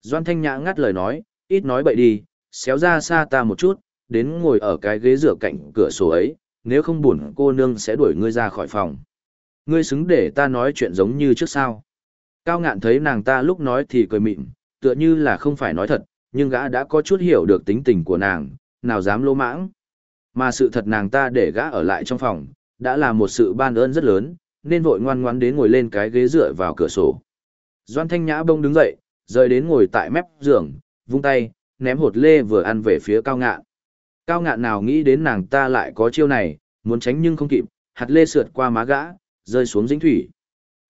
Doan Thanh Nhã ngắt lời nói, ít nói bậy đi, xéo ra xa ta một chút, đến ngồi ở cái ghế rửa cạnh cửa sổ ấy, nếu không buồn cô nương sẽ đuổi ngươi ra khỏi phòng. Ngươi xứng để ta nói chuyện giống như trước sao. Cao ngạn thấy nàng ta lúc nói thì cười mịn, tựa như là không phải nói thật, nhưng gã đã có chút hiểu được tính tình của nàng, nào dám lỗ mãng. Mà sự thật nàng ta để gã ở lại trong phòng, đã là một sự ban ơn rất lớn, nên vội ngoan ngoãn đến ngồi lên cái ghế dựa vào cửa sổ. Doan Thanh Nhã bông đứng dậy, rời đến ngồi tại mép giường, vung tay, ném hột lê vừa ăn về phía cao ngạn. Cao ngạn nào nghĩ đến nàng ta lại có chiêu này, muốn tránh nhưng không kịp, hạt lê sượt qua má gã, rơi xuống dính thủy.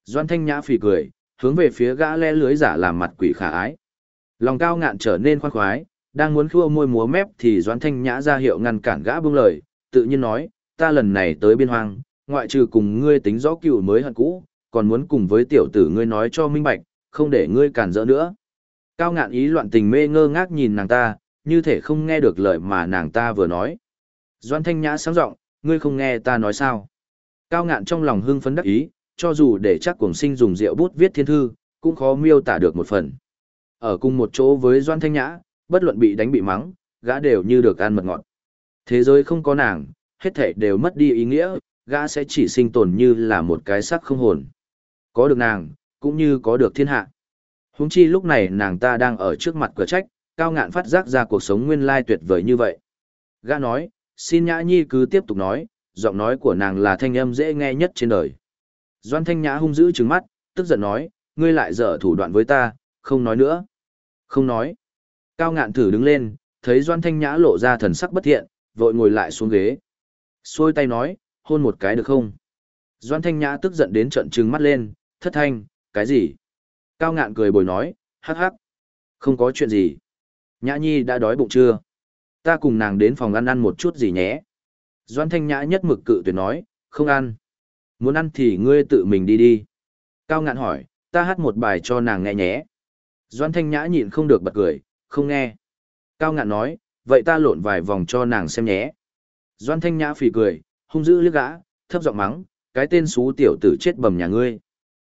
Doan Thanh Nhã phì cười, hướng về phía gã le lưới giả làm mặt quỷ khả ái. Lòng cao ngạn trở nên khoan khoái, đang muốn khua môi múa mép thì Doan Thanh Nhã ra hiệu ngăn cản gã buông lời, tự nhiên nói, ta lần này tới biên hoang, ngoại trừ cùng ngươi tính rõ cựu mới hận cũ, còn muốn cùng với tiểu tử ngươi nói cho minh bạch, không để ngươi cản rỡ nữa. Cao ngạn ý loạn tình mê ngơ ngác nhìn nàng ta, như thể không nghe được lời mà nàng ta vừa nói. Doan Thanh Nhã sáng giọng, ngươi không nghe ta nói sao. Cao ngạn trong lòng hưng phấn đắc ý, cho dù để chắc cuồng sinh dùng rượu bút viết thiên thư, cũng khó miêu tả được một phần. Ở cùng một chỗ với Doan Thanh Nhã, bất luận bị đánh bị mắng, gã đều như được ăn mật ngọt. Thế giới không có nàng, hết thể đều mất đi ý nghĩa, gã sẽ chỉ sinh tồn như là một cái xác không hồn. Có được nàng, cũng như có được thiên hạ. Húng chi lúc này nàng ta đang ở trước mặt cửa trách, cao ngạn phát giác ra cuộc sống nguyên lai tuyệt vời như vậy. Gã nói, xin nhã nhi cứ tiếp tục nói, giọng nói của nàng là thanh âm dễ nghe nhất trên đời. Doan thanh nhã hung dữ trừng mắt, tức giận nói, ngươi lại dở thủ đoạn với ta, không nói nữa. Không nói. Cao ngạn thử đứng lên, thấy Doan thanh nhã lộ ra thần sắc bất thiện, vội ngồi lại xuống ghế. Xôi tay nói, hôn một cái được không? Doan thanh nhã tức giận đến trận trừng mắt lên, thất thanh, cái gì? Cao ngạn cười bồi nói, hắc hắc. Không có chuyện gì. Nhã nhi đã đói bụng chưa? Ta cùng nàng đến phòng ăn ăn một chút gì nhé. Doan thanh nhã nhất mực cự tuyệt nói, không ăn. Muốn ăn thì ngươi tự mình đi đi. Cao ngạn hỏi, ta hát một bài cho nàng nghe nhé. Doan thanh nhã nhịn không được bật cười, không nghe. Cao ngạn nói, vậy ta lộn vài vòng cho nàng xem nhé. Doan thanh nhã phì cười, hung dữ liếc gã, thấp giọng mắng, cái tên xú tiểu tử chết bầm nhà ngươi.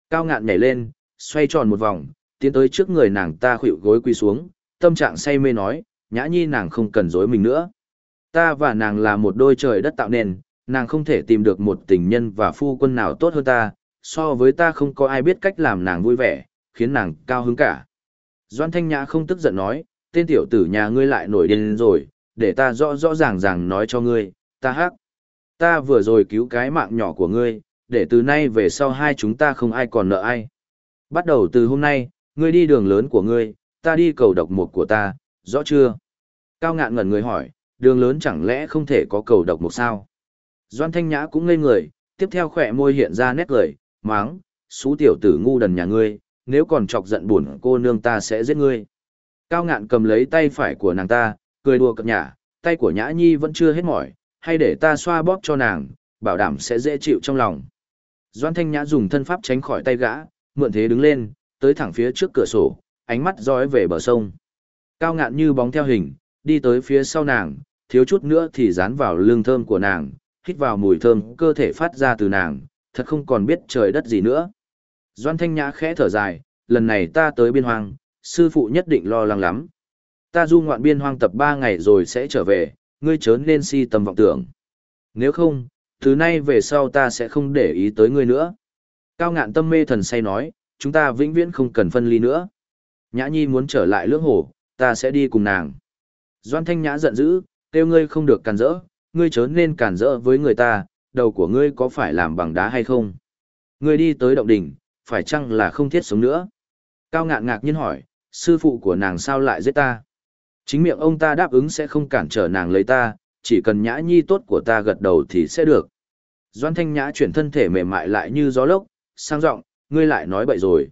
Cao ngạn nhảy lên, xoay tròn một vòng, tiến tới trước người nàng ta khuỵu gối quỳ xuống, tâm trạng say mê nói, nhã nhi nàng không cần dối mình nữa. Ta và nàng là một đôi trời đất tạo nên, nàng không thể tìm được một tình nhân và phu quân nào tốt hơn ta, so với ta không có ai biết cách làm nàng vui vẻ, khiến nàng cao hứng cả. Doan Thanh Nhã không tức giận nói, tên tiểu tử nhà ngươi lại nổi điên rồi, để ta rõ rõ ràng ràng nói cho ngươi, ta hắc. Ta vừa rồi cứu cái mạng nhỏ của ngươi, để từ nay về sau hai chúng ta không ai còn nợ ai. Bắt đầu từ hôm nay, ngươi đi đường lớn của ngươi, ta đi cầu độc mục của ta, rõ chưa? Cao ngạn ngẩn người hỏi, đường lớn chẳng lẽ không thể có cầu độc mục sao? Doan Thanh Nhã cũng ngây người, tiếp theo khỏe môi hiện ra nét cười, máng, xú tiểu tử ngu đần nhà ngươi, nếu còn chọc giận buồn cô nương ta sẽ giết ngươi. Cao ngạn cầm lấy tay phải của nàng ta, cười đùa cập nhả, tay của Nhã Nhi vẫn chưa hết mỏi, hay để ta xoa bóp cho nàng, bảo đảm sẽ dễ chịu trong lòng. Doan Thanh Nhã dùng thân pháp tránh khỏi tay gã, mượn thế đứng lên, tới thẳng phía trước cửa sổ, ánh mắt dõi về bờ sông. Cao ngạn như bóng theo hình, đi tới phía sau nàng, thiếu chút nữa thì dán vào lưng thơm của nàng, hít vào mùi thơm cơ thể phát ra từ nàng, thật không còn biết trời đất gì nữa. Doan Thanh Nhã khẽ thở dài, lần này ta tới biên hoang, sư phụ nhất định lo lắng lắm. Ta du ngoạn biên hoang tập 3 ngày rồi sẽ trở về, ngươi chớ nên si tầm vọng tưởng. Nếu không, từ nay về sau ta sẽ không để ý tới ngươi nữa. Cao ngạn tâm mê thần say nói, chúng ta vĩnh viễn không cần phân ly nữa. Nhã Nhi muốn trở lại lưỡng hồ, ta sẽ đi cùng nàng. Doan Thanh Nhã giận dữ, kêu ngươi không được cản rỡ, ngươi chớ nên cản rỡ với người ta, đầu của ngươi có phải làm bằng đá hay không? Ngươi đi tới động đỉnh, phải chăng là không thiết sống nữa? Cao ngạn ngạc nhiên hỏi, sư phụ của nàng sao lại giết ta? Chính miệng ông ta đáp ứng sẽ không cản trở nàng lấy ta, chỉ cần nhã nhi tốt của ta gật đầu thì sẽ được. Doan thanh nhã chuyển thân thể mềm mại lại như gió lốc, sang giọng ngươi lại nói bậy rồi.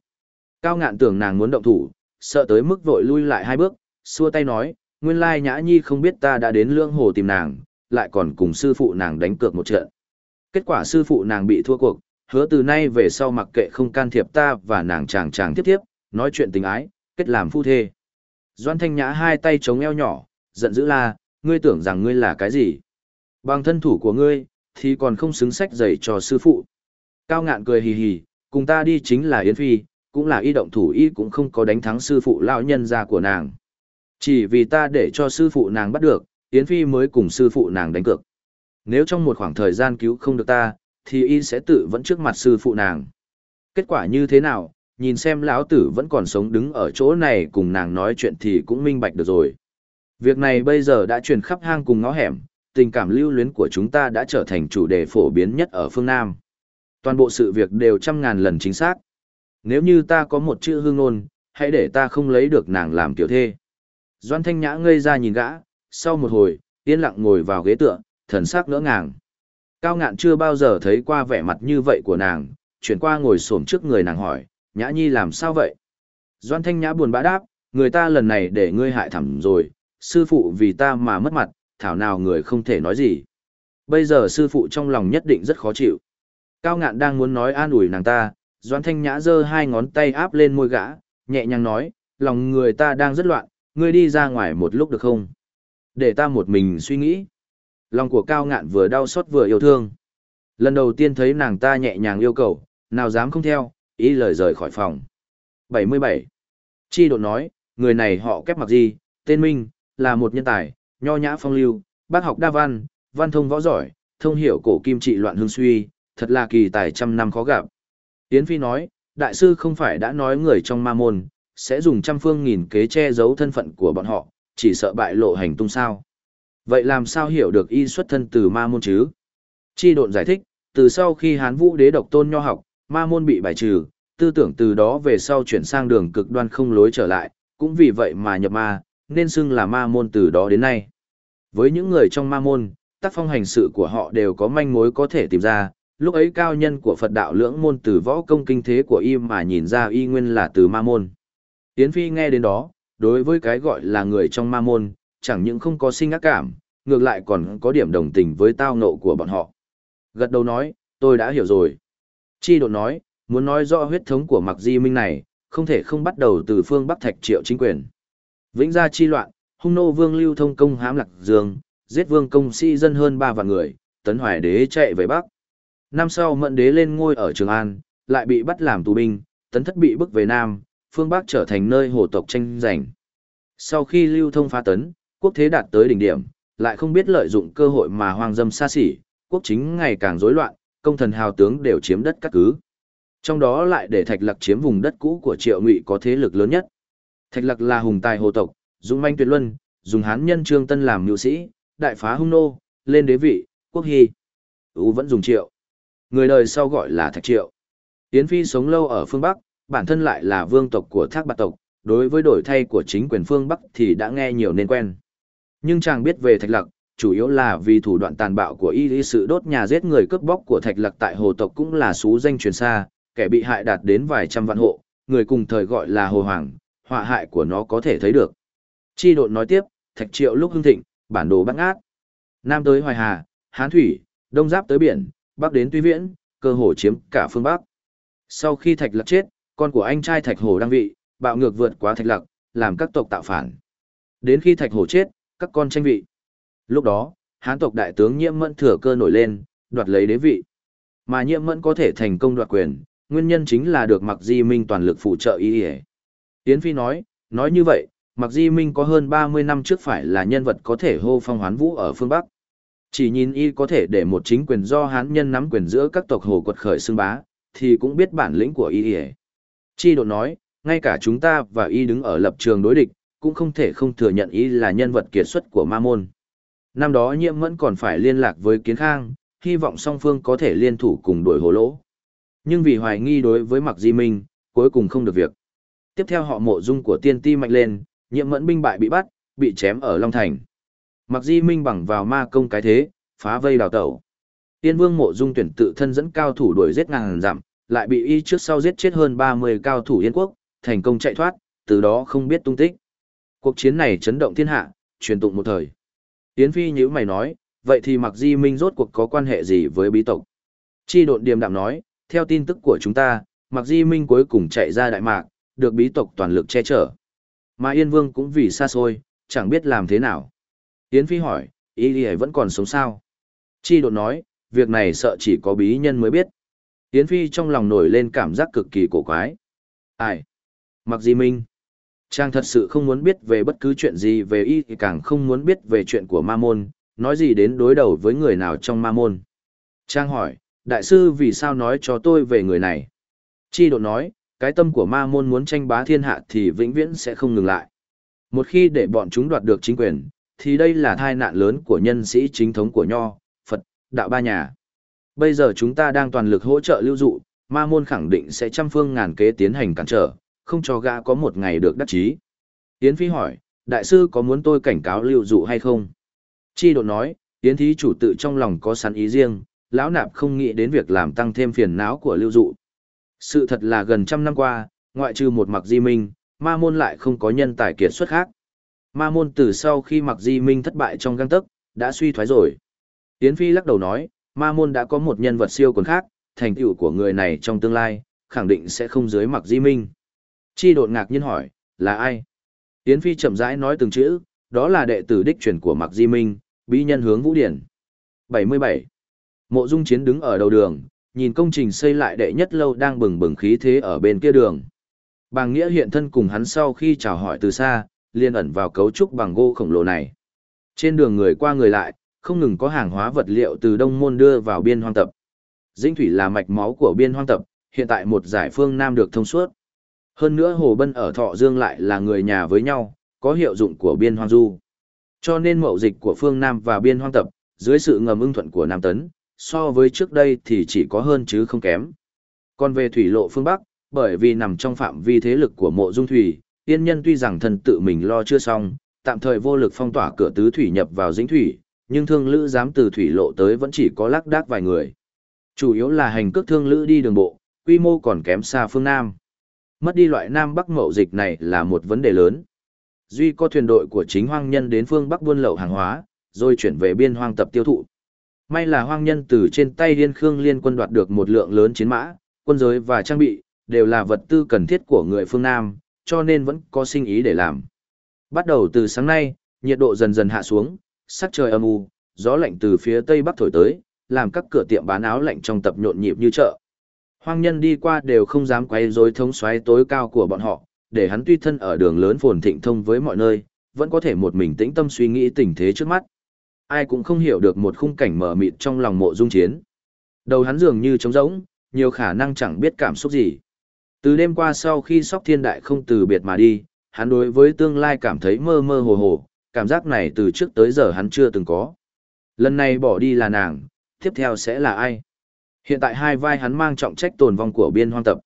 Cao ngạn tưởng nàng muốn động thủ, sợ tới mức vội lui lại hai bước, xua tay nói, nguyên lai nhã nhi không biết ta đã đến lương hồ tìm nàng, lại còn cùng sư phụ nàng đánh cược một trận. Kết quả sư phụ nàng bị thua cuộc, hứa từ nay về sau mặc kệ không can thiệp ta và nàng chàng chàng tiếp tiếp, nói chuyện tình ái, kết làm phu thê. Doan thanh nhã hai tay chống eo nhỏ, giận dữ la, ngươi tưởng rằng ngươi là cái gì? Bằng thân thủ của ngươi, thì còn không xứng sách giày cho sư phụ. Cao ngạn cười hì hì, cùng ta đi chính là Yến Phi, cũng là y động thủ y cũng không có đánh thắng sư phụ lão nhân gia của nàng. Chỉ vì ta để cho sư phụ nàng bắt được, Yến Phi mới cùng sư phụ nàng đánh cược. Nếu trong một khoảng thời gian cứu không được ta, thì y sẽ tự vẫn trước mặt sư phụ nàng. Kết quả như thế nào, nhìn xem lão tử vẫn còn sống đứng ở chỗ này cùng nàng nói chuyện thì cũng minh bạch được rồi. Việc này bây giờ đã truyền khắp hang cùng ngõ hẻm, tình cảm lưu luyến của chúng ta đã trở thành chủ đề phổ biến nhất ở phương Nam. Toàn bộ sự việc đều trăm ngàn lần chính xác. Nếu như ta có một chữ hương ngôn, hãy để ta không lấy được nàng làm tiểu thê. Doan Thanh Nhã ngây ra nhìn gã, sau một hồi, yên lặng ngồi vào ghế tựa, thần sắc ngỡ ngàng. Cao ngạn chưa bao giờ thấy qua vẻ mặt như vậy của nàng, chuyển qua ngồi xổm trước người nàng hỏi, Nhã Nhi làm sao vậy? Doan Thanh Nhã buồn bã đáp, người ta lần này để ngươi hại thẳm rồi, sư phụ vì ta mà mất mặt, thảo nào người không thể nói gì. Bây giờ sư phụ trong lòng nhất định rất khó chịu. Cao ngạn đang muốn nói an ủi nàng ta, Doãn Thanh Nhã giơ hai ngón tay áp lên môi gã, nhẹ nhàng nói, lòng người ta đang rất loạn, ngươi đi ra ngoài một lúc được không? Để ta một mình suy nghĩ. Lòng của cao ngạn vừa đau xót vừa yêu thương. Lần đầu tiên thấy nàng ta nhẹ nhàng yêu cầu, nào dám không theo, ý lời rời khỏi phòng. 77. Chi độ nói, người này họ kép mặc gì, tên Minh, là một nhân tài, nho nhã phong lưu, bác học đa văn, văn thông võ giỏi, thông hiểu cổ kim trị loạn hương suy, thật là kỳ tài trăm năm khó gặp. Yến Phi nói, đại sư không phải đã nói người trong ma môn, sẽ dùng trăm phương nghìn kế che giấu thân phận của bọn họ, chỉ sợ bại lộ hành tung sao. Vậy làm sao hiểu được y xuất thân từ ma môn chứ? Chi độn giải thích, từ sau khi Hán Vũ đế độc tôn nho học, ma môn bị bài trừ, tư tưởng từ đó về sau chuyển sang đường cực đoan không lối trở lại, cũng vì vậy mà nhập ma, nên xưng là ma môn từ đó đến nay. Với những người trong ma môn, tác phong hành sự của họ đều có manh mối có thể tìm ra, lúc ấy cao nhân của Phật đạo lưỡng môn từ võ công kinh thế của y mà nhìn ra y nguyên là từ ma môn. Yến Phi nghe đến đó, đối với cái gọi là người trong ma môn, chẳng những không có sinh ác cảm, ngược lại còn có điểm đồng tình với tao nộ của bọn họ. Gật đầu nói, tôi đã hiểu rồi. Chi độ nói, muốn nói rõ huyết thống của Mạc Di Minh này, không thể không bắt đầu từ phương Bắc Thạch Triệu chính quyền. Vĩnh gia chi loạn, hung nô vương lưu thông công hãm lạc dương, giết vương công sĩ dân hơn 3 vạn người, tấn hoài đế chạy về Bắc. Năm sau mận đế lên ngôi ở Trường An, lại bị bắt làm tù binh, tấn thất bị bức về Nam, phương Bắc trở thành nơi hồ tộc tranh giành. Sau khi lưu thông phá tấn, quốc thế đạt tới đỉnh điểm, lại không biết lợi dụng cơ hội mà hoang dâm xa xỉ, quốc chính ngày càng rối loạn, công thần hào tướng đều chiếm đất các cứ. Trong đó lại để Thạch Lặc chiếm vùng đất cũ của Triệu Ngụy có thế lực lớn nhất. Thạch Lặc là hùng tài hồ tộc, dũng manh tuyệt luân, dùng hán nhân Trương Tân làm nhu sĩ, đại phá hung nô, lên đế vị, quốc hy. Ú vẫn dùng Triệu. Người đời sau gọi là Thạch Triệu. Yến Phi sống lâu ở phương Bắc, bản thân lại là vương tộc của Thác Bạt tộc, đối với đổi thay của chính quyền phương Bắc thì đã nghe nhiều nên quen. Nhưng chàng biết về Thạch Lặc, chủ yếu là vì thủ đoạn tàn bạo của y lý sự đốt nhà giết người cướp bóc của Thạch Lặc tại hồ tộc cũng là số danh truyền xa, kẻ bị hại đạt đến vài trăm vạn hộ, người cùng thời gọi là hồ hoàng, họa hại của nó có thể thấy được. Chi độn nói tiếp, Thạch Triệu lúc hưng thịnh, bản đồ bắt ngát. Nam tới Hoài Hà, Hán Thủy, Đông Giáp tới biển, Bắc đến Tuy Viễn, cơ hồ chiếm cả phương Bắc. Sau khi Thạch Lạc chết, con của anh trai Thạch Hồ đang vị, bạo ngược vượt quá Thạch Lạc, làm các tộc tạo phản. Đến khi Thạch Hồ chết, các con tranh vị. Lúc đó, Hán tộc đại tướng Nhiễm Mẫn thừa cơ nổi lên, đoạt lấy đế vị. Mà Nhiễm Mẫn có thể thành công đoạt quyền, nguyên nhân chính là được Mạc Di Minh toàn lực phụ trợ ý ý. Yến Phi nói, nói như vậy, Mạc Di Minh có hơn 30 năm trước phải là nhân vật có thể hô phong hoán vũ ở phương Bắc. Chỉ nhìn y có thể để một chính quyền do Hán nhân nắm quyền giữa các tộc hồ quật khởi xưng bá, thì cũng biết bản lĩnh của y y. Chi độ nói, ngay cả chúng ta và y đứng ở lập trường đối địch, cũng không thể không thừa nhận y là nhân vật kiệt xuất của ma môn. Năm đó nhiễm vẫn còn phải liên lạc với Kiến Khang, hy vọng song phương có thể liên thủ cùng đuổi hồ lỗ. Nhưng vì hoài nghi đối với Mạc Di Minh, cuối cùng không được việc. Tiếp theo họ mộ dung của tiên ti mạnh lên, nhiễm mẫn binh bại bị bắt, bị chém ở Long Thành. mặc Di Minh bằng vào ma công cái thế, phá vây đào tẩu. Tiên vương mộ dung tuyển tự thân dẫn cao thủ đuổi giết ngàn dặm, lại bị y trước sau giết chết hơn 30 cao thủ Yên quốc, thành công chạy thoát, từ đó không biết tung tích. Cuộc chiến này chấn động thiên hạ, truyền tụng một thời. Yến Phi nhữ mày nói, vậy thì Mạc Di Minh rốt cuộc có quan hệ gì với bí tộc? Chi độn điềm đạm nói, theo tin tức của chúng ta, Mạc Di Minh cuối cùng chạy ra Đại Mạc, được bí tộc toàn lực che chở. Mà Yên Vương cũng vì xa xôi, chẳng biết làm thế nào. Yến Phi hỏi, Y lì vẫn còn sống sao? Chi đột nói, việc này sợ chỉ có bí nhân mới biết. Yến Phi trong lòng nổi lên cảm giác cực kỳ cổ quái. Ai? Mặc gì Minh. Trang thật sự không muốn biết về bất cứ chuyện gì về y thì càng không muốn biết về chuyện của ma môn, nói gì đến đối đầu với người nào trong ma môn. Trang hỏi, đại sư vì sao nói cho tôi về người này? Chi độ nói, cái tâm của ma môn muốn tranh bá thiên hạ thì vĩnh viễn sẽ không ngừng lại. Một khi để bọn chúng đoạt được chính quyền, thì đây là thai nạn lớn của nhân sĩ chính thống của Nho, Phật, Đạo Ba Nhà. Bây giờ chúng ta đang toàn lực hỗ trợ lưu dụ, ma môn khẳng định sẽ trăm phương ngàn kế tiến hành cản trở, không cho gã có một ngày được đắc chí. Yến Phi hỏi, đại sư có muốn tôi cảnh cáo lưu dụ hay không? Chi độ nói, Yến Thí chủ tự trong lòng có sẵn ý riêng, lão nạp không nghĩ đến việc làm tăng thêm phiền não của lưu dụ. Sự thật là gần trăm năm qua, ngoại trừ một mặc di minh, ma môn lại không có nhân tài kiệt xuất khác. Ma môn từ sau khi mặc di minh thất bại trong găng tấc, đã suy thoái rồi. Yến Phi lắc đầu nói, ma môn đã có một nhân vật siêu quần khác, thành tựu của người này trong tương lai, khẳng định sẽ không dưới mặc di minh. Chi đột ngạc nhiên hỏi, là ai? Yến Phi chậm rãi nói từng chữ, đó là đệ tử đích truyền của mặc di minh, bí nhân hướng vũ điển. 77. Mộ Dung Chiến đứng ở đầu đường, nhìn công trình xây lại đệ nhất lâu đang bừng bừng khí thế ở bên kia đường. Bàng Nghĩa hiện thân cùng hắn sau khi chào hỏi từ xa, liên ẩn vào cấu trúc bằng gỗ khổng lồ này. Trên đường người qua người lại, không ngừng có hàng hóa vật liệu từ Đông Môn đưa vào biên hoang tập. Dĩnh thủy là mạch máu của biên hoang tập, hiện tại một giải phương Nam được thông suốt. Hơn nữa Hồ Bân ở Thọ Dương lại là người nhà với nhau, có hiệu dụng của biên hoang du. Cho nên mậu dịch của phương Nam và biên hoang tập, dưới sự ngầm ưng thuận của Nam Tấn, so với trước đây thì chỉ có hơn chứ không kém. Còn về thủy lộ phương Bắc, bởi vì nằm trong phạm vi thế lực của mộ dung thủy, tiên nhân tuy rằng thần tự mình lo chưa xong, tạm thời vô lực phong tỏa cửa tứ thủy nhập vào dĩnh thủy, nhưng thương lữ dám từ thủy lộ tới vẫn chỉ có lác đác vài người. Chủ yếu là hành cước thương lữ đi đường bộ, quy mô còn kém xa phương Nam. Mất đi loại Nam Bắc mậu dịch này là một vấn đề lớn. Duy có thuyền đội của chính hoang nhân đến phương Bắc buôn lậu hàng hóa, rồi chuyển về biên hoang tập tiêu thụ. May là hoang nhân từ trên tay Liên Khương Liên quân đoạt được một lượng lớn chiến mã, quân giới và trang bị, đều là vật tư cần thiết của người phương Nam, cho nên vẫn có sinh ý để làm. Bắt đầu từ sáng nay, nhiệt độ dần dần hạ xuống, sắc trời âm u, gió lạnh từ phía tây bắc thổi tới, làm các cửa tiệm bán áo lạnh trong tập nhộn nhịp như chợ. Hoang nhân đi qua đều không dám quay rối thống xoáy tối cao của bọn họ, để hắn tuy thân ở đường lớn phồn thịnh thông với mọi nơi, vẫn có thể một mình tĩnh tâm suy nghĩ tình thế trước mắt. Ai cũng không hiểu được một khung cảnh mở mịt trong lòng mộ dung chiến. Đầu hắn dường như trống rỗng, nhiều khả năng chẳng biết cảm xúc gì. Từ đêm qua sau khi sóc thiên đại không từ biệt mà đi, hắn đối với tương lai cảm thấy mơ mơ hồ hồ, cảm giác này từ trước tới giờ hắn chưa từng có. Lần này bỏ đi là nàng, tiếp theo sẽ là ai? Hiện tại hai vai hắn mang trọng trách tồn vong của biên hoang tập.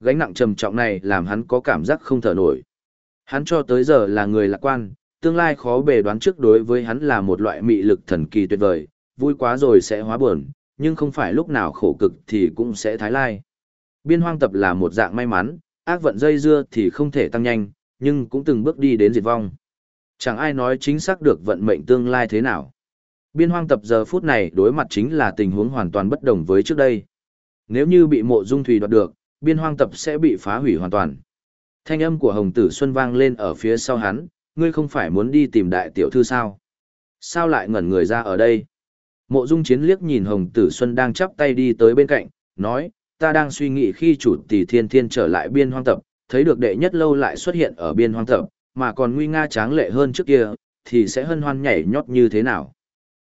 Gánh nặng trầm trọng này làm hắn có cảm giác không thở nổi. Hắn cho tới giờ là người lạc quan, tương lai khó bề đoán trước đối với hắn là một loại mị lực thần kỳ tuyệt vời, vui quá rồi sẽ hóa buồn, nhưng không phải lúc nào khổ cực thì cũng sẽ thái lai. Biên hoang tập là một dạng may mắn, ác vận dây dưa thì không thể tăng nhanh, nhưng cũng từng bước đi đến diệt vong. Chẳng ai nói chính xác được vận mệnh tương lai thế nào. Biên hoang tập giờ phút này đối mặt chính là tình huống hoàn toàn bất đồng với trước đây. Nếu như bị mộ dung thủy đoạt được, biên hoang tập sẽ bị phá hủy hoàn toàn. Thanh âm của Hồng Tử Xuân vang lên ở phía sau hắn, ngươi không phải muốn đi tìm đại tiểu thư sao? Sao lại ngẩn người ra ở đây? Mộ Dung Chiến liếc nhìn Hồng Tử Xuân đang chắp tay đi tới bên cạnh, nói, ta đang suy nghĩ khi chủ tỷ thiên thiên trở lại biên hoang tập, thấy được đệ nhất lâu lại xuất hiện ở biên hoang tập, mà còn nguy nga tráng lệ hơn trước kia, thì sẽ hân hoan nhảy nhót như thế nào?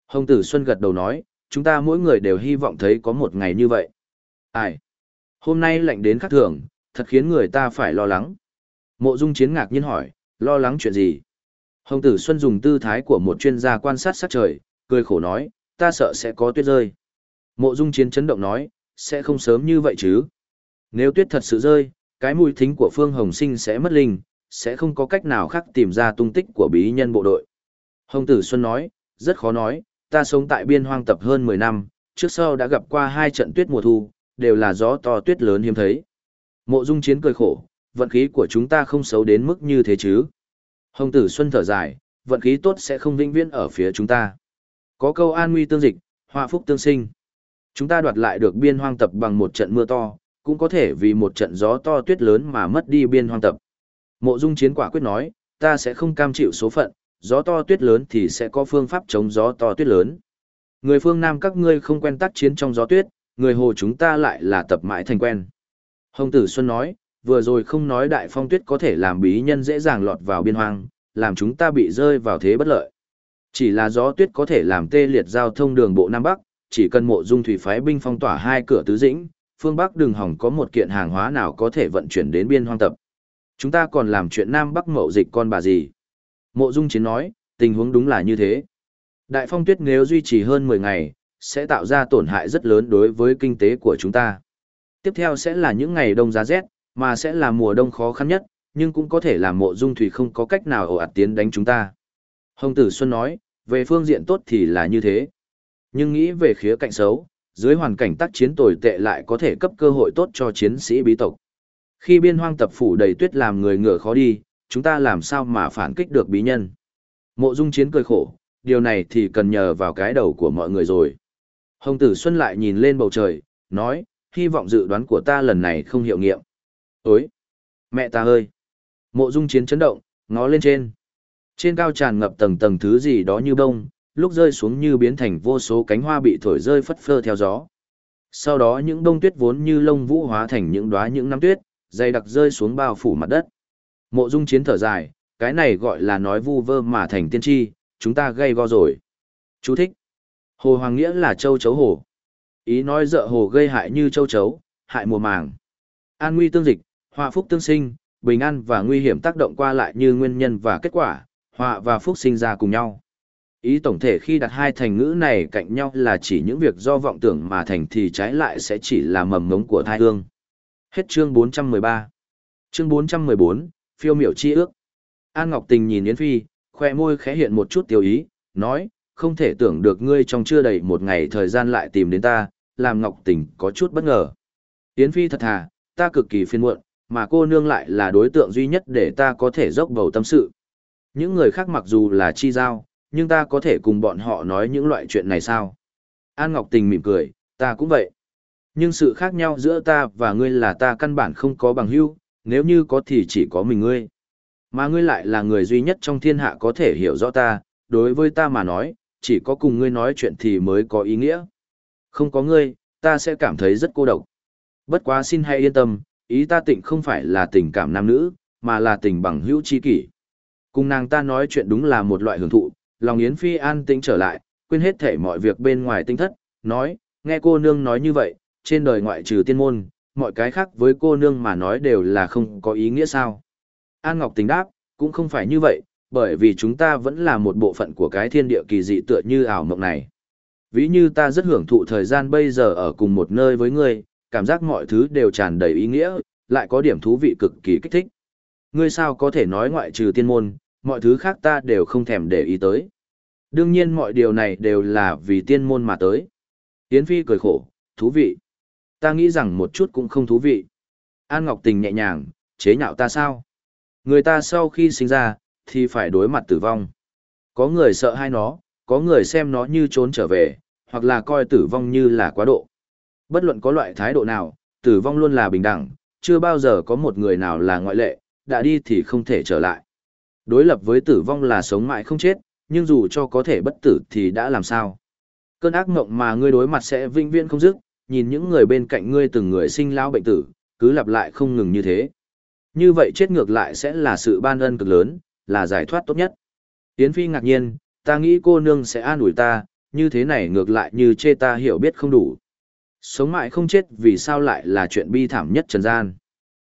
Hồng Tử Xuân gật đầu nói, chúng ta mỗi người đều hy vọng thấy có một ngày như vậy. Ai? Hôm nay lạnh đến khắc thường, thật khiến người ta phải lo lắng. Mộ Dung Chiến ngạc nhiên hỏi, lo lắng chuyện gì? Hồng Tử Xuân dùng tư thái của một chuyên gia quan sát sắc trời, cười khổ nói, ta sợ sẽ có tuyết rơi. Mộ Dung Chiến chấn động nói, sẽ không sớm như vậy chứ. Nếu tuyết thật sự rơi, cái mùi thính của Phương Hồng Sinh sẽ mất linh, sẽ không có cách nào khác tìm ra tung tích của bí nhân bộ đội. Hồng Tử Xuân nói, rất khó nói, ta sống tại biên hoang tập hơn 10 năm, trước sau đã gặp qua hai trận tuyết mùa thu, đều là gió to tuyết lớn hiếm thấy. Mộ Dung Chiến cười khổ, vận khí của chúng ta không xấu đến mức như thế chứ. Hồng Tử Xuân thở dài, vận khí tốt sẽ không vĩnh viễn ở phía chúng ta. Có câu an nguy tương dịch, hòa phúc tương sinh. Chúng ta đoạt lại được biên hoang tập bằng một trận mưa to, cũng có thể vì một trận gió to tuyết lớn mà mất đi biên hoang tập. Mộ Dung Chiến quả quyết nói, ta sẽ không cam chịu số phận, gió to tuyết lớn thì sẽ có phương pháp chống gió to tuyết lớn. Người phương Nam các ngươi không quen tác chiến trong gió tuyết, người hồ chúng ta lại là tập mãi thành quen. Hồng Tử Xuân nói, vừa rồi không nói đại phong tuyết có thể làm bí nhân dễ dàng lọt vào biên hoang, làm chúng ta bị rơi vào thế bất lợi. Chỉ là gió tuyết có thể làm tê liệt giao thông đường bộ Nam Bắc, chỉ cần mộ dung thủy phái binh phong tỏa hai cửa tứ dĩnh, phương Bắc đường hỏng có một kiện hàng hóa nào có thể vận chuyển đến biên hoang tập. Chúng ta còn làm chuyện Nam Bắc mậu dịch con bà gì? Mộ dung chiến nói, tình huống đúng là như thế. Đại phong tuyết nếu duy trì hơn 10 ngày, sẽ tạo ra tổn hại rất lớn đối với kinh tế của chúng ta. Tiếp theo sẽ là những ngày đông giá rét, mà sẽ là mùa đông khó khăn nhất, nhưng cũng có thể làm mộ dung thủy không có cách nào ổ ạt tiến đánh chúng ta. Hồng Tử Xuân nói, về phương diện tốt thì là như thế. Nhưng nghĩ về khía cạnh xấu, dưới hoàn cảnh tác chiến tồi tệ lại có thể cấp cơ hội tốt cho chiến sĩ bí tộc. Khi biên hoang tập phủ đầy tuyết làm người ngựa khó đi, chúng ta làm sao mà phản kích được bí nhân. Mộ dung chiến cười khổ, điều này thì cần nhờ vào cái đầu của mọi người rồi. Hồng tử Xuân lại nhìn lên bầu trời, nói, hy vọng dự đoán của ta lần này không hiệu nghiệm. Ối! Mẹ ta ơi! Mộ dung chiến chấn động, ngó lên trên. Trên cao tràn ngập tầng tầng thứ gì đó như bông, lúc rơi xuống như biến thành vô số cánh hoa bị thổi rơi phất phơ theo gió. Sau đó những bông tuyết vốn như lông vũ hóa thành những đóa những nắm tuyết, dày đặc rơi xuống bao phủ mặt đất. Mộ Dung Chiến thở dài, cái này gọi là nói vu vơ mà thành tiên tri, chúng ta gây go rồi. Chú thích. Hồ Hoàng nghĩa là châu chấu hồ. Ý nói dợ hồ gây hại như châu chấu, hại mùa màng. An nguy tương dịch, Họa phúc tương sinh, bình an và nguy hiểm tác động qua lại như nguyên nhân và kết quả, họa và phúc sinh ra cùng nhau. Ý tổng thể khi đặt hai thành ngữ này cạnh nhau là chỉ những việc do vọng tưởng mà thành thì trái lại sẽ chỉ là mầm ngống của thai hương. Hết chương 413. Chương 414, phiêu miểu chi ước. An Ngọc Tình nhìn Yến Phi, khoe môi khẽ hiện một chút tiêu ý, nói, không thể tưởng được ngươi trong chưa đầy một ngày thời gian lại tìm đến ta, làm Ngọc Tình có chút bất ngờ. Yến Phi thật thà, ta cực kỳ phiền muộn, mà cô nương lại là đối tượng duy nhất để ta có thể dốc bầu tâm sự. Những người khác mặc dù là chi giao, nhưng ta có thể cùng bọn họ nói những loại chuyện này sao? An Ngọc Tình mỉm cười, ta cũng vậy. Nhưng sự khác nhau giữa ta và ngươi là ta căn bản không có bằng hữu, nếu như có thì chỉ có mình ngươi. Mà ngươi lại là người duy nhất trong thiên hạ có thể hiểu rõ ta, đối với ta mà nói, chỉ có cùng ngươi nói chuyện thì mới có ý nghĩa. Không có ngươi, ta sẽ cảm thấy rất cô độc. Bất quá xin hãy yên tâm, ý ta tịnh không phải là tình cảm nam nữ, mà là tình bằng hữu chi kỷ. Cùng nàng ta nói chuyện đúng là một loại hưởng thụ, lòng Yến Phi an tĩnh trở lại, quên hết thể mọi việc bên ngoài tinh thất, nói, nghe cô nương nói như vậy, trên đời ngoại trừ tiên môn, mọi cái khác với cô nương mà nói đều là không có ý nghĩa sao. An Ngọc tình đáp, cũng không phải như vậy, bởi vì chúng ta vẫn là một bộ phận của cái thiên địa kỳ dị tựa như ảo mộng này. Ví như ta rất hưởng thụ thời gian bây giờ ở cùng một nơi với ngươi, cảm giác mọi thứ đều tràn đầy ý nghĩa, lại có điểm thú vị cực kỳ kích thích. Ngươi sao có thể nói ngoại trừ tiên môn, mọi thứ khác ta đều không thèm để ý tới. Đương nhiên mọi điều này đều là vì tiên môn mà tới. Yến Phi cười khổ, thú vị. Ta nghĩ rằng một chút cũng không thú vị. An Ngọc Tình nhẹ nhàng, chế nhạo ta sao? Người ta sau khi sinh ra, thì phải đối mặt tử vong. Có người sợ hai nó, có người xem nó như trốn trở về, hoặc là coi tử vong như là quá độ. Bất luận có loại thái độ nào, tử vong luôn là bình đẳng, chưa bao giờ có một người nào là ngoại lệ, đã đi thì không thể trở lại. Đối lập với tử vong là sống mãi không chết, nhưng dù cho có thể bất tử thì đã làm sao? Cơn ác mộng mà ngươi đối mặt sẽ vinh viễn không dứt, nhìn những người bên cạnh ngươi từng người sinh lão bệnh tử, cứ lặp lại không ngừng như thế. Như vậy chết ngược lại sẽ là sự ban ân cực lớn, là giải thoát tốt nhất. Yến Phi ngạc nhiên, ta nghĩ cô nương sẽ an ủi ta, như thế này ngược lại như chê ta hiểu biết không đủ. Sống mãi không chết vì sao lại là chuyện bi thảm nhất trần gian.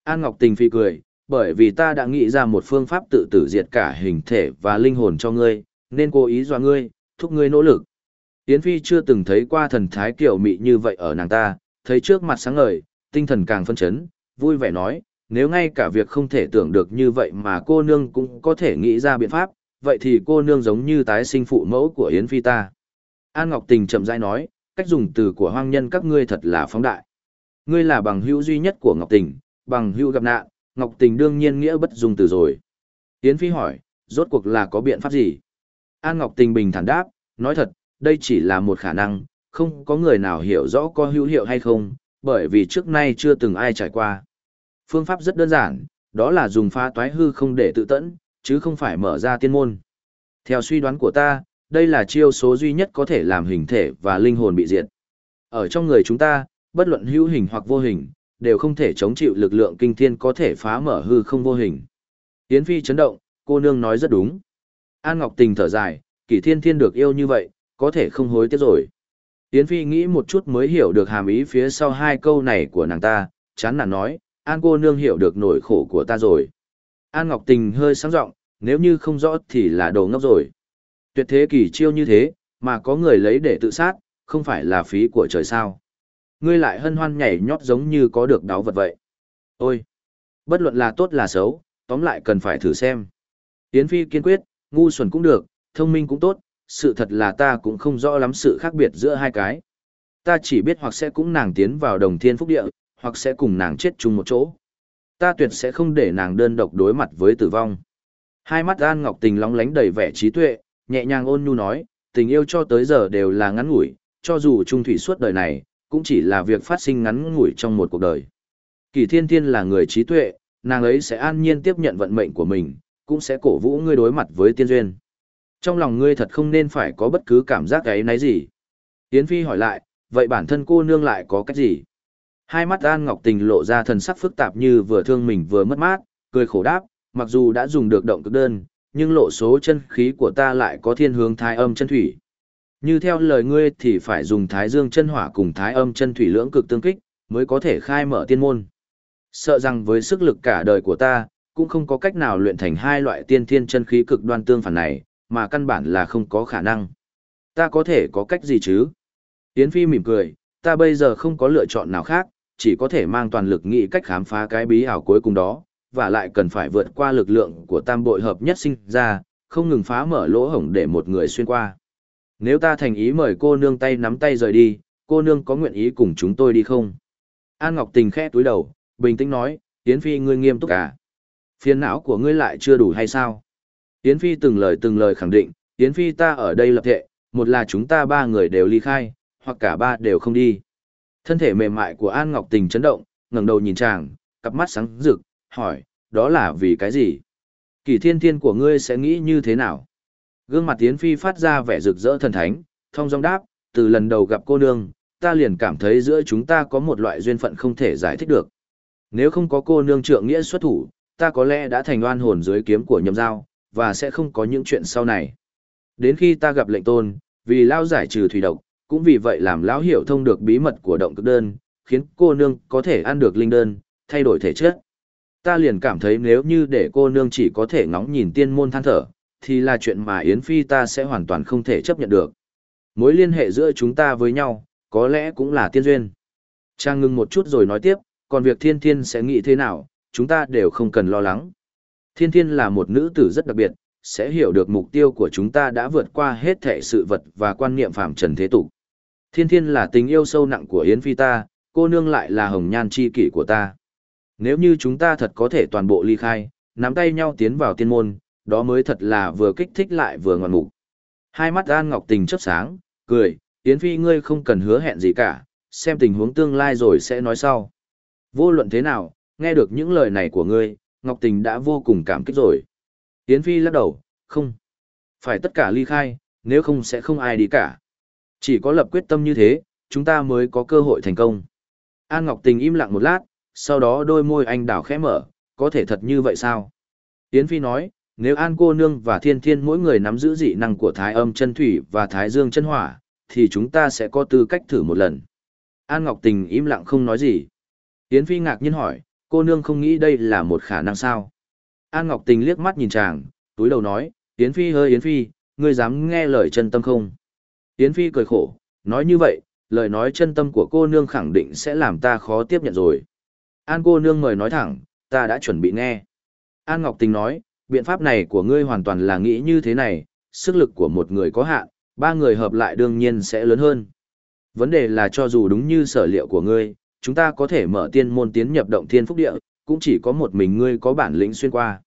An Ngọc Tình phi cười, bởi vì ta đã nghĩ ra một phương pháp tự tử diệt cả hình thể và linh hồn cho ngươi, nên cố ý dọa ngươi, thúc ngươi nỗ lực. Yến Phi chưa từng thấy qua thần thái kiểu mị như vậy ở nàng ta, thấy trước mặt sáng ngời, tinh thần càng phân chấn, vui vẻ nói, nếu ngay cả việc không thể tưởng được như vậy mà cô nương cũng có thể nghĩ ra biện pháp, vậy thì cô nương giống như tái sinh phụ mẫu của Yến Phi ta. An Ngọc Tình chậm rãi nói, cách dùng từ của hoang nhân các ngươi thật là phóng đại. Ngươi là bằng hữu duy nhất của Ngọc Tình, bằng hữu gặp nạn, Ngọc Tình đương nhiên nghĩa bất dùng từ rồi. Yến Phi hỏi, rốt cuộc là có biện pháp gì? An Ngọc Tình bình thản đáp, nói thật, đây chỉ là một khả năng, không có người nào hiểu rõ có hữu hiệu hay không, bởi vì trước nay chưa từng ai trải qua. Phương pháp rất đơn giản, đó là dùng phá toái hư không để tự tẫn, chứ không phải mở ra tiên môn. Theo suy đoán của ta, đây là chiêu số duy nhất có thể làm hình thể và linh hồn bị diệt. Ở trong người chúng ta, bất luận hữu hình hoặc vô hình, đều không thể chống chịu lực lượng kinh thiên có thể phá mở hư không vô hình. Yến Phi chấn động, cô nương nói rất đúng. An Ngọc Tình thở dài, kỷ thiên thiên được yêu như vậy, có thể không hối tiếc rồi. Yến Phi nghĩ một chút mới hiểu được hàm ý phía sau hai câu này của nàng ta, chán nản nói, An cô nương hiểu được nỗi khổ của ta rồi. An Ngọc Tình hơi sáng giọng, nếu như không rõ thì là đồ ngốc rồi. Tuyệt thế kỳ chiêu như thế, mà có người lấy để tự sát, không phải là phí của trời sao. Ngươi lại hân hoan nhảy nhót giống như có được đáo vật vậy. Ôi! Bất luận là tốt là xấu, tóm lại cần phải thử xem. Yến Phi kiên quyết, ngu xuẩn cũng được, thông minh cũng tốt, sự thật là ta cũng không rõ lắm sự khác biệt giữa hai cái. Ta chỉ biết hoặc sẽ cũng nàng tiến vào đồng thiên phúc địa, hoặc sẽ cùng nàng chết chung một chỗ. Ta tuyệt sẽ không để nàng đơn độc đối mặt với tử vong. Hai mắt An Ngọc Tình lóng lánh đầy vẻ trí tuệ, nhẹ nhàng ôn nhu nói, tình yêu cho tới giờ đều là ngắn ngủi, cho dù trung thủy suốt đời này, cũng chỉ là việc phát sinh ngắn ngủi trong một cuộc đời. Kỳ thiên thiên là người trí tuệ, nàng ấy sẽ an nhiên tiếp nhận vận mệnh của mình, cũng sẽ cổ vũ ngươi đối mặt với tiên duyên. Trong lòng ngươi thật không nên phải có bất cứ cảm giác ấy nấy gì. Yến Phi hỏi lại, vậy bản thân cô nương lại có cách gì? Hai mắt An Ngọc Tình lộ ra thần sắc phức tạp như vừa thương mình vừa mất mát, cười khổ đáp, mặc dù đã dùng được động cực đơn, nhưng lộ số chân khí của ta lại có thiên hướng thái âm chân thủy. Như theo lời ngươi thì phải dùng thái dương chân hỏa cùng thái âm chân thủy lưỡng cực tương kích, mới có thể khai mở tiên môn. Sợ rằng với sức lực cả đời của ta, cũng không có cách nào luyện thành hai loại tiên thiên chân khí cực đoan tương phản này, mà căn bản là không có khả năng. Ta có thể có cách gì chứ? Yến Phi mỉm cười, ta bây giờ không có lựa chọn nào khác, chỉ có thể mang toàn lực nghĩ cách khám phá cái bí ảo cuối cùng đó, và lại cần phải vượt qua lực lượng của tam bội hợp nhất sinh ra, không ngừng phá mở lỗ hổng để một người xuyên qua. Nếu ta thành ý mời cô nương tay nắm tay rời đi, cô nương có nguyện ý cùng chúng tôi đi không? An Ngọc Tình khẽ túi đầu, bình tĩnh nói, Yến Phi ngươi nghiêm túc à? Phiền não của ngươi lại chưa đủ hay sao? Yến Phi từng lời từng lời khẳng định, Yến Phi ta ở đây lập thệ, một là chúng ta ba người đều ly khai, hoặc cả ba đều không đi. Thân thể mềm mại của An Ngọc Tình chấn động, ngẩng đầu nhìn chàng, cặp mắt sáng rực, hỏi, đó là vì cái gì? Kỳ thiên thiên của ngươi sẽ nghĩ như thế nào? Gương mặt Yến Phi phát ra vẻ rực rỡ thần thánh, thông dong đáp, từ lần đầu gặp cô nương, ta liền cảm thấy giữa chúng ta có một loại duyên phận không thể giải thích được. Nếu không có cô nương trượng nghĩa xuất thủ, ta có lẽ đã thành oan hồn dưới kiếm của nhầm dao, và sẽ không có những chuyện sau này. Đến khi ta gặp lệnh tôn, vì lao giải trừ thủy độc, cũng vì vậy làm lão hiểu thông được bí mật của động cực đơn, khiến cô nương có thể ăn được linh đơn, thay đổi thể chất. Ta liền cảm thấy nếu như để cô nương chỉ có thể ngóng nhìn tiên môn than thở, thì là chuyện mà Yến Phi ta sẽ hoàn toàn không thể chấp nhận được. Mối liên hệ giữa chúng ta với nhau, có lẽ cũng là tiên duyên. Trang ngưng một chút rồi nói tiếp, còn việc thiên thiên sẽ nghĩ thế nào, chúng ta đều không cần lo lắng. Thiên thiên là một nữ tử rất đặc biệt, sẽ hiểu được mục tiêu của chúng ta đã vượt qua hết thể sự vật và quan niệm phàm trần thế tục. Thiên thiên là tình yêu sâu nặng của Yến Phi ta, cô nương lại là hồng nhan chi kỷ của ta. Nếu như chúng ta thật có thể toàn bộ ly khai, nắm tay nhau tiến vào tiên môn, đó mới thật là vừa kích thích lại vừa ngọn mục. Hai mắt An Ngọc Tình chớp sáng, cười, Yến Phi ngươi không cần hứa hẹn gì cả, xem tình huống tương lai rồi sẽ nói sau. Vô luận thế nào, nghe được những lời này của ngươi, Ngọc Tình đã vô cùng cảm kích rồi. Yến Phi lắc đầu, không. Phải tất cả ly khai, nếu không sẽ không ai đi cả. Chỉ có lập quyết tâm như thế, chúng ta mới có cơ hội thành công. An Ngọc Tình im lặng một lát, sau đó đôi môi anh đảo khẽ mở, có thể thật như vậy sao? Yến Phi nói, nếu An cô nương và Thiên Thiên mỗi người nắm giữ dị năng của Thái âm chân thủy và Thái dương chân hỏa, thì chúng ta sẽ có tư cách thử một lần. An Ngọc Tình im lặng không nói gì. Yến Phi ngạc nhiên hỏi, cô nương không nghĩ đây là một khả năng sao? An Ngọc Tình liếc mắt nhìn chàng, túi đầu nói, Yến Phi hơi Yến Phi, ngươi dám nghe lời chân tâm không? Yến Phi cười khổ, nói như vậy, lời nói chân tâm của cô nương khẳng định sẽ làm ta khó tiếp nhận rồi. An cô nương mời nói thẳng, ta đã chuẩn bị nghe. An Ngọc Tình nói, biện pháp này của ngươi hoàn toàn là nghĩ như thế này, sức lực của một người có hạn, ba người hợp lại đương nhiên sẽ lớn hơn. Vấn đề là cho dù đúng như sở liệu của ngươi, chúng ta có thể mở tiên môn tiến nhập động thiên phúc địa, cũng chỉ có một mình ngươi có bản lĩnh xuyên qua.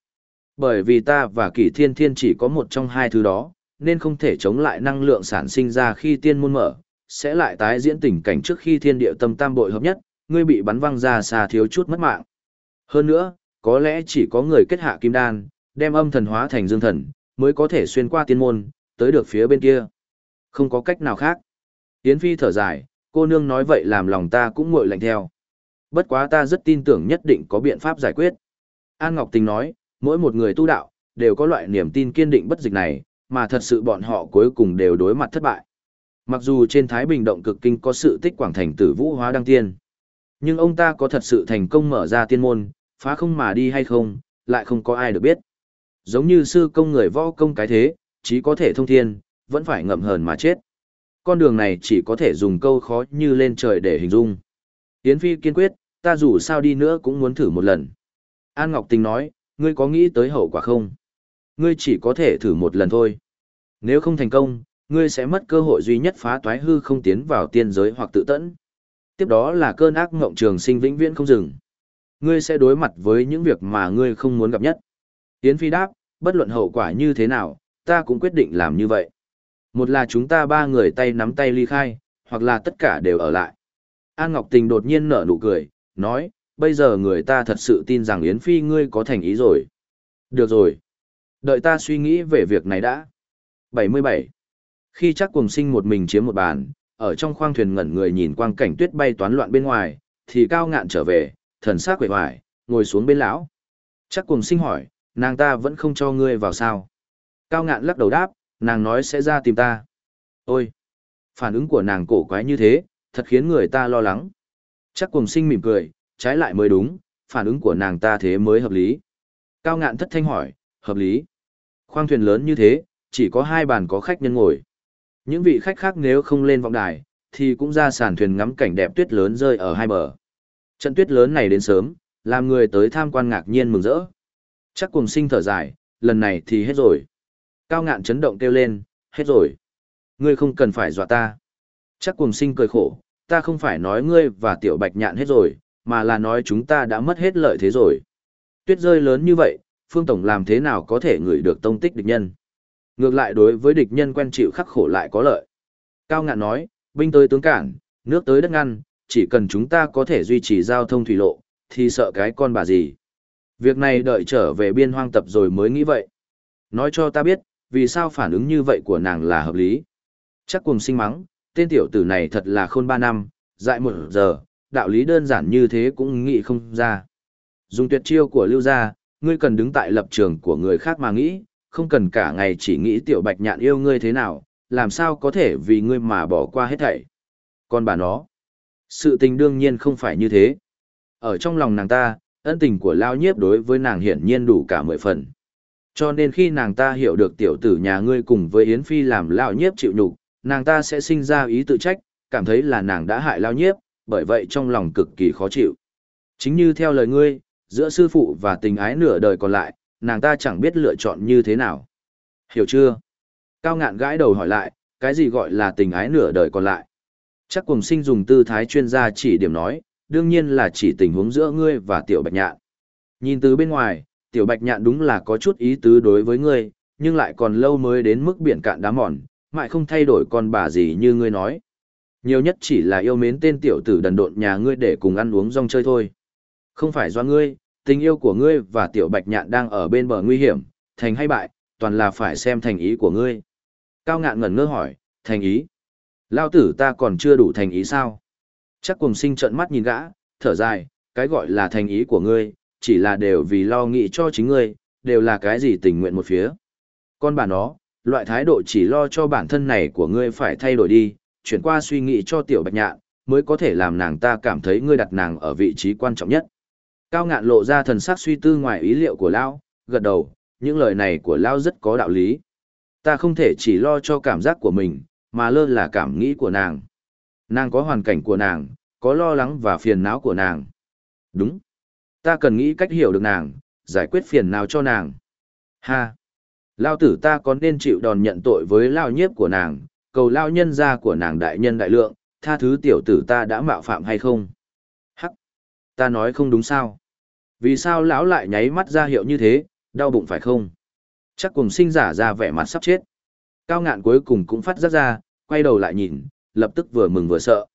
Bởi vì ta và kỷ thiên thiên chỉ có một trong hai thứ đó, nên không thể chống lại năng lượng sản sinh ra khi tiên môn mở, sẽ lại tái diễn tình cảnh trước khi thiên địa tâm tam bội hợp nhất, ngươi bị bắn văng ra xa thiếu chút mất mạng. Hơn nữa, có lẽ chỉ có người kết hạ kim đan, đem âm thần hóa thành dương thần, mới có thể xuyên qua tiên môn, tới được phía bên kia. Không có cách nào khác. Yến Phi thở dài, cô nương nói vậy làm lòng ta cũng nguội lạnh theo. Bất quá ta rất tin tưởng nhất định có biện pháp giải quyết. An Ngọc Tình nói, mỗi một người tu đạo, đều có loại niềm tin kiên định bất dịch này, mà thật sự bọn họ cuối cùng đều đối mặt thất bại. Mặc dù trên Thái Bình Động cực kinh có sự tích quảng thành tử vũ hóa đăng tiên, nhưng ông ta có thật sự thành công mở ra tiên môn, phá không mà đi hay không, lại không có ai được biết. Giống như sư công người võ công cái thế, chỉ có thể thông thiên, vẫn phải ngậm hờn mà chết. Con đường này chỉ có thể dùng câu khó như lên trời để hình dung. Yến Phi kiên quyết, ta dù sao đi nữa cũng muốn thử một lần. An Ngọc Tình nói, ngươi có nghĩ tới hậu quả không? Ngươi chỉ có thể thử một lần thôi. Nếu không thành công, ngươi sẽ mất cơ hội duy nhất phá toái hư không tiến vào tiên giới hoặc tự tẫn. Tiếp đó là cơn ác ngộng trường sinh vĩnh viễn không dừng. Ngươi sẽ đối mặt với những việc mà ngươi không muốn gặp nhất. Yến Phi đáp, bất luận hậu quả như thế nào, ta cũng quyết định làm như vậy. Một là chúng ta ba người tay nắm tay ly khai, hoặc là tất cả đều ở lại. An Ngọc Tình đột nhiên nở nụ cười, nói, bây giờ người ta thật sự tin rằng Yến Phi ngươi có thành ý rồi. Được rồi. Đợi ta suy nghĩ về việc này đã. 77. Khi chắc cùng sinh một mình chiếm một bàn, ở trong khoang thuyền ngẩn người nhìn quang cảnh tuyết bay toán loạn bên ngoài, thì cao ngạn trở về, thần sắc quệ hoài, ngồi xuống bên lão. Chắc cùng sinh hỏi, nàng ta vẫn không cho ngươi vào sao. Cao ngạn lắc đầu đáp, nàng nói sẽ ra tìm ta. Ôi! Phản ứng của nàng cổ quái như thế, thật khiến người ta lo lắng. Chắc cùng sinh mỉm cười, trái lại mới đúng, phản ứng của nàng ta thế mới hợp lý. Cao ngạn thất thanh hỏi, hợp lý. Khoang thuyền lớn như thế, chỉ có hai bàn có khách nhân ngồi. Những vị khách khác nếu không lên vọng đài, thì cũng ra sàn thuyền ngắm cảnh đẹp tuyết lớn rơi ở hai bờ. Trận tuyết lớn này đến sớm, làm người tới tham quan ngạc nhiên mừng rỡ. Chắc cùng sinh thở dài, lần này thì hết rồi. Cao ngạn chấn động kêu lên, hết rồi. Ngươi không cần phải dọa ta. Chắc cùng sinh cười khổ, ta không phải nói ngươi và tiểu bạch nhạn hết rồi, mà là nói chúng ta đã mất hết lợi thế rồi. Tuyết rơi lớn như vậy, Phương Tổng làm thế nào có thể ngửi được tông tích địch nhân. Ngược lại đối với địch nhân quen chịu khắc khổ lại có lợi. Cao ngạn nói, binh tới tướng cản, nước tới đất ngăn, chỉ cần chúng ta có thể duy trì giao thông thủy lộ, thì sợ cái con bà gì. Việc này đợi trở về biên hoang tập rồi mới nghĩ vậy. Nói cho ta biết, vì sao phản ứng như vậy của nàng là hợp lý. Chắc cùng sinh mắng, tên tiểu tử này thật là khôn ba năm, dại một giờ, đạo lý đơn giản như thế cũng nghĩ không ra. Dùng tuyệt chiêu của lưu gia, ngươi cần đứng tại lập trường của người khác mà nghĩ, không cần cả ngày chỉ nghĩ tiểu bạch nhạn yêu ngươi thế nào, làm sao có thể vì ngươi mà bỏ qua hết thảy. Còn bà nó, sự tình đương nhiên không phải như thế. Ở trong lòng nàng ta, ân tình của lao nhiếp đối với nàng hiển nhiên đủ cả mười phần. Cho nên khi nàng ta hiểu được tiểu tử nhà ngươi cùng với Yến Phi làm lao nhiếp chịu nhục, nàng ta sẽ sinh ra ý tự trách, cảm thấy là nàng đã hại lao nhiếp, bởi vậy trong lòng cực kỳ khó chịu. Chính như theo lời ngươi, giữa sư phụ và tình ái nửa đời còn lại, nàng ta chẳng biết lựa chọn như thế nào. Hiểu chưa? Cao ngạn gãi đầu hỏi lại, cái gì gọi là tình ái nửa đời còn lại? Chắc cùng sinh dùng tư thái chuyên gia chỉ điểm nói, đương nhiên là chỉ tình huống giữa ngươi và tiểu bạch nhạn. Nhìn từ bên ngoài, tiểu bạch nhạn đúng là có chút ý tứ đối với ngươi, nhưng lại còn lâu mới đến mức biển cạn đá mòn, mãi không thay đổi con bà gì như ngươi nói. Nhiều nhất chỉ là yêu mến tên tiểu tử đần độn nhà ngươi để cùng ăn uống rong chơi thôi. Không phải do ngươi, tình yêu của ngươi và tiểu bạch nhạn đang ở bên bờ nguy hiểm, thành hay bại, toàn là phải xem thành ý của ngươi. Cao ngạn ngẩn ngơ hỏi, thành ý? Lao tử ta còn chưa đủ thành ý sao? Chắc cùng sinh trợn mắt nhìn gã, thở dài, cái gọi là thành ý của ngươi, chỉ là đều vì lo nghĩ cho chính ngươi, đều là cái gì tình nguyện một phía. Con bà nó, loại thái độ chỉ lo cho bản thân này của ngươi phải thay đổi đi, chuyển qua suy nghĩ cho tiểu bạch nhạn, mới có thể làm nàng ta cảm thấy ngươi đặt nàng ở vị trí quan trọng nhất. Cao ngạn lộ ra thần sắc suy tư ngoài ý liệu của Lao, gật đầu, những lời này của Lao rất có đạo lý. Ta không thể chỉ lo cho cảm giác của mình, mà lơ là cảm nghĩ của nàng. Nàng có hoàn cảnh của nàng, có lo lắng và phiền não của nàng. Đúng. Ta cần nghĩ cách hiểu được nàng, giải quyết phiền não cho nàng. Ha. Lao tử ta có nên chịu đòn nhận tội với Lao nhiếp của nàng, cầu Lao nhân gia của nàng đại nhân đại lượng, tha thứ tiểu tử ta đã mạo phạm hay không? Hắc. Ta nói không đúng sao? Vì sao lão lại nháy mắt ra hiệu như thế, đau bụng phải không? Chắc cùng sinh giả ra vẻ mặt sắp chết. Cao ngạn cuối cùng cũng phát giác ra, quay đầu lại nhìn, lập tức vừa mừng vừa sợ.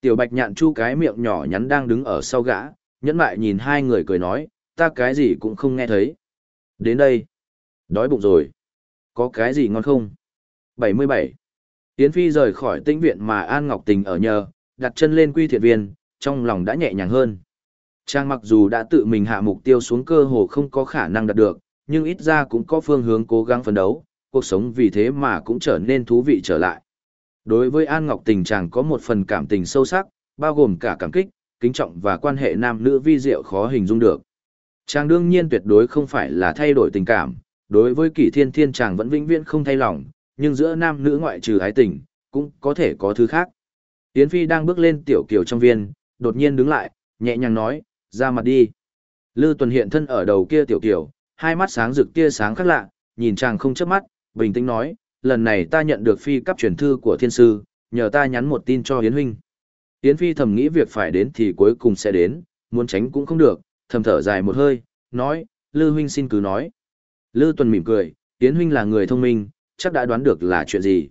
Tiểu bạch nhạn chu cái miệng nhỏ nhắn đang đứng ở sau gã, nhẫn mại nhìn hai người cười nói, ta cái gì cũng không nghe thấy. Đến đây. Đói bụng rồi. Có cái gì ngon không? 77. Yến Phi rời khỏi tĩnh viện mà An Ngọc Tình ở nhờ, đặt chân lên quy thiện viên, trong lòng đã nhẹ nhàng hơn. Trang mặc dù đã tự mình hạ mục tiêu xuống cơ hồ không có khả năng đạt được, nhưng ít ra cũng có phương hướng cố gắng phấn đấu, cuộc sống vì thế mà cũng trở nên thú vị trở lại. Đối với An Ngọc tình chàng có một phần cảm tình sâu sắc, bao gồm cả cảm kích, kính trọng và quan hệ nam nữ vi diệu khó hình dung được. Chàng đương nhiên tuyệt đối không phải là thay đổi tình cảm, đối với kỷ thiên thiên chàng vẫn vĩnh viễn không thay lòng, nhưng giữa nam nữ ngoại trừ ái tình, cũng có thể có thứ khác. Yến Phi đang bước lên tiểu kiều trong viên, đột nhiên đứng lại, nhẹ nhàng nói, ra mặt đi. Lư Tuần hiện thân ở đầu kia tiểu tiểu, hai mắt sáng rực tia sáng khác lạ, nhìn chàng không chớp mắt, bình tĩnh nói, lần này ta nhận được phi cấp truyền thư của thiên sư, nhờ ta nhắn một tin cho Yến huynh. Yến Phi thầm nghĩ việc phải đến thì cuối cùng sẽ đến, muốn tránh cũng không được, thầm thở dài một hơi, nói, Lư huynh xin cứ nói. Lư Tuần mỉm cười, Yến huynh là người thông minh, chắc đã đoán được là chuyện gì.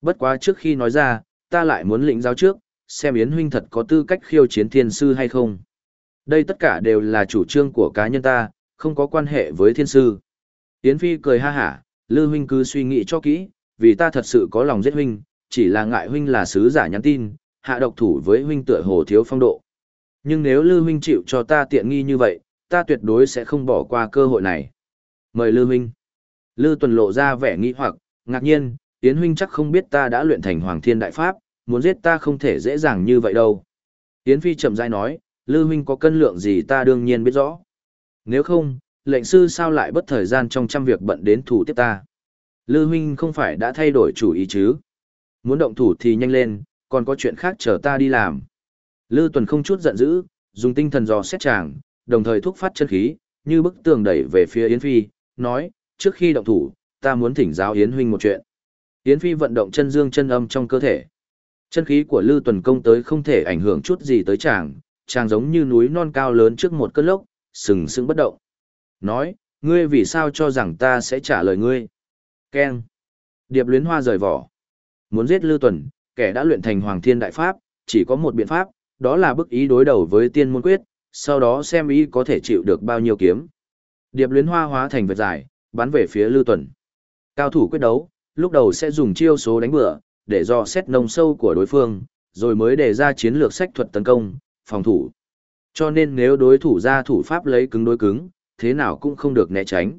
Bất quá trước khi nói ra, ta lại muốn lĩnh giáo trước, xem Yến huynh thật có tư cách khiêu chiến thiên sư hay không. Đây tất cả đều là chủ trương của cá nhân ta, không có quan hệ với thiên sư. Yến Phi cười ha hả, Lư huynh cứ suy nghĩ cho kỹ, vì ta thật sự có lòng giết huynh, chỉ là ngại huynh là sứ giả nhắn tin, hạ độc thủ với huynh tựa hồ thiếu phong độ. Nhưng nếu Lư huynh chịu cho ta tiện nghi như vậy, ta tuyệt đối sẽ không bỏ qua cơ hội này. Mời Lư huynh. Lư tuần lộ ra vẻ nghi hoặc, ngạc nhiên, Yến huynh chắc không biết ta đã luyện thành Hoàng Thiên Đại Pháp, muốn giết ta không thể dễ dàng như vậy đâu. Yến Phi chậm rãi nói, Lư huynh có cân lượng gì ta đương nhiên biết rõ. Nếu không, lệnh sư sao lại bất thời gian trong trăm việc bận đến thủ tiếp ta. Lư huynh không phải đã thay đổi chủ ý chứ. Muốn động thủ thì nhanh lên, còn có chuyện khác chờ ta đi làm. Lư tuần không chút giận dữ, dùng tinh thần dò xét chàng, đồng thời thúc phát chân khí, như bức tường đẩy về phía Yến Phi, nói, trước khi động thủ, ta muốn thỉnh giáo Yến huynh một chuyện. Yến Phi vận động chân dương chân âm trong cơ thể. Chân khí của Lư Tuần công tới không thể ảnh hưởng chút gì tới chàng, chàng giống như núi non cao lớn trước một cơn lốc, sừng sững bất động. Nói, ngươi vì sao cho rằng ta sẽ trả lời ngươi? Ken. Điệp luyến hoa rời vỏ. Muốn giết lưu Tuần, kẻ đã luyện thành Hoàng Thiên Đại Pháp, chỉ có một biện pháp, đó là bức ý đối đầu với tiên môn quyết, sau đó xem ý có thể chịu được bao nhiêu kiếm. Điệp luyến hoa hóa thành vật dài, bắn về phía lưu Tuần. Cao thủ quyết đấu, lúc đầu sẽ dùng chiêu số đánh bừa, để do xét nông sâu của đối phương, rồi mới đề ra chiến lược sách thuật tấn công, phòng thủ. Cho nên nếu đối thủ ra thủ pháp lấy cứng đối cứng, thế nào cũng không được né tránh.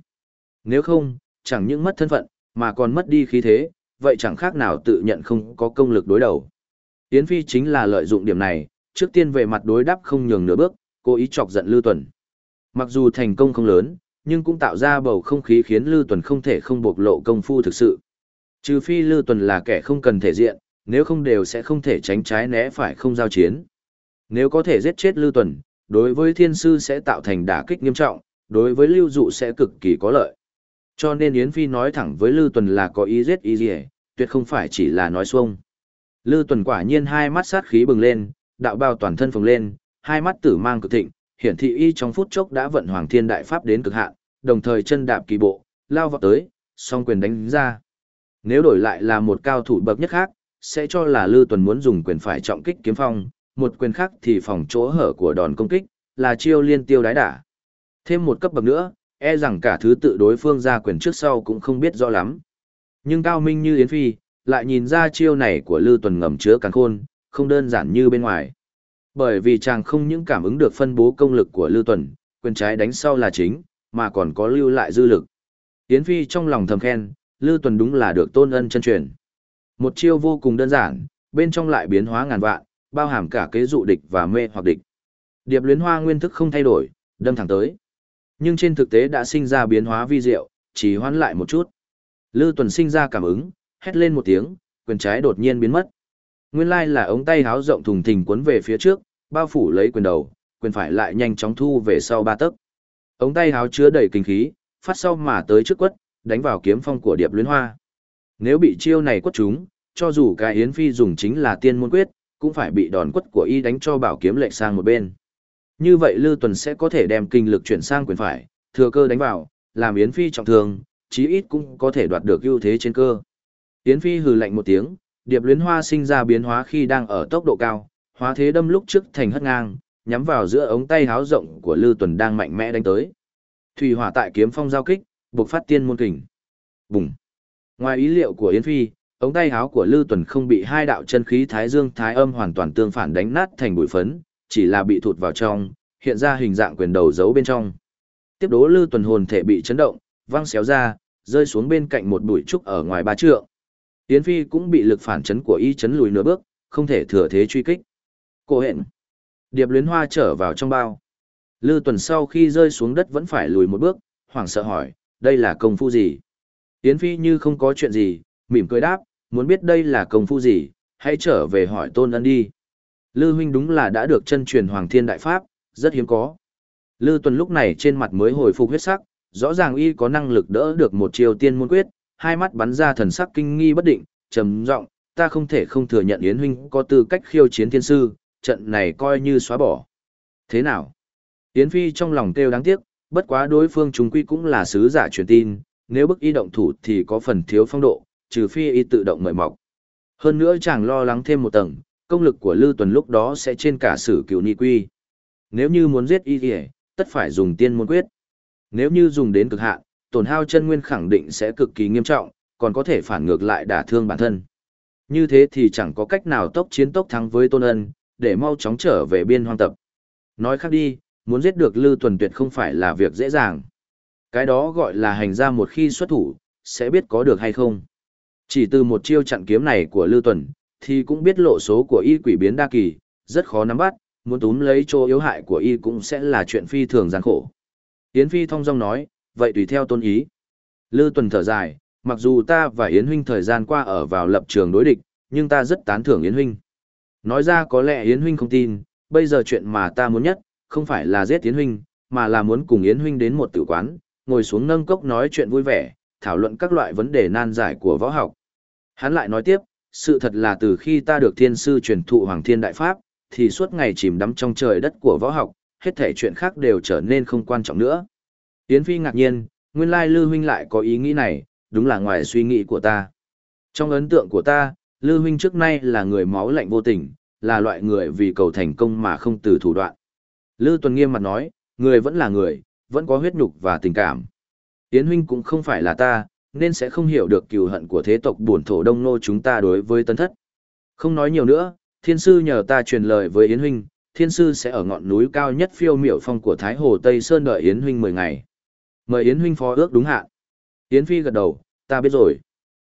Nếu không, chẳng những mất thân phận, mà còn mất đi khí thế, vậy chẳng khác nào tự nhận không có công lực đối đầu. Yến Phi chính là lợi dụng điểm này, trước tiên về mặt đối đáp không nhường nửa bước, cố ý chọc giận Lưu Tuần. Mặc dù thành công không lớn, nhưng cũng tạo ra bầu không khí khiến Lưu Tuần không thể không bộc lộ công phu thực sự. Trừ phi Lưu Tuần là kẻ không cần thể diện, nếu không đều sẽ không thể tránh trái né phải không giao chiến. Nếu có thể giết chết Lưu Tuần, đối với thiên sư sẽ tạo thành đả kích nghiêm trọng, đối với Lưu Dụ sẽ cực kỳ có lợi. Cho nên Yến Phi nói thẳng với Lưu Tuần là có ý giết ý gì, tuyệt không phải chỉ là nói xuông. Lưu Tuần quả nhiên hai mắt sát khí bừng lên, đạo bao toàn thân phồng lên, hai mắt tử mang cực thịnh, hiển thị y trong phút chốc đã vận hoàng thiên đại pháp đến cực hạn, đồng thời chân đạp kỳ bộ, lao vào tới, song quyền đánh ra. Nếu đổi lại là một cao thủ bậc nhất khác, sẽ cho là Lưu Tuần muốn dùng quyền phải trọng kích kiếm phong, một quyền khác thì phòng chỗ hở của đòn công kích, là chiêu liên tiêu đái đả. Thêm một cấp bậc nữa, e rằng cả thứ tự đối phương ra quyền trước sau cũng không biết rõ lắm. Nhưng cao minh như Yến Phi, lại nhìn ra chiêu này của Lư Tuần ngầm chứa càng khôn, không đơn giản như bên ngoài. Bởi vì chàng không những cảm ứng được phân bố công lực của Lư Tuần, quyền trái đánh sau là chính, mà còn có lưu lại dư lực. Yến Phi trong lòng thầm khen, Lư Tuần đúng là được tôn ân chân truyền. Một chiêu vô cùng đơn giản, bên trong lại biến hóa ngàn vạn, bao hàm cả kế dụ địch và mê hoặc địch. Điệp luyến hoa nguyên thức không thay đổi, đâm thẳng tới. Nhưng trên thực tế đã sinh ra biến hóa vi diệu, chỉ hoãn lại một chút. Lư Tuần sinh ra cảm ứng, hét lên một tiếng, quyền trái đột nhiên biến mất. Nguyên lai là ống tay háo rộng thùng thình cuốn về phía trước, bao phủ lấy quyền đầu, quyền phải lại nhanh chóng thu về sau ba tấc. Ống tay háo chứa đầy kinh khí, phát sau mà tới trước quất, đánh vào kiếm phong của Điệp Luyến Hoa. Nếu bị chiêu này quất trúng, cho dù cái Yến Phi dùng chính là tiên môn quyết, cũng phải bị đòn quất của y đánh cho bảo kiếm lệch sang một bên. Như vậy Lư Tuần sẽ có thể đem kinh lực chuyển sang quyền phải, thừa cơ đánh vào, làm Yến Phi trọng thương, chí ít cũng có thể đoạt được ưu thế trên cơ. Yến Phi hừ lạnh một tiếng, điệp luyến hoa sinh ra biến hóa khi đang ở tốc độ cao, hóa thế đâm lúc trước thành hất ngang, nhắm vào giữa ống tay háo rộng của Lư Tuần đang mạnh mẽ đánh tới. Thủy hỏa tại kiếm phong giao kích, buộc phát tiên môn kình. Bùng. Ngoài ý liệu của Yến Phi, ống tay áo của Lư Tuần không bị hai đạo chân khí Thái Dương Thái Âm hoàn toàn tương phản đánh nát thành bụi phấn, chỉ là bị thụt vào trong, hiện ra hình dạng quyền đầu giấu bên trong. Tiếp đố lư tuần hồn thể bị chấn động, văng xéo ra, rơi xuống bên cạnh một bụi trúc ở ngoài ba trượng. Yến Phi cũng bị lực phản chấn của y chấn lùi nửa bước, không thể thừa thế truy kích. Cô hẹn. Điệp luyến hoa trở vào trong bao. Lư tuần sau khi rơi xuống đất vẫn phải lùi một bước, hoảng sợ hỏi, đây là công phu gì? Yến Phi như không có chuyện gì, mỉm cười đáp, muốn biết đây là công phu gì, hãy trở về hỏi tôn ân đi. Lư huynh đúng là đã được chân truyền Hoàng Thiên Đại Pháp, rất hiếm có. Lư tuần lúc này trên mặt mới hồi phục huyết sắc, rõ ràng y có năng lực đỡ được một chiều tiên môn quyết, hai mắt bắn ra thần sắc kinh nghi bất định, trầm giọng, ta không thể không thừa nhận Yến huynh có tư cách khiêu chiến thiên sư, trận này coi như xóa bỏ. Thế nào? Yến Phi trong lòng kêu đáng tiếc, bất quá đối phương chúng quy cũng là sứ giả truyền tin, nếu bức y động thủ thì có phần thiếu phong độ, trừ phi y tự động mời mọc. Hơn nữa chàng lo lắng thêm một tầng, công lực của Lư Tuần lúc đó sẽ trên cả sử cựu ni quy. Nếu như muốn giết y thì tất phải dùng tiên môn quyết. Nếu như dùng đến cực hạn, tổn hao chân nguyên khẳng định sẽ cực kỳ nghiêm trọng, còn có thể phản ngược lại đả thương bản thân. Như thế thì chẳng có cách nào tốc chiến tốc thắng với Tôn Ân, để mau chóng trở về biên hoang tập. Nói khác đi, muốn giết được Lư Tuần tuyệt không phải là việc dễ dàng. Cái đó gọi là hành ra một khi xuất thủ, sẽ biết có được hay không. Chỉ từ một chiêu chặn kiếm này của Lưu Tuần, thì cũng biết lộ số của y quỷ biến đa kỳ, rất khó nắm bắt, muốn túm lấy chỗ yếu hại của y cũng sẽ là chuyện phi thường gian khổ. Yến Phi thong dong nói, vậy tùy theo tôn ý. Lưu Tuần thở dài, mặc dù ta và Yến Huynh thời gian qua ở vào lập trường đối địch, nhưng ta rất tán thưởng Yến Huynh. Nói ra có lẽ Yến Huynh không tin, bây giờ chuyện mà ta muốn nhất, không phải là giết Yến Huynh, mà là muốn cùng Yến Huynh đến một tử quán, ngồi xuống nâng cốc nói chuyện vui vẻ, thảo luận các loại vấn đề nan giải của võ học. Hắn lại nói tiếp, sự thật là từ khi ta được thiên sư truyền thụ Hoàng Thiên Đại Pháp, thì suốt ngày chìm đắm trong trời đất của võ học, hết thể chuyện khác đều trở nên không quan trọng nữa. Yến Phi ngạc nhiên, nguyên lai Lư Huynh lại có ý nghĩ này, đúng là ngoài suy nghĩ của ta. Trong ấn tượng của ta, Lư Huynh trước nay là người máu lạnh vô tình, là loại người vì cầu thành công mà không từ thủ đoạn. Lư Tuần nghiêm mặt nói, người vẫn là người, vẫn có huyết nhục và tình cảm. Yến Huynh cũng không phải là ta, nên sẽ không hiểu được cừu hận của thế tộc bổn thổ đông nô chúng ta đối với tân thất. Không nói nhiều nữa, thiên sư nhờ ta truyền lời với Yến Huynh, thiên sư sẽ ở ngọn núi cao nhất phiêu miểu phong của Thái Hồ Tây Sơn đợi Yến Huynh 10 ngày. Mời Yến Huynh phó ước đúng hạn. Yến Phi gật đầu, ta biết rồi.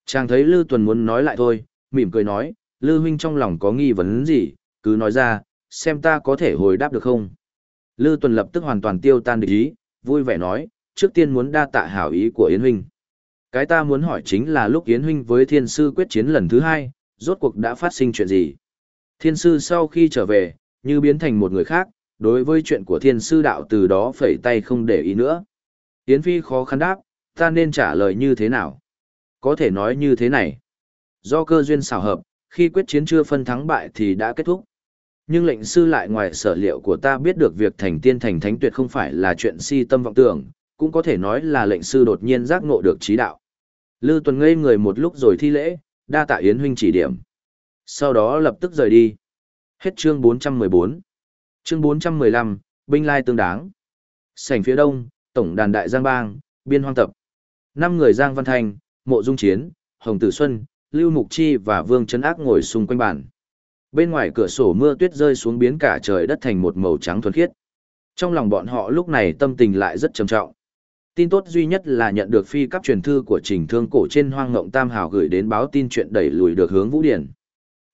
Chàng thấy Lư Tuần muốn nói lại thôi, mỉm cười nói, Lư Huynh trong lòng có nghi vấn gì, cứ nói ra, xem ta có thể hồi đáp được không. Lư Tuần lập tức hoàn toàn tiêu tan địch ý, vui vẻ nói, trước tiên muốn đa tạ hảo ý của Yến Huynh. Cái ta muốn hỏi chính là lúc Yến Huynh với Thiên Sư quyết chiến lần thứ hai, rốt cuộc đã phát sinh chuyện gì? Thiên Sư sau khi trở về, như biến thành một người khác, đối với chuyện của Thiên Sư đạo từ đó phẩy tay không để ý nữa. Yến Phi khó khăn đáp, ta nên trả lời như thế nào? Có thể nói như thế này. Do cơ duyên xảo hợp, khi quyết chiến chưa phân thắng bại thì đã kết thúc. Nhưng lệnh sư lại ngoài sở liệu của ta biết được việc thành tiên thành thánh tuyệt không phải là chuyện si tâm vọng tưởng, cũng có thể nói là lệnh sư đột nhiên giác ngộ được trí đạo. Lư Tuần ngây người một lúc rồi thi lễ, đa tạ Yến huynh chỉ điểm. Sau đó lập tức rời đi. Hết chương 414. Chương 415, binh lai tương đáng. Sảnh phía đông, tổng đàn đại Giang Bang, biên hoang tập. Năm người Giang Văn Thành, Mộ Dung Chiến, Hồng Tử Xuân, Lưu Mục Chi và Vương Trấn Ác ngồi xung quanh bàn. Bên ngoài cửa sổ mưa tuyết rơi xuống biến cả trời đất thành một màu trắng thuần khiết. Trong lòng bọn họ lúc này tâm tình lại rất trầm trọng. Tin tốt duy nhất là nhận được phi cấp truyền thư của Trình Thương Cổ trên Hoang Ngộng Tam Hào gửi đến báo tin chuyện đẩy lùi được hướng Vũ Điển.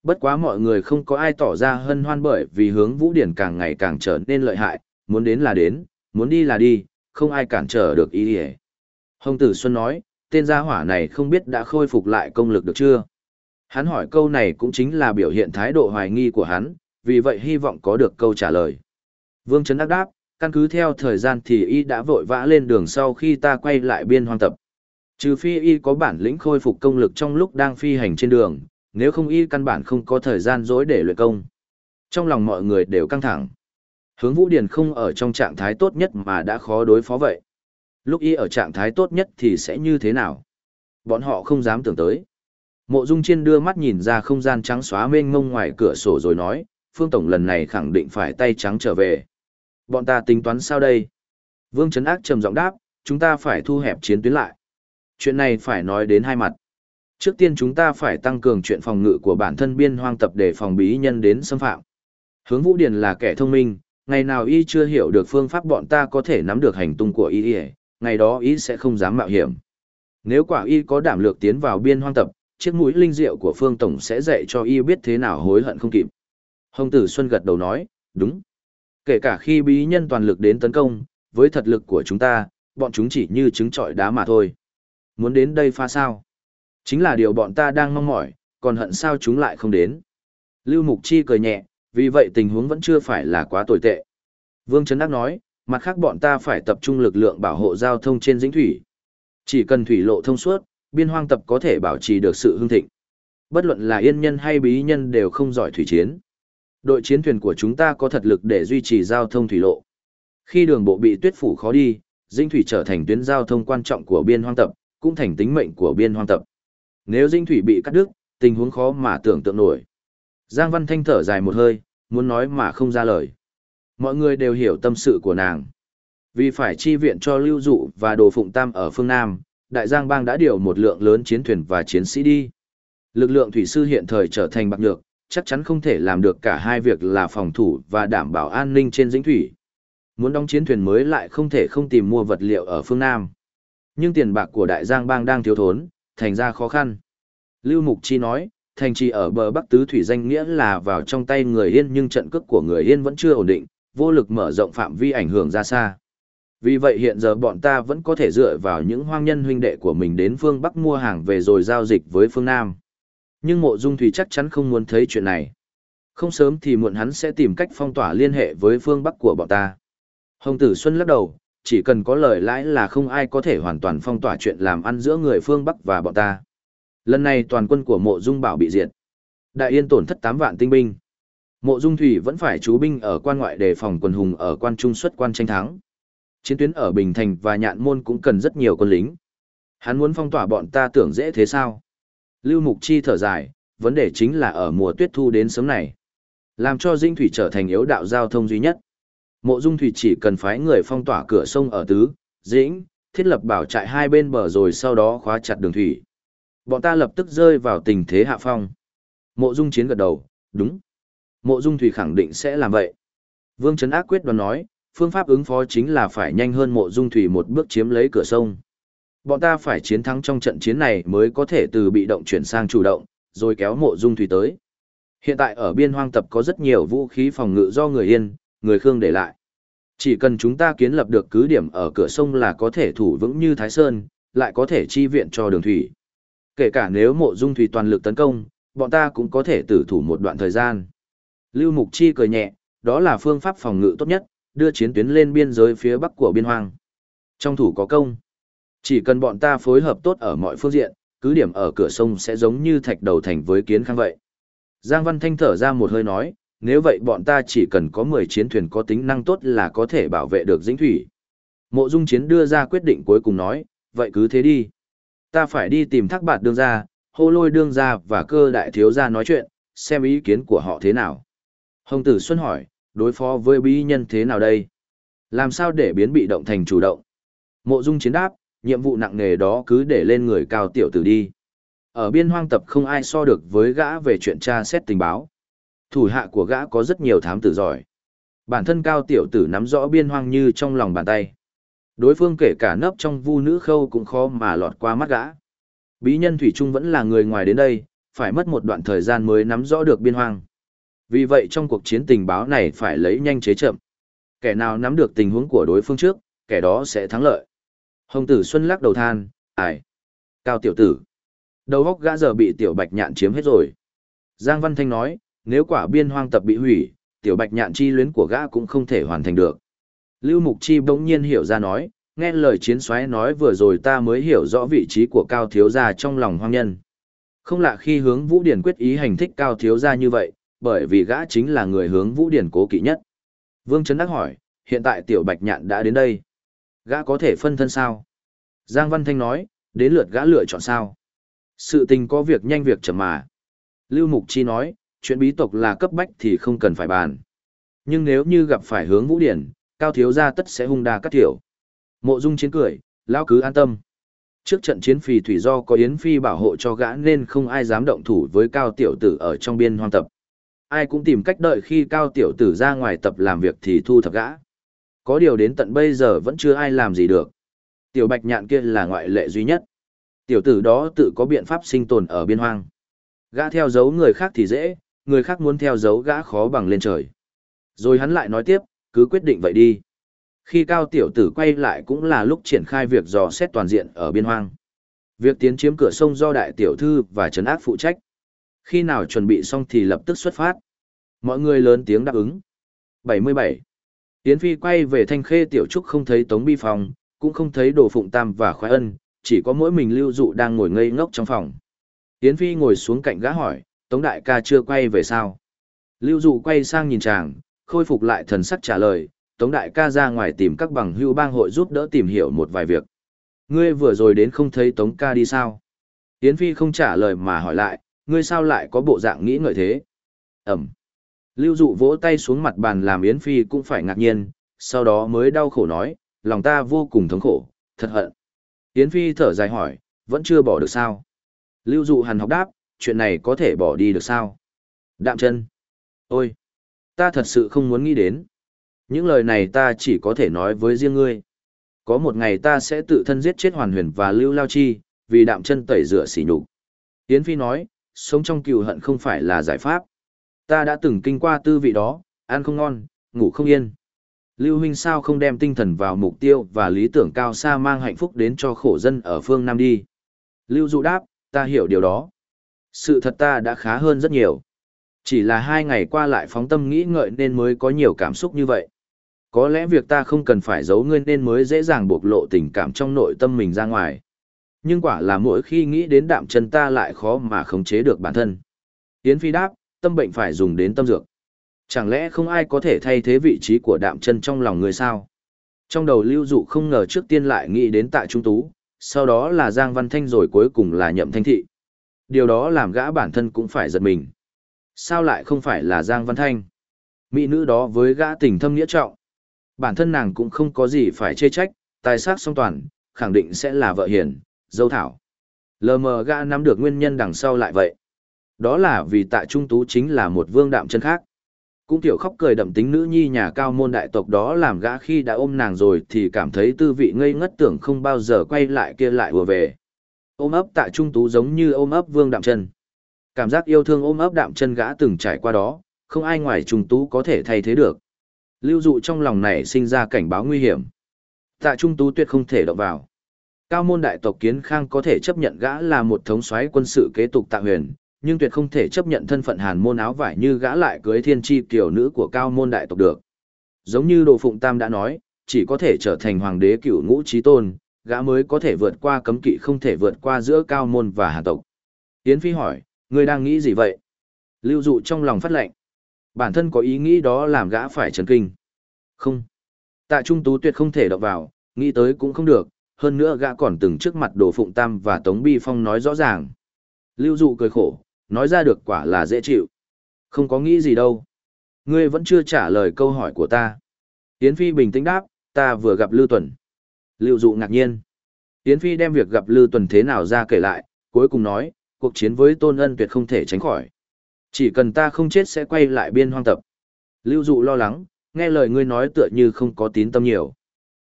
Bất quá mọi người không có ai tỏ ra hân hoan bởi vì hướng Vũ Điển càng ngày càng trở nên lợi hại, muốn đến là đến, muốn đi là đi, không ai cản trở được ý đi Hồng Tử Xuân nói, tên gia hỏa này không biết đã khôi phục lại công lực được chưa? Hắn hỏi câu này cũng chính là biểu hiện thái độ hoài nghi của hắn, vì vậy hy vọng có được câu trả lời. Vương Trấn đắc đáp, căn cứ theo thời gian thì y đã vội vã lên đường sau khi ta quay lại biên hoang tập. Trừ phi y có bản lĩnh khôi phục công lực trong lúc đang phi hành trên đường, nếu không y căn bản không có thời gian dối để luyện công. Trong lòng mọi người đều căng thẳng. Hướng Vũ Điền không ở trong trạng thái tốt nhất mà đã khó đối phó vậy. Lúc y ở trạng thái tốt nhất thì sẽ như thế nào? Bọn họ không dám tưởng tới. Mộ Dung Chiên đưa mắt nhìn ra không gian trắng xóa mênh mông ngoài cửa sổ rồi nói, Phương Tổng lần này khẳng định phải tay trắng trở về. Bọn ta tính toán sao đây? Vương Trấn Ác trầm giọng đáp, chúng ta phải thu hẹp chiến tuyến lại. Chuyện này phải nói đến hai mặt. Trước tiên chúng ta phải tăng cường chuyện phòng ngự của bản thân biên hoang tập để phòng bí nhân đến xâm phạm. Hướng Vũ Điền là kẻ thông minh, ngày nào y chưa hiểu được phương pháp bọn ta có thể nắm được hành tung của y, ngày đó y sẽ không dám mạo hiểm. Nếu quả y có đảm lược tiến vào biên hoang tập, chiếc mũi linh diệu của Phương Tổng sẽ dạy cho y biết thế nào hối hận không kịp. Hồng Tử Xuân gật đầu nói, đúng. Kể cả khi bí nhân toàn lực đến tấn công, với thật lực của chúng ta, bọn chúng chỉ như trứng trọi đá mà thôi. Muốn đến đây pha sao? Chính là điều bọn ta đang mong mỏi, còn hận sao chúng lại không đến. Lưu Mục Chi cười nhẹ, vì vậy tình huống vẫn chưa phải là quá tồi tệ. Vương Trấn Đắc nói, mặt khác bọn ta phải tập trung lực lượng bảo hộ giao thông trên dĩnh thủy. Chỉ cần thủy lộ thông suốt, biên hoang tập có thể bảo trì được sự hưng thịnh. Bất luận là yên nhân hay bí nhân đều không giỏi thủy chiến. Đội chiến thuyền của chúng ta có thật lực để duy trì giao thông thủy lộ. Khi đường bộ bị tuyết phủ khó đi, dinh thủy trở thành tuyến giao thông quan trọng của biên hoang tập, cũng thành tính mệnh của biên hoang tập. Nếu dinh thủy bị cắt đứt, tình huống khó mà tưởng tượng nổi. Giang Văn Thanh thở dài một hơi, muốn nói mà không ra lời. Mọi người đều hiểu tâm sự của nàng. Vì phải chi viện cho Lưu Dụ và Đồ Phụng Tam ở phương Nam, Đại Giang Bang đã điều một lượng lớn chiến thuyền và chiến sĩ đi. Lực lượng thủy sư hiện thời trở thành bạc nhược, chắc chắn không thể làm được cả hai việc là phòng thủ và đảm bảo an ninh trên dĩnh thủy. Muốn đóng chiến thuyền mới lại không thể không tìm mua vật liệu ở phương Nam. Nhưng tiền bạc của Đại Giang Bang đang thiếu thốn, thành ra khó khăn. Lưu Mục Chi nói, thành trì ở bờ Bắc Tứ Thủy danh nghĩa là vào trong tay người Yên nhưng trận cước của người Yên vẫn chưa ổn định, vô lực mở rộng phạm vi ảnh hưởng ra xa. Vì vậy hiện giờ bọn ta vẫn có thể dựa vào những hoang nhân huynh đệ của mình đến phương Bắc mua hàng về rồi giao dịch với phương Nam. Nhưng mộ dung thủy chắc chắn không muốn thấy chuyện này. Không sớm thì muộn hắn sẽ tìm cách phong tỏa liên hệ với phương Bắc của bọn ta. Hồng Tử Xuân lắc đầu, chỉ cần có lời lãi là không ai có thể hoàn toàn phong tỏa chuyện làm ăn giữa người phương Bắc và bọn ta. Lần này toàn quân của mộ dung bảo bị diệt. Đại yên tổn thất 8 vạn tinh binh. Mộ dung thủy vẫn phải trú binh ở quan ngoại đề phòng quần hùng ở quan trung xuất quan tranh thắng. Chiến tuyến ở Bình Thành và Nhạn Môn cũng cần rất nhiều quân lính. Hắn muốn phong tỏa bọn ta tưởng dễ thế sao? Lưu Mục Chi thở dài, vấn đề chính là ở mùa tuyết thu đến sớm này. Làm cho Dinh Thủy trở thành yếu đạo giao thông duy nhất. Mộ Dung Thủy chỉ cần phái người phong tỏa cửa sông ở Tứ, Dĩnh, thiết lập bảo trại hai bên bờ rồi sau đó khóa chặt đường thủy. Bọn ta lập tức rơi vào tình thế hạ phong. Mộ Dung Chiến gật đầu, đúng. Mộ Dung Thủy khẳng định sẽ làm vậy. Vương Trấn Ác quyết đoán nói, phương pháp ứng phó chính là phải nhanh hơn mộ dung thủy một bước chiếm lấy cửa sông. Bọn ta phải chiến thắng trong trận chiến này mới có thể từ bị động chuyển sang chủ động, rồi kéo mộ dung thủy tới. Hiện tại ở biên hoang tập có rất nhiều vũ khí phòng ngự do người Yên, người Khương để lại. Chỉ cần chúng ta kiến lập được cứ điểm ở cửa sông là có thể thủ vững như Thái Sơn, lại có thể chi viện cho đường thủy. Kể cả nếu mộ dung thủy toàn lực tấn công, bọn ta cũng có thể tử thủ một đoạn thời gian. Lưu Mục Chi cười nhẹ, đó là phương pháp phòng ngự tốt nhất, đưa chiến tuyến lên biên giới phía bắc của biên hoang. Trong thủ có công. Chỉ cần bọn ta phối hợp tốt ở mọi phương diện, cứ điểm ở cửa sông sẽ giống như thạch đầu thành với kiến khang vậy. Giang Văn Thanh thở ra một hơi nói, nếu vậy bọn ta chỉ cần có 10 chiến thuyền có tính năng tốt là có thể bảo vệ được dĩnh thủy. Mộ Dung Chiến đưa ra quyết định cuối cùng nói, vậy cứ thế đi. Ta phải đi tìm thác bạt đương gia, hô lôi đương gia và cơ đại thiếu gia nói chuyện, xem ý kiến của họ thế nào. Hồng Tử Xuân hỏi, đối phó với bí nhân thế nào đây? Làm sao để biến bị động thành chủ động? Mộ Dung chiến đáp, nhiệm vụ nặng nề đó cứ để lên người cao tiểu tử đi. Ở biên hoang tập không ai so được với gã về chuyện tra xét tình báo. Thủ hạ của gã có rất nhiều thám tử giỏi. Bản thân cao tiểu tử nắm rõ biên hoang như trong lòng bàn tay. Đối phương kể cả nấp trong vu nữ khâu cũng khó mà lọt qua mắt gã. Bí nhân Thủy Trung vẫn là người ngoài đến đây, phải mất một đoạn thời gian mới nắm rõ được biên hoang. Vì vậy trong cuộc chiến tình báo này phải lấy nhanh chế chậm. Kẻ nào nắm được tình huống của đối phương trước, kẻ đó sẽ thắng lợi. Hồng tử Xuân lắc đầu than, ải. Cao tiểu tử. Đầu góc gã giờ bị tiểu bạch nhạn chiếm hết rồi. Giang Văn Thanh nói, nếu quả biên hoang tập bị hủy, tiểu bạch nhạn chi luyến của gã cũng không thể hoàn thành được. Lưu Mục Chi bỗng nhiên hiểu ra nói, nghe lời chiến soái nói vừa rồi ta mới hiểu rõ vị trí của Cao Thiếu Gia trong lòng hoang nhân. Không lạ khi hướng Vũ Điển quyết ý hành thích Cao Thiếu Gia như vậy, bởi vì gã chính là người hướng Vũ Điển cố kỵ nhất. Vương Trấn Đắc hỏi, hiện tại Tiểu Bạch Nhạn đã đến đây. Gã có thể phân thân sao? Giang Văn Thanh nói, đến lượt gã lựa chọn sao? Sự tình có việc nhanh việc chậm mà. Lưu Mục Chi nói, chuyện bí tộc là cấp bách thì không cần phải bàn. Nhưng nếu như gặp phải hướng Vũ Điển, Cao Thiếu Gia tất sẽ hung đa cắt thiểu. Mộ Dung chiến cười, lão cứ an tâm. Trước trận chiến phì thủy do có Yến Phi bảo hộ cho gã nên không ai dám động thủ với Cao Tiểu Tử ở trong biên hoang tập. ai cũng tìm cách đợi khi cao tiểu tử ra ngoài tập làm việc thì thu thập gã. Có điều đến tận bây giờ vẫn chưa ai làm gì được. Tiểu bạch nhạn kia là ngoại lệ duy nhất. Tiểu tử đó tự có biện pháp sinh tồn ở biên hoang. Gã theo dấu người khác thì dễ, người khác muốn theo dấu gã khó bằng lên trời. Rồi hắn lại nói tiếp, cứ quyết định vậy đi. Khi cao tiểu tử quay lại cũng là lúc triển khai việc dò xét toàn diện ở biên hoang. Việc tiến chiếm cửa sông do đại tiểu thư và trấn ác phụ trách. Khi nào chuẩn bị xong thì lập tức xuất phát. Mọi người lớn tiếng đáp ứng. 77. Yến Phi quay về thanh khê tiểu trúc không thấy Tống Bi Phong, cũng không thấy Đồ Phụng Tam và Khoái Ân, chỉ có mỗi mình Lưu Dụ đang ngồi ngây ngốc trong phòng. Yến Phi ngồi xuống cạnh gã hỏi, Tống Đại ca chưa quay về sao? Lưu Dụ quay sang nhìn chàng, khôi phục lại thần sắc trả lời, Tống Đại ca ra ngoài tìm các bằng hưu bang hội giúp đỡ tìm hiểu một vài việc. Ngươi vừa rồi đến không thấy Tống ca đi sao? Yến Phi không trả lời mà hỏi lại, ngươi sao lại có bộ dạng nghĩ ngợi thế? Ẩm. Lưu dụ vỗ tay xuống mặt bàn làm Yến Phi cũng phải ngạc nhiên, sau đó mới đau khổ nói, lòng ta vô cùng thống khổ, thật hận. Yến Phi thở dài hỏi, vẫn chưa bỏ được sao? Lưu dụ hằn học đáp, chuyện này có thể bỏ đi được sao? Đạm chân. Ôi! Ta thật sự không muốn nghĩ đến. Những lời này ta chỉ có thể nói với riêng ngươi. Có một ngày ta sẽ tự thân giết chết Hoàn Huyền và Lưu Lao Chi, vì đạm chân tẩy rửa sỉ nhục. Yến Phi nói, sống trong cừu hận không phải là giải pháp. Ta đã từng kinh qua tư vị đó, ăn không ngon, ngủ không yên. Lưu huynh sao không đem tinh thần vào mục tiêu và lý tưởng cao xa mang hạnh phúc đến cho khổ dân ở phương Nam đi. Lưu dụ đáp, ta hiểu điều đó. Sự thật ta đã khá hơn rất nhiều. Chỉ là hai ngày qua lại phóng tâm nghĩ ngợi nên mới có nhiều cảm xúc như vậy. Có lẽ việc ta không cần phải giấu ngươi nên mới dễ dàng bộc lộ tình cảm trong nội tâm mình ra ngoài. Nhưng quả là mỗi khi nghĩ đến đạm chân ta lại khó mà khống chế được bản thân. Yến Phi đáp, tâm bệnh phải dùng đến tâm dược. Chẳng lẽ không ai có thể thay thế vị trí của đạm chân trong lòng người sao? Trong đầu lưu dụ không ngờ trước tiên lại nghĩ đến tạ trung tú, sau đó là Giang Văn Thanh rồi cuối cùng là nhậm thanh thị. Điều đó làm gã bản thân cũng phải giật mình. Sao lại không phải là Giang Văn Thanh? Mỹ nữ đó với gã tình thâm nghĩa trọng. Bản thân nàng cũng không có gì phải chê trách, tài sắc song toàn, khẳng định sẽ là vợ hiền, dâu thảo. Lờ mờ gã nắm được nguyên nhân đằng sau lại vậy. Đó là vì tạ trung tú chính là một vương đạm chân khác. Cũng tiểu khóc cười đậm tính nữ nhi nhà cao môn đại tộc đó làm gã khi đã ôm nàng rồi thì cảm thấy tư vị ngây ngất tưởng không bao giờ quay lại kia lại vừa về. Ôm ấp tạ trung tú giống như ôm ấp vương đạm chân. Cảm giác yêu thương ôm ấp đạm chân gã từng trải qua đó, không ai ngoài trung tú có thể thay thế được. Lưu dụ trong lòng này sinh ra cảnh báo nguy hiểm. Tạ trung tú tuyệt không thể động vào. Cao môn đại tộc kiến khang có thể chấp nhận gã là một thống soái quân sự kế tục tạ huyền, nhưng tuyệt không thể chấp nhận thân phận hàn môn áo vải như gã lại cưới thiên tri kiểu nữ của cao môn đại tộc được. Giống như Đồ Phụng Tam đã nói, chỉ có thể trở thành hoàng đế cửu ngũ trí tôn, gã mới có thể vượt qua cấm kỵ không thể vượt qua giữa cao môn và hàn tộc. Yến Phi hỏi, ngươi đang nghĩ gì vậy? Lưu dụ trong lòng phát lệnh. Bản thân có ý nghĩ đó làm gã phải chấn kinh. Không. Tạ Trung Tú tuyệt không thể động vào, nghĩ tới cũng không được, hơn nữa gã còn từng trước mặt Đồ Phụng Tam và Tống Bi Phong nói rõ ràng. Lưu dụ cười khổ, nói ra được quả là dễ chịu. Không có nghĩ gì đâu. Ngươi vẫn chưa trả lời câu hỏi của ta. Yến Phi bình tĩnh đáp, ta vừa gặp Lưu Tuần. Lưu dụ ngạc nhiên. Yến Phi đem việc gặp Lưu Tuần thế nào ra kể lại, cuối cùng nói, cuộc chiến với Tôn Ân tuyệt không thể tránh khỏi. Chỉ cần ta không chết sẽ quay lại biên hoang tập. Lưu dụ lo lắng, nghe lời ngươi nói tựa như không có tín tâm nhiều.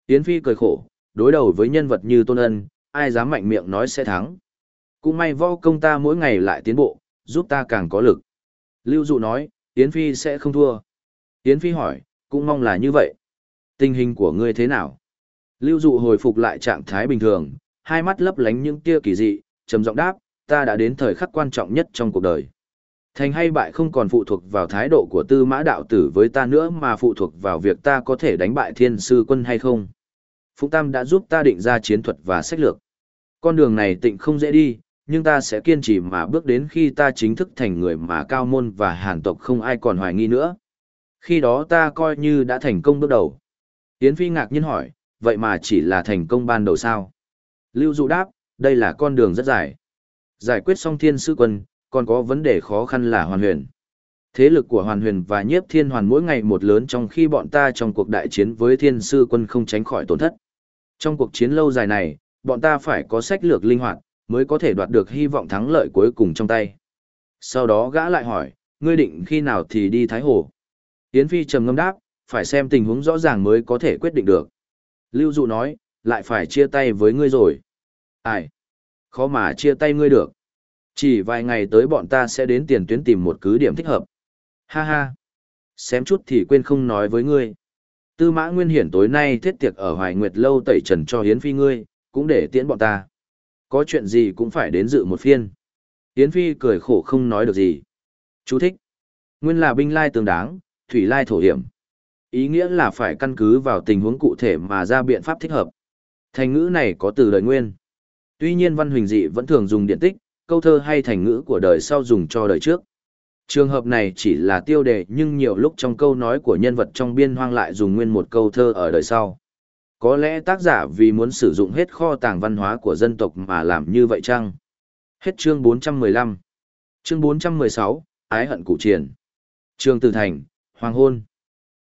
Yến Phi cười khổ, đối đầu với nhân vật như Tôn Ân, ai dám mạnh miệng nói sẽ thắng. Cũng may võ công ta mỗi ngày lại tiến bộ, giúp ta càng có lực. Lưu Dụ nói, Yến Phi sẽ không thua. Yến Phi hỏi, cũng mong là như vậy. Tình hình của ngươi thế nào? Lưu Dụ hồi phục lại trạng thái bình thường, hai mắt lấp lánh những tia kỳ dị, trầm giọng đáp, ta đã đến thời khắc quan trọng nhất trong cuộc đời. Thành hay bại không còn phụ thuộc vào thái độ của tư mã đạo tử với ta nữa mà phụ thuộc vào việc ta có thể đánh bại thiên sư quân hay không. Phụng Tam đã giúp ta định ra chiến thuật và sách lược. Con đường này tịnh không dễ đi, nhưng ta sẽ kiên trì mà bước đến khi ta chính thức thành người mà cao môn và hàn tộc không ai còn hoài nghi nữa. Khi đó ta coi như đã thành công bước đầu. Yến Phi ngạc nhiên hỏi, vậy mà chỉ là thành công ban đầu sao? Lưu Dụ đáp, đây là con đường rất dài. Giải quyết xong thiên sư quân, còn có vấn đề khó khăn là hoàn huyền. Thế lực của hoàn huyền và nhiếp thiên hoàn mỗi ngày một lớn trong khi bọn ta trong cuộc đại chiến với thiên sư quân không tránh khỏi tổn thất. Trong cuộc chiến lâu dài này, bọn ta phải có sách lược linh hoạt, mới có thể đoạt được hy vọng thắng lợi cuối cùng trong tay. Sau đó gã lại hỏi, Ngươi định khi nào thì đi Thái Hồ? Yến Phi trầm ngâm đáp, phải xem tình huống rõ ràng mới có thể quyết định được. Lưu Dụ nói, lại phải chia tay với ngươi rồi. Ai? Khó mà chia tay ngươi được. Chỉ vài ngày tới bọn ta sẽ đến tiền tuyến tìm một cứ điểm thích hợp. Ha ha. Xém chút thì quên không nói với ngươi. Tư mã nguyên hiển tối nay thiết tiệc ở Hoài Nguyệt Lâu tẩy trần cho Hiến Phi ngươi, cũng để tiễn bọn ta. Có chuyện gì cũng phải đến dự một phiên. Yến Phi cười khổ không nói được gì. Chú thích. Nguyên là binh lai tương đáng, thủy lai thổ hiểm. Ý nghĩa là phải căn cứ vào tình huống cụ thể mà ra biện pháp thích hợp. Thành ngữ này có từ đời nguyên. Tuy nhiên văn huỳnh dị vẫn thường dùng điện tích, câu thơ hay thành ngữ của đời sau dùng cho đời trước. Trường hợp này chỉ là tiêu đề nhưng nhiều lúc trong câu nói của nhân vật trong biên hoang lại dùng nguyên một câu thơ ở đời sau. Có lẽ tác giả vì muốn sử dụng hết kho tàng văn hóa của dân tộc mà làm như vậy chăng? Hết chương 415. Chương 416, Ái hận cụ triển. Trường Từ Thành, Hoàng Hôn.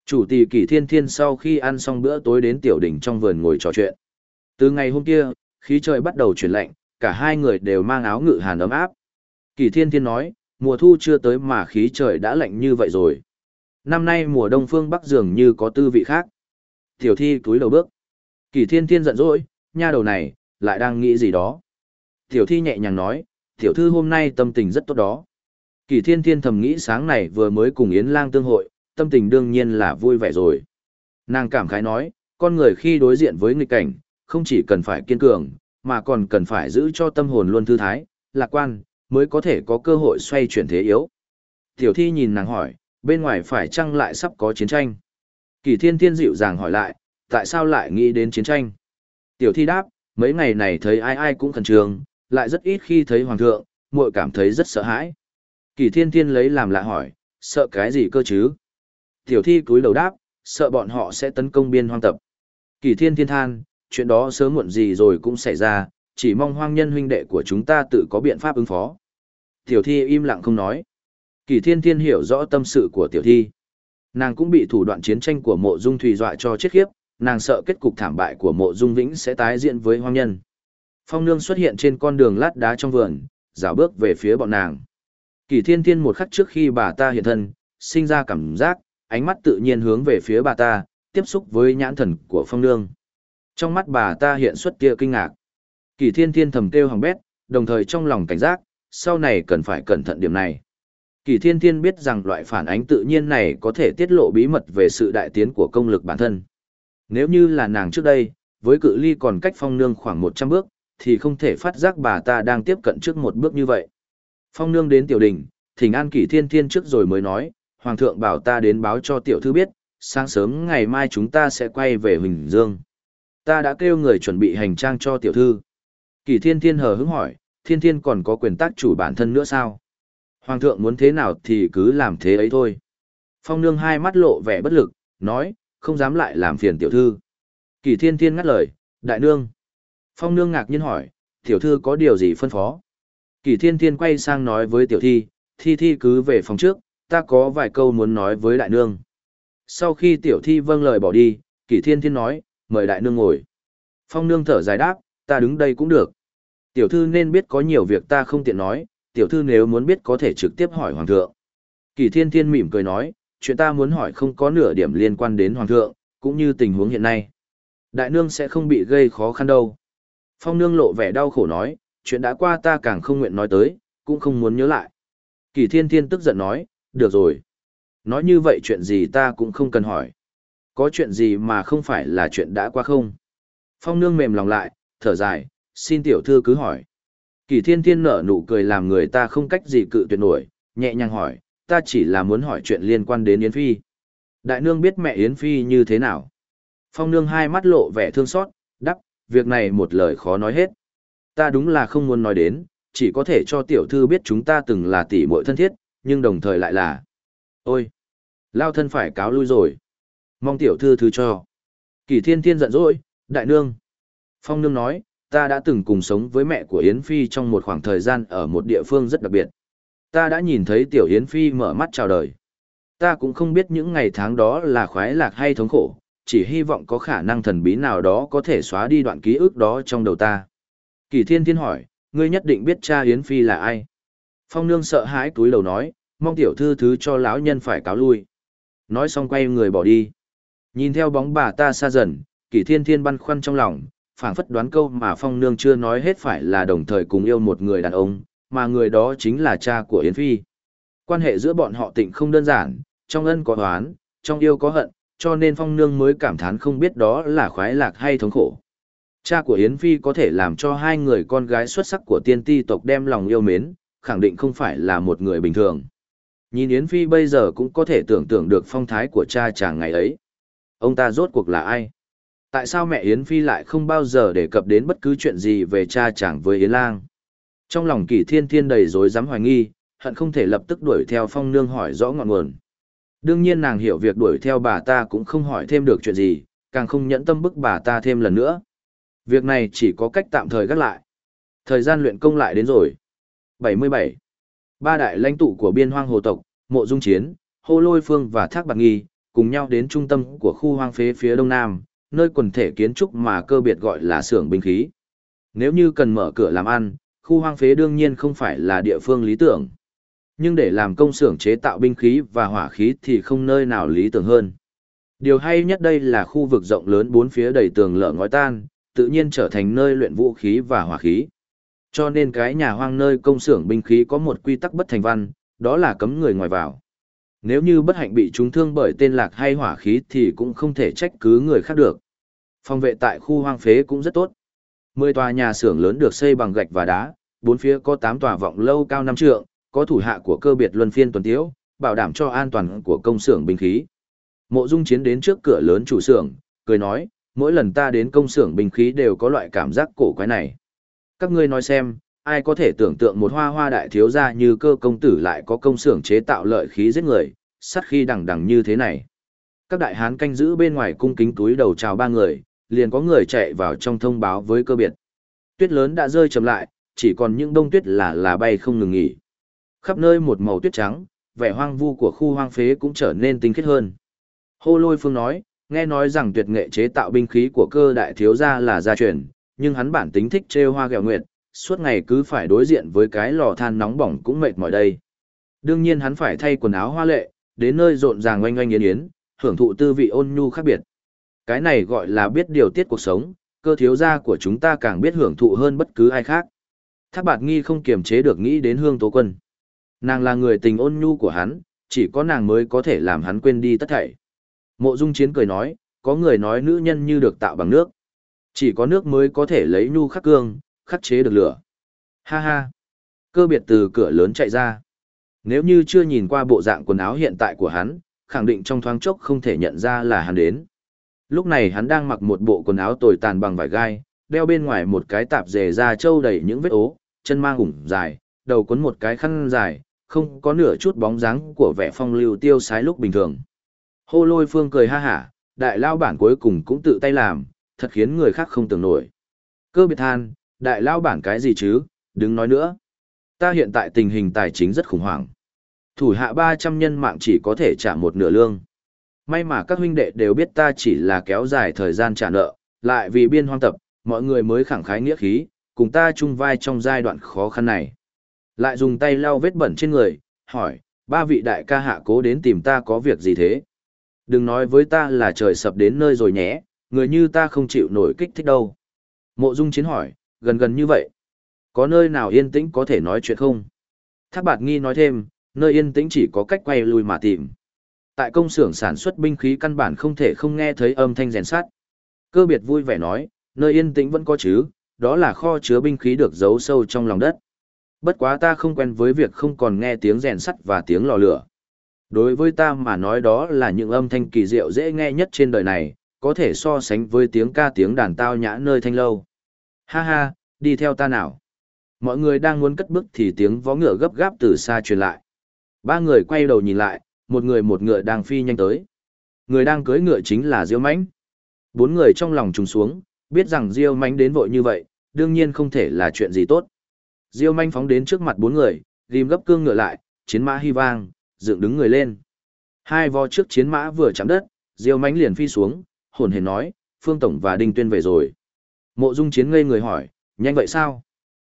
Chủ tỷ kỷ thiên thiên sau khi ăn xong bữa tối đến tiểu đỉnh trong vườn ngồi trò chuyện. Từ ngày hôm kia, khí trời bắt đầu chuyển lạnh, cả hai người đều mang áo ngự hàn ấm áp. Kỷ thiên thiên nói, mùa thu chưa tới mà khí trời đã lạnh như vậy rồi. Năm nay mùa đông phương bắc dường như có tư vị khác. Tiểu thi túi đầu bước. Kỳ thiên thiên giận dỗi, nha đầu này, lại đang nghĩ gì đó. Tiểu thi nhẹ nhàng nói, tiểu thư hôm nay tâm tình rất tốt đó. Kỳ thiên thiên thầm nghĩ sáng này vừa mới cùng Yến lang tương hội, tâm tình đương nhiên là vui vẻ rồi. Nàng cảm khái nói, con người khi đối diện với nghịch cảnh, không chỉ cần phải kiên cường, mà còn cần phải giữ cho tâm hồn luôn thư thái, lạc quan, mới có thể có cơ hội xoay chuyển thế yếu. Tiểu thi nhìn nàng hỏi, bên ngoài phải chăng lại sắp có chiến tranh? Kỳ thiên thiên dịu dàng hỏi lại, tại sao lại nghĩ đến chiến tranh? Tiểu thi đáp, mấy ngày này thấy ai ai cũng khẩn trương, lại rất ít khi thấy hoàng thượng, muội cảm thấy rất sợ hãi. Kỳ thiên thiên lấy làm lạ hỏi, sợ cái gì cơ chứ? Tiểu thi cúi đầu đáp, sợ bọn họ sẽ tấn công biên hoang tập. Kỳ thiên thiên than, chuyện đó sớm muộn gì rồi cũng xảy ra, chỉ mong hoang nhân huynh đệ của chúng ta tự có biện pháp ứng phó. Tiểu thi im lặng không nói. Kỳ thiên thiên hiểu rõ tâm sự của tiểu thi. Nàng cũng bị thủ đoạn chiến tranh của mộ dung thủy dọa cho chết khiếp, nàng sợ kết cục thảm bại của mộ dung vĩnh sẽ tái diễn với hoang nhân. Phong nương xuất hiện trên con đường lát đá trong vườn, dạo bước về phía bọn nàng. Kỳ thiên thiên một khắc trước khi bà ta hiện thân, sinh ra cảm giác, ánh mắt tự nhiên hướng về phía bà ta, tiếp xúc với nhãn thần của phong nương. Trong mắt bà ta hiện xuất tia kinh ngạc. Kỳ thiên thiên thầm kêu hằng bét, đồng thời trong lòng cảnh giác, sau này cần phải cẩn thận điểm này. Kỳ thiên thiên biết rằng loại phản ánh tự nhiên này có thể tiết lộ bí mật về sự đại tiến của công lực bản thân. Nếu như là nàng trước đây, với cự ly còn cách phong nương khoảng 100 bước, thì không thể phát giác bà ta đang tiếp cận trước một bước như vậy. Phong nương đến tiểu đình, thỉnh an kỷ thiên thiên trước rồi mới nói, Hoàng thượng bảo ta đến báo cho tiểu thư biết, sáng sớm ngày mai chúng ta sẽ quay về Huỳnh Dương. Ta đã kêu người chuẩn bị hành trang cho tiểu thư. kỷ thiên thiên hờ hững hỏi, thiên thiên còn có quyền tác chủ bản thân nữa sao? Hoàng thượng muốn thế nào thì cứ làm thế ấy thôi. Phong nương hai mắt lộ vẻ bất lực, nói, không dám lại làm phiền tiểu thư. Kỳ thiên thiên ngắt lời, đại nương. Phong nương ngạc nhiên hỏi, tiểu thư có điều gì phân phó? Kỳ thiên thiên quay sang nói với tiểu thi, thi thi cứ về phòng trước, ta có vài câu muốn nói với đại nương. Sau khi tiểu thi vâng lời bỏ đi, kỳ thiên thiên nói, mời đại nương ngồi. Phong nương thở dài đáp, ta đứng đây cũng được. Tiểu thư nên biết có nhiều việc ta không tiện nói, tiểu thư nếu muốn biết có thể trực tiếp hỏi hoàng thượng. Kỳ thiên thiên mỉm cười nói, chuyện ta muốn hỏi không có nửa điểm liên quan đến hoàng thượng, cũng như tình huống hiện nay. Đại nương sẽ không bị gây khó khăn đâu. Phong nương lộ vẻ đau khổ nói, chuyện đã qua ta càng không nguyện nói tới, cũng không muốn nhớ lại. Kỳ thiên thiên tức giận nói, được rồi. Nói như vậy chuyện gì ta cũng không cần hỏi. Có chuyện gì mà không phải là chuyện đã qua không? Phong nương mềm lòng lại, thở dài, xin tiểu thư cứ hỏi. Kỳ thiên thiên nở nụ cười làm người ta không cách gì cự tuyệt nổi, nhẹ nhàng hỏi, ta chỉ là muốn hỏi chuyện liên quan đến Yến Phi. Đại nương biết mẹ Yến Phi như thế nào? Phong nương hai mắt lộ vẻ thương xót, đắc, việc này một lời khó nói hết. Ta đúng là không muốn nói đến, chỉ có thể cho tiểu thư biết chúng ta từng là tỷ muội thân thiết, nhưng đồng thời lại là... Ôi! Lao thân phải cáo lui rồi. Mong tiểu thư thứ cho. Kỳ thiên thiên giận dỗi, đại nương. Phong nương nói, ta đã từng cùng sống với mẹ của Yến Phi trong một khoảng thời gian ở một địa phương rất đặc biệt. Ta đã nhìn thấy tiểu Yến Phi mở mắt chào đời. Ta cũng không biết những ngày tháng đó là khoái lạc hay thống khổ, chỉ hy vọng có khả năng thần bí nào đó có thể xóa đi đoạn ký ức đó trong đầu ta. Kỳ thiên thiên hỏi, ngươi nhất định biết cha Yến Phi là ai? Phong nương sợ hãi túi đầu nói, mong tiểu thư thứ cho lão nhân phải cáo lui. Nói xong quay người bỏ đi. Nhìn theo bóng bà ta xa dần, kỷ thiên thiên băn khoăn trong lòng, phảng phất đoán câu mà phong nương chưa nói hết phải là đồng thời cùng yêu một người đàn ông, mà người đó chính là cha của Yến Phi. Quan hệ giữa bọn họ tịnh không đơn giản, trong ân có oán, trong yêu có hận, cho nên phong nương mới cảm thán không biết đó là khoái lạc hay thống khổ. Cha của Yến Phi có thể làm cho hai người con gái xuất sắc của tiên ti tộc đem lòng yêu mến, khẳng định không phải là một người bình thường. Nhìn Yến Phi bây giờ cũng có thể tưởng tượng được phong thái của cha chàng ngày ấy. Ông ta rốt cuộc là ai? Tại sao mẹ Yến Phi lại không bao giờ đề cập đến bất cứ chuyện gì về cha chàng với Yến Lang? Trong lòng kỳ thiên thiên đầy rối rắm hoài nghi, hận không thể lập tức đuổi theo phong nương hỏi rõ ngọn nguồn. Đương nhiên nàng hiểu việc đuổi theo bà ta cũng không hỏi thêm được chuyện gì, càng không nhẫn tâm bức bà ta thêm lần nữa. Việc này chỉ có cách tạm thời gác lại. Thời gian luyện công lại đến rồi. 77. Ba đại lãnh tụ của biên hoang hồ tộc, Mộ Dung Chiến, Hô Lôi Phương và Thác Bạc Nghi, cùng nhau đến trung tâm của khu hoang phế phía đông nam, nơi quần thể kiến trúc mà cơ biệt gọi là xưởng binh khí. Nếu như cần mở cửa làm ăn, khu hoang phế đương nhiên không phải là địa phương lý tưởng. Nhưng để làm công xưởng chế tạo binh khí và hỏa khí thì không nơi nào lý tưởng hơn. Điều hay nhất đây là khu vực rộng lớn bốn phía đầy tường lở ngói tan, tự nhiên trở thành nơi luyện vũ khí và hỏa khí. Cho nên cái nhà hoang nơi công xưởng binh khí có một quy tắc bất thành văn, đó là cấm người ngoài vào. Nếu như bất hạnh bị trúng thương bởi tên lạc hay hỏa khí thì cũng không thể trách cứ người khác được. Phòng vệ tại khu hoang phế cũng rất tốt. Mười tòa nhà xưởng lớn được xây bằng gạch và đá, bốn phía có tám tòa vọng lâu cao năm trượng, có thủ hạ của cơ biệt luân phiên tuần tiễu, bảo đảm cho an toàn của công xưởng binh khí. Mộ Dung Chiến đến trước cửa lớn chủ xưởng, cười nói, mỗi lần ta đến công xưởng binh khí đều có loại cảm giác cổ quái này. Các ngươi nói xem, ai có thể tưởng tượng một hoa hoa đại thiếu gia như cơ công tử lại có công xưởng chế tạo lợi khí giết người, sắt khi đằng đằng như thế này. Các đại hán canh giữ bên ngoài cung kính túi đầu chào ba người, liền có người chạy vào trong thông báo với cơ biệt. Tuyết lớn đã rơi chậm lại, chỉ còn những đông tuyết là là bay không ngừng nghỉ. Khắp nơi một màu tuyết trắng, vẻ hoang vu của khu hoang phế cũng trở nên tinh khiết hơn. Hô lôi phương nói, nghe nói rằng tuyệt nghệ chế tạo binh khí của cơ đại thiếu gia là gia truyền, nhưng hắn bản tính thích trêu hoa gẹo nguyệt, suốt ngày cứ phải đối diện với cái lò than nóng bỏng cũng mệt mỏi đây. Đương nhiên hắn phải thay quần áo hoa lệ, đến nơi rộn ràng oanh oanh yến yến, hưởng thụ tư vị ôn nhu khác biệt. Cái này gọi là biết điều tiết cuộc sống, cơ thiếu gia của chúng ta càng biết hưởng thụ hơn bất cứ ai khác. Thác bạt nghi không kiềm chế được nghĩ đến hương tố quân. Nàng là người tình ôn nhu của hắn, chỉ có nàng mới có thể làm hắn quên đi tất thảy. Mộ dung chiến cười nói, có người nói nữ nhân như được tạo bằng nước. Chỉ có nước mới có thể lấy nhu khắc cương, khắc chế được lửa. Ha ha. Cơ biệt từ cửa lớn chạy ra. Nếu như chưa nhìn qua bộ dạng quần áo hiện tại của hắn, khẳng định trong thoáng chốc không thể nhận ra là hắn đến. Lúc này hắn đang mặc một bộ quần áo tồi tàn bằng vải gai, đeo bên ngoài một cái tạp dề da trâu đầy những vết ố, chân mang ủng dài, đầu cuốn một cái khăn dài, không có nửa chút bóng dáng của vẻ phong lưu tiêu sái lúc bình thường. Hô lôi phương cười ha hả, đại lao bản cuối cùng cũng tự tay làm, thật khiến người khác không tưởng nổi. Cơ biệt than, đại lao bản cái gì chứ, đừng nói nữa. Ta hiện tại tình hình tài chính rất khủng hoảng. Thủ hạ 300 nhân mạng chỉ có thể trả một nửa lương. May mà các huynh đệ đều biết ta chỉ là kéo dài thời gian trả nợ, lại vì biên hoang tập, mọi người mới khẳng khái nghĩa khí, cùng ta chung vai trong giai đoạn khó khăn này. Lại dùng tay lau vết bẩn trên người, hỏi, ba vị đại ca hạ cố đến tìm ta có việc gì thế? Đừng nói với ta là trời sập đến nơi rồi nhé, người như ta không chịu nổi kích thích đâu. Mộ Dung Chiến hỏi, gần gần như vậy. Có nơi nào yên tĩnh có thể nói chuyện không? Thác bạt nghi nói thêm, nơi yên tĩnh chỉ có cách quay lui mà tìm. Tại công xưởng sản xuất binh khí căn bản không thể không nghe thấy âm thanh rèn sắt. Cơ biệt vui vẻ nói, nơi yên tĩnh vẫn có chứ, đó là kho chứa binh khí được giấu sâu trong lòng đất. Bất quá ta không quen với việc không còn nghe tiếng rèn sắt và tiếng lò lửa. Đối với ta mà nói đó là những âm thanh kỳ diệu dễ nghe nhất trên đời này, có thể so sánh với tiếng ca tiếng đàn tao nhã nơi thanh lâu. Ha ha, đi theo ta nào. Mọi người đang muốn cất bước thì tiếng vó ngựa gấp gáp từ xa truyền lại. Ba người quay đầu nhìn lại, một người một ngựa đang phi nhanh tới. Người đang cưỡi ngựa chính là Diêu Mãnh. Bốn người trong lòng trùng xuống, biết rằng Diêu Mãnh đến vội như vậy, đương nhiên không thể là chuyện gì tốt. Diêu manh phóng đến trước mặt bốn người, ghim gấp cương ngựa lại, chiến mã hy vang, dựng đứng người lên. Hai vo trước chiến mã vừa chạm đất, Diêu manh liền phi xuống, hồn hề nói, Phương Tổng và Đinh Tuyên về rồi. Mộ Dung Chiến ngây người hỏi, nhanh vậy sao?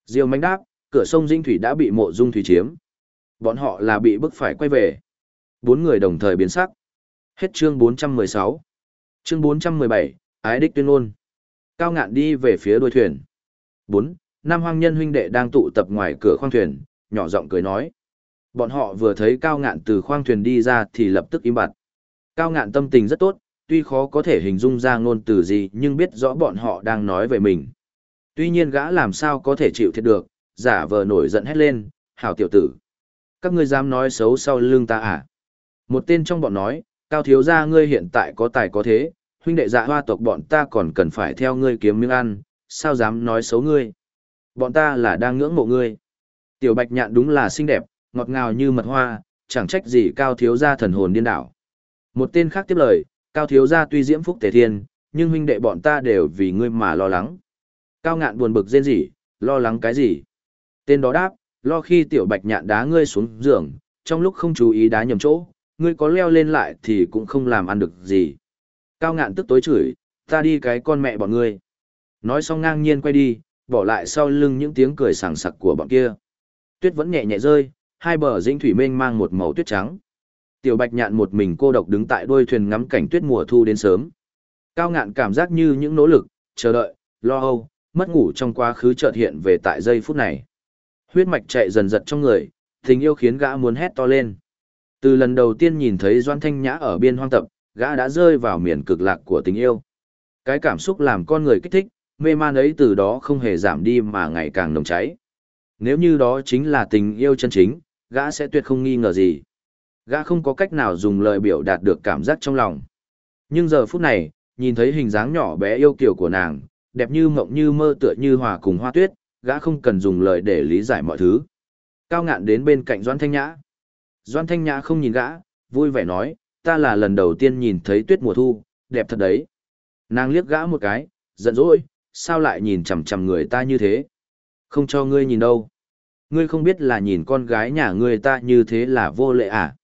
Diêu manh đáp, cửa sông Dinh Thủy đã bị Mộ Dung Thủy chiếm. Bọn họ là bị bức phải quay về. Bốn người đồng thời biến sắc. Hết chương 416. Chương 417, Ái đích tuyên ngôn. Cao ngạn đi về phía đuôi thuyền bốn Nam hoang nhân huynh đệ đang tụ tập ngoài cửa khoang thuyền, nhỏ giọng cười nói. Bọn họ vừa thấy cao ngạn từ khoang thuyền đi ra thì lập tức im bặt. Cao ngạn tâm tình rất tốt, tuy khó có thể hình dung ra ngôn từ gì nhưng biết rõ bọn họ đang nói về mình. Tuy nhiên gã làm sao có thể chịu thiệt được, giả vờ nổi giận hét lên, hảo tiểu tử. Các ngươi dám nói xấu sau lưng ta à? Một tên trong bọn nói, cao thiếu gia ngươi hiện tại có tài có thế, huynh đệ dạ hoa tộc bọn ta còn cần phải theo ngươi kiếm miếng ăn, sao dám nói xấu ngươi? Bọn ta là đang ngưỡng mộ ngươi. Tiểu bạch nhạn đúng là xinh đẹp, ngọt ngào như mật hoa, chẳng trách gì cao thiếu gia thần hồn điên đảo. Một tên khác tiếp lời, cao thiếu gia tuy diễm phúc tề thiên, nhưng huynh đệ bọn ta đều vì ngươi mà lo lắng. Cao ngạn buồn bực rên rỉ, lo lắng cái gì? Tên đó đáp, lo khi tiểu bạch nhạn đá ngươi xuống giường, trong lúc không chú ý đá nhầm chỗ, ngươi có leo lên lại thì cũng không làm ăn được gì. Cao ngạn tức tối chửi, ta đi cái con mẹ bọn ngươi. Nói xong ngang nhiên quay đi, bỏ lại sau lưng những tiếng cười sảng sặc của bọn kia. Tuyết vẫn nhẹ nhẹ rơi, hai bờ dĩnh thủy mênh mang một màu tuyết trắng. Tiểu Bạch Nhạn một mình cô độc đứng tại đuôi thuyền ngắm cảnh tuyết mùa thu đến sớm. Cao ngạn cảm giác như những nỗ lực, chờ đợi, lo âu, mất ngủ trong quá khứ chợt hiện về tại giây phút này. Huyết mạch chạy dần dật trong người, tình yêu khiến gã muốn hét to lên. Từ lần đầu tiên nhìn thấy Doan Thanh Nhã ở biên hoang tập, gã đã rơi vào miền cực lạc của tình yêu. Cái cảm xúc làm con người kích thích, mê man ấy từ đó không hề giảm đi mà ngày càng nồng cháy. Nếu như đó chính là tình yêu chân chính, gã sẽ tuyệt không nghi ngờ gì. Gã không có cách nào dùng lời biểu đạt được cảm giác trong lòng. Nhưng giờ phút này, nhìn thấy hình dáng nhỏ bé yêu kiều của nàng, đẹp như mộng như mơ tựa như hòa cùng hoa tuyết, gã không cần dùng lời để lý giải mọi thứ. Cao ngạn đến bên cạnh Doan Thanh Nhã. Doan Thanh Nhã không nhìn gã, vui vẻ nói, ta là lần đầu tiên nhìn thấy tuyết mùa thu, đẹp thật đấy. Nàng liếc gã một cái, giận dỗi, sao lại nhìn chằm chằm người ta như thế? Không cho ngươi nhìn đâu. Ngươi không biết là nhìn con gái nhà ngươi ta như thế là vô lệ à?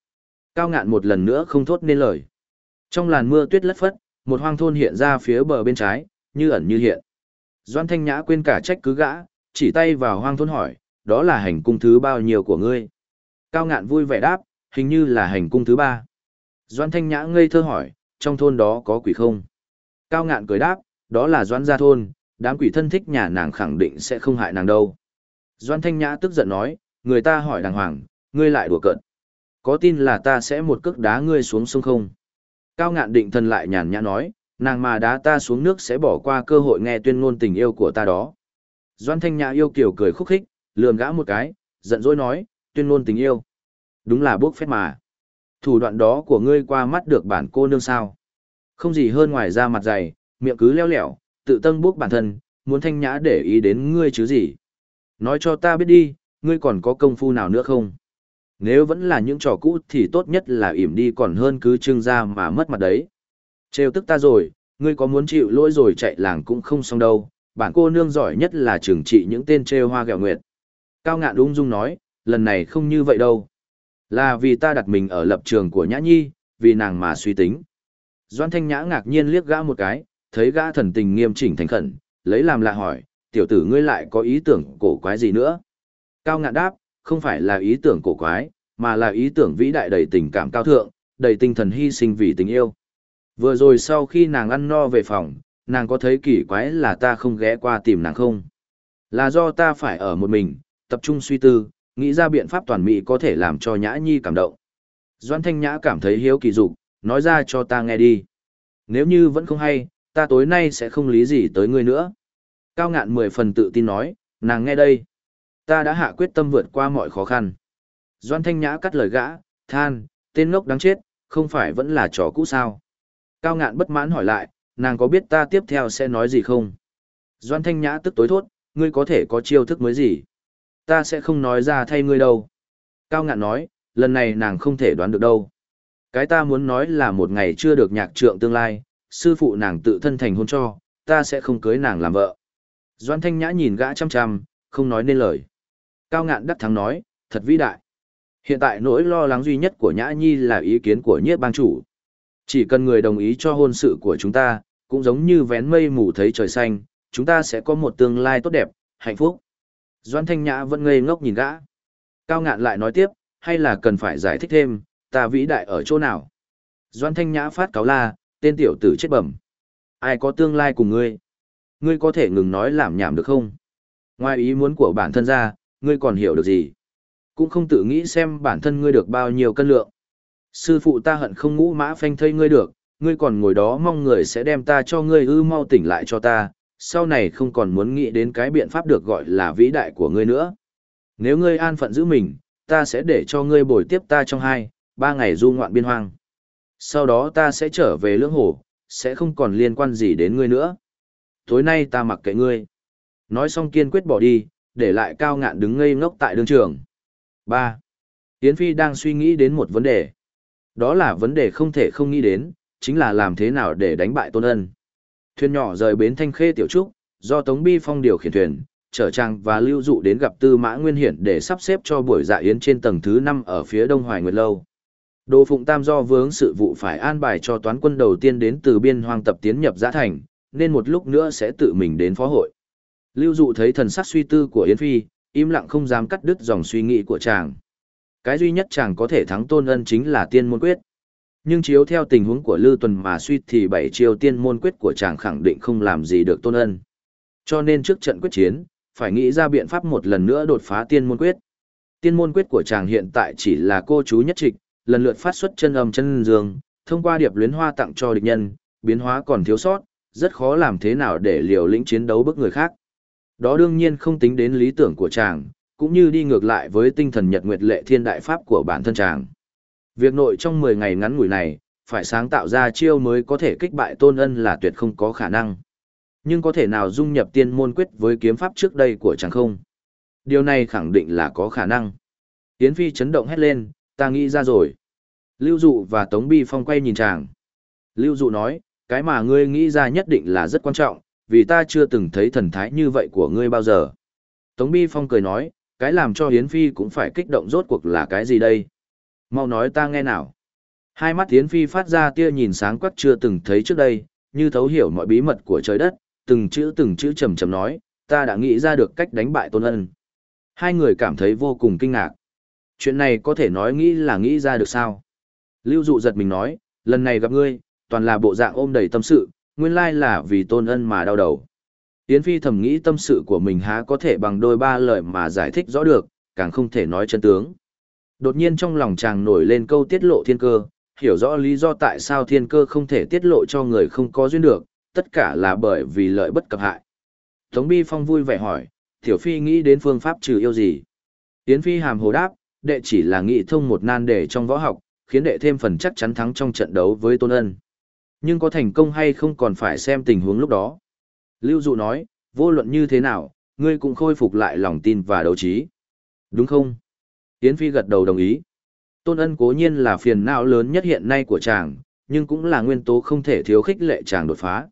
Cao ngạn một lần nữa không thốt nên lời. Trong làn mưa tuyết lất phất, một hoang thôn hiện ra phía bờ bên trái, như ẩn như hiện. Doan Thanh Nhã quên cả trách cứ gã, chỉ tay vào hoang thôn hỏi, đó là hành cung thứ bao nhiêu của ngươi? Cao ngạn vui vẻ đáp, hình như là hành cung thứ ba. Doan Thanh Nhã ngây thơ hỏi, trong thôn đó có quỷ không? Cao ngạn cười đáp, đó là Doan gia thôn, đám quỷ thân thích nhà nàng khẳng định sẽ không hại nàng đâu. Doan Thanh Nhã tức giận nói, người ta hỏi đàng hoàng, ngươi lại đùa cợt. Có tin là ta sẽ một cước đá ngươi xuống sông không? Cao ngạn định thần lại nhàn nhã nói, nàng mà đá ta xuống nước sẽ bỏ qua cơ hội nghe tuyên ngôn tình yêu của ta đó. Doan Thanh Nhã yêu kiểu cười khúc khích, lườm gã một cái, giận dỗi nói, tuyên ngôn tình yêu. Đúng là bốc phép mà. Thủ đoạn đó của ngươi qua mắt được bản cô nương sao. Không gì hơn ngoài ra mặt dày, miệng cứ leo lẻo, tự tân bốc bản thân, muốn Thanh Nhã để ý đến ngươi chứ gì. Nói cho ta biết đi, ngươi còn có công phu nào nữa không? Nếu vẫn là những trò cũ thì tốt nhất là ỉm đi còn hơn cứ trưng ra mà mất mặt đấy. Trêu tức ta rồi, ngươi có muốn chịu lỗi rồi chạy làng cũng không xong đâu, bản cô nương giỏi nhất là trừng trị những tên trêu hoa gẹo nguyệt. Cao ngạn ung dung nói, lần này không như vậy đâu. Là vì ta đặt mình ở lập trường của Nhã Nhi, vì nàng mà suy tính. Doan Thanh Nhã ngạc nhiên liếc gã một cái, thấy gã thần tình nghiêm chỉnh thành khẩn, lấy làm lạ hỏi, tiểu tử ngươi lại có ý tưởng cổ quái gì nữa? Cao ngạn đáp, không phải là ý tưởng cổ quái, mà là ý tưởng vĩ đại đầy tình cảm cao thượng, đầy tinh thần hy sinh vì tình yêu. Vừa rồi sau khi nàng ăn no về phòng, nàng có thấy kỳ quái là ta không ghé qua tìm nàng không? Là do ta phải ở một mình, tập trung suy tư, nghĩ ra biện pháp toàn mỹ có thể làm cho Nhã Nhi cảm động. Doan Thanh Nhã cảm thấy hiếu kỳ dục, nói ra cho ta nghe đi. Nếu như vẫn không hay, ta tối nay sẽ không lý gì tới ngươi nữa. Cao ngạn mười phần tự tin nói, nàng nghe đây. Ta đã hạ quyết tâm vượt qua mọi khó khăn. Doan Thanh Nhã cắt lời gã, than, tên ngốc đáng chết, không phải vẫn là chó cũ sao. Cao ngạn bất mãn hỏi lại, nàng có biết ta tiếp theo sẽ nói gì không? Doan Thanh Nhã tức tối thốt, ngươi có thể có chiêu thức mới gì? Ta sẽ không nói ra thay ngươi đâu. Cao ngạn nói, lần này nàng không thể đoán được đâu. Cái ta muốn nói là một ngày chưa được nhạc trượng tương lai, sư phụ nàng tự thân thành hôn cho, ta sẽ không cưới nàng làm vợ. Doan Thanh Nhã nhìn gã chăm chăm, không nói nên lời. Cao ngạn đắc thắng nói, thật vĩ đại. Hiện tại nỗi lo lắng duy nhất của Nhã Nhi là ý kiến của nhiếp bang chủ. Chỉ cần người đồng ý cho hôn sự của chúng ta, cũng giống như vén mây mù thấy trời xanh, chúng ta sẽ có một tương lai tốt đẹp, hạnh phúc. Doan Thanh Nhã vẫn ngây ngốc nhìn gã. Cao ngạn lại nói tiếp, hay là cần phải giải thích thêm, ta vĩ đại ở chỗ nào? Doan Thanh Nhã phát cáo la, tên tiểu tử chết bẩm. Ai có tương lai cùng ngươi? Ngươi có thể ngừng nói làm nhảm được không? Ngoài ý muốn của bản thân ra, ngươi còn hiểu được gì? Cũng không tự nghĩ xem bản thân ngươi được bao nhiêu cân lượng. Sư phụ ta hận không ngũ mã phanh thây ngươi được, ngươi còn ngồi đó mong người sẽ đem ta cho ngươi ư mau tỉnh lại cho ta, sau này không còn muốn nghĩ đến cái biện pháp được gọi là vĩ đại của ngươi nữa. Nếu ngươi an phận giữ mình, ta sẽ để cho ngươi bồi tiếp ta trong hai, ba ngày du ngoạn biên hoang. Sau đó ta sẽ trở về lưỡng hồ, sẽ không còn liên quan gì đến ngươi nữa. Tối nay ta mặc kệ ngươi. Nói xong kiên quyết bỏ đi, để lại cao ngạn đứng ngây ngốc tại đường trường. 3. Yến Phi đang suy nghĩ đến một vấn đề. Đó là vấn đề không thể không nghĩ đến, chính là làm thế nào để đánh bại Tôn Ân. Thuyền nhỏ rời bến Thanh Khê Tiểu Trúc, do Tống Bi Phong điều khiển thuyền, chở trang và lưu dụ đến gặp Tư Mã Nguyên Hiển để sắp xếp cho buổi dạ yến trên tầng thứ 5 ở phía Đông Hoài Nguyệt Lâu. Đồ Phụng Tam do vướng sự vụ phải an bài cho toán quân đầu tiên đến từ biên hoang tập tiến nhập giã thành, nên một lúc nữa sẽ tự mình đến phó hội. Lưu dụ thấy thần sắc suy tư của Yến Phi, im lặng không dám cắt đứt dòng suy nghĩ của chàng. Cái duy nhất chàng có thể thắng tôn ân chính là tiên môn quyết. Nhưng chiếu theo tình huống của Lưu Tuần mà suy thì bảy chiêu tiên môn quyết của chàng khẳng định không làm gì được tôn ân. Cho nên trước trận quyết chiến, phải nghĩ ra biện pháp một lần nữa đột phá tiên môn quyết. Tiên môn quyết của chàng hiện tại chỉ là cô chú nhất trịch, lần lượt phát xuất chân âm chân dương, thông qua điệp luyến hoa tặng cho địch nhân, biến hóa còn thiếu sót, rất khó làm thế nào để liều lĩnh chiến đấu bức người khác. Đó đương nhiên không tính đến lý tưởng của chàng, cũng như đi ngược lại với tinh thần nhật nguyệt lệ thiên đại pháp của bản thân chàng. Việc nội trong 10 ngày ngắn ngủi này, phải sáng tạo ra chiêu mới có thể kích bại tôn ân là tuyệt không có khả năng. Nhưng có thể nào dung nhập tiên môn quyết với kiếm pháp trước đây của chàng không? Điều này khẳng định là có khả năng. Yến Phi chấn động hét lên, ta nghĩ ra rồi. Lưu Dụ và Tống Bi Phong quay nhìn chàng. Lưu Dụ nói, cái mà ngươi nghĩ ra nhất định là rất quan trọng, vì ta chưa từng thấy thần thái như vậy của ngươi bao giờ. Tống Bi Phong cười nói, cái làm cho Hiến Phi cũng phải kích động rốt cuộc là cái gì đây? Mau nói ta nghe nào. Hai mắt Hiến Phi phát ra tia nhìn sáng quắc chưa từng thấy trước đây, như thấu hiểu mọi bí mật của trời đất, từng chữ từng chữ trầm trầm nói, ta đã nghĩ ra được cách đánh bại Tôn Ân. Hai người cảm thấy vô cùng kinh ngạc. Chuyện này có thể nói nghĩ là nghĩ ra được sao? Lưu dụ giật mình nói, lần này gặp ngươi, toàn là bộ dạng ôm đầy tâm sự, nguyên lai là vì tôn ân mà đau đầu. Yến Phi thầm nghĩ tâm sự của mình há có thể bằng đôi ba lời mà giải thích rõ được, càng không thể nói chân tướng. Đột nhiên trong lòng chàng nổi lên câu tiết lộ thiên cơ, hiểu rõ lý do tại sao thiên cơ không thể tiết lộ cho người không có duyên được, tất cả là bởi vì lợi bất cập hại. Tống Bi Phong vui vẻ hỏi, Tiểu Phi nghĩ đến phương pháp trừ yêu gì? Yến Phi hàm hồ đáp, đệ chỉ là nghĩ thông một nan đề trong võ học, khiến đệ thêm phần chắc chắn thắng trong trận đấu với Tôn Ân. Nhưng có thành công hay không còn phải xem tình huống lúc đó. Lưu Dụ nói, vô luận như thế nào, ngươi cũng khôi phục lại lòng tin và đấu trí. Đúng không? Yến Phi gật đầu đồng ý. Tôn ân cố nhiên là phiền não lớn nhất hiện nay của chàng, nhưng cũng là nguyên tố không thể thiếu khích lệ chàng đột phá.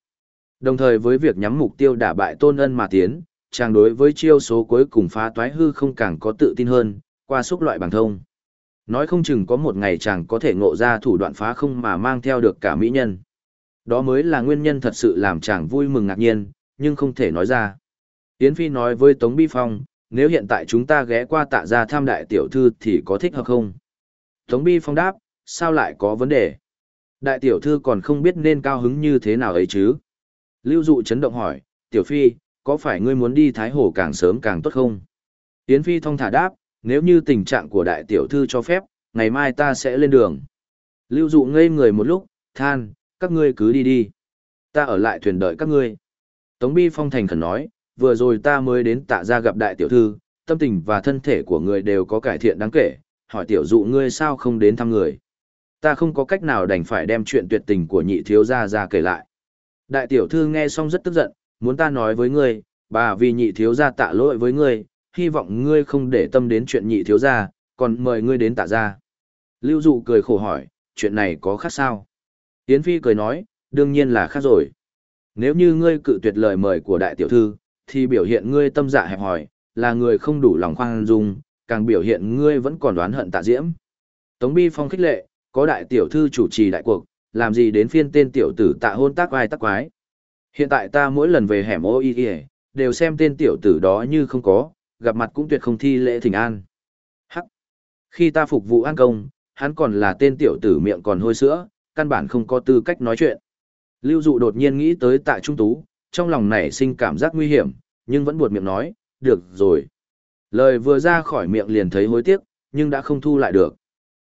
Đồng thời với việc nhắm mục tiêu đả bại tôn ân mà tiến, chàng đối với chiêu số cuối cùng phá toái hư không càng có tự tin hơn, qua xúc loại bằng thông. Nói không chừng có một ngày chàng có thể ngộ ra thủ đoạn phá không mà mang theo được cả mỹ nhân. Đó mới là nguyên nhân thật sự làm chàng vui mừng ngạc nhiên, nhưng không thể nói ra. Yến Phi nói với Tống Bi Phong, nếu hiện tại chúng ta ghé qua tạ ra tham đại tiểu thư thì có thích hợp không? Tống Bi Phong đáp, sao lại có vấn đề? Đại tiểu thư còn không biết nên cao hứng như thế nào ấy chứ? Lưu Dụ chấn động hỏi, tiểu phi, có phải ngươi muốn đi Thái Hồ càng sớm càng tốt không? Yến Phi thông thả đáp, nếu như tình trạng của đại tiểu thư cho phép, ngày mai ta sẽ lên đường. Lưu Dụ ngây người một lúc, than, các ngươi cứ đi đi. Ta ở lại thuyền đợi các ngươi. Tống Bi Phong thành khẩn nói, vừa rồi ta mới đến tạ ra gặp đại tiểu thư, tâm tình và thân thể của người đều có cải thiện đáng kể, hỏi tiểu dụ ngươi sao không đến thăm người. Ta không có cách nào đành phải đem chuyện tuyệt tình của nhị thiếu gia ra kể lại. Đại tiểu thư nghe xong rất tức giận, muốn ta nói với ngươi, bà vì nhị thiếu gia tạ lỗi với ngươi, hy vọng ngươi không để tâm đến chuyện nhị thiếu gia, còn mời ngươi đến tạ gia. Lưu dụ cười khổ hỏi, chuyện này có khác sao? Yến Phi cười nói, đương nhiên là khác rồi. Nếu như ngươi cự tuyệt lời mời của đại tiểu thư, thì biểu hiện ngươi tâm dạ hẹp hòi, là người không đủ lòng khoan dung, càng biểu hiện ngươi vẫn còn đoán hận tạ diễm. Tống Bi Phong khích lệ, có đại tiểu thư chủ trì đại cuộc, làm gì đến phiên tên tiểu tử tạ hôn tác ai tác quái. Hiện tại ta mỗi lần về hẻm ô y y, đều xem tên tiểu tử đó như không có, gặp mặt cũng tuyệt không thi lễ thỉnh an. Hắc! Khi ta phục vụ an công, hắn còn là tên tiểu tử miệng còn hôi sữa, căn bản không có tư cách nói chuyện. Lưu dụ đột nhiên nghĩ tới tạ trung tú, trong lòng nảy sinh cảm giác nguy hiểm, nhưng vẫn buột miệng nói, được rồi. Lời vừa ra khỏi miệng liền thấy hối tiếc, nhưng đã không thu lại được.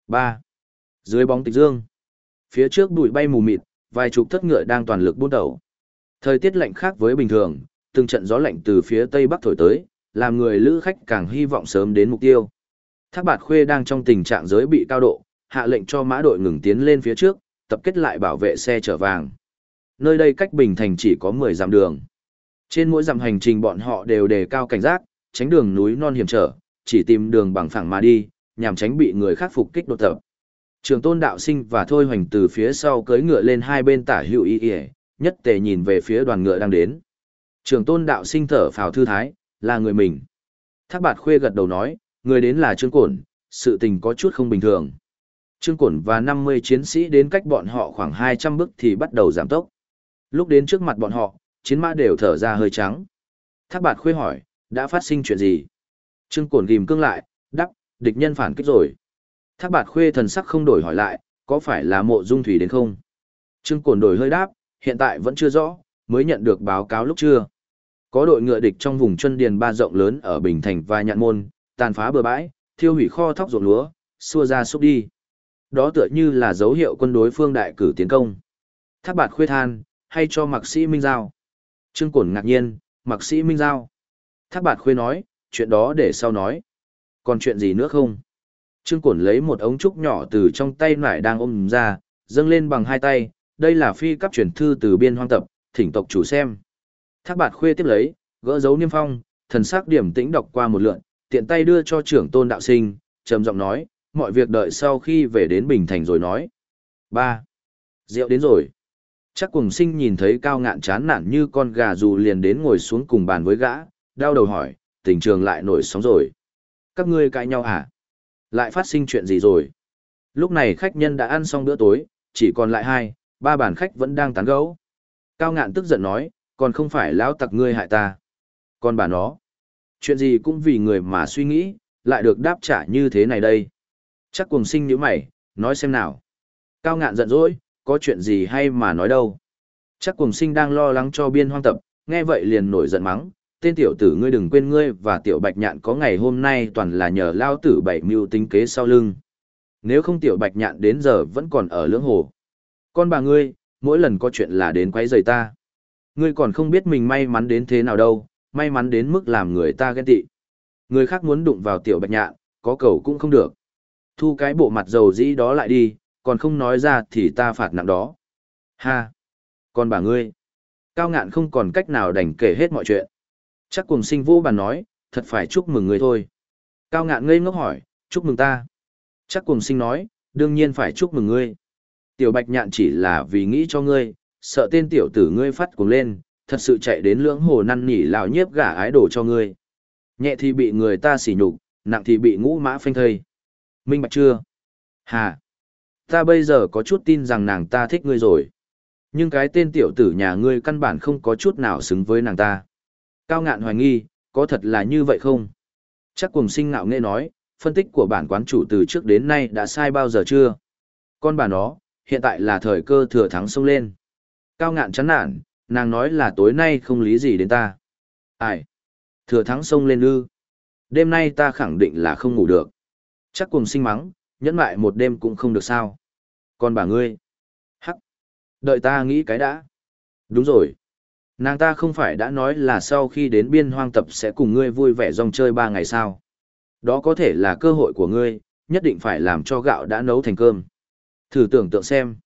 3. Dưới bóng tịch dương. Phía trước bụi bay mù mịt, vài chục thất ngựa đang toàn lực buôn đầu. Thời tiết lạnh khác với bình thường, từng trận gió lạnh từ phía tây bắc thổi tới, làm người lữ khách càng hy vọng sớm đến mục tiêu. Thác Bạt Khuê đang trong tình trạng giới bị cao độ, hạ lệnh cho mã đội ngừng tiến lên phía trước, tập kết lại bảo vệ xe chở vàng. Nơi đây cách Bình Thành chỉ có 10 dặm đường. Trên mỗi dặm hành trình bọn họ đều đề cao cảnh giác, tránh đường núi non hiểm trở, chỉ tìm đường bằng phẳng mà đi, nhằm tránh bị người khác phục kích đột tập. Trường tôn đạo sinh và thôi hoành từ phía sau cưỡi ngựa lên hai bên tả hữu y y, nhất tề nhìn về phía đoàn ngựa đang đến. Trường tôn đạo sinh thở phào thư thái, là người mình. Thác bạt khuê gật đầu nói, người đến là Trương Cổn, sự tình có chút không bình thường. Trương Cổn và 50 chiến sĩ đến cách bọn họ khoảng 200 bước thì bắt đầu giảm tốc. Lúc đến trước mặt bọn họ, chiến mã đều thở ra hơi trắng. Thác bạt khuê hỏi, đã phát sinh chuyện gì? Trương Cổn ghim cương lại, đắp, địch nhân phản kích rồi. Thác bạt khuê thần sắc không đổi hỏi lại, có phải là mộ dung thủy đến không? Trương Cổn đổi hơi đáp, hiện tại vẫn chưa rõ, mới nhận được báo cáo lúc trưa. Có đội ngựa địch trong vùng chân điền ba rộng lớn ở Bình Thành và Nhạn Môn, tàn phá bờ bãi, thiêu hủy kho thóc ruộng lúa, xua ra xúc đi. Đó tựa như là dấu hiệu quân đối phương đại cử tiến công. Thác bạt khuyết than, hay cho mạc sĩ Minh Giao. Trương Cổn ngạc nhiên, mạc sĩ Minh Giao. Thác bạt khuê nói, chuyện đó để sau nói. Còn chuyện gì nữa không? Trương Cổn lấy một ống trúc nhỏ từ trong tay nải đang ôm ra, dâng lên bằng hai tay. Đây là phi cấp truyền thư từ biên hoang tập, thỉnh tộc chủ xem. Thác bạt khuê tiếp lấy, gỡ dấu niêm phong, thần sắc điểm tĩnh đọc qua một lượn, tiện tay đưa cho trưởng tôn đạo sinh, trầm giọng nói, mọi việc đợi sau khi về đến Bình Thành rồi nói. ba Rượu đến rồi. Chắc cùng sinh nhìn thấy cao ngạn chán nản như con gà dù liền đến ngồi xuống cùng bàn với gã, đau đầu hỏi, tình trường lại nổi sóng rồi. Các ngươi cãi nhau hả? Lại phát sinh chuyện gì rồi? Lúc này khách nhân đã ăn xong bữa tối, chỉ còn lại hai, ba bàn khách vẫn đang tán gẫu. Cao ngạn tức giận nói, còn không phải lão tặc ngươi hại ta. Còn bà nó, chuyện gì cũng vì người mà suy nghĩ, lại được đáp trả như thế này đây. Chắc cùng sinh như mày, nói xem nào. Cao ngạn giận dỗi, có chuyện gì hay mà nói đâu. Chắc cùng sinh đang lo lắng cho biên hoang tập, nghe vậy liền nổi giận mắng. Tên tiểu tử ngươi đừng quên ngươi và tiểu bạch nhạn có ngày hôm nay toàn là nhờ lao tử bảy mưu tính kế sau lưng. Nếu không tiểu bạch nhạn đến giờ vẫn còn ở lưỡng hồ. Con bà ngươi, mỗi lần có chuyện là đến quấy rầy ta. Ngươi còn không biết mình may mắn đến thế nào đâu, may mắn đến mức làm người ta ghen tị. Người khác muốn đụng vào tiểu bạch nhạn, có cầu cũng không được. Thu cái bộ mặt dầu dĩ đó lại đi, còn không nói ra thì ta phạt nặng đó. Ha! Còn bà ngươi! Cao ngạn không còn cách nào đành kể hết mọi chuyện. Chắc cùng sinh vô bàn nói, thật phải chúc mừng ngươi thôi. Cao ngạn ngây ngốc hỏi, chúc mừng ta. Chắc cùng sinh nói, đương nhiên phải chúc mừng ngươi. Tiểu bạch nhạn chỉ là vì nghĩ cho ngươi, sợ tên tiểu tử ngươi phát cuồng lên, thật sự chạy đến lưỡng hồ năn nỉ lão nhiếp gả ái đồ cho ngươi. Nhẹ thì bị người ta sỉ nhục, nặng thì bị ngũ mã phanh thây. Minh bạch chưa? Hà! Ta bây giờ có chút tin rằng nàng ta thích ngươi rồi. Nhưng cái tên tiểu tử nhà ngươi căn bản không có chút nào xứng với nàng ta. Cao ngạn hoài nghi, có thật là như vậy không? Chắc cùng sinh ngạo nghe nói, phân tích của bản quán chủ từ trước đến nay đã sai bao giờ chưa? Con bà nó, hiện tại là thời cơ thừa thắng sông lên. Cao ngạn chán nản, nàng nói là tối nay không lý gì đến ta. Ai? Thừa thắng sông lên ư? Đêm nay ta khẳng định là không ngủ được. Chắc cùng sinh mắng, nhẫn lại một đêm cũng không được sao. Còn bà ngươi? Hắc! Đợi ta nghĩ cái đã. Đúng rồi. Nàng ta không phải đã nói là sau khi đến biên hoang tập sẽ cùng ngươi vui vẻ rong chơi ba ngày sao. Đó có thể là cơ hội của ngươi, nhất định phải làm cho gạo đã nấu thành cơm. Thử tưởng tượng xem.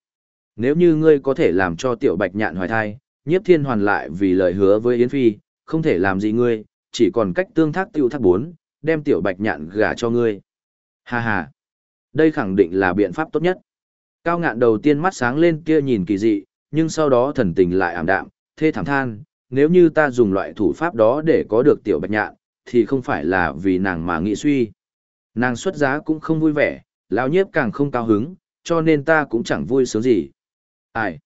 Nếu như ngươi có thể làm cho tiểu bạch nhạn hoài thai, nhiếp thiên hoàn lại vì lời hứa với Yến Phi, không thể làm gì ngươi, chỉ còn cách tương thác tiêu thác bốn, đem tiểu bạch nhạn gả cho ngươi. Ha ha, đây khẳng định là biện pháp tốt nhất. Cao ngạn đầu tiên mắt sáng lên kia nhìn kỳ dị, nhưng sau đó thần tình lại ảm đạm, thê thảm than, nếu như ta dùng loại thủ pháp đó để có được tiểu bạch nhạn, thì không phải là vì nàng mà nghĩ suy. Nàng xuất giá cũng không vui vẻ, lão nhiếp càng không cao hứng, cho nên ta cũng chẳng vui sướng gì. Ai?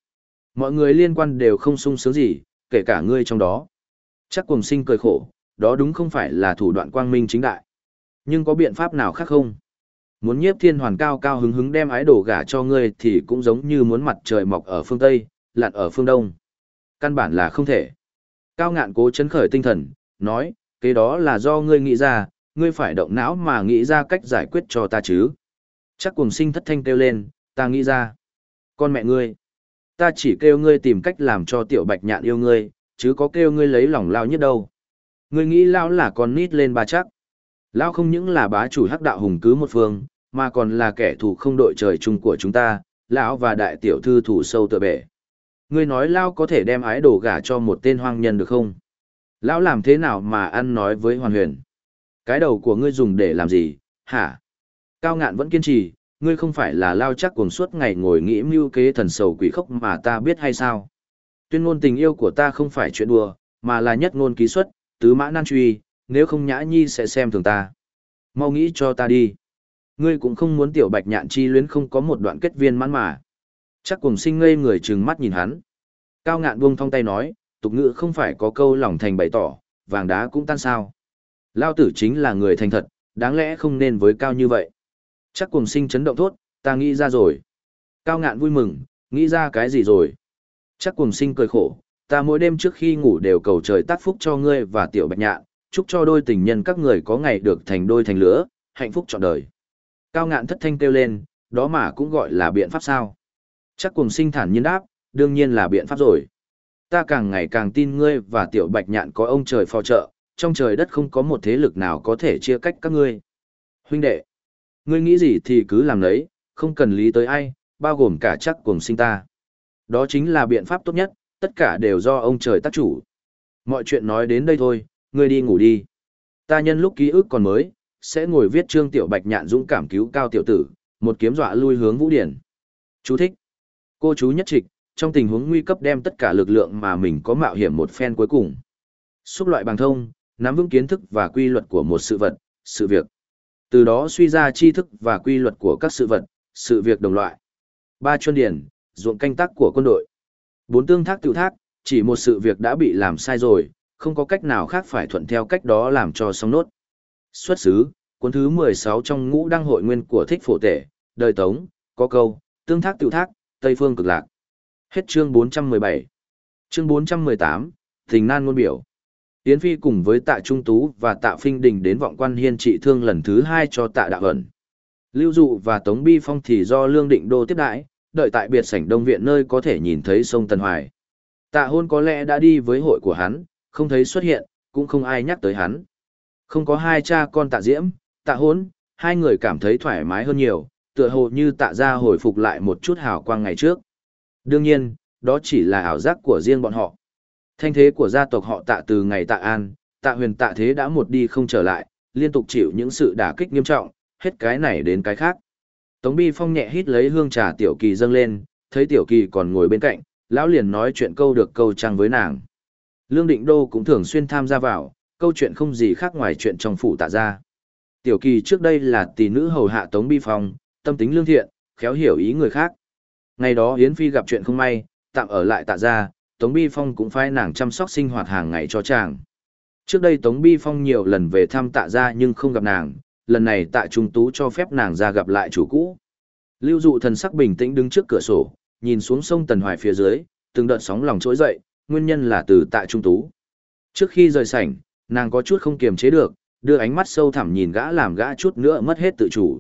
Mọi người liên quan đều không sung sướng gì, kể cả ngươi trong đó. Chắc cùng sinh cười khổ, đó đúng không phải là thủ đoạn quang minh chính đại. Nhưng có biện pháp nào khác không? Muốn nhiếp thiên hoàn cao cao hứng hứng đem ái đồ gả cho ngươi thì cũng giống như muốn mặt trời mọc ở phương Tây, lặn ở phương Đông. Căn bản là không thể. Cao ngạn cố chấn khởi tinh thần, nói, cái đó là do ngươi nghĩ ra, ngươi phải động não mà nghĩ ra cách giải quyết cho ta chứ. Chắc cùng sinh thất thanh kêu lên, ta nghĩ ra. Con mẹ ngươi, ta chỉ kêu ngươi tìm cách làm cho tiểu bạch nhạn yêu ngươi, chứ có kêu ngươi lấy lòng lao nhất đâu. Ngươi nghĩ lao là con nít lên ba chắc. Lao không những là bá chủ hắc đạo hùng cứ một phương, mà còn là kẻ thù không đội trời chung của chúng ta, lão và đại tiểu thư thủ sâu tựa bể. Ngươi nói Lao có thể đem ái đồ gả cho một tên hoang nhân được không? Lão làm thế nào mà ăn nói với hoàn huyền? Cái đầu của ngươi dùng để làm gì, hả? Cao ngạn vẫn kiên trì, ngươi không phải là lao chắc cuồng suốt ngày ngồi nghĩ mưu kế thần sầu quỷ khốc mà ta biết hay sao? Tuyên ngôn tình yêu của ta không phải chuyện đùa, mà là nhất ngôn ký xuất, tứ mã nan truy, nếu không nhã nhi sẽ xem thường ta. Mau nghĩ cho ta đi. Ngươi cũng không muốn tiểu bạch nhạn chi luyến không có một đoạn kết viên mãn mà. Chắc cùng sinh ngây người trừng mắt nhìn hắn. Cao ngạn buông thong tay nói, tục ngữ không phải có câu lòng thành bày tỏ, vàng đá cũng tan sao. Lao tử chính là người thành thật, đáng lẽ không nên với cao như vậy. Chắc cùng sinh chấn động thốt, ta nghĩ ra rồi. Cao ngạn vui mừng, nghĩ ra cái gì rồi? Chắc cùng sinh cười khổ, ta mỗi đêm trước khi ngủ đều cầu trời tác phúc cho ngươi và tiểu bạch nhạn, chúc cho đôi tình nhân các người có ngày được thành đôi thành lứa, hạnh phúc trọn đời. Cao ngạn thất thanh kêu lên, đó mà cũng gọi là biện pháp sao. Chắc cùng sinh thản nhiên đáp, đương nhiên là biện pháp rồi. Ta càng ngày càng tin ngươi và tiểu bạch nhạn có ông trời phò trợ, trong trời đất không có một thế lực nào có thể chia cách các ngươi. Huynh đệ, ngươi nghĩ gì thì cứ làm lấy, không cần lý tới ai, bao gồm cả chắc cùng sinh ta. Đó chính là biện pháp tốt nhất, tất cả đều do ông trời tác chủ. Mọi chuyện nói đến đây thôi, ngươi đi ngủ đi. Ta nhân lúc ký ức còn mới, sẽ ngồi viết trương tiểu bạch nhạn dũng cảm cứu cao tiểu tử, một kiếm dọa lui hướng vũ điển. Chú thích. Cô chú nhất trịch, trong tình huống nguy cấp đem tất cả lực lượng mà mình có mạo hiểm một phen cuối cùng. Xúc loại bằng thông, nắm vững kiến thức và quy luật của một sự vật, sự việc. Từ đó suy ra tri thức và quy luật của các sự vật, sự việc đồng loại. Ba chuyên điển, ruộng canh tác của quân đội. Bốn tương thác tự thác, chỉ một sự việc đã bị làm sai rồi, không có cách nào khác phải thuận theo cách đó làm cho xong nốt. Xuất xứ, cuốn thứ 16 trong ngũ đăng hội nguyên của thích phổ tể, đời tống, có câu, tương thác tự thác, Tây phương cực lạc. Hết chương 417. Chương 418, Tình nan ngôn biểu. Yến Phi cùng với tạ Trung Tú và tạ Phinh Đình đến vọng quan hiên trị thương lần thứ hai cho tạ đạo ẩn. Lưu Dụ và Tống Bi Phong thì do Lương Định Đô tiếp đãi, đợi tại biệt sảnh đông viện nơi có thể nhìn thấy sông Tân Hoài. Tạ hôn có lẽ đã đi với hội của hắn, không thấy xuất hiện, cũng không ai nhắc tới hắn. Không có hai cha con tạ diễm, tạ hôn, hai người cảm thấy thoải mái hơn nhiều, tựa hồ như tạ ra hồi phục lại một chút hào quang ngày trước. Đương nhiên, đó chỉ là ảo giác của riêng bọn họ. Thanh thế của gia tộc họ tạ từ ngày tạ an, tạ huyền tạ thế đã một đi không trở lại, liên tục chịu những sự đả kích nghiêm trọng, hết cái này đến cái khác. Tống Bi Phong nhẹ hít lấy hương trà Tiểu Kỳ dâng lên, thấy Tiểu Kỳ còn ngồi bên cạnh, lão liền nói chuyện câu được câu trăng với nàng. Lương Định Đô cũng thường xuyên tham gia vào, câu chuyện không gì khác ngoài chuyện trong phủ tạ gia. Tiểu Kỳ trước đây là tỷ nữ hầu hạ Tống Bi Phong, tâm tính lương thiện, khéo hiểu ý người khác. Ngày đó Yến Phi gặp chuyện không may, tạm ở lại tạ gia, Tống Bi Phong cũng phải nàng chăm sóc sinh hoạt hàng ngày cho chàng. Trước đây Tống Bi Phong nhiều lần về thăm tạ gia nhưng không gặp nàng, lần này tạ trung tú cho phép nàng ra gặp lại chủ cũ. Lưu dụ thần sắc bình tĩnh đứng trước cửa sổ, nhìn xuống sông Tần Hoài phía dưới, từng đợt sóng lòng trỗi dậy, nguyên nhân là từ tạ trung tú. Trước khi rời sảnh, nàng có chút không kiềm chế được, đưa ánh mắt sâu thẳm nhìn gã làm gã chút nữa mất hết tự chủ.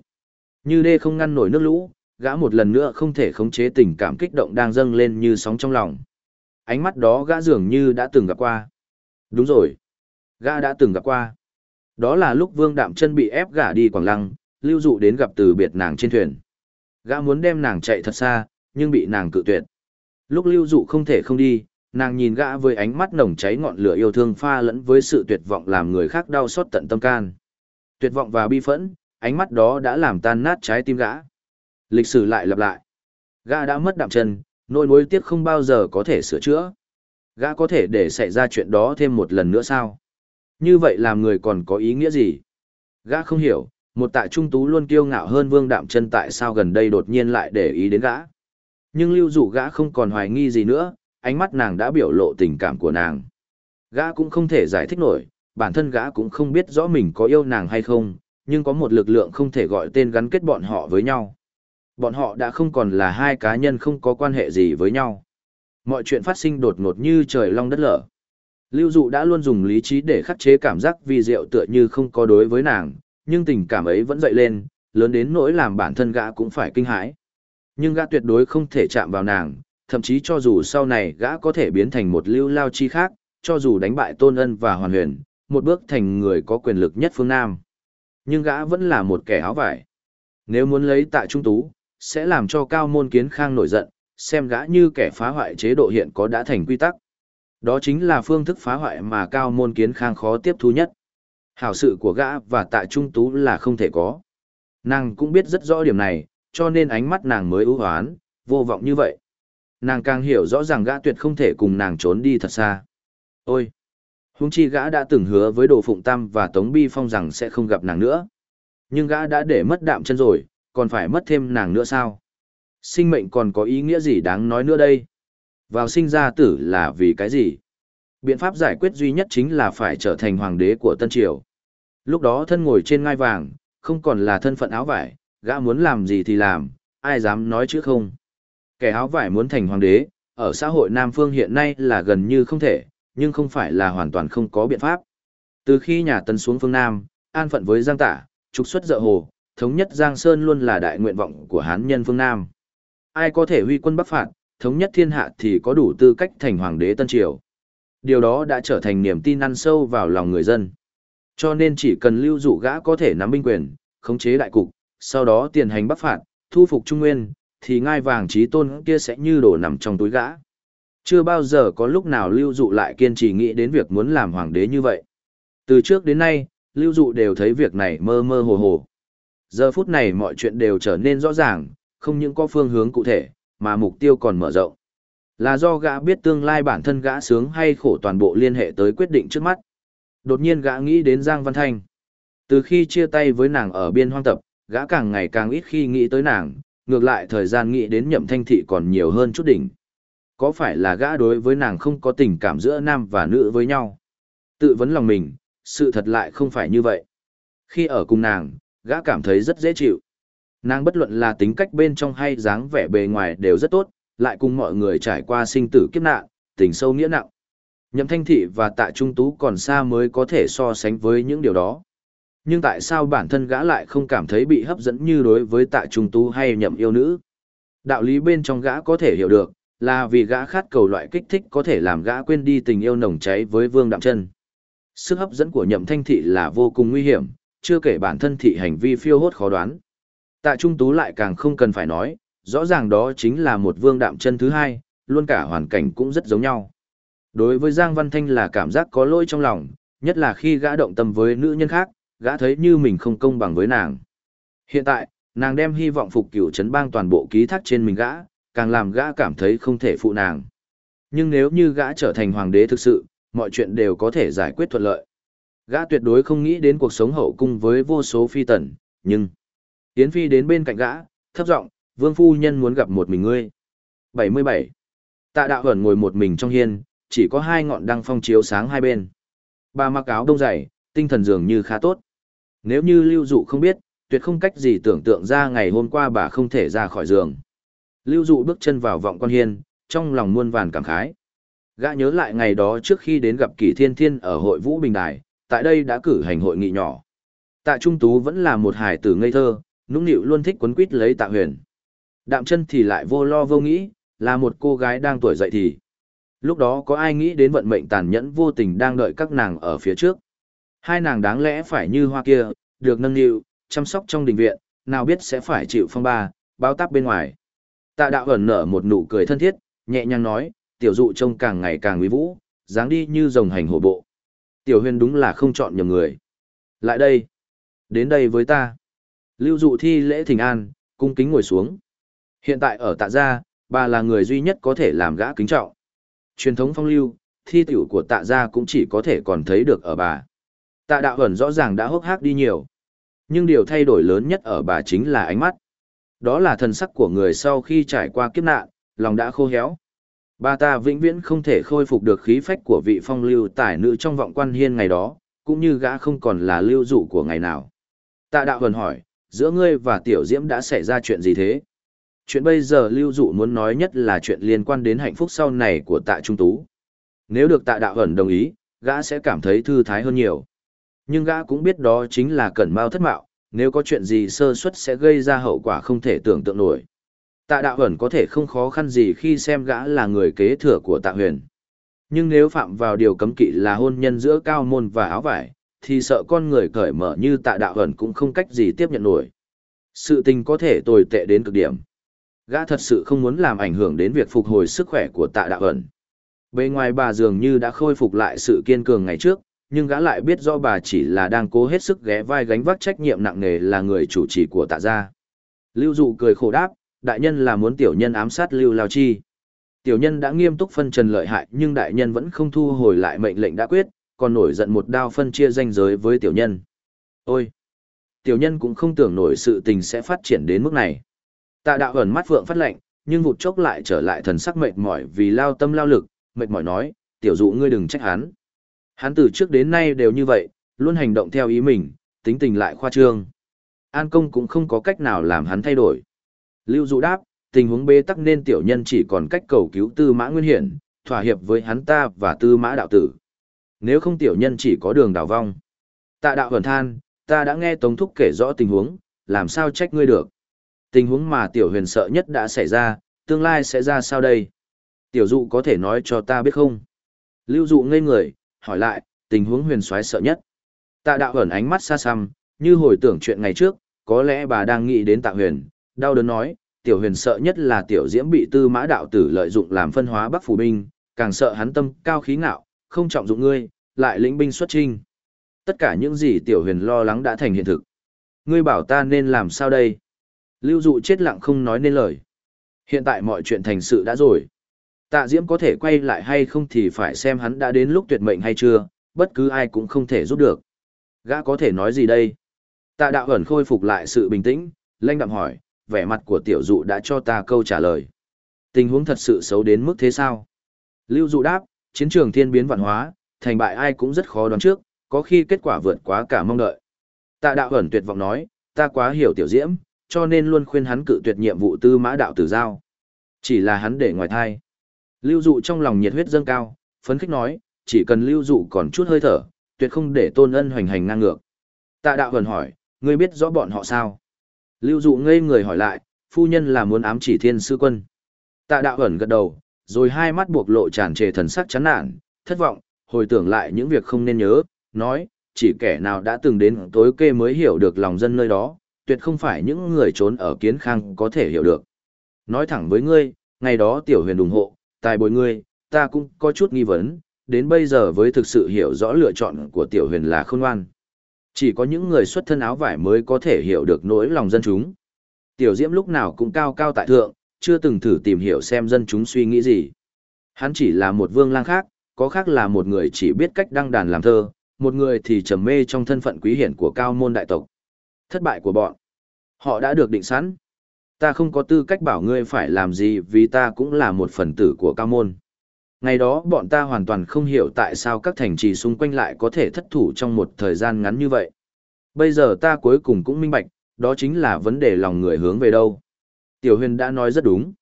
Như đê không ngăn nổi nước lũ, gã một lần nữa không thể khống chế tình cảm kích động đang dâng lên như sóng trong lòng. Ánh mắt đó gã dường như đã từng gặp qua. Đúng rồi. Gã đã từng gặp qua. Đó là lúc Vương Đạm chân bị ép gã đi Quảng Lăng, lưu dụ đến gặp từ biệt nàng trên thuyền. Gã muốn đem nàng chạy thật xa, nhưng bị nàng cự tuyệt. Lúc lưu dụ không thể không đi, nàng nhìn gã với ánh mắt nồng cháy ngọn lửa yêu thương pha lẫn với sự tuyệt vọng làm người khác đau xót tận tâm can. Tuyệt vọng và bi phẫn, ánh mắt đó đã làm tan nát trái tim gã. Lịch sử lại lặp lại. Gã đã mất đạm chân, nỗi nối tiếc không bao giờ có thể sửa chữa. Gã có thể để xảy ra chuyện đó thêm một lần nữa sao? Như vậy làm người còn có ý nghĩa gì? Gã không hiểu, một tạ trung tú luôn kiêu ngạo hơn vương đạm chân tại sao gần đây đột nhiên lại để ý đến gã. Nhưng lưu dụ gã không còn hoài nghi gì nữa, ánh mắt nàng đã biểu lộ tình cảm của nàng. Gã cũng không thể giải thích nổi, bản thân gã cũng không biết rõ mình có yêu nàng hay không, nhưng có một lực lượng không thể gọi tên gắn kết bọn họ với nhau. Bọn họ đã không còn là hai cá nhân không có quan hệ gì với nhau. Mọi chuyện phát sinh đột ngột như trời long đất lở. Lưu Dụ đã luôn dùng lý trí để khắc chế cảm giác vì rượu tựa như không có đối với nàng, nhưng tình cảm ấy vẫn dậy lên, lớn đến nỗi làm bản thân gã cũng phải kinh hãi. Nhưng gã tuyệt đối không thể chạm vào nàng, thậm chí cho dù sau này gã có thể biến thành một lưu lao chi khác, cho dù đánh bại Tôn Ân và Hoàn Huyền, một bước thành người có quyền lực nhất phương Nam. Nhưng gã vẫn là một kẻ áo vải. Nếu muốn lấy tại trung tú, sẽ làm cho cao môn kiến khang nổi giận, xem gã như kẻ phá hoại chế độ hiện có đã thành quy tắc. Đó chính là phương thức phá hoại mà cao môn kiến khang khó tiếp thu nhất. Hảo sự của gã và tại trung tú là không thể có. Nàng cũng biết rất rõ điểm này, cho nên ánh mắt nàng mới ưu hoán, vô vọng như vậy. Nàng càng hiểu rõ ràng gã tuyệt không thể cùng nàng trốn đi thật xa. Ôi! Húng chi gã đã từng hứa với Đồ Phụng Tam và Tống Bi Phong rằng sẽ không gặp nàng nữa. Nhưng gã đã để mất đạm chân rồi, còn phải mất thêm nàng nữa sao? Sinh mệnh còn có ý nghĩa gì đáng nói nữa đây? Vào sinh ra tử là vì cái gì? Biện pháp giải quyết duy nhất chính là phải trở thành hoàng đế của Tân Triều. Lúc đó thân ngồi trên ngai vàng, không còn là thân phận áo vải, gã muốn làm gì thì làm, ai dám nói chứ không. Kẻ áo vải muốn thành hoàng đế, ở xã hội Nam Phương hiện nay là gần như không thể, nhưng không phải là hoàn toàn không có biện pháp. Từ khi nhà Tân xuống phương Nam, an phận với Giang Tả, trục xuất dợ hồ, thống nhất Giang Sơn luôn là đại nguyện vọng của Hán nhân phương Nam. Ai có thể huy quân bắc phạt, thống nhất thiên hạ thì có đủ tư cách thành hoàng đế Tân Triều. Điều đó đã trở thành niềm tin ăn sâu vào lòng người dân. Cho nên chỉ cần lưu dụ gã có thể nắm binh quyền, khống chế đại cục, sau đó tiền hành bắc phạt, thu phục Trung Nguyên, thì ngai vàng trí tôn kia sẽ như đổ nằm trong túi gã. Chưa bao giờ có lúc nào lưu dụ lại kiên trì nghĩ đến việc muốn làm hoàng đế như vậy. Từ trước đến nay, lưu dụ đều thấy việc này mơ mơ hồ hồ. Giờ phút này mọi chuyện đều trở nên rõ ràng, không những có phương hướng cụ thể, mà mục tiêu còn mở rộng. Là do gã biết tương lai bản thân gã sướng hay khổ toàn bộ liên hệ tới quyết định trước mắt. Đột nhiên gã nghĩ đến Giang Văn Thanh. Từ khi chia tay với nàng ở biên hoang tập, gã càng ngày càng ít khi nghĩ tới nàng, ngược lại thời gian nghĩ đến nhậm thanh thị còn nhiều hơn chút đỉnh. Có phải là gã đối với nàng không có tình cảm giữa nam và nữ với nhau? Tự vấn lòng mình, sự thật lại không phải như vậy. Khi ở cùng nàng, gã cảm thấy rất dễ chịu. Nàng bất luận là tính cách bên trong hay dáng vẻ bề ngoài đều rất tốt, lại cùng mọi người trải qua sinh tử kiếp nạn, tình sâu nghĩa nặng. Nhậm thanh thị và tạ trung tú còn xa mới có thể so sánh với những điều đó. Nhưng tại sao bản thân gã lại không cảm thấy bị hấp dẫn như đối với tạ trung tú hay nhậm yêu nữ? Đạo lý bên trong gã có thể hiểu được, là vì gã khát cầu loại kích thích có thể làm gã quên đi tình yêu nồng cháy với vương đạm chân. Sức hấp dẫn của nhậm thanh thị là vô cùng nguy hiểm, chưa kể bản thân thị hành vi phiêu hốt khó đoán. Tạ Trung Tú lại càng không cần phải nói, rõ ràng đó chính là một vương đạm chân thứ hai, luôn cả hoàn cảnh cũng rất giống nhau. Đối với Giang Văn Thanh là cảm giác có lỗi trong lòng, nhất là khi gã động tâm với nữ nhân khác, gã thấy như mình không công bằng với nàng. Hiện tại, nàng đem hy vọng phục cửu chấn bang toàn bộ ký thác trên mình gã, càng làm gã cảm thấy không thể phụ nàng. Nhưng nếu như gã trở thành hoàng đế thực sự, mọi chuyện đều có thể giải quyết thuận lợi. Gã tuyệt đối không nghĩ đến cuộc sống hậu cung với vô số phi tần, nhưng... Yến Phi đến bên cạnh gã, thấp giọng, vương phu nhân muốn gặp một mình ngươi. 77. Tạ đạo ẩn ngồi một mình trong hiên, chỉ có hai ngọn đăng phong chiếu sáng hai bên. Bà mặc áo đông dày, tinh thần dường như khá tốt. Nếu như lưu dụ không biết, tuyệt không cách gì tưởng tượng ra ngày hôm qua bà không thể ra khỏi giường. Lưu dụ bước chân vào vọng quan hiên, trong lòng muôn vàn cảm khái. Gã nhớ lại ngày đó trước khi đến gặp Kỷ Thiên Thiên ở hội Vũ Bình Đài, tại đây đã cử hành hội nghị nhỏ. Tạ Trung Tú vẫn là một hài tử ngây thơ, nũng nịu luôn thích quấn quýt lấy Tạ Huyền. Đạm chân thì lại vô lo vô nghĩ, là một cô gái đang tuổi dậy thì. Lúc đó có ai nghĩ đến vận mệnh tàn nhẫn vô tình đang đợi các nàng ở phía trước. Hai nàng đáng lẽ phải như hoa kia, được nâng niu, chăm sóc trong đình viện, nào biết sẽ phải chịu phong ba, báo táp bên ngoài. Tạ đạo ẩn nở một nụ cười thân thiết, nhẹ nhàng nói, tiểu dụ trông càng ngày càng uy vũ, dáng đi như rồng hành hổ bộ. Tiểu huyền đúng là không chọn nhầm người. Lại đây. Đến đây với ta. Lưu dụ thi lễ thỉnh an, cung kính ngồi xuống. Hiện tại ở tạ gia, bà là người duy nhất có thể làm gã kính trọng. Truyền thống phong lưu, thi tiểu của tạ gia cũng chỉ có thể còn thấy được ở bà. Tạ đạo ẩn rõ ràng đã hốc hác đi nhiều. Nhưng điều thay đổi lớn nhất ở bà chính là ánh mắt. Đó là thần sắc của người sau khi trải qua kiếp nạn, lòng đã khô héo. Bà ta vĩnh viễn không thể khôi phục được khí phách của vị phong lưu tài nữ trong vọng quan hiên ngày đó, cũng như gã không còn là lưu dụ của ngày nào. Tạ đạo hần hỏi, giữa ngươi và tiểu diễm đã xảy ra chuyện gì thế? Chuyện bây giờ lưu dụ muốn nói nhất là chuyện liên quan đến hạnh phúc sau này của tạ trung tú. Nếu được tạ đạo hần đồng ý, gã sẽ cảm thấy thư thái hơn nhiều. Nhưng gã cũng biết đó chính là cẩn mau thất mạo, nếu có chuyện gì sơ suất sẽ gây ra hậu quả không thể tưởng tượng nổi. Tạ đạo hẩn có thể không khó khăn gì khi xem gã là người kế thừa của tạ huyền. Nhưng nếu phạm vào điều cấm kỵ là hôn nhân giữa cao môn và áo vải, thì sợ con người cởi mở như tạ đạo hẩn cũng không cách gì tiếp nhận nổi. Sự tình có thể tồi tệ đến cực điểm. Gã thật sự không muốn làm ảnh hưởng đến việc phục hồi sức khỏe của tạ đạo hẩn. Bề ngoài bà dường như đã khôi phục lại sự kiên cường ngày trước, nhưng gã lại biết do bà chỉ là đang cố hết sức ghé vai gánh vác trách nhiệm nặng nề là người chủ trì của tạ gia. Lưu dụ cười khổ đáp, đại nhân là muốn tiểu nhân ám sát Lưu Lao Chi. Tiểu nhân đã nghiêm túc phân trần lợi hại nhưng đại nhân vẫn không thu hồi lại mệnh lệnh đã quyết, còn nổi giận một đao phân chia danh giới với tiểu nhân. Ôi! Tiểu nhân cũng không tưởng nổi sự tình sẽ phát triển đến mức này. Tạ đạo ẩn mắt vượng phát lệnh, nhưng vụt chốc lại trở lại thần sắc mệt mỏi vì lao tâm lao lực, mệt mỏi nói, tiểu dụ ngươi đừng trách hắn. Hắn từ trước đến nay đều như vậy, luôn hành động theo ý mình, tính tình lại khoa trương. An công cũng không có cách nào làm hắn thay đổi. Lưu dụ đáp, tình huống bế tắc nên tiểu nhân chỉ còn cách cầu cứu tư mã nguyên hiển, thỏa hiệp với hắn ta và tư mã đạo tử. Nếu không tiểu nhân chỉ có đường đào vong. Tạ đạo hẩn than, ta đã nghe Tống Thúc kể rõ tình huống, làm sao trách ngươi được. Tình huống mà tiểu huyền sợ nhất đã xảy ra, tương lai sẽ ra sao đây? Tiểu dụ có thể nói cho ta biết không? Lưu dụ ngây người, hỏi lại, tình huống huyền soái sợ nhất. Tạ đạo hẩn ánh mắt xa xăm, như hồi tưởng chuyện ngày trước, có lẽ bà đang nghĩ đến tạ huyền, đau đớn nói, tiểu huyền sợ nhất là tiểu diễm bị tư mã đạo tử lợi dụng làm phân hóa bắc phủ binh, càng sợ hắn tâm cao khí ngạo, không trọng dụng ngươi, lại lĩnh binh xuất trinh. Tất cả những gì tiểu huyền lo lắng đã thành hiện thực. Ngươi bảo ta nên làm sao đây? Lưu dụ chết lặng không nói nên lời. Hiện tại mọi chuyện thành sự đã rồi. Tạ Diễm có thể quay lại hay không thì phải xem hắn đã đến lúc tuyệt mệnh hay chưa, bất cứ ai cũng không thể giúp được. Gã có thể nói gì đây? Tạ đạo ẩn khôi phục lại sự bình tĩnh, lanh đạm hỏi, vẻ mặt của tiểu dụ đã cho ta câu trả lời. Tình huống thật sự xấu đến mức thế sao? Lưu dụ đáp, chiến trường thiên biến vạn hóa, thành bại ai cũng rất khó đoán trước, có khi kết quả vượt quá cả mong đợi. Tạ đạo ẩn tuyệt vọng nói, ta quá hiểu tiểu diễm, cho nên luôn khuyên hắn cự tuyệt nhiệm vụ tư mã đạo tử giao. Chỉ là hắn để ngoài thai. Lưu dụ trong lòng nhiệt huyết dâng cao, phấn khích nói, chỉ cần lưu dụ còn chút hơi thở, tuyệt không để tôn ân hoành hành ngang ngược. Tạ đạo ẩn hỏi, ngươi biết rõ bọn họ sao? Lưu dụ ngây người hỏi lại, phu nhân là muốn ám chỉ thiên sư quân. Tạ đạo ẩn gật đầu, rồi hai mắt buộc lộ tràn trề thần sắc chán nản, thất vọng, hồi tưởng lại những việc không nên nhớ, nói, chỉ kẻ nào đã từng đến tối kê mới hiểu được lòng dân nơi đó, tuyệt không phải những người trốn ở kiến khang có thể hiểu được. Nói thẳng với ngươi, ngày đó tiểu huyền ủng hộ, tài bồi ngươi, ta cũng có chút nghi vấn, đến bây giờ với thực sự hiểu rõ lựa chọn của tiểu huyền là khôn ngoan. Chỉ có những người xuất thân áo vải mới có thể hiểu được nỗi lòng dân chúng. Tiểu Diễm lúc nào cũng cao cao tại thượng, chưa từng thử tìm hiểu xem dân chúng suy nghĩ gì. Hắn chỉ là một vương lang khác, có khác là một người chỉ biết cách đăng đàn làm thơ, một người thì trầm mê trong thân phận quý hiển của cao môn đại tộc. Thất bại của bọn. Họ đã được định sẵn. Ta không có tư cách bảo ngươi phải làm gì vì ta cũng là một phần tử của cao môn. Ngày đó bọn ta hoàn toàn không hiểu tại sao các thành trì xung quanh lại có thể thất thủ trong một thời gian ngắn như vậy. Bây giờ ta cuối cùng cũng minh bạch, đó chính là vấn đề lòng người hướng về đâu. Tiểu huyền đã nói rất đúng.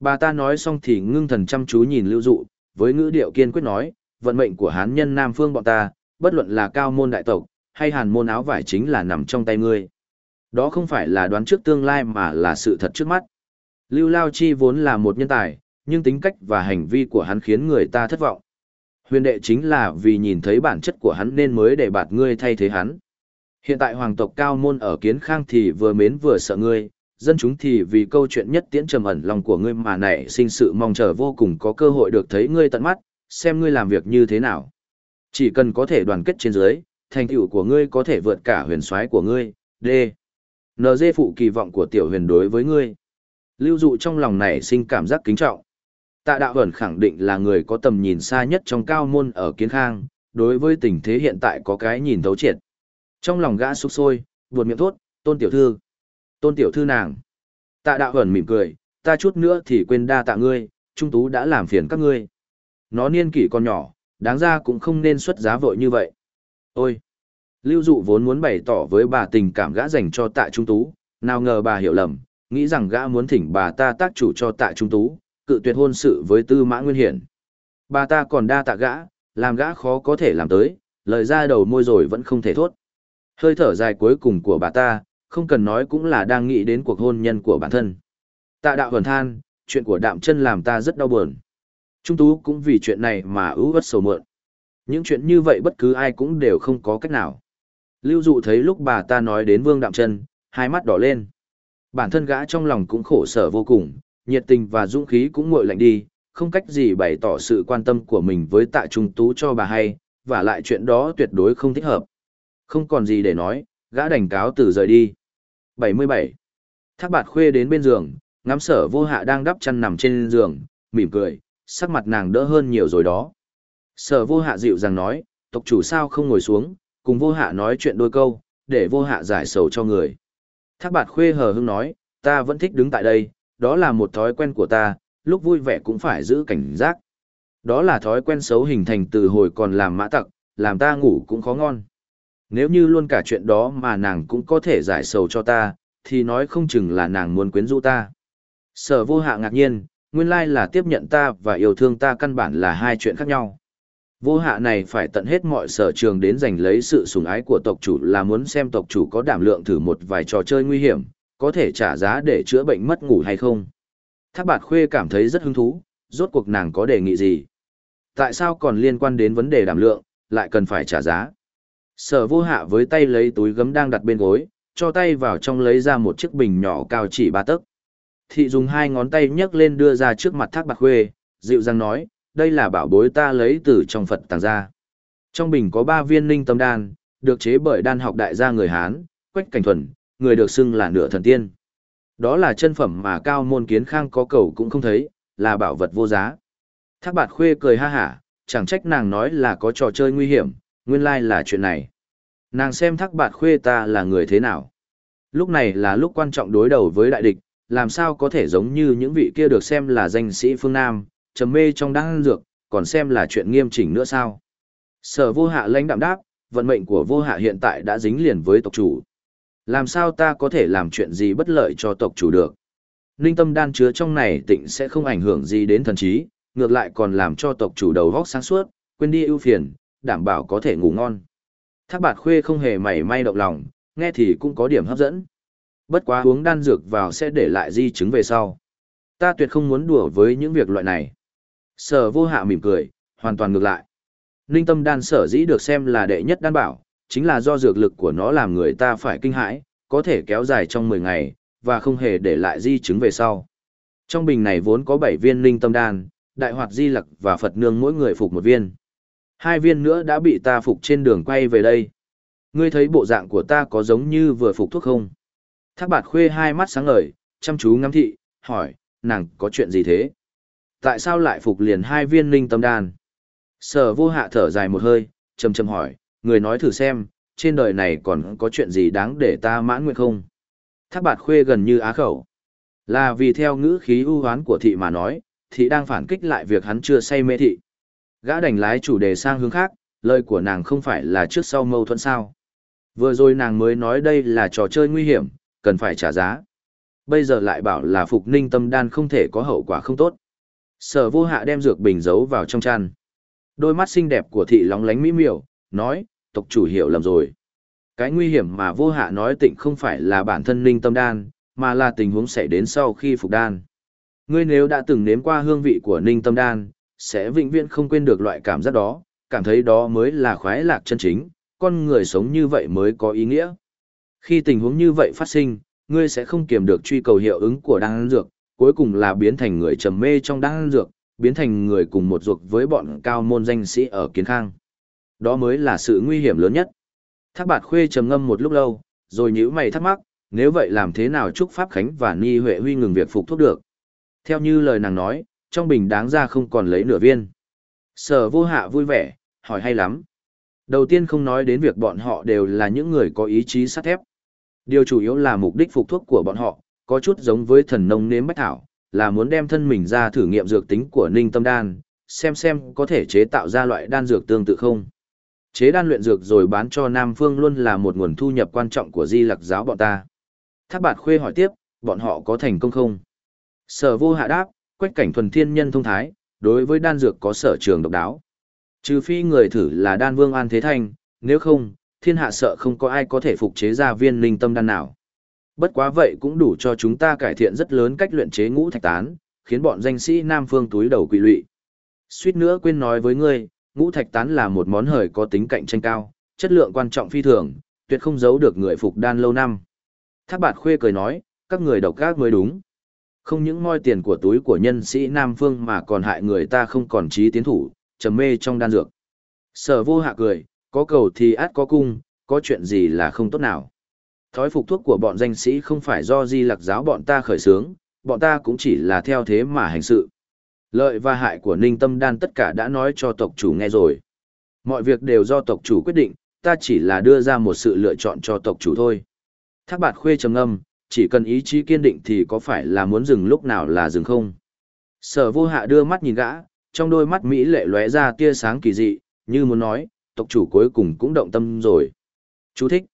Bà ta nói xong thì ngưng thần chăm chú nhìn lưu dụ, với ngữ điệu kiên quyết nói, vận mệnh của hán nhân Nam Phương bọn ta, bất luận là cao môn đại tộc, hay hàn môn áo vải chính là nằm trong tay ngươi. Đó không phải là đoán trước tương lai mà là sự thật trước mắt. Lưu Lao Chi vốn là một nhân tài, nhưng tính cách và hành vi của hắn khiến người ta thất vọng. Huyền đệ chính là vì nhìn thấy bản chất của hắn nên mới để bạt ngươi thay thế hắn. Hiện tại hoàng tộc cao môn ở kiến khang thì vừa mến vừa sợ ngươi, dân chúng thì vì câu chuyện nhất tiễn trầm ẩn lòng của ngươi mà nảy sinh sự mong chờ vô cùng có cơ hội được thấy ngươi tận mắt, xem ngươi làm việc như thế nào. Chỉ cần có thể đoàn kết trên dưới, thành tựu của ngươi có thể vượt cả huyền soái của ngươi, D. NG phụ kỳ vọng của tiểu huyền đối với ngươi. Lưu dụ trong lòng này sinh cảm giác kính trọng. Tạ đạo Vẩn khẳng định là người có tầm nhìn xa nhất trong cao môn ở kiến khang, đối với tình thế hiện tại có cái nhìn thấu triệt. Trong lòng gã súc sôi, buồn miệng thốt, tôn tiểu thư. Tôn tiểu thư nàng. Tạ đạo Vẩn mỉm cười, ta chút nữa thì quên đa tạ ngươi, trung tú đã làm phiền các ngươi. Nó niên kỷ còn nhỏ, đáng ra cũng không nên xuất giá vội như vậy. Ôi! Lưu dụ vốn muốn bày tỏ với bà tình cảm gã dành cho tạ trung tú, nào ngờ bà hiểu lầm, nghĩ rằng gã muốn thỉnh bà ta tác chủ cho tạ trung tú, cự tuyệt hôn sự với tư mã nguyên hiển. Bà ta còn đa tạ gã, làm gã khó có thể làm tới, lời ra đầu môi rồi vẫn không thể thốt. Hơi thở dài cuối cùng của bà ta, không cần nói cũng là đang nghĩ đến cuộc hôn nhân của bản thân. Tạ đạo hờn than, chuyện của đạm chân làm ta rất đau buồn. Trung tú cũng vì chuyện này mà ưu ớt sầu mượn. Những chuyện như vậy bất cứ ai cũng đều không có cách nào. Lưu dụ thấy lúc bà ta nói đến vương đạm chân, hai mắt đỏ lên. Bản thân gã trong lòng cũng khổ sở vô cùng, nhiệt tình và dũng khí cũng nguội lạnh đi, không cách gì bày tỏ sự quan tâm của mình với tạ trung tú cho bà hay, và lại chuyện đó tuyệt đối không thích hợp. Không còn gì để nói, gã đành cáo từ rời đi. 77. Thác bạt khuê đến bên giường, ngắm sở vô hạ đang đắp chăn nằm trên giường, mỉm cười, sắc mặt nàng đỡ hơn nhiều rồi đó. Sở vô hạ dịu dàng nói, tộc chủ sao không ngồi xuống, cùng vô hạ nói chuyện đôi câu, để vô hạ giải sầu cho người. Thác bạt khuê hờ hưng nói, ta vẫn thích đứng tại đây, đó là một thói quen của ta, lúc vui vẻ cũng phải giữ cảnh giác. Đó là thói quen xấu hình thành từ hồi còn làm mã tặc, làm ta ngủ cũng khó ngon. Nếu như luôn cả chuyện đó mà nàng cũng có thể giải sầu cho ta, thì nói không chừng là nàng muốn quyến rũ ta. Sở vô hạ ngạc nhiên, nguyên lai là tiếp nhận ta và yêu thương ta căn bản là hai chuyện khác nhau. Vô hạ này phải tận hết mọi sở trường đến giành lấy sự sủng ái của tộc chủ là muốn xem tộc chủ có đảm lượng thử một vài trò chơi nguy hiểm, có thể trả giá để chữa bệnh mất ngủ hay không. Thác bạt khuê cảm thấy rất hứng thú, rốt cuộc nàng có đề nghị gì? Tại sao còn liên quan đến vấn đề đảm lượng, lại cần phải trả giá? Sở vô hạ với tay lấy túi gấm đang đặt bên gối, cho tay vào trong lấy ra một chiếc bình nhỏ cao chỉ ba tấc. Thị dùng hai ngón tay nhấc lên đưa ra trước mặt thác bạc khuê, dịu dàng nói, đây là bảo bối ta lấy từ trong Phật tàng ra. Trong bình có ba viên ninh tâm đan, được chế bởi đan học đại gia người Hán, Quách Cảnh Thuần, người được xưng là nửa thần tiên. Đó là chân phẩm mà cao môn kiến khang có cầu cũng không thấy, là bảo vật vô giá. Thác bạt khuê cười ha hả, chẳng trách nàng nói là có trò chơi nguy hiểm, nguyên lai là chuyện này. Nàng xem thác bạt khuê ta là người thế nào. Lúc này là lúc quan trọng đối đầu với đại địch, làm sao có thể giống như những vị kia được xem là danh sĩ phương Nam, trầm mê trong đăng dược, còn xem là chuyện nghiêm chỉnh nữa sao. Sở vô hạ lãnh đạm đáp, vận mệnh của vô hạ hiện tại đã dính liền với tộc chủ. Làm sao ta có thể làm chuyện gì bất lợi cho tộc chủ được? Ninh tâm đan chứa trong này tịnh sẽ không ảnh hưởng gì đến thần trí, ngược lại còn làm cho tộc chủ đầu vóc sáng suốt, quên đi ưu phiền, đảm bảo có thể ngủ ngon. Thác bạt khuê không hề mảy may động lòng, nghe thì cũng có điểm hấp dẫn. Bất quá uống đan dược vào sẽ để lại di chứng về sau. Ta tuyệt không muốn đùa với những việc loại này. Sở vô hạ mỉm cười, hoàn toàn ngược lại. Ninh tâm đan sở dĩ được xem là đệ nhất đan bảo, chính là do dược lực của nó làm người ta phải kinh hãi, có thể kéo dài trong 10 ngày, và không hề để lại di chứng về sau. Trong bình này vốn có 7 viên linh tâm đan, đại hoạt di lặc và Phật nương mỗi người phục một viên. Hai viên nữa đã bị ta phục trên đường quay về đây. Ngươi thấy bộ dạng của ta có giống như vừa phục thuốc không? Thác bạt khuê hai mắt sáng ngời, chăm chú ngắm thị, hỏi, nàng có chuyện gì thế? Tại sao lại phục liền hai viên linh tâm đan? Sở vô hạ thở dài một hơi, chầm chầm hỏi, người nói thử xem, trên đời này còn có chuyện gì đáng để ta mãn nguyện không? Thác bạt khuê gần như á khẩu. Là vì theo ngữ khí ưu hoán của thị mà nói, thị đang phản kích lại việc hắn chưa say mê thị. Gã đành lái chủ đề sang hướng khác, lời của nàng không phải là trước sau mâu thuẫn sao. Vừa rồi nàng mới nói đây là trò chơi nguy hiểm, cần phải trả giá. Bây giờ lại bảo là phục ninh tâm đan không thể có hậu quả không tốt. Sở vô hạ đem dược bình giấu vào trong chăn. Đôi mắt xinh đẹp của thị lóng lánh mỹ miều, nói, tộc chủ hiểu lầm rồi. Cái nguy hiểm mà vô hạ nói tịnh không phải là bản thân ninh tâm đan, mà là tình huống xảy đến sau khi phục đan. Ngươi nếu đã từng nếm qua hương vị của ninh tâm đan, sẽ vĩnh viễn không quên được loại cảm giác đó, cảm thấy đó mới là khoái lạc chân chính, con người sống như vậy mới có ý nghĩa. Khi tình huống như vậy phát sinh, ngươi sẽ không kiềm được truy cầu hiệu ứng của đan dược, cuối cùng là biến thành người trầm mê trong đan dược, biến thành người cùng một ruột với bọn cao môn danh sĩ ở kiến khang. Đó mới là sự nguy hiểm lớn nhất. Thác bạt khuê trầm ngâm một lúc lâu, rồi nhíu mày thắc mắc, nếu vậy làm thế nào chúc Pháp Khánh và Ni Huệ Huy ngừng việc phục thuốc được? Theo như lời nàng nói, trong bình đáng ra không còn lấy nửa viên. Sở vô hạ vui vẻ, hỏi hay lắm. Đầu tiên không nói đến việc bọn họ đều là những người có ý chí sắt thép. Điều chủ yếu là mục đích phục thuốc của bọn họ, có chút giống với thần nông nếm bách thảo, là muốn đem thân mình ra thử nghiệm dược tính của ninh tâm đan, xem xem có thể chế tạo ra loại đan dược tương tự không. Chế đan luyện dược rồi bán cho Nam Phương luôn là một nguồn thu nhập quan trọng của di lặc giáo bọn ta. Thác bạt khuê hỏi tiếp, bọn họ có thành công không? Sở vô hạ đáp, quách cảnh thuần thiên nhân thông thái, đối với đan dược có sở trường độc đáo. Trừ phi người thử là đan vương An Thế Thanh, nếu không, thiên hạ sợ không có ai có thể phục chế ra viên linh tâm đan nào. Bất quá vậy cũng đủ cho chúng ta cải thiện rất lớn cách luyện chế ngũ thạch tán, khiến bọn danh sĩ Nam Phương túi đầu quỵ lụy. Suýt nữa quên nói với ngươi, ngũ thạch tán là một món hời có tính cạnh tranh cao, chất lượng quan trọng phi thường, tuyệt không giấu được người phục đan lâu năm. Thác bạt khuê cười nói, các người độc gác mới đúng. Không những moi tiền của túi của nhân sĩ Nam Phương mà còn hại người ta không còn trí tiến thủ, trầm mê trong đan dược. Sở vô hạ cười, có cầu thì át có cung, có chuyện gì là không tốt nào. Thói phục thuốc của bọn danh sĩ không phải do di lạc giáo bọn ta khởi xướng, bọn ta cũng chỉ là theo thế mà hành sự. Lợi và hại của ninh tâm đan tất cả đã nói cho tộc chủ nghe rồi. Mọi việc đều do tộc chủ quyết định, ta chỉ là đưa ra một sự lựa chọn cho tộc chủ thôi. Thác bạt khuê trầm âm, chỉ cần ý chí kiên định thì có phải là muốn dừng lúc nào là dừng không? Sở vô hạ đưa mắt nhìn gã, trong đôi mắt Mỹ lệ lóe ra tia sáng kỳ dị, như muốn nói, tộc chủ cuối cùng cũng động tâm rồi. Chú thích.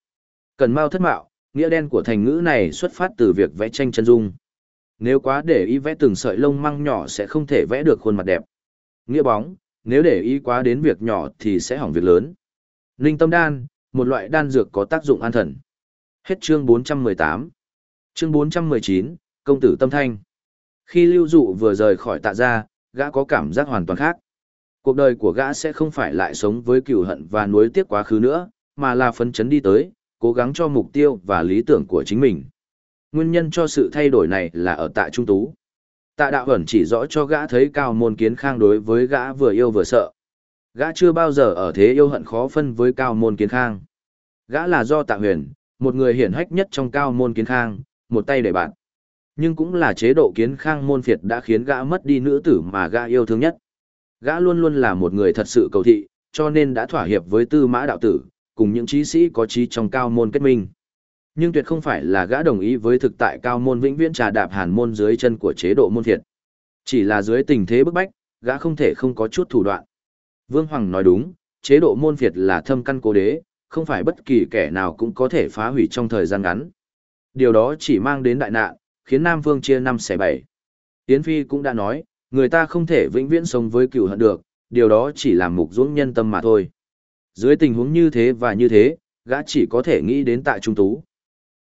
Cần mau thất mạo, nghĩa đen của thành ngữ này xuất phát từ việc vẽ tranh chân dung. Nếu quá để ý vẽ từng sợi lông măng nhỏ sẽ không thể vẽ được khuôn mặt đẹp. Nghĩa bóng, nếu để ý quá đến việc nhỏ thì sẽ hỏng việc lớn. Linh tâm đan, một loại đan dược có tác dụng an thần. Hết chương 418. Chương 419, công tử tâm thanh. Khi lưu dụ vừa rời khỏi tạ gia, gã có cảm giác hoàn toàn khác. Cuộc đời của gã sẽ không phải lại sống với cựu hận và nuối tiếc quá khứ nữa, mà là phấn chấn đi tới, cố gắng cho mục tiêu và lý tưởng của chính mình. Nguyên nhân cho sự thay đổi này là ở tạ trung tú. Tạ đạo ẩn chỉ rõ cho gã thấy cao môn kiến khang đối với gã vừa yêu vừa sợ. Gã chưa bao giờ ở thế yêu hận khó phân với cao môn kiến khang. Gã là do tạ huyền, một người hiển hách nhất trong cao môn kiến khang, một tay để bạn. Nhưng cũng là chế độ kiến khang môn phiệt đã khiến gã mất đi nữ tử mà gã yêu thương nhất. Gã luôn luôn là một người thật sự cầu thị, cho nên đã thỏa hiệp với tư mã đạo tử, cùng những trí sĩ có trí trong cao môn kết minh. Nhưng tuyệt không phải là gã đồng ý với thực tại cao môn vĩnh viễn trà đạp hàn môn dưới chân của chế độ môn thiệt Chỉ là dưới tình thế bức bách, gã không thể không có chút thủ đoạn. Vương Hoàng nói đúng, chế độ môn phiệt là thâm căn cố đế, không phải bất kỳ kẻ nào cũng có thể phá hủy trong thời gian ngắn. Điều đó chỉ mang đến đại nạn, khiến Nam Vương chia năm xẻ bảy. Yến Phi cũng đã nói, người ta không thể vĩnh viễn sống với cựu hận được, điều đó chỉ làm mục dũng nhân tâm mà thôi. Dưới tình huống như thế và như thế, gã chỉ có thể nghĩ đến tại Trung Tú.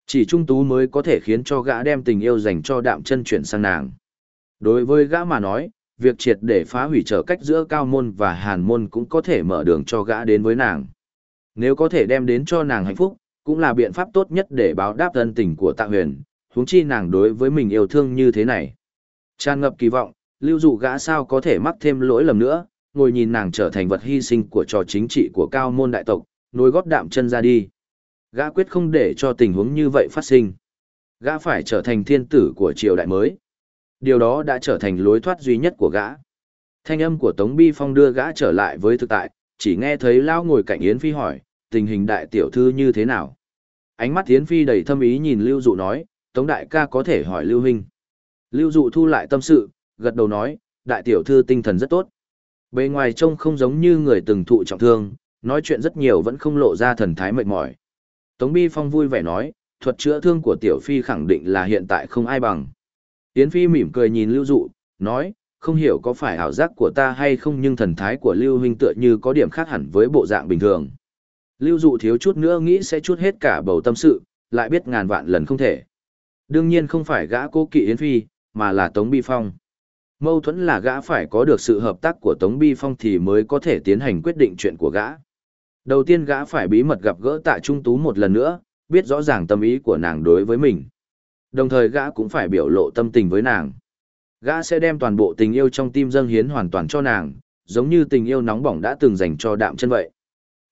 Chỉ Trung Tú mới có thể khiến cho gã đem tình yêu dành cho đạm chân chuyển sang nàng. Đối với gã mà nói, việc triệt để phá hủy trở cách giữa cao môn và hàn môn cũng có thể mở đường cho gã đến với nàng. Nếu có thể đem đến cho nàng hạnh phúc, cũng là biện pháp tốt nhất để báo đáp ân tình của tạ huyền, huống chi nàng đối với mình yêu thương như thế này. Tràn ngập kỳ vọng, lưu dụ gã sao có thể mắc thêm lỗi lầm nữa, ngồi nhìn nàng trở thành vật hy sinh của trò chính trị của cao môn đại tộc, nối góp đạm chân ra đi. Gã quyết không để cho tình huống như vậy phát sinh. Gã phải trở thành thiên tử của triều đại mới. Điều đó đã trở thành lối thoát duy nhất của gã. Thanh âm của Tống Bi Phong đưa gã trở lại với thực tại, chỉ nghe thấy Lao ngồi cạnh Yến Phi hỏi, tình hình đại tiểu thư như thế nào? Ánh mắt Yến Phi đầy thâm ý nhìn Lưu Dụ nói, Tống đại ca có thể hỏi Lưu Hình. Lưu Dụ thu lại tâm sự, gật đầu nói, đại tiểu thư tinh thần rất tốt. Bề ngoài trông không giống như người từng thụ trọng thương, nói chuyện rất nhiều vẫn không lộ ra thần thái mệt mỏi. Tống Bi Phong vui vẻ nói, thuật chữa thương của Tiểu Phi khẳng định là hiện tại không ai bằng. Yến Phi mỉm cười nhìn Lưu Dụ, nói, không hiểu có phải ảo giác của ta hay không nhưng thần thái của Lưu Huynh tựa như có điểm khác hẳn với bộ dạng bình thường. Lưu Dụ thiếu chút nữa nghĩ sẽ chút hết cả bầu tâm sự, lại biết ngàn vạn lần không thể. Đương nhiên không phải gã cố kỵ Yến Phi, mà là Tống Bi Phong. Mâu thuẫn là gã phải có được sự hợp tác của Tống Bi Phong thì mới có thể tiến hành quyết định chuyện của gã. Đầu tiên gã phải bí mật gặp gỡ tạ Trung Tú một lần nữa, biết rõ ràng tâm ý của nàng đối với mình. Đồng thời gã cũng phải biểu lộ tâm tình với nàng. Gã sẽ đem toàn bộ tình yêu trong tim dâng hiến hoàn toàn cho nàng, giống như tình yêu nóng bỏng đã từng dành cho đạm chân vậy.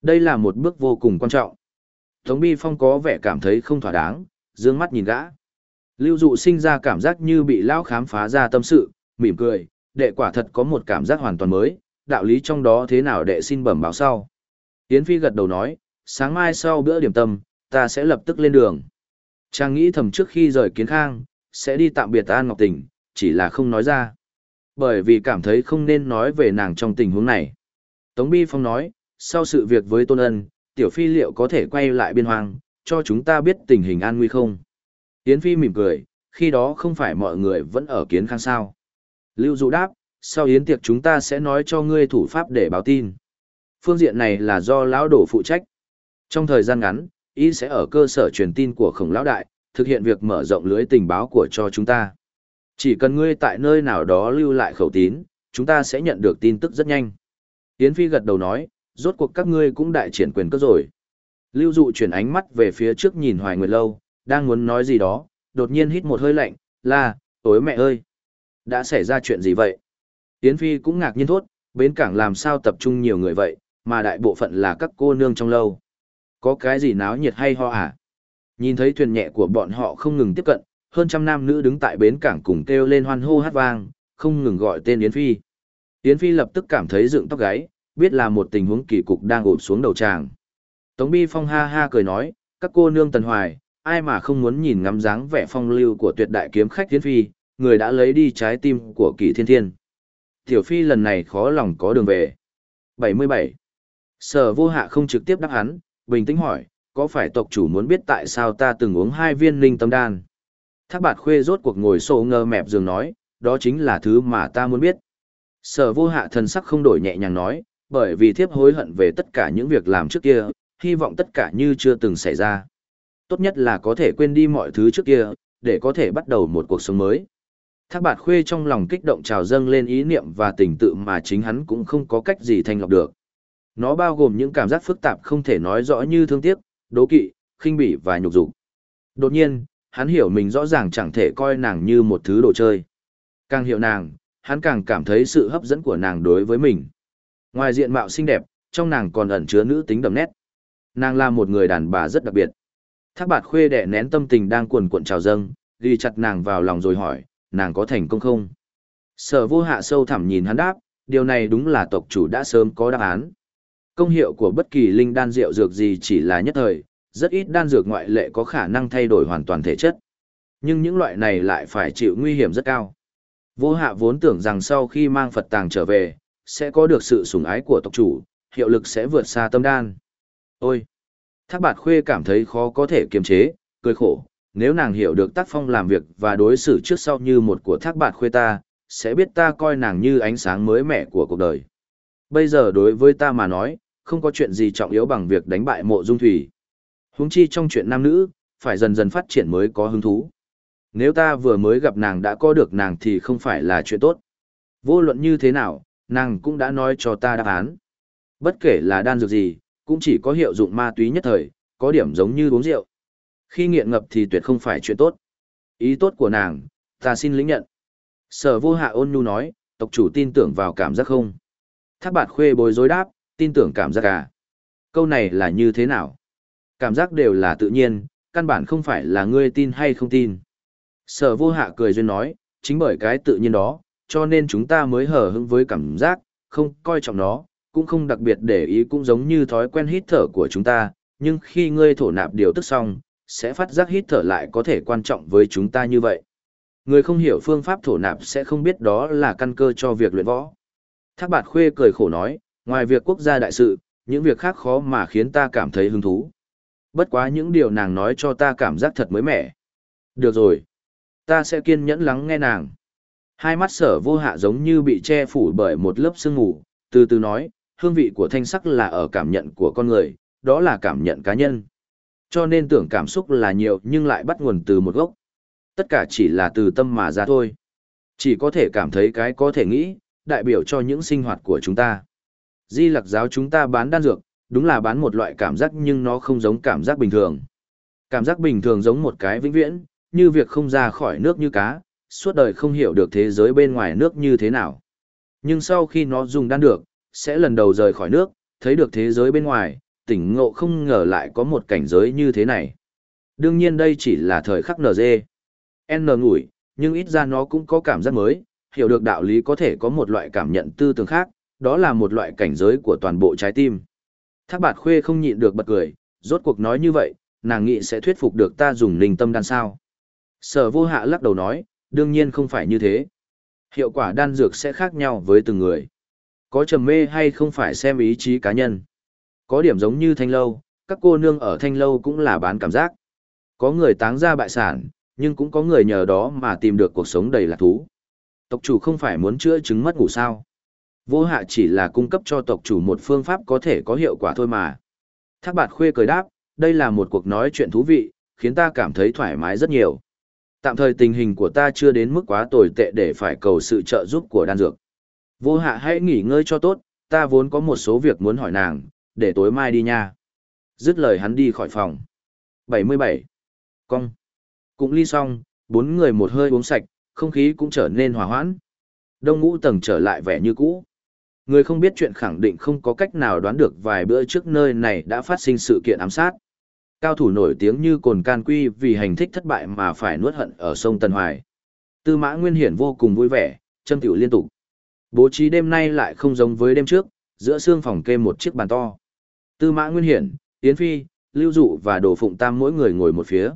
Đây là một bước vô cùng quan trọng. Tống Bi Phong có vẻ cảm thấy không thỏa đáng, dương mắt nhìn gã. Lưu dụ sinh ra cảm giác như bị lão khám phá ra tâm sự, mỉm cười, đệ quả thật có một cảm giác hoàn toàn mới, đạo lý trong đó thế nào đệ xin bẩm báo sau. Yến Phi gật đầu nói, sáng mai sau bữa điểm tâm, ta sẽ lập tức lên đường. Chàng nghĩ thầm trước khi rời kiến khang, sẽ đi tạm biệt An Ngọc Tình, chỉ là không nói ra. Bởi vì cảm thấy không nên nói về nàng trong tình huống này. Tống Bi Phong nói, sau sự việc với Tôn Ân, Tiểu Phi liệu có thể quay lại biên hoang, cho chúng ta biết tình hình an nguy không? Yến Phi mỉm cười, khi đó không phải mọi người vẫn ở kiến khang sao. Lưu Dụ đáp, sau Yến tiệc chúng ta sẽ nói cho ngươi thủ pháp để báo tin. Phương diện này là do lão đổ phụ trách. Trong thời gian ngắn, ý sẽ ở cơ sở truyền tin của khổng lão đại, thực hiện việc mở rộng lưới tình báo của cho chúng ta. Chỉ cần ngươi tại nơi nào đó lưu lại khẩu tín, chúng ta sẽ nhận được tin tức rất nhanh. Yến Phi gật đầu nói, rốt cuộc các ngươi cũng đại triển quyền cơ rồi. Lưu dụ chuyển ánh mắt về phía trước nhìn Hoài Nguyệt Lâu, đang muốn nói gì đó, đột nhiên hít một hơi lạnh, là, tối mẹ ơi! Đã xảy ra chuyện gì vậy? Yến Phi cũng ngạc nhiên thốt, bến cảng làm sao tập trung nhiều người vậy, mà đại bộ phận là các cô nương trong lâu. Có cái gì náo nhiệt hay ho à? Nhìn thấy thuyền nhẹ của bọn họ không ngừng tiếp cận, hơn trăm nam nữ đứng tại bến cảng cùng kêu lên hoan hô hát vang, không ngừng gọi tên Yến Phi. Yến Phi lập tức cảm thấy dựng tóc gáy, biết là một tình huống kỳ cục đang ụp xuống đầu tràng. Tống Bi Phong ha ha cười nói, các cô nương tần hoài, ai mà không muốn nhìn ngắm dáng vẻ phong lưu của tuyệt đại kiếm khách Yến Phi, người đã lấy đi trái tim của kỳ thiên thiên. Tiểu Phi lần này khó lòng có đường về. 77. Sở vô hạ không trực tiếp đáp hắn, bình tĩnh hỏi, có phải tộc chủ muốn biết tại sao ta từng uống hai viên linh tâm đan? Thác bạt khuê rốt cuộc ngồi sổ ngơ mẹp giường nói, đó chính là thứ mà ta muốn biết. Sở vô hạ thần sắc không đổi nhẹ nhàng nói, bởi vì thiếp hối hận về tất cả những việc làm trước kia, hy vọng tất cả như chưa từng xảy ra. Tốt nhất là có thể quên đi mọi thứ trước kia, để có thể bắt đầu một cuộc sống mới. Thác bạt khuê trong lòng kích động trào dâng lên ý niệm và tình tự mà chính hắn cũng không có cách gì thanh lọc được. Nó bao gồm những cảm giác phức tạp không thể nói rõ như thương tiếc, đố kỵ, khinh bỉ và nhục dục. Đột nhiên, hắn hiểu mình rõ ràng chẳng thể coi nàng như một thứ đồ chơi. Càng hiểu nàng, hắn càng cảm thấy sự hấp dẫn của nàng đối với mình. Ngoài diện mạo xinh đẹp, trong nàng còn ẩn chứa nữ tính đậm nét. Nàng là một người đàn bà rất đặc biệt. Thác bạt khuê đẻ nén tâm tình đang cuồn cuộn trào dâng, ghi chặt nàng vào lòng rồi hỏi, nàng có thành công không? Sở vô hạ sâu thẳm nhìn hắn đáp, điều này đúng là tộc chủ đã sớm có đáp án. Công hiệu của bất kỳ linh đan rượu dược gì chỉ là nhất thời, rất ít đan dược ngoại lệ có khả năng thay đổi hoàn toàn thể chất. Nhưng những loại này lại phải chịu nguy hiểm rất cao. Vô hạ vốn tưởng rằng sau khi mang Phật tàng trở về, sẽ có được sự sủng ái của tộc chủ, hiệu lực sẽ vượt xa tâm đan. Ôi! Thác bạt khuê cảm thấy khó có thể kiềm chế, cười khổ. Nếu nàng hiểu được tác phong làm việc và đối xử trước sau như một của thác bạt khuê ta, sẽ biết ta coi nàng như ánh sáng mới mẻ của cuộc đời. Bây giờ đối với ta mà nói, không có chuyện gì trọng yếu bằng việc đánh bại mộ dung thủy. Huống chi trong chuyện nam nữ, phải dần dần phát triển mới có hứng thú. Nếu ta vừa mới gặp nàng đã có được nàng thì không phải là chuyện tốt. Vô luận như thế nào, nàng cũng đã nói cho ta đáp án. Bất kể là đan dược gì, cũng chỉ có hiệu dụng ma túy nhất thời, có điểm giống như uống rượu. Khi nghiện ngập thì tuyệt không phải chuyện tốt. Ý tốt của nàng, ta xin lĩnh nhận. Sở vô hạ ôn nhu nói, tộc chủ tin tưởng vào cảm giác không? Thác bạt khuê bối rối đáp, tin tưởng cảm giác à? Câu này là như thế nào? Cảm giác đều là tự nhiên, căn bản không phải là ngươi tin hay không tin. Sở vô hạ cười duyên nói, chính bởi cái tự nhiên đó, cho nên chúng ta mới hở hững với cảm giác, không coi trọng nó, cũng không đặc biệt để ý cũng giống như thói quen hít thở của chúng ta, nhưng khi ngươi thổ nạp điều tức xong, sẽ phát giác hít thở lại có thể quan trọng với chúng ta như vậy. Người không hiểu phương pháp thổ nạp sẽ không biết đó là căn cơ cho việc luyện võ. Thác bạt khuê cười khổ nói, ngoài việc quốc gia đại sự, những việc khác khó mà khiến ta cảm thấy hứng thú. Bất quá những điều nàng nói cho ta cảm giác thật mới mẻ. Được rồi. Ta sẽ kiên nhẫn lắng nghe nàng. Hai mắt sở vô hạ giống như bị che phủ bởi một lớp sương mù, từ từ nói, hương vị của thanh sắc là ở cảm nhận của con người, đó là cảm nhận cá nhân. Cho nên tưởng cảm xúc là nhiều nhưng lại bắt nguồn từ một gốc. Tất cả chỉ là từ tâm mà ra thôi. Chỉ có thể cảm thấy cái có thể nghĩ, đại biểu cho những sinh hoạt của chúng ta. Di lặc giáo chúng ta bán đan dược, đúng là bán một loại cảm giác nhưng nó không giống cảm giác bình thường. Cảm giác bình thường giống một cái vĩnh viễn, như việc không ra khỏi nước như cá, suốt đời không hiểu được thế giới bên ngoài nước như thế nào. Nhưng sau khi nó dùng đan được, sẽ lần đầu rời khỏi nước, thấy được thế giới bên ngoài, tỉnh ngộ không ngờ lại có một cảnh giới như thế này. Đương nhiên đây chỉ là thời khắc NG. N ngủi, nhưng ít ra nó cũng có cảm giác mới, hiểu được đạo lý có thể có một loại cảm nhận tư tưởng khác, đó là một loại cảnh giới của toàn bộ trái tim. Thác bạt khuê không nhịn được bật cười, rốt cuộc nói như vậy, nàng nghĩ sẽ thuyết phục được ta dùng linh tâm đan sao. Sở vô hạ lắc đầu nói, đương nhiên không phải như thế. Hiệu quả đan dược sẽ khác nhau với từng người. Có trầm mê hay không phải xem ý chí cá nhân. Có điểm giống như thanh lâu, các cô nương ở thanh lâu cũng là bán cảm giác. Có người táng ra bại sản, nhưng cũng có người nhờ đó mà tìm được cuộc sống đầy lạc thú. Tộc chủ không phải muốn chữa chứng mất ngủ sao. Vô hạ chỉ là cung cấp cho tộc chủ một phương pháp có thể có hiệu quả thôi mà. Thác bạt khuê cười đáp, đây là một cuộc nói chuyện thú vị, khiến ta cảm thấy thoải mái rất nhiều. Tạm thời tình hình của ta chưa đến mức quá tồi tệ để phải cầu sự trợ giúp của đan dược. Vô hạ hãy nghỉ ngơi cho tốt, ta vốn có một số việc muốn hỏi nàng, để tối mai đi nha. Dứt lời hắn đi khỏi phòng. 77. Cong. Cũng ly xong, bốn người một hơi uống sạch, không khí cũng trở nên hòa hoãn. Đông ngũ tầng trở lại vẻ như cũ. Người không biết chuyện khẳng định không có cách nào đoán được vài bữa trước nơi này đã phát sinh sự kiện ám sát. Cao thủ nổi tiếng như Cồn Can Quy vì hành thích thất bại mà phải nuốt hận ở sông Tân Hoài. Tư mã Nguyên Hiển vô cùng vui vẻ, châm tiểu liên tục. Bố trí đêm nay lại không giống với đêm trước, giữa xương phòng kê một chiếc bàn to. Tư mã Nguyên Hiển, Yến Phi, Lưu Dụ và Đồ Phụng Tam mỗi người ngồi một phía.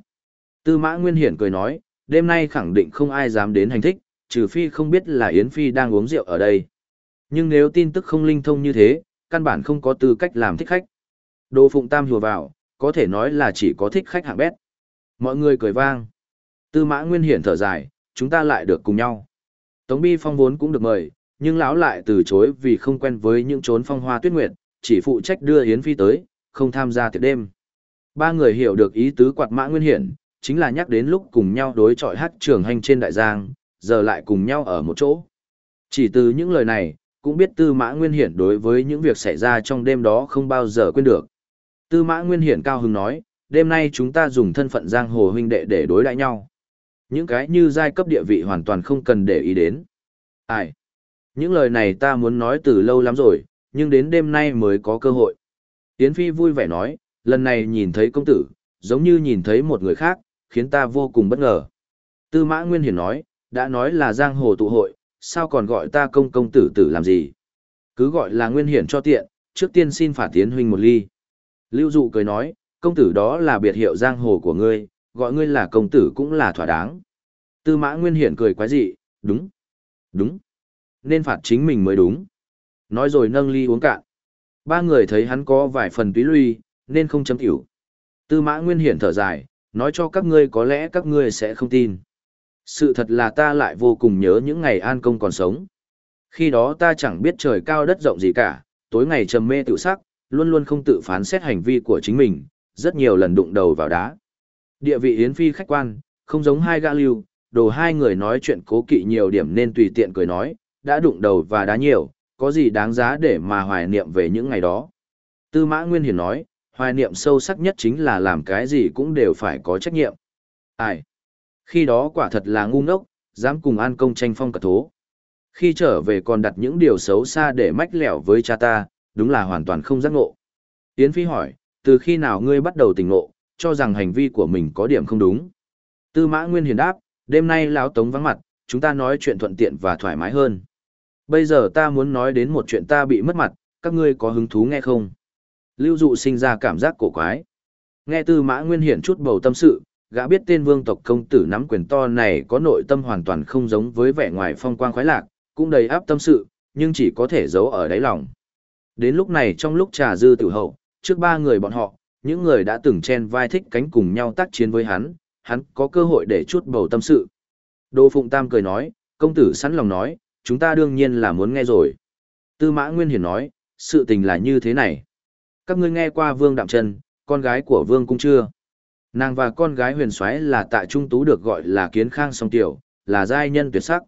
Tư mã Nguyên Hiển cười nói, đêm nay khẳng định không ai dám đến hành thích, trừ phi không biết là Yến Phi đang uống rượu ở đây. Nhưng nếu tin tức không linh thông như thế, căn bản không có tư cách làm thích khách. Đồ Phụng Tam hùa vào, có thể nói là chỉ có thích khách hạng bét. Mọi người cười vang. Tư mã Nguyên Hiển thở dài, chúng ta lại được cùng nhau. Tống Bi Phong vốn cũng được mời, nhưng lão lại từ chối vì không quen với những chốn phong hoa tuyết nguyệt, chỉ phụ trách đưa Yến Phi tới, không tham gia tiệc đêm. Ba người hiểu được ý tứ quạt mã Nguyên Hiển, chính là nhắc đến lúc cùng nhau đối chọi hát trường hành trên đại giang, giờ lại cùng nhau ở một chỗ. Chỉ từ những lời này, cũng biết Tư Mã Nguyên Hiển đối với những việc xảy ra trong đêm đó không bao giờ quên được. Tư Mã Nguyên Hiển cao hứng nói, đêm nay chúng ta dùng thân phận giang hồ huynh đệ để đối đãi nhau. Những cái như giai cấp địa vị hoàn toàn không cần để ý đến. Ai? Những lời này ta muốn nói từ lâu lắm rồi, nhưng đến đêm nay mới có cơ hội. Yến Phi vui vẻ nói, lần này nhìn thấy công tử, giống như nhìn thấy một người khác, khiến ta vô cùng bất ngờ. Tư Mã Nguyên Hiển nói, đã nói là giang hồ tụ hội, sao còn gọi ta công công tử tử làm gì? Cứ gọi là Nguyên Hiển cho tiện, trước tiên xin phả tiến huynh một ly. Lưu Dụ cười nói, công tử đó là biệt hiệu giang hồ của ngươi, gọi ngươi là công tử cũng là thỏa đáng. Tư Mã Nguyên Hiển cười quái dị, đúng, đúng, nên phạt chính mình mới đúng. Nói rồi nâng ly uống cạn. Ba người thấy hắn có vài phần túy lui, nên không chấm tiểu. Tư Mã Nguyên Hiển thở dài, nói cho các ngươi có lẽ các ngươi sẽ không tin. Sự thật là ta lại vô cùng nhớ những ngày an công còn sống. Khi đó ta chẳng biết trời cao đất rộng gì cả, tối ngày trầm mê tự sắc, luôn luôn không tự phán xét hành vi của chính mình, rất nhiều lần đụng đầu vào đá. Địa vị Yến Phi khách quan, không giống hai gã lưu, đồ hai người nói chuyện cố kỵ nhiều điểm nên tùy tiện cười nói, đã đụng đầu và đá nhiều, có gì đáng giá để mà hoài niệm về những ngày đó. Tư Mã Nguyên Hiền nói, hoài niệm sâu sắc nhất chính là làm cái gì cũng đều phải có trách nhiệm. Ai? Khi đó quả thật là ngu ngốc, dám cùng an công tranh phong cả thố. Khi trở về còn đặt những điều xấu xa để mách lẻo với cha ta, đúng là hoàn toàn không giác ngộ. Yến Phi hỏi, từ khi nào ngươi bắt đầu tỉnh ngộ, cho rằng hành vi của mình có điểm không đúng? Tư mã Nguyên hiền đáp, đêm nay lão tống vắng mặt, chúng ta nói chuyện thuận tiện và thoải mái hơn. Bây giờ ta muốn nói đến một chuyện ta bị mất mặt, các ngươi có hứng thú nghe không? Lưu dụ sinh ra cảm giác cổ quái. Nghe tư mã Nguyên hiển chút bầu tâm sự, gã biết tên vương tộc công tử nắm quyền to này có nội tâm hoàn toàn không giống với vẻ ngoài phong quang khoái lạc, cũng đầy áp tâm sự, nhưng chỉ có thể giấu ở đáy lòng. Đến lúc này trong lúc trà dư tử hậu, trước ba người bọn họ, những người đã từng chen vai thích cánh cùng nhau tác chiến với hắn, hắn có cơ hội để chút bầu tâm sự. Đô Phụng Tam cười nói, công tử sẵn lòng nói, chúng ta đương nhiên là muốn nghe rồi. Tư Mã Nguyên Hiển nói, sự tình là như thế này. Các ngươi nghe qua Vương Đạm chân con gái của Vương Cung chưa? Nàng và con gái huyền soái là tại trung tú được gọi là kiến khang song tiểu, là giai nhân tuyệt sắc.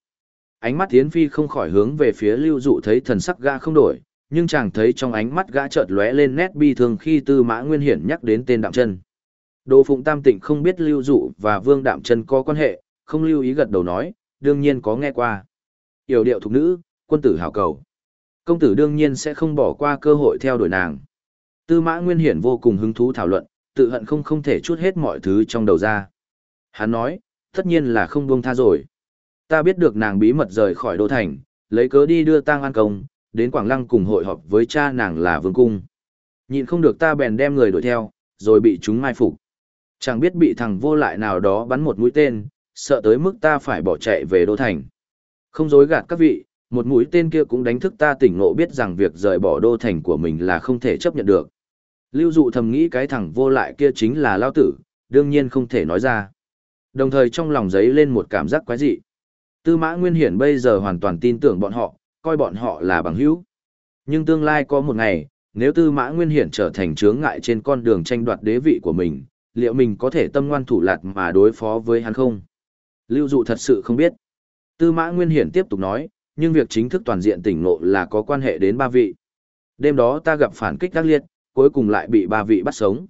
Ánh mắt Tiến Phi không khỏi hướng về phía lưu dụ thấy thần sắc gã không đổi, nhưng chàng thấy trong ánh mắt gã chợt lóe lên nét bi thương khi tư mã nguyên hiển nhắc đến tên đạm chân. đồ Phụng Tam Tịnh không biết lưu dụ và vương đạm chân có quan hệ, không lưu ý gật đầu nói, đương nhiên có nghe qua. Yểu điệu thục nữ, quân tử hảo cầu. Công tử đương nhiên sẽ không bỏ qua cơ hội theo đuổi nàng. Tư mã nguyên hiển vô cùng hứng thú thảo luận, tự hận không không thể chút hết mọi thứ trong đầu ra. Hắn nói, tất nhiên là không buông tha rồi. Ta biết được nàng bí mật rời khỏi đô thành, lấy cớ đi đưa tang an công, đến Quảng Lăng cùng hội họp với cha nàng là Vương Cung. Nhìn không được ta bèn đem người đuổi theo, rồi bị chúng mai phục. Chẳng biết bị thằng vô lại nào đó bắn một mũi tên, sợ tới mức ta phải bỏ chạy về đô thành. Không dối gạt các vị, một mũi tên kia cũng đánh thức ta tỉnh ngộ biết rằng việc rời bỏ đô thành của mình là không thể chấp nhận được. Lưu dụ thầm nghĩ cái thằng vô lại kia chính là lao tử, đương nhiên không thể nói ra. Đồng thời trong lòng giấy lên một cảm giác quái dị. Tư mã Nguyên Hiển bây giờ hoàn toàn tin tưởng bọn họ, coi bọn họ là bằng hữu. Nhưng tương lai có một ngày, nếu Tư mã Nguyên Hiển trở thành chướng ngại trên con đường tranh đoạt đế vị của mình, liệu mình có thể tâm ngoan thủ lạt mà đối phó với hắn không? Lưu dụ thật sự không biết. Tư mã Nguyên Hiển tiếp tục nói, nhưng việc chính thức toàn diện tỉnh ngộ là có quan hệ đến ba vị. Đêm đó ta gặp phản kích các liệt, cuối cùng lại bị ba vị bắt sống.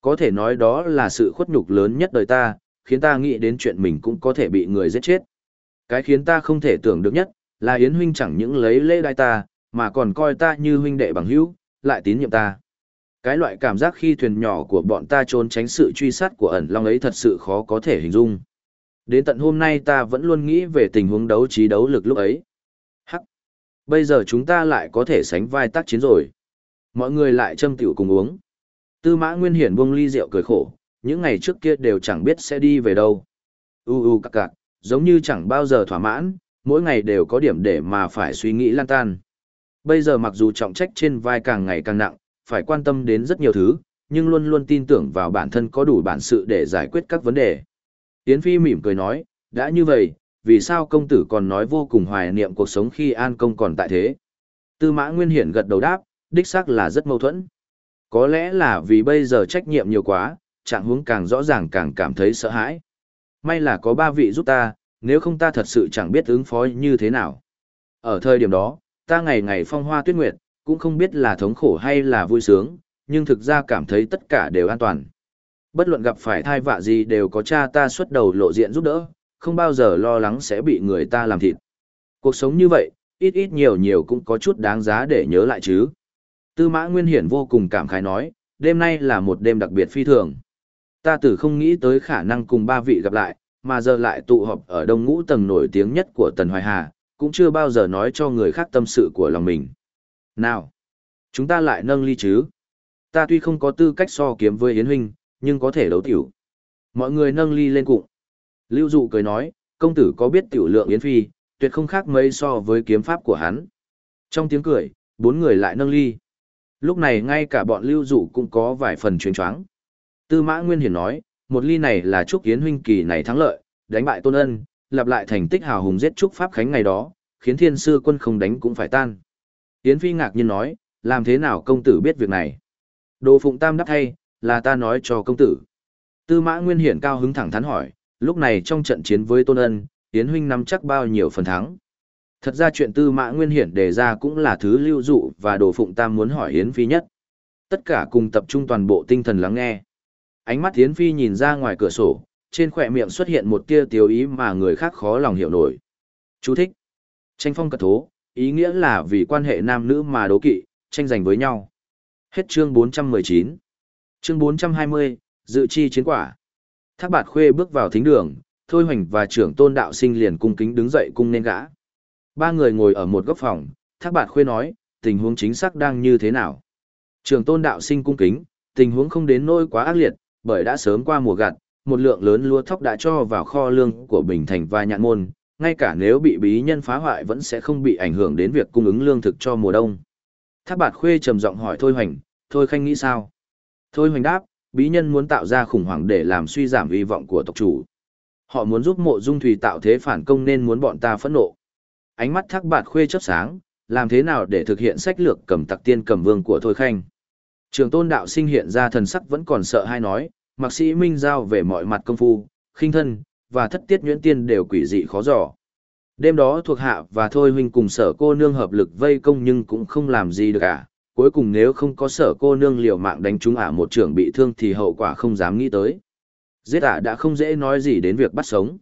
Có thể nói đó là sự khuất nhục lớn nhất đời ta, khiến ta nghĩ đến chuyện mình cũng có thể bị người giết chết. Cái khiến ta không thể tưởng được nhất, là Yến huynh chẳng những lấy lễ đai ta, mà còn coi ta như huynh đệ bằng hữu, lại tín nhiệm ta. Cái loại cảm giác khi thuyền nhỏ của bọn ta trốn tránh sự truy sát của ẩn long ấy thật sự khó có thể hình dung. Đến tận hôm nay ta vẫn luôn nghĩ về tình huống đấu trí đấu lực lúc ấy. Hắc! Bây giờ chúng ta lại có thể sánh vai tác chiến rồi. Mọi người lại châm tiểu cùng uống. Tư mã Nguyên Hiển buông ly rượu cười khổ, những ngày trước kia đều chẳng biết sẽ đi về đâu. U u cặc cặc, giống như chẳng bao giờ thỏa mãn, mỗi ngày đều có điểm để mà phải suy nghĩ lan tan. Bây giờ mặc dù trọng trách trên vai càng ngày càng nặng, phải quan tâm đến rất nhiều thứ, nhưng luôn luôn tin tưởng vào bản thân có đủ bản sự để giải quyết các vấn đề. Yến Phi mỉm cười nói, đã như vậy, vì sao công tử còn nói vô cùng hoài niệm cuộc sống khi An Công còn tại thế? Tư mã Nguyên Hiển gật đầu đáp, đích xác là rất mâu thuẫn. Có lẽ là vì bây giờ trách nhiệm nhiều quá, trạng huống càng rõ ràng càng cảm thấy sợ hãi. May là có ba vị giúp ta, nếu không ta thật sự chẳng biết ứng phó như thế nào. Ở thời điểm đó, ta ngày ngày phong hoa tuyết nguyệt, cũng không biết là thống khổ hay là vui sướng, nhưng thực ra cảm thấy tất cả đều an toàn. Bất luận gặp phải thai vạ gì đều có cha ta xuất đầu lộ diện giúp đỡ, không bao giờ lo lắng sẽ bị người ta làm thịt. Cuộc sống như vậy, ít ít nhiều nhiều cũng có chút đáng giá để nhớ lại chứ. Tư mã Nguyên Hiển vô cùng cảm khái nói, đêm nay là một đêm đặc biệt phi thường. Ta tử không nghĩ tới khả năng cùng ba vị gặp lại, mà giờ lại tụ họp ở đông ngũ tầng nổi tiếng nhất của Tần Hoài Hà, cũng chưa bao giờ nói cho người khác tâm sự của lòng mình. Nào, chúng ta lại nâng ly chứ. Ta tuy không có tư cách so kiếm với Yến Huynh, nhưng có thể đấu tiểu. Mọi người nâng ly lên cụng. Lưu Dụ cười nói, công tử có biết tiểu lượng Yến Phi, tuyệt không khác mấy so với kiếm pháp của hắn. Trong tiếng cười, bốn người lại nâng ly. Lúc này ngay cả bọn Lưu Dụ cũng có vài phần chuyến choáng. Tư Mã Nguyên Hiển nói, một ly này là chúc Yến Huynh kỳ này thắng lợi, đánh bại Tôn Ân, lặp lại thành tích hào hùng giết chúc Pháp Khánh ngày đó, khiến thiên sư quân không đánh cũng phải tan. Yến Phi ngạc nhiên nói, làm thế nào công tử biết việc này? Đồ Phụng Tam đáp thay, là ta nói cho công tử. Tư Mã Nguyên Hiển cao hứng thẳng thắn hỏi, lúc này trong trận chiến với Tôn Ân, Yến Huynh nắm chắc bao nhiêu phần thắng? Thật ra chuyện Tư Mã Nguyên Hiển đề ra cũng là thứ lưu dụ và Đồ Phụng Tam muốn hỏi Yến Phi nhất. Tất cả cùng tập trung toàn bộ tinh thần lắng nghe. Ánh mắt Yến Phi nhìn ra ngoài cửa sổ, trên khỏe miệng xuất hiện một tia tiêu ý mà người khác khó lòng hiểu nổi. Chú thích. Tranh phong cật thố, ý nghĩa là vì quan hệ nam nữ mà đố kỵ, tranh giành với nhau. Hết chương 419. Chương 420, dự chi chiến quả. Thác bạt khuê bước vào thính đường, Thôi Hoành và trưởng tôn đạo sinh liền cung kính đứng dậy cung nên gã. Ba người ngồi ở một góc phòng, Thác bạt khuê nói, tình huống chính xác đang như thế nào. Trường tôn đạo sinh cung kính, tình huống không đến nỗi quá ác liệt, bởi đã sớm qua mùa gặt, một lượng lớn lúa thóc đã cho vào kho lương của Bình Thành và Nhạn Môn, ngay cả nếu bị bí nhân phá hoại vẫn sẽ không bị ảnh hưởng đến việc cung ứng lương thực cho mùa đông. Thác bạt khuê trầm giọng hỏi Thôi Hoành, Thôi Khanh nghĩ sao? Thôi Hoành đáp, bí nhân muốn tạo ra khủng hoảng để làm suy giảm hy vọng của tộc chủ. Họ muốn giúp mộ dung thủy tạo thế phản công nên muốn bọn ta phẫn nộ. Ánh mắt thác bạt khuê chớp sáng, làm thế nào để thực hiện sách lược cầm tặc tiên cầm vương của Thôi Khanh? Trường tôn đạo sinh hiện ra thần sắc vẫn còn sợ hay nói, mạc sĩ minh giao về mọi mặt công phu, khinh thân, và thất tiết nhuyễn tiên đều quỷ dị khó dò. Đêm đó thuộc hạ và thôi huynh cùng sở cô nương hợp lực vây công nhưng cũng không làm gì được cả. Cuối cùng nếu không có sở cô nương liều mạng đánh chúng ả một trưởng bị thương thì hậu quả không dám nghĩ tới. Giết ả đã không dễ nói gì đến việc bắt sống.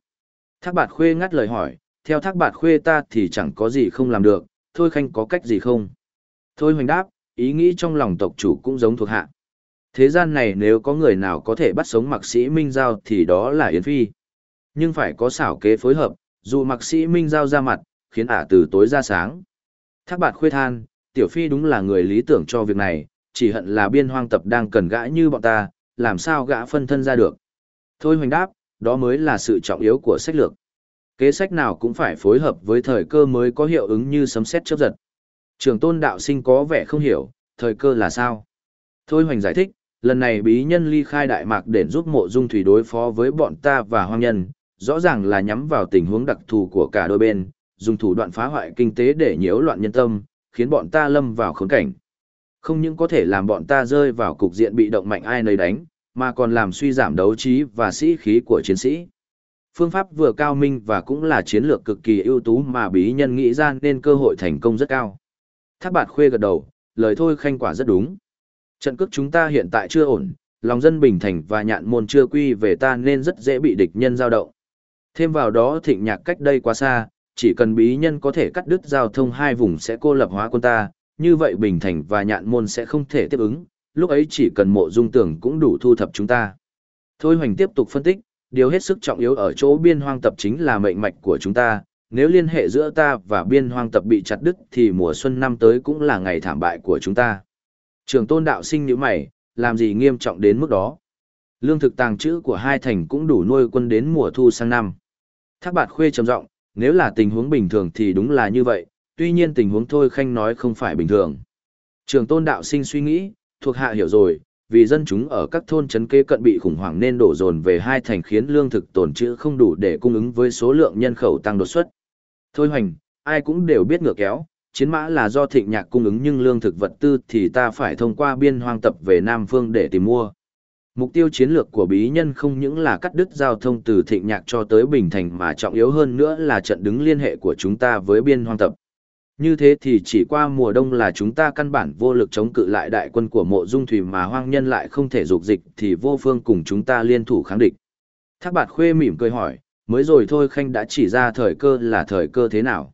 Thác bạt khuê ngắt lời hỏi, theo thác bạt khuê ta thì chẳng có gì không làm được, thôi khanh có cách gì không? Thôi hoành đáp, ý nghĩ trong lòng tộc chủ cũng giống thuộc hạ. Thế gian này nếu có người nào có thể bắt sống mặc sĩ Minh Giao thì đó là Yến Phi. Nhưng phải có xảo kế phối hợp, dù mặc sĩ Minh Giao ra mặt, khiến ả từ tối ra sáng. Thác bạt khuê than, Tiểu Phi đúng là người lý tưởng cho việc này, chỉ hận là biên hoang tập đang cần gã như bọn ta, làm sao gã phân thân ra được. Thôi hoành đáp, đó mới là sự trọng yếu của sách lược. Kế sách nào cũng phải phối hợp với thời cơ mới có hiệu ứng như sấm sét chớp giật. Trường tôn đạo sinh có vẻ không hiểu, thời cơ là sao? Thôi hoành giải thích, lần này bí nhân ly khai Đại Mạc để giúp mộ dung thủy đối phó với bọn ta và hoang nhân, rõ ràng là nhắm vào tình huống đặc thù của cả đôi bên, dùng thủ đoạn phá hoại kinh tế để nhiễu loạn nhân tâm, khiến bọn ta lâm vào khốn cảnh. Không những có thể làm bọn ta rơi vào cục diện bị động mạnh ai nấy đánh, mà còn làm suy giảm đấu trí và sĩ khí của chiến sĩ. Phương pháp vừa cao minh và cũng là chiến lược cực kỳ ưu tú mà bí nhân nghĩ ra nên cơ hội thành công rất cao. Thác bạt khuê gật đầu, lời thôi khanh quả rất đúng. Trận cước chúng ta hiện tại chưa ổn, lòng dân bình thành và nhạn môn chưa quy về ta nên rất dễ bị địch nhân giao động. Thêm vào đó thịnh nhạc cách đây quá xa, chỉ cần bí nhân có thể cắt đứt giao thông hai vùng sẽ cô lập hóa quân ta, như vậy bình thành và nhạn môn sẽ không thể tiếp ứng, lúc ấy chỉ cần mộ dung tưởng cũng đủ thu thập chúng ta. Thôi hoành tiếp tục phân tích, điều hết sức trọng yếu ở chỗ biên hoang tập chính là mệnh mạch của chúng ta, nếu liên hệ giữa ta và biên hoang tập bị chặt đứt thì mùa xuân năm tới cũng là ngày thảm bại của chúng ta. Trường tôn đạo sinh như mày, làm gì nghiêm trọng đến mức đó. Lương thực tàng trữ của hai thành cũng đủ nuôi quân đến mùa thu sang năm. Thác bạt khuê trầm giọng, nếu là tình huống bình thường thì đúng là như vậy, tuy nhiên tình huống thôi khanh nói không phải bình thường. Trường tôn đạo sinh suy nghĩ, thuộc hạ hiểu rồi, vì dân chúng ở các thôn trấn kê cận bị khủng hoảng nên đổ dồn về hai thành khiến lương thực tồn trữ không đủ để cung ứng với số lượng nhân khẩu tăng đột xuất. Thôi hoành, ai cũng đều biết ngựa kéo, chiến mã là do thịnh nhạc cung ứng nhưng lương thực vật tư thì ta phải thông qua biên hoang tập về Nam Phương để tìm mua. Mục tiêu chiến lược của bí nhân không những là cắt đứt giao thông từ thịnh nhạc cho tới Bình Thành mà trọng yếu hơn nữa là trận đứng liên hệ của chúng ta với biên hoang tập. Như thế thì chỉ qua mùa đông là chúng ta căn bản vô lực chống cự lại đại quân của mộ dung thủy mà hoang nhân lại không thể dục dịch thì vô phương cùng chúng ta liên thủ kháng địch. Thác bạt khuê mỉm cười hỏi, mới rồi thôi khanh đã chỉ ra thời cơ là thời cơ thế nào.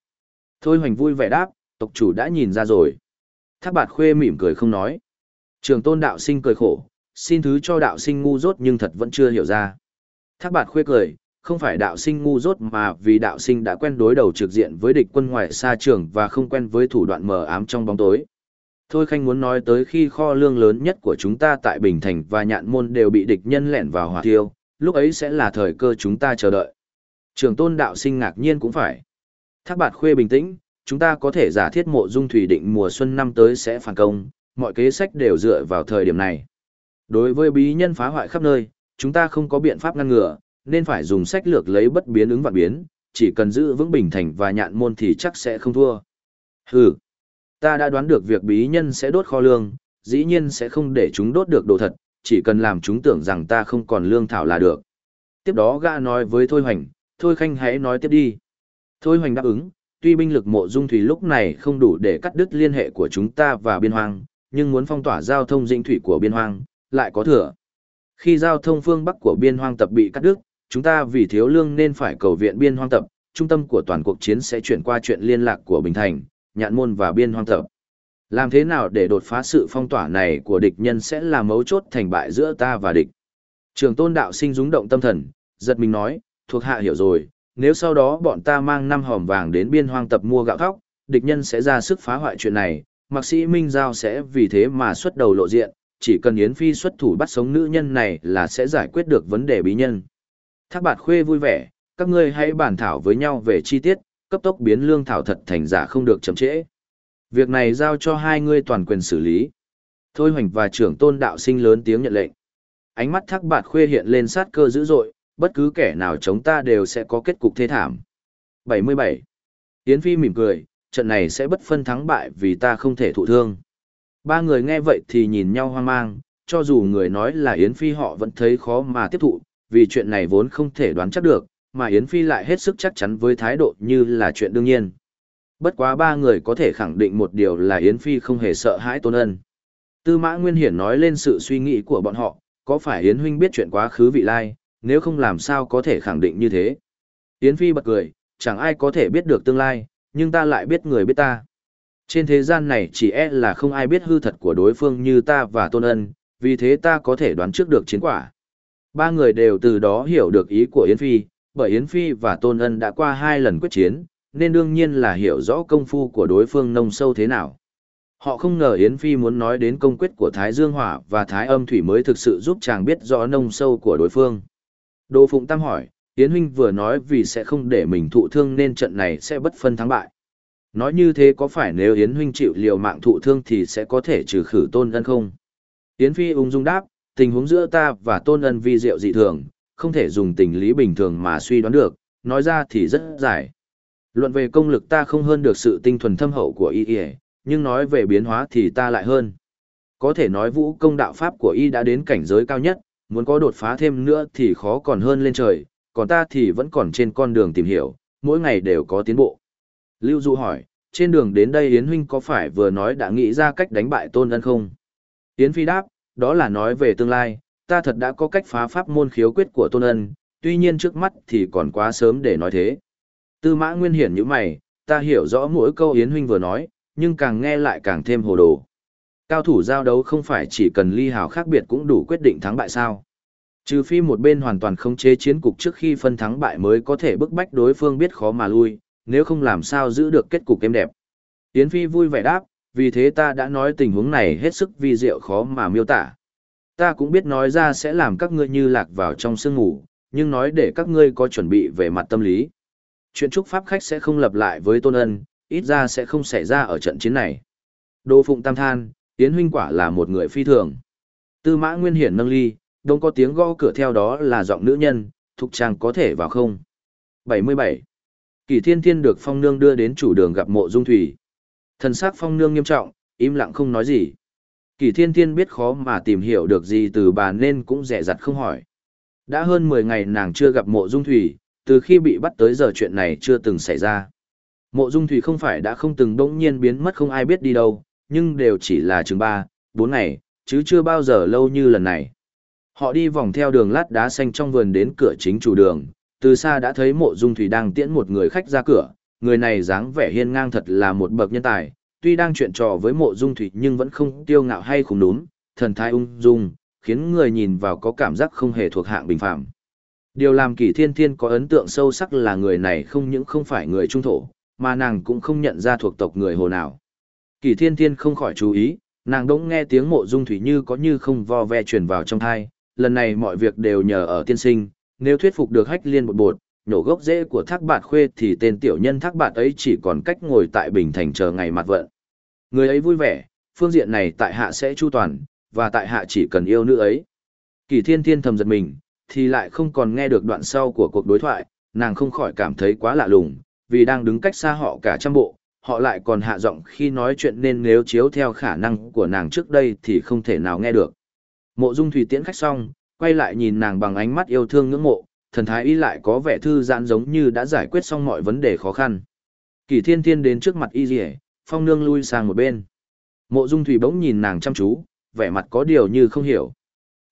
Thôi hoành vui vẻ đáp, tộc chủ đã nhìn ra rồi. Thác bạt khuê mỉm cười không nói. Trường tôn đạo sinh cười khổ, xin thứ cho đạo sinh ngu dốt nhưng thật vẫn chưa hiểu ra. Thác bạt khuê cười, không phải đạo sinh ngu dốt mà vì đạo sinh đã quen đối đầu trực diện với địch quân ngoài xa trường và không quen với thủ đoạn mờ ám trong bóng tối. Thôi Khanh muốn nói tới khi kho lương lớn nhất của chúng ta tại Bình Thành và Nhạn Môn đều bị địch nhân lẻn vào hỏa thiêu, lúc ấy sẽ là thời cơ chúng ta chờ đợi. Trường tôn đạo sinh ngạc nhiên cũng phải. Thác bạt khuê bình tĩnh, chúng ta có thể giả thiết mộ dung thủy định mùa xuân năm tới sẽ phản công, mọi kế sách đều dựa vào thời điểm này. Đối với bí nhân phá hoại khắp nơi, chúng ta không có biện pháp ngăn ngừa, nên phải dùng sách lược lấy bất biến ứng vạn biến, chỉ cần giữ vững bình thành và nhạn môn thì chắc sẽ không thua. Hừ, ta đã đoán được việc bí nhân sẽ đốt kho lương, dĩ nhiên sẽ không để chúng đốt được đồ thật, chỉ cần làm chúng tưởng rằng ta không còn lương thảo là được. Tiếp đó gã nói với Thôi Hoành, Thôi Khanh hãy nói tiếp đi. Thôi Hoành đáp ứng, tuy binh lực mộ dung thủy lúc này không đủ để cắt đứt liên hệ của chúng ta và biên hoang, nhưng muốn phong tỏa giao thông dĩnh thủy của biên hoang, lại có thừa. Khi giao thông phương Bắc của biên hoang tập bị cắt đứt, chúng ta vì thiếu lương nên phải cầu viện biên hoang tập, trung tâm của toàn cuộc chiến sẽ chuyển qua chuyện liên lạc của Bình Thành, Nhạn Môn và biên hoang tập. Làm thế nào để đột phá sự phong tỏa này của địch nhân sẽ là mấu chốt thành bại giữa ta và địch. Trường tôn đạo sinh rúng động tâm thần, giật mình nói, thuộc hạ hiểu rồi, nếu sau đó bọn ta mang năm hòm vàng đến biên hoang tập mua gạo thóc, địch nhân sẽ ra sức phá hoại chuyện này, mạc sĩ Minh Giao sẽ vì thế mà xuất đầu lộ diện, chỉ cần Yến Phi xuất thủ bắt sống nữ nhân này là sẽ giải quyết được vấn đề bí nhân. Thác bạt khuê vui vẻ, các ngươi hãy bàn thảo với nhau về chi tiết, cấp tốc biến lương thảo thật thành giả không được chậm trễ. Việc này giao cho hai ngươi toàn quyền xử lý. Thôi hoành và trưởng tôn đạo sinh lớn tiếng nhận lệnh. Ánh mắt thác bạt khuê hiện lên sát cơ dữ dội, bất cứ kẻ nào chống ta đều sẽ có kết cục thế thảm. 77. Yến Phi mỉm cười, trận này sẽ bất phân thắng bại vì ta không thể thụ thương. Ba người nghe vậy thì nhìn nhau hoang mang, cho dù người nói là Yến Phi họ vẫn thấy khó mà tiếp thụ, vì chuyện này vốn không thể đoán chắc được, mà Yến Phi lại hết sức chắc chắn với thái độ như là chuyện đương nhiên. Bất quá ba người có thể khẳng định một điều là Yến Phi không hề sợ hãi tôn ân. Tư mã Nguyên Hiển nói lên sự suy nghĩ của bọn họ, có phải Yến Huynh biết chuyện quá khứ vị lai, nếu không làm sao có thể khẳng định như thế. Yến Phi bật cười, chẳng ai có thể biết được tương lai, nhưng ta lại biết người biết ta. Trên thế gian này chỉ e là không ai biết hư thật của đối phương như ta và tôn ân, vì thế ta có thể đoán trước được chiến quả. Ba người đều từ đó hiểu được ý của Yến Phi, bởi Yến Phi và tôn ân đã qua hai lần quyết chiến, nên đương nhiên là hiểu rõ công phu của đối phương nông sâu thế nào. Họ không ngờ Yến Phi muốn nói đến công quyết của Thái Dương Hỏa và Thái Âm Thủy mới thực sự giúp chàng biết rõ nông sâu của đối phương. Đỗ Phụng Tam hỏi, Yến Huynh vừa nói vì sẽ không để mình thụ thương nên trận này sẽ bất phân thắng bại. Nói như thế có phải nếu Yến huynh chịu liều mạng thụ thương thì sẽ có thể trừ khử tôn ân không? Yến Phi ung dung đáp, tình huống giữa ta và tôn ân vi diệu dị thường, không thể dùng tình lý bình thường mà suy đoán được, nói ra thì rất dài. Luận về công lực ta không hơn được sự tinh thuần thâm hậu của y y, nhưng nói về biến hóa thì ta lại hơn. Có thể nói vũ công đạo pháp của y đã đến cảnh giới cao nhất, muốn có đột phá thêm nữa thì khó còn hơn lên trời, còn ta thì vẫn còn trên con đường tìm hiểu, mỗi ngày đều có tiến bộ. Lưu Du hỏi, trên đường đến đây Yến Huynh có phải vừa nói đã nghĩ ra cách đánh bại Tôn Ân không? Yến Phi đáp, đó là nói về tương lai, ta thật đã có cách phá pháp môn khiếu quyết của Tôn Ân, tuy nhiên trước mắt thì còn quá sớm để nói thế. Tư mã nguyên hiển như mày, ta hiểu rõ mỗi câu Yến Huynh vừa nói, nhưng càng nghe lại càng thêm hồ đồ. Cao thủ giao đấu không phải chỉ cần ly hào khác biệt cũng đủ quyết định thắng bại sao. Trừ phi một bên hoàn toàn không chế chiến cục trước khi phân thắng bại mới có thể bức bách đối phương biết khó mà lui, nếu không làm sao giữ được kết cục êm đẹp. Yến Phi vui vẻ đáp, vì thế ta đã nói tình huống này hết sức vi diệu khó mà miêu tả. Ta cũng biết nói ra sẽ làm các ngươi như lạc vào trong sương ngủ, nhưng nói để các ngươi có chuẩn bị về mặt tâm lý. Chuyện chúc pháp khách sẽ không lặp lại với tôn ân, ít ra sẽ không xảy ra ở trận chiến này. Đô Phụng Tam Than, tiến huynh quả là một người phi thường. Tư mã Nguyên Hiển nâng ly, đông có tiếng gõ cửa theo đó là giọng nữ nhân, thục trang có thể vào không. 77. Kỳ thiên thiên được phong nương đưa đến chủ đường gặp mộ dung thủy. Thần sắc phong nương nghiêm trọng, im lặng không nói gì. Kỳ thiên thiên biết khó mà tìm hiểu được gì từ bà nên cũng rẻ rặt không hỏi. Đã hơn 10 ngày nàng chưa gặp mộ dung thủy, từ khi bị bắt tới giờ chuyện này chưa từng xảy ra. Mộ dung thủy không phải đã không từng đỗng nhiên biến mất không ai biết đi đâu, nhưng đều chỉ là chừng 3, 4 ngày, chứ chưa bao giờ lâu như lần này. Họ đi vòng theo đường lát đá xanh trong vườn đến cửa chính chủ đường, từ xa đã thấy mộ dung thủy đang tiễn một người khách ra cửa, người này dáng vẻ hiên ngang thật là một bậc nhân tài, tuy đang chuyện trò với mộ dung thủy nhưng vẫn không tiêu ngạo hay khủng đúng, thần thái ung dung, khiến người nhìn vào có cảm giác không hề thuộc hạng bình phạm. Điều làm kỷ thiên thiên có ấn tượng sâu sắc là người này không những không phải người trung thổ, mà nàng cũng không nhận ra thuộc tộc người hồ nào. Kỷ thiên thiên không khỏi chú ý, nàng đỗng nghe tiếng mộ dung thủy như có như không vo ve truyền vào trong thai, lần này mọi việc đều nhờ ở tiên sinh, nếu thuyết phục được hách liên bột bột, nhổ gốc rễ của thác bạt khuê thì tên tiểu nhân thác bạt ấy chỉ còn cách ngồi tại bình thành chờ ngày mặt vận. Người ấy vui vẻ, phương diện này tại hạ sẽ chu toàn, và tại hạ chỉ cần yêu nữ ấy. Kỳ thiên thiên thầm giật mình, thì lại không còn nghe được đoạn sau của cuộc đối thoại, nàng không khỏi cảm thấy quá lạ lùng, vì đang đứng cách xa họ cả trăm bộ, họ lại còn hạ giọng khi nói chuyện nên nếu chiếu theo khả năng của nàng trước đây thì không thể nào nghe được. Mộ Dung Thủy tiễn khách xong, quay lại nhìn nàng bằng ánh mắt yêu thương ngưỡng mộ, thần thái y lại có vẻ thư giãn giống như đã giải quyết xong mọi vấn đề khó khăn. Kỳ Thiên Thiên đến trước mặt y dì Phong Nương lui sang một bên. Mộ Dung Thủy bỗng nhìn nàng chăm chú, vẻ mặt có điều như không hiểu.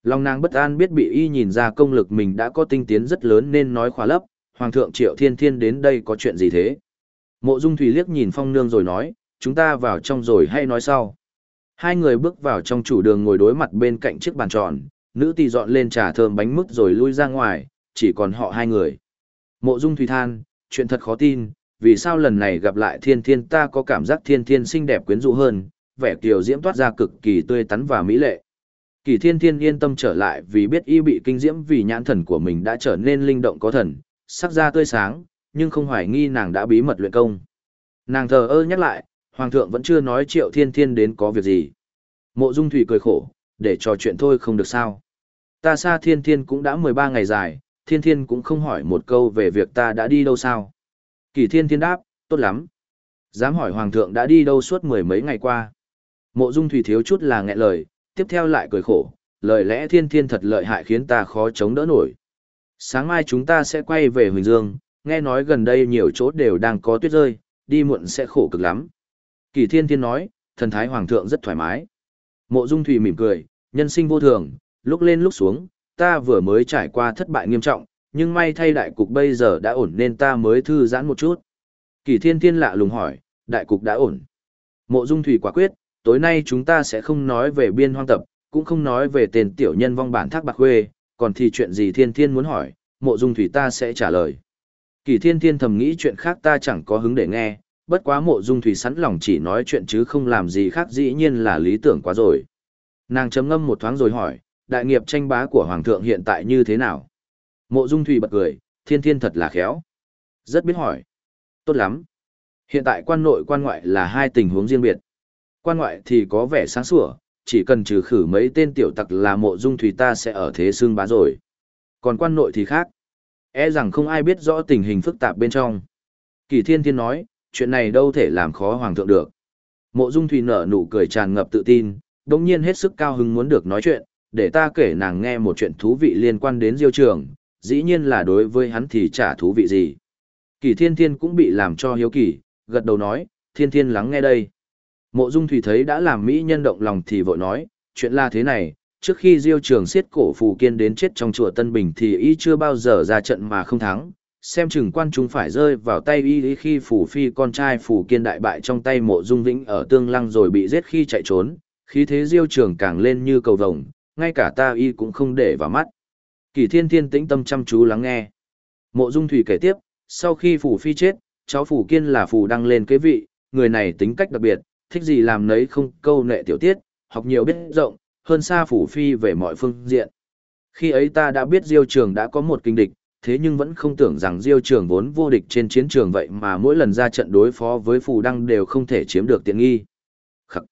Lòng nàng bất an biết bị y nhìn ra công lực mình đã có tinh tiến rất lớn nên nói khóa lấp, Hoàng thượng Triệu Thiên Thiên đến đây có chuyện gì thế? Mộ Dung Thủy liếc nhìn Phong Nương rồi nói, chúng ta vào trong rồi hay nói sau. Hai người bước vào trong chủ đường ngồi đối mặt bên cạnh chiếc bàn tròn, nữ tỳ dọn lên trà thơm bánh mứt rồi lui ra ngoài, chỉ còn họ hai người. Mộ Dung Thủy than, chuyện thật khó tin, vì sao lần này gặp lại thiên thiên ta có cảm giác thiên thiên xinh đẹp quyến rũ hơn, vẻ kiều diễm toát ra cực kỳ tươi tắn và mỹ lệ. Kỳ thiên thiên yên tâm trở lại vì biết y bị kinh diễm vì nhãn thần của mình đã trở nên linh động có thần, sắc da tươi sáng, nhưng không hoài nghi nàng đã bí mật luyện công. Nàng thờ ơ nhắc lại, Hoàng thượng vẫn chưa nói triệu thiên thiên đến có việc gì. Mộ dung thủy cười khổ, để trò chuyện thôi không được sao. Ta xa thiên thiên cũng đã 13 ngày dài, thiên thiên cũng không hỏi một câu về việc ta đã đi đâu sao. Kỳ thiên thiên đáp, tốt lắm. Dám hỏi hoàng thượng đã đi đâu suốt mười mấy ngày qua. Mộ dung thủy thiếu chút là nghẹn lời, tiếp theo lại cười khổ, lời lẽ thiên thiên thật lợi hại khiến ta khó chống đỡ nổi. Sáng mai chúng ta sẽ quay về Huỳnh Dương, nghe nói gần đây nhiều chỗ đều đang có tuyết rơi, đi muộn sẽ khổ cực lắm. Kỳ thiên thiên nói, thần thái hoàng thượng rất thoải mái. Mộ dung thủy mỉm cười, nhân sinh vô thường, lúc lên lúc xuống, ta vừa mới trải qua thất bại nghiêm trọng, nhưng may thay đại cục bây giờ đã ổn nên ta mới thư giãn một chút. Kỳ thiên thiên lạ lùng hỏi, đại cục đã ổn. Mộ dung thủy quả quyết, tối nay chúng ta sẽ không nói về biên hoang tập, cũng không nói về tên tiểu nhân vong bản thác bạc khuê, còn thì chuyện gì thiên thiên muốn hỏi, mộ dung thủy ta sẽ trả lời. Kỳ thiên thiên thầm nghĩ chuyện khác ta chẳng có hứng để nghe, bất quá mộ dung thủy sẵn lòng chỉ nói chuyện chứ không làm gì khác dĩ nhiên là lý tưởng quá rồi. Nàng chấm ngâm một thoáng rồi hỏi, đại nghiệp tranh bá của Hoàng thượng hiện tại như thế nào? Mộ dung thủy bật cười, thiên thiên thật là khéo. Rất biết hỏi. Tốt lắm. Hiện tại quan nội quan ngoại là hai tình huống riêng biệt. Quan ngoại thì có vẻ sáng sủa, chỉ cần trừ khử mấy tên tiểu tặc là mộ dung thủy ta sẽ ở thế xương bá rồi. Còn quan nội thì khác. E rằng không ai biết rõ tình hình phức tạp bên trong. Kỳ thiên thiên nói, chuyện này đâu thể làm khó hoàng thượng được. Mộ dung thủy nở nụ cười tràn ngập tự tin, đồng nhiên hết sức cao hứng muốn được nói chuyện, để ta kể nàng nghe một chuyện thú vị liên quan đến diêu trường, dĩ nhiên là đối với hắn thì chả thú vị gì. Kỳ thiên thiên cũng bị làm cho hiếu kỳ, gật đầu nói, thiên thiên lắng nghe đây. Mộ dung thủy thấy đã làm mỹ nhân động lòng thì vội nói, chuyện là thế này, trước khi diêu trường siết cổ phù kiên đến chết trong chùa Tân Bình thì y chưa bao giờ ra trận mà không thắng. Xem chừng quan chúng phải rơi vào tay y khi phủ phi con trai phủ kiên đại bại trong tay mộ dung vĩnh ở tương lăng rồi bị giết khi chạy trốn, khí thế diêu trường càng lên như cầu vồng, ngay cả ta y cũng không để vào mắt. Kỳ thiên thiên tĩnh tâm chăm chú lắng nghe. Mộ dung thủy kể tiếp, sau khi Phủ phi chết, cháu Phủ kiên là Phủ đăng lên kế vị, người này tính cách đặc biệt, thích gì làm nấy không câu nệ tiểu tiết, học nhiều biết rộng, hơn xa Phủ phi về mọi phương diện. Khi ấy ta đã biết Diêu Trường đã có một kinh địch, thế nhưng vẫn không tưởng rằng Diêu Trường vốn vô địch trên chiến trường vậy mà mỗi lần ra trận đối phó với phù đăng đều không thể chiếm được tiện nghi. Khắc.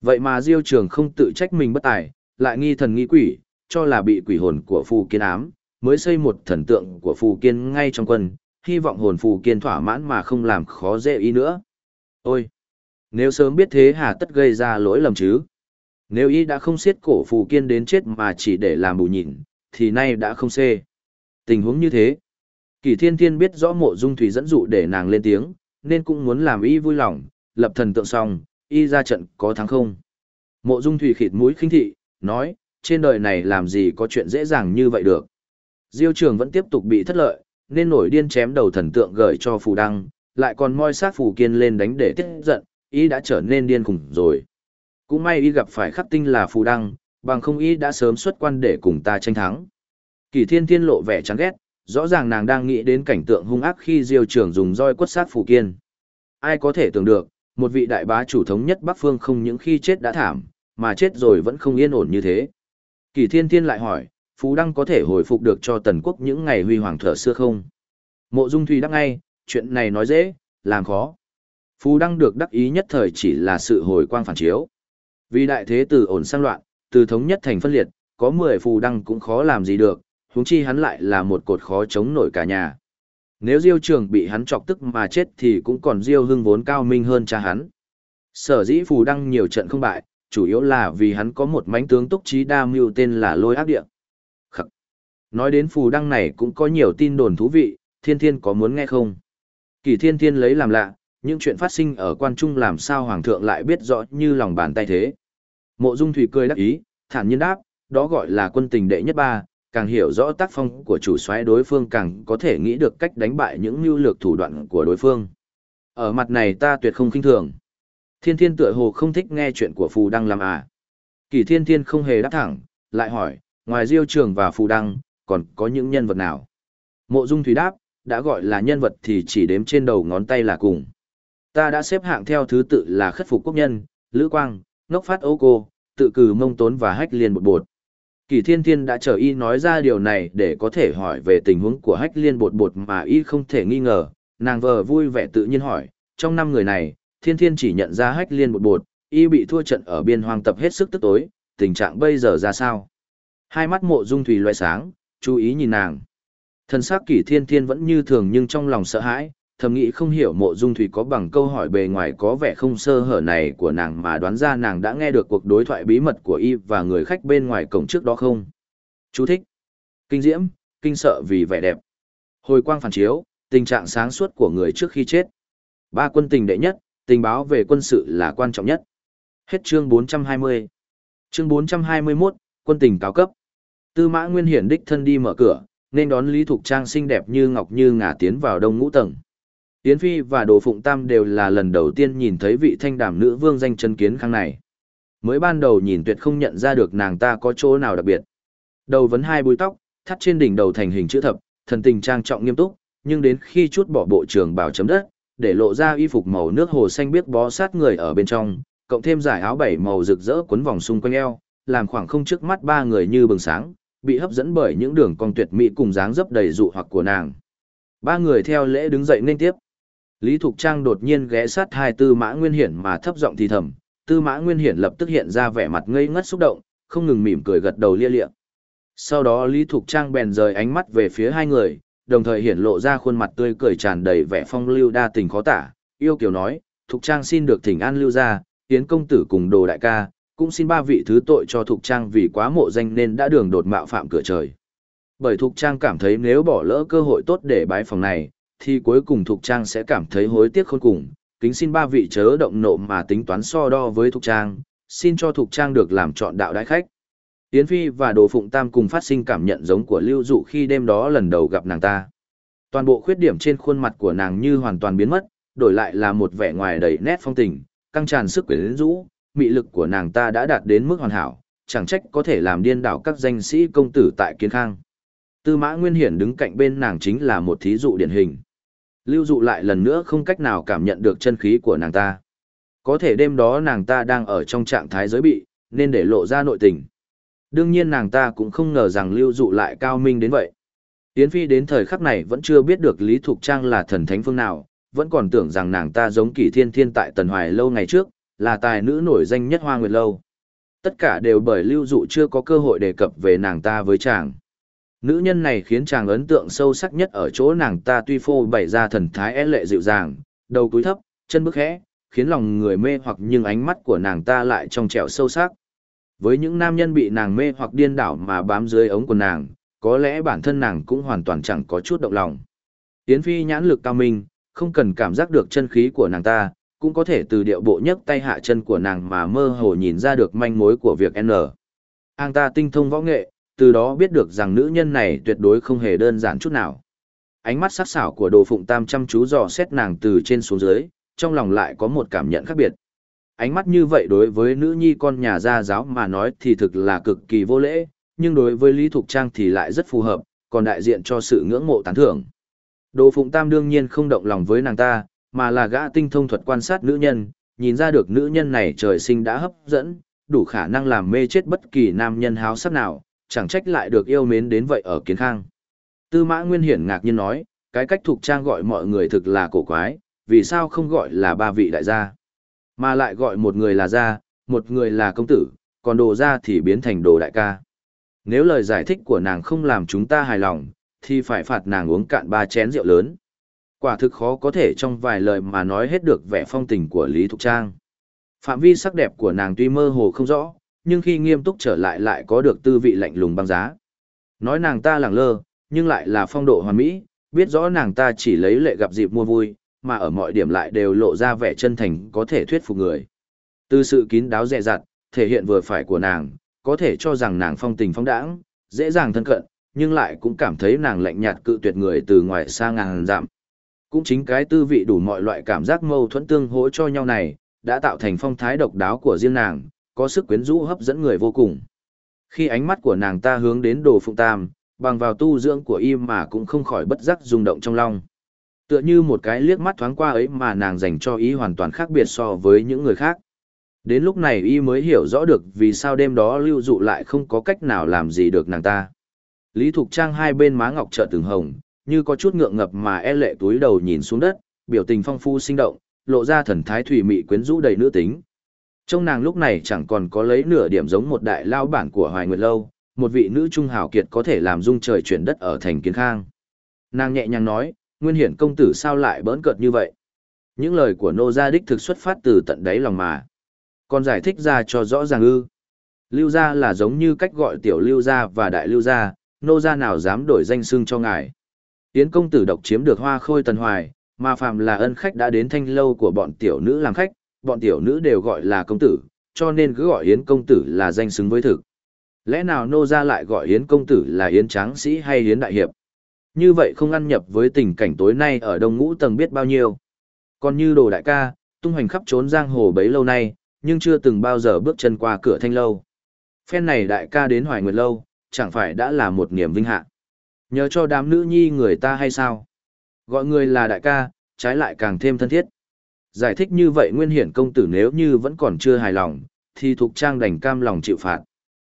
Vậy mà Diêu Trường không tự trách mình bất tài, lại nghi thần nghi quỷ, cho là bị quỷ hồn của phù kiên ám, mới xây một thần tượng của phù kiên ngay trong quân, hy vọng hồn phù kiên thỏa mãn mà không làm khó dễ ý nữa. Ôi! Nếu sớm biết thế hà tất gây ra lỗi lầm chứ? Nếu y đã không siết cổ phù kiên đến chết mà chỉ để làm bù nhìn, thì nay đã không xê. Tình huống như thế. Kỳ thiên thiên biết rõ mộ dung thủy dẫn dụ để nàng lên tiếng, nên cũng muốn làm y vui lòng, lập thần tượng xong, y ra trận có thắng không. Mộ dung thủy khịt mũi khinh thị, nói, trên đời này làm gì có chuyện dễ dàng như vậy được. Diêu trường vẫn tiếp tục bị thất lợi, nên nổi điên chém đầu thần tượng gửi cho phù đăng, lại còn moi sát phù kiên lên đánh để tiết giận, ý đã trở nên điên khủng rồi. Cũng may y gặp phải khắc tinh là phù đăng, bằng không y đã sớm xuất quan để cùng ta tranh thắng. Kỳ thiên thiên lộ vẻ chán ghét, rõ ràng nàng đang nghĩ đến cảnh tượng hung ác khi diêu Trường dùng roi quất sát phù kiên. Ai có thể tưởng được, một vị đại bá chủ thống nhất Bắc Phương không những khi chết đã thảm, mà chết rồi vẫn không yên ổn như thế. Kỳ thiên thiên lại hỏi, Phú Đăng có thể hồi phục được cho tần quốc những ngày huy hoàng thở xưa không? Mộ Dung Thùy đắc ngay, chuyện này nói dễ, làm khó. Phú Đăng được đắc ý nhất thời chỉ là sự hồi quang phản chiếu. Vì đại thế từ ổn sang loạn, từ thống nhất thành phân liệt, có 10 Phù Đăng cũng khó làm gì được, huống chi hắn lại là một cột khó chống nổi cả nhà. Nếu Diêu Trường bị hắn chọc tức mà chết thì cũng còn Diêu Hưng vốn cao minh hơn cha hắn. Sở dĩ Phù Đăng nhiều trận không bại, chủ yếu là vì hắn có một mánh tướng túc trí đa mưu tên là Lôi Ác Địa. Khắc. Nói đến phù đăng này cũng có nhiều tin đồn thú vị, thiên thiên có muốn nghe không? Kỳ thiên thiên lấy làm lạ, những chuyện phát sinh ở quan trung làm sao hoàng thượng lại biết rõ như lòng bàn tay thế. Mộ dung thủy cười đắc ý, thản nhiên đáp, đó gọi là quân tình đệ nhất ba, càng hiểu rõ tác phong của chủ soái đối phương càng có thể nghĩ được cách đánh bại những mưu lược thủ đoạn của đối phương. Ở mặt này ta tuyệt không khinh thường. Thiên thiên tựa hồ không thích nghe chuyện của phù đăng làm à. Kỳ thiên thiên không hề đáp thẳng, lại hỏi, ngoài diêu trường và phù đăng, còn có những nhân vật nào? Mộ dung thủy đáp, đã gọi là nhân vật thì chỉ đếm trên đầu ngón tay là cùng. Ta đã xếp hạng theo thứ tự là khất phục quốc nhân, lữ quang, ngốc phát ô cô, tự cử mông tốn và hách liên bột bột. Kỳ thiên thiên đã chờ y nói ra điều này để có thể hỏi về tình huống của hách liên bột bột mà y không thể nghi ngờ, nàng vờ vui vẻ tự nhiên hỏi, trong năm người này, thiên thiên chỉ nhận ra hách liên bột bột, y bị thua trận ở biên hoang tập hết sức tức tối, tình trạng bây giờ ra sao? Hai mắt mộ dung thủy loại sáng, chú ý nhìn nàng. Thần sắc kỷ thiên thiên vẫn như thường nhưng trong lòng sợ hãi, thầm nghĩ không hiểu mộ dung thủy có bằng câu hỏi bề ngoài có vẻ không sơ hở này của nàng mà đoán ra nàng đã nghe được cuộc đối thoại bí mật của y và người khách bên ngoài cổng trước đó không. Chú thích. Kinh diễm, kinh sợ vì vẻ đẹp. Hồi quang phản chiếu, tình trạng sáng suốt của người trước khi chết. Ba quân tình đệ nhất, tình báo về quân sự là quan trọng nhất. Hết chương 420. Chương 421, quân tình cao cấp. Tư mã nguyên hiển đích thân đi mở cửa, nên đón Lý Thục Trang xinh đẹp như ngọc như ngả tiến vào đông ngũ tầng. Tiến Phi và Đồ Phụng Tam đều là lần đầu tiên nhìn thấy vị thanh đàm nữ vương danh chân kiến khang này. Mới ban đầu nhìn tuyệt không nhận ra được nàng ta có chỗ nào đặc biệt. Đầu vấn hai búi tóc, thắt trên đỉnh đầu thành hình chữ thập, thần tình trang trọng nghiêm túc, nhưng đến khi chút bỏ bộ trường bảo chấm đất, để lộ ra y phục màu nước hồ xanh biếc bó sát người ở bên trong, cộng thêm giải áo bảy màu rực rỡ quấn vòng xung quanh eo, làm khoảng không trước mắt ba người như bừng sáng, bị hấp dẫn bởi những đường cong tuyệt mỹ cùng dáng dấp đầy dụ hoặc của nàng. Ba người theo lễ đứng dậy nên tiếp. Lý Thục Trang đột nhiên ghé sát hai tư mã nguyên hiển mà thấp giọng thì thầm, Tư Mã Nguyên Hiển lập tức hiện ra vẻ mặt ngây ngất xúc động, không ngừng mỉm cười gật đầu lia lịa. Sau đó Lý Thục Trang bèn rời ánh mắt về phía hai người, đồng thời hiển lộ ra khuôn mặt tươi cười tràn đầy vẻ phong lưu đa tình khó tả, yêu kiều nói, Thục Trang xin được thỉnh an lưu ra, tiến công tử cùng đồ đại ca, cũng xin ba vị thứ tội cho Thục Trang vì quá mộ danh nên đã đường đột mạo phạm cửa trời. Bởi Thục Trang cảm thấy nếu bỏ lỡ cơ hội tốt để bái phòng này, thì cuối cùng Thục Trang sẽ cảm thấy hối tiếc khôn cùng, kính xin ba vị chớ động nộ mà tính toán so đo với Thục Trang, xin cho Thục Trang được làm chọn đạo đại khách. Yến Phi và Đồ Phụng Tam cùng phát sinh cảm nhận giống của Lưu Dụ khi đêm đó lần đầu gặp nàng ta. Toàn bộ khuyết điểm trên khuôn mặt của nàng như hoàn toàn biến mất, đổi lại là một vẻ ngoài đầy nét phong tình, căng tràn sức quyến rũ, mị lực của nàng ta đã đạt đến mức hoàn hảo, chẳng trách có thể làm điên đảo các danh sĩ công tử tại Kiến Khang. Tư Mã Nguyên Hiển đứng cạnh bên nàng chính là một thí dụ điển hình. Lưu dụ lại lần nữa không cách nào cảm nhận được chân khí của nàng ta. Có thể đêm đó nàng ta đang ở trong trạng thái giới bị, nên để lộ ra nội tình. Đương nhiên nàng ta cũng không ngờ rằng lưu dụ lại cao minh đến vậy. Yến Phi đến thời khắc này vẫn chưa biết được Lý Thục Trang là thần thánh phương nào, vẫn còn tưởng rằng nàng ta giống kỷ thiên thiên tại Tần Hoài lâu ngày trước, là tài nữ nổi danh nhất Hoa Nguyệt lâu. Tất cả đều bởi lưu dụ chưa có cơ hội đề cập về nàng ta với chàng. Nữ nhân này khiến chàng ấn tượng sâu sắc nhất ở chỗ nàng ta tuy phô bày ra thần thái é lệ dịu dàng, đầu cúi thấp, chân bước khẽ, khiến lòng người mê hoặc nhưng ánh mắt của nàng ta lại trong trẻo sâu sắc. Với những nam nhân bị nàng mê hoặc điên đảo mà bám dưới ống của nàng, có lẽ bản thân nàng cũng hoàn toàn chẳng có chút động lòng. Yến Phi nhãn lực cao minh, không cần cảm giác được chân khí của nàng ta, cũng có thể từ điệu bộ nhấc tay hạ chân của nàng mà mơ hồ nhìn ra được manh mối của việc N. Ang ta tinh thông võ nghệ, từ đó biết được rằng nữ nhân này tuyệt đối không hề đơn giản chút nào. Ánh mắt sắc sảo của đồ phụng tam chăm chú dò xét nàng từ trên xuống dưới, trong lòng lại có một cảm nhận khác biệt. Ánh mắt như vậy đối với nữ nhi con nhà gia giáo mà nói thì thực là cực kỳ vô lễ, nhưng đối với Lý Thục Trang thì lại rất phù hợp, còn đại diện cho sự ngưỡng mộ tán thưởng. Đồ Phụng Tam đương nhiên không động lòng với nàng ta, mà là gã tinh thông thuật quan sát nữ nhân, nhìn ra được nữ nhân này trời sinh đã hấp dẫn, đủ khả năng làm mê chết bất kỳ nam nhân háo sắc nào, chẳng trách lại được yêu mến đến vậy ở kiến khang. Tư mã Nguyên Hiển ngạc nhiên nói, cái cách Thục Trang gọi mọi người thực là cổ quái, vì sao không gọi là ba vị đại gia, mà lại gọi một người là gia, một người là công tử, còn đồ gia thì biến thành đồ đại ca. Nếu lời giải thích của nàng không làm chúng ta hài lòng, thì phải phạt nàng uống cạn ba chén rượu lớn. Quả thực khó có thể trong vài lời mà nói hết được vẻ phong tình của Lý Thục Trang. Phạm vi sắc đẹp của nàng tuy mơ hồ không rõ, nhưng khi nghiêm túc trở lại lại có được tư vị lạnh lùng băng giá. Nói nàng ta lẳng lơ, nhưng lại là phong độ hoàn mỹ, biết rõ nàng ta chỉ lấy lệ gặp dịp mua vui, mà ở mọi điểm lại đều lộ ra vẻ chân thành có thể thuyết phục người. Từ sự kín đáo dè dặt, thể hiện vừa phải của nàng, có thể cho rằng nàng phong tình phong đãng, dễ dàng thân cận, nhưng lại cũng cảm thấy nàng lạnh nhạt cự tuyệt người từ ngoài xa ngàn dặm. Cũng chính cái tư vị đủ mọi loại cảm giác mâu thuẫn tương hỗ cho nhau này, đã tạo thành phong thái độc đáo của riêng nàng, có sức quyến rũ hấp dẫn người vô cùng. Khi ánh mắt của nàng ta hướng đến đồ phụng tam, bằng vào tu dưỡng của im mà cũng không khỏi bất giác rung động trong lòng. Tựa như một cái liếc mắt thoáng qua ấy mà nàng dành cho ý hoàn toàn khác biệt so với những người khác. Đến lúc này y mới hiểu rõ được vì sao đêm đó lưu dụ lại không có cách nào làm gì được nàng ta. Lý Thục Trang hai bên má ngọc trợ từng hồng, như có chút ngượng ngập mà e lệ túi đầu nhìn xuống đất, biểu tình phong phu sinh động, lộ ra thần thái thủy mị quyến rũ đầy nữ tính. Trong nàng lúc này chẳng còn có lấy nửa điểm giống một đại lao bản của Hoài Nguyệt Lâu, một vị nữ trung hào kiệt có thể làm dung trời chuyển đất ở thành kiến khang. Nàng nhẹ nhàng nói, nguyên hiển công tử sao lại bỡn cợt như vậy? Những lời của nô gia đích thực xuất phát từ tận đáy lòng mà. Còn giải thích ra cho rõ ràng ư. Lưu gia là giống như cách gọi tiểu lưu gia và đại lưu gia, nô gia nào dám đổi danh xưng cho ngài. Tiến công tử độc chiếm được hoa khôi tần hoài, mà phàm là ân khách đã đến thanh lâu của bọn tiểu nữ làm khách, bọn tiểu nữ đều gọi là công tử, cho nên cứ gọi Yến công tử là danh xứng với thực. Lẽ nào nô gia lại gọi Yến công tử là Yến tráng sĩ hay Yến đại hiệp? Như vậy không ăn nhập với tình cảnh tối nay ở đông ngũ tầng biết bao nhiêu. Còn như đồ đại ca, tung hoành khắp trốn giang hồ bấy lâu nay, nhưng chưa từng bao giờ bước chân qua cửa thanh lâu. Phen này đại ca đến hoài nguyệt lâu, chẳng phải đã là một niềm vinh hạ. Nhớ cho đám nữ nhi người ta hay sao? Gọi người là đại ca, trái lại càng thêm thân thiết. Giải thích như vậy nguyên hiển công tử nếu như vẫn còn chưa hài lòng, thì Thục Trang đành cam lòng chịu phạt.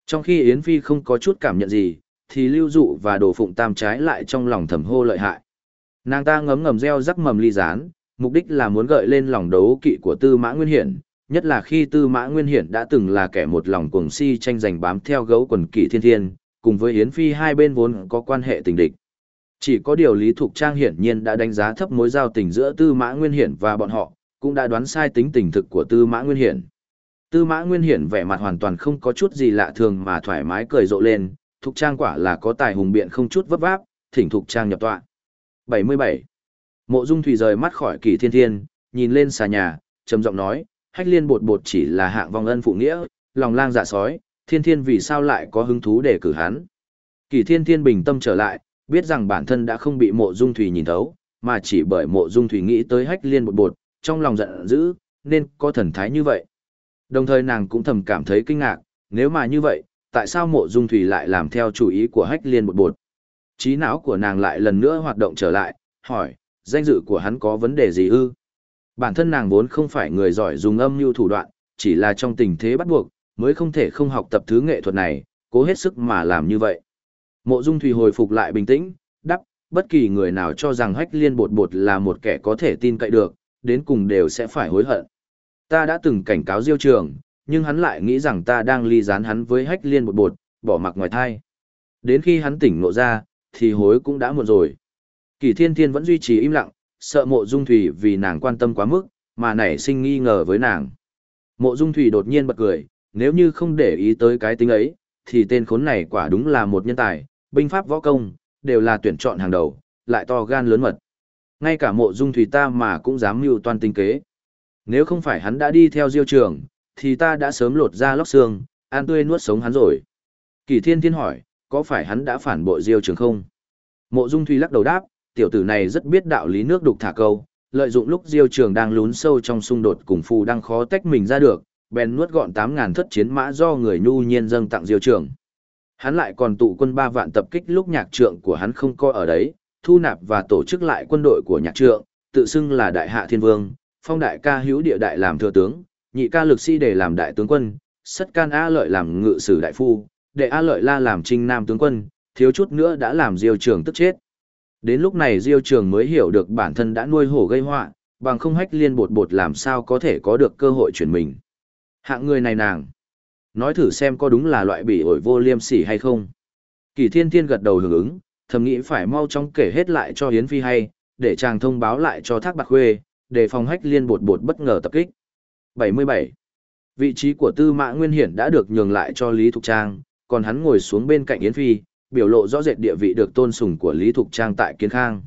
Trong khi Yến Phi không có chút cảm nhận gì, thì Lưu Dụ và Đồ Phụng Tam trái lại trong lòng thầm hô lợi hại. Nàng ta ngấm ngầm gieo rắc mầm ly rán, mục đích là muốn gợi lên lòng đấu kỵ của Tư Mã Nguyên Hiển, Nhất là khi Tư Mã Nguyên Hiển đã từng là kẻ một lòng cuồng si tranh giành bám theo gấu quần kỵ thiên thiên, cùng với Yến Phi hai bên vốn có quan hệ tình địch. Chỉ có điều Lý Thục Trang hiển nhiên đã đánh giá thấp mối giao tình giữa Tư Mã Nguyên Hiển và bọn họ, cũng đã đoán sai tính tình thực của Tư Mã Nguyên Hiển. Tư Mã Nguyên Hiển vẻ mặt hoàn toàn không có chút gì lạ thường mà thoải mái cười rộ lên, Thục Trang quả là có tài hùng biện không chút vấp váp, thỉnh Thục Trang nhập tọa. 77. Mộ Dung Thủy rời mắt khỏi Kỳ Thiên Thiên, nhìn lên xà nhà, trầm giọng nói, Hách Liên bột bột chỉ là hạng vong ân phụ nghĩa, lòng lang dạ sói, Thiên Thiên vì sao lại có hứng thú để cử hắn? Kỳ Thiên Thiên bình tâm trở lại, biết rằng bản thân đã không bị Mộ Dung Thủy nhìn thấu, mà chỉ bởi Mộ Dung Thủy nghĩ tới Hách Liên bột bột, trong lòng giận dữ, nên có thần thái như vậy. Đồng thời nàng cũng thầm cảm thấy kinh ngạc, nếu mà như vậy, tại sao Mộ Dung Thủy lại làm theo chủ ý của Hách Liên bột bột? Trí não của nàng lại lần nữa hoạt động trở lại, hỏi, danh dự của hắn có vấn đề gì ư? Bản thân nàng vốn không phải người giỏi dùng âm mưu thủ đoạn, chỉ là trong tình thế bắt buộc, mới không thể không học tập thứ nghệ thuật này, cố hết sức mà làm như vậy. Mộ Dung Thủy hồi phục lại bình tĩnh, đắp, bất kỳ người nào cho rằng hách liên bột bột là một kẻ có thể tin cậy được, đến cùng đều sẽ phải hối hận. Ta đã từng cảnh cáo Diêu Trường, nhưng hắn lại nghĩ rằng ta đang ly dán hắn với hách liên một bột, bỏ mặc ngoài thai. Đến khi hắn tỉnh ngộ ra, thì hối cũng đã muộn rồi. Kỳ Thiên Thiên vẫn duy trì im lặng, sợ Mộ Dung Thủy vì nàng quan tâm quá mức, mà nảy sinh nghi ngờ với nàng. Mộ Dung Thủy đột nhiên bật cười, nếu như không để ý tới cái tính ấy, thì tên khốn này quả đúng là một nhân tài, binh pháp võ công, đều là tuyển chọn hàng đầu, lại to gan lớn mật. Ngay cả Mộ Dung Thủy ta mà cũng dám mưu toan tinh kế. Nếu không phải hắn đã đi theo diêu trường, thì ta đã sớm lột ra lóc xương, an tươi nuốt sống hắn rồi. Kỳ Thiên Thiên hỏi, có phải hắn đã phản bội diêu trường không? Mộ Dung Thủy lắc đầu đáp, tiểu tử này rất biết đạo lý nước đục thả câu, lợi dụng lúc Diêu Trường đang lún sâu trong xung đột cùng Phù đang khó tách mình ra được, bèn nuốt gọn 8000 thất chiến mã do người nhu nhiên dâng tặng Diêu Trường. Hắn lại còn tụ quân 3 vạn tập kích lúc nhạc trượng của hắn không coi ở đấy, thu nạp và tổ chức lại quân đội của nhạc trượng, tự xưng là đại hạ thiên vương, phong đại ca hữu địa đại làm thừa tướng, nhị ca lực sĩ để làm đại tướng quân, sất can a lợi làm ngự sử đại phu, đệ a lợi la làm trinh nam tướng quân, thiếu chút nữa đã làm Diêu Trường tức chết. Đến lúc này Diêu Trường mới hiểu được bản thân đã nuôi hổ gây họa, bằng không hách liên bột bột làm sao có thể có được cơ hội chuyển mình. Hạng người này nàng. Nói thử xem có đúng là loại bị ổi vô liêm sỉ hay không. Kỳ thiên thiên gật đầu hưởng ứng, thầm nghĩ phải mau chóng kể hết lại cho Hiến Phi hay, để chàng thông báo lại cho Thác Bạc Khuê, để phòng hách liên bột bột bất ngờ tập kích. 77. Vị trí của Tư Mã Nguyên Hiển đã được nhường lại cho Lý Thục Trang, còn hắn ngồi xuống bên cạnh Yến Phi, biểu lộ rõ rệt địa vị được tôn sùng của Lý Thục Trang tại Kiến Khang.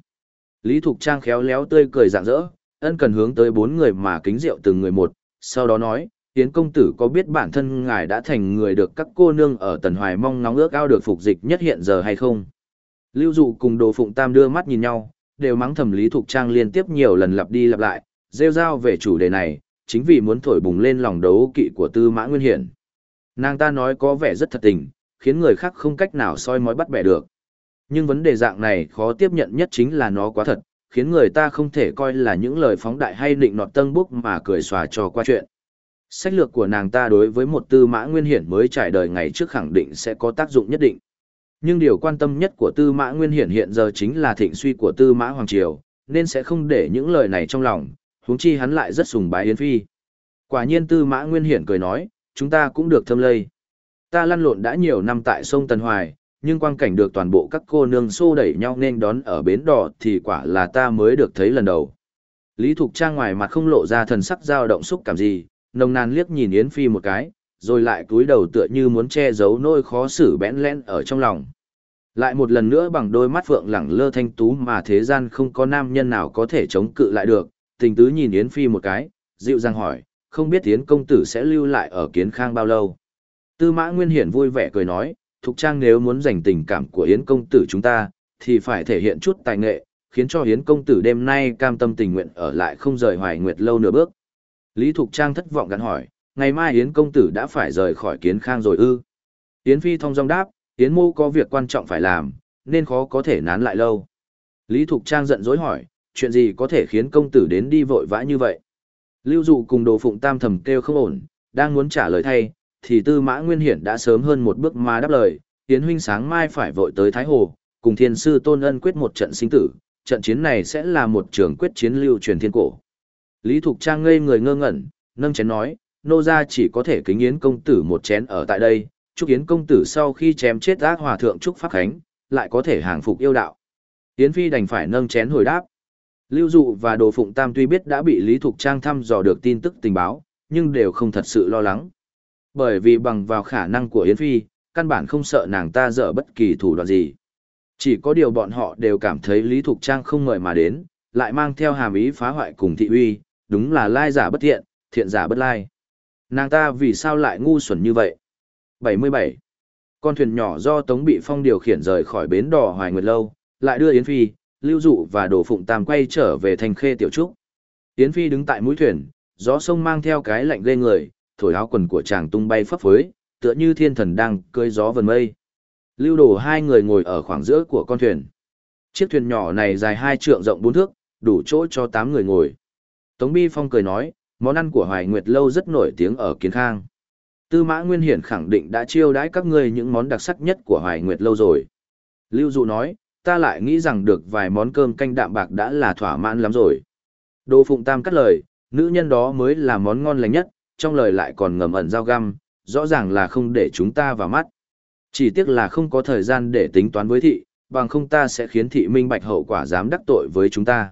Lý Thục Trang khéo léo tươi cười rạng rỡ, ân cần hướng tới bốn người mà kính rượu từng người một, sau đó nói, Yến công tử có biết bản thân ngài đã thành người được các cô nương ở Tần Hoài mong ngóng ước ao được phục dịch nhất hiện giờ hay không? Lưu Dụ cùng Đồ Phụng Tam đưa mắt nhìn nhau, đều mắng thầm Lý Thục Trang liên tiếp nhiều lần lặp đi lặp lại, rêu rao về chủ đề này, chính vì muốn thổi bùng lên lòng đấu kỵ của Tư Mã Nguyên Hiển. Nàng ta nói có vẻ rất thật tình, khiến người khác không cách nào soi mói bắt bẻ được. Nhưng vấn đề dạng này khó tiếp nhận nhất chính là nó quá thật, khiến người ta không thể coi là những lời phóng đại hay định nọt tân búc mà cười xòa cho qua chuyện. Sách lược của nàng ta đối với một tư mã nguyên hiển mới trải đời ngày trước khẳng định sẽ có tác dụng nhất định. Nhưng điều quan tâm nhất của tư mã nguyên hiển hiện giờ chính là thịnh suy của tư mã hoàng triều, nên sẽ không để những lời này trong lòng, huống chi hắn lại rất sùng bái Yến Phi. Quả nhiên tư mã nguyên hiển cười nói, chúng ta cũng được thâm lây. Ta lăn lộn đã nhiều năm tại sông Tân Hoài, nhưng quang cảnh được toàn bộ các cô nương xô đẩy nhau nên đón ở bến đỏ thì quả là ta mới được thấy lần đầu. Lý Thục Trang ngoài mặt không lộ ra thần sắc dao động xúc cảm gì, nồng nàn liếc nhìn Yến Phi một cái, rồi lại cúi đầu tựa như muốn che giấu nỗi khó xử bẽn lẽn ở trong lòng. Lại một lần nữa bằng đôi mắt phượng lẳng lơ thanh tú mà thế gian không có nam nhân nào có thể chống cự lại được, tình tứ nhìn Yến Phi một cái, dịu dàng hỏi, không biết Yến công tử sẽ lưu lại ở kiến khang bao lâu. Tư mã Nguyên Hiển vui vẻ cười nói, Thục Trang nếu muốn giành tình cảm của Yến công tử chúng ta, thì phải thể hiện chút tài nghệ, khiến cho Yến công tử đêm nay cam tâm tình nguyện ở lại không rời hoài nguyệt lâu nửa bước. Lý Thục Trang thất vọng gắn hỏi, ngày mai Yến công tử đã phải rời khỏi kiến khang rồi ư. Yến Phi thông dong đáp, Yến mô có việc quan trọng phải làm, nên khó có thể nán lại lâu. Lý Thục Trang giận dỗi hỏi, chuyện gì có thể khiến công tử đến đi vội vã như vậy? Lưu Dụ cùng đồ phụng tam thầm kêu không ổn, đang muốn trả lời thay, thì tư mã nguyên hiển đã sớm hơn một bước mà đáp lời, tiến huynh sáng mai phải vội tới Thái Hồ, cùng thiên sư Tôn Ân quyết một trận sinh tử, trận chiến này sẽ là một trường quyết chiến lưu truyền thiên cổ. Lý Thục Trang ngây người ngơ ngẩn, nâng chén nói, nô gia chỉ có thể kính yến công tử một chén ở tại đây, chúc yến công tử sau khi chém chết ác hòa thượng trúc pháp khánh, lại có thể hàng phục yêu đạo. Yến Phi đành phải nâng chén hồi đáp. Lưu Dụ và Đồ Phụng Tam tuy biết đã bị Lý Thục Trang thăm dò được tin tức tình báo, nhưng đều không thật sự lo lắng. Bởi vì bằng vào khả năng của Yến Phi, căn bản không sợ nàng ta dở bất kỳ thủ đoạn gì. Chỉ có điều bọn họ đều cảm thấy Lý Thục Trang không ngợi mà đến, lại mang theo hàm ý phá hoại cùng thị uy, đúng là lai giả bất thiện, thiện giả bất lai. Nàng ta vì sao lại ngu xuẩn như vậy? 77. Con thuyền nhỏ do Tống Bị Phong điều khiển rời khỏi bến đò Hoài Nguyệt Lâu, lại đưa Yến Phi, Lưu Dụ và Đồ Phụng Tam quay trở về thành khê tiểu trúc. tiến Phi đứng tại mũi thuyền, gió sông mang theo cái lạnh ghê người, thổi áo quần của chàng tung bay phấp phới, tựa như thiên thần đang cưỡi gió vần mây. Lưu Đồ hai người ngồi ở khoảng giữa của con thuyền. Chiếc thuyền nhỏ này dài hai trượng rộng bốn thước, đủ chỗ cho tám người ngồi. Tống Bi Phong cười nói, món ăn của Hoài Nguyệt Lâu rất nổi tiếng ở Kiến Khang. Tư Mã Nguyên Hiển khẳng định đã chiêu đãi các ngươi những món đặc sắc nhất của Hoài Nguyệt Lâu rồi. Lưu Dụ nói, ta lại nghĩ rằng được vài món cơm canh đạm bạc đã là thỏa mãn lắm rồi. Đỗ Phụng Tam cắt lời, nữ nhân đó mới là món ngon lành nhất, trong lời lại còn ngầm ẩn dao găm, rõ ràng là không để chúng ta vào mắt. Chỉ tiếc là không có thời gian để tính toán với thị, bằng không ta sẽ khiến thị minh bạch hậu quả dám đắc tội với chúng ta.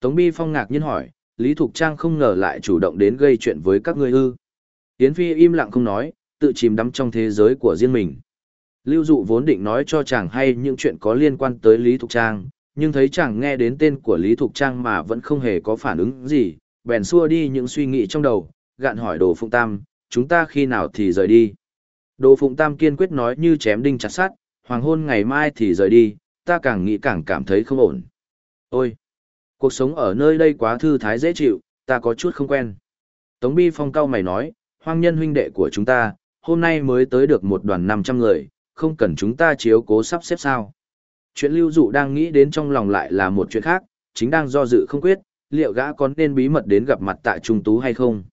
Tống Bi Phong ngạc nhiên hỏi, Lý Thục Trang không ngờ lại chủ động đến gây chuyện với các ngươi ư. Yến Phi im lặng không nói, tự chìm đắm trong thế giới của riêng mình. Lưu Dụ vốn định nói cho chàng hay những chuyện có liên quan tới Lý Thục Trang, nhưng thấy chàng nghe đến tên của Lý Thục Trang mà vẫn không hề có phản ứng gì, bèn xua đi những suy nghĩ trong đầu, gạn hỏi Đồ Phụng Tam, chúng ta khi nào thì rời đi. Đồ Phụng Tam kiên quyết nói như chém đinh chặt sắt, hoàng hôn ngày mai thì rời đi, ta càng nghĩ càng cảm thấy không ổn. Ôi! Cuộc sống ở nơi đây quá thư thái dễ chịu, ta có chút không quen. Tống Bi Phong cao mày nói, hoang nhân huynh đệ của chúng ta, hôm nay mới tới được một đoàn 500 người, không cần chúng ta chiếu cố sắp xếp sao. Chuyện lưu dụ đang nghĩ đến trong lòng lại là một chuyện khác, chính đang do dự không quyết, liệu gã có nên bí mật đến gặp mặt tại Trung Tú hay không.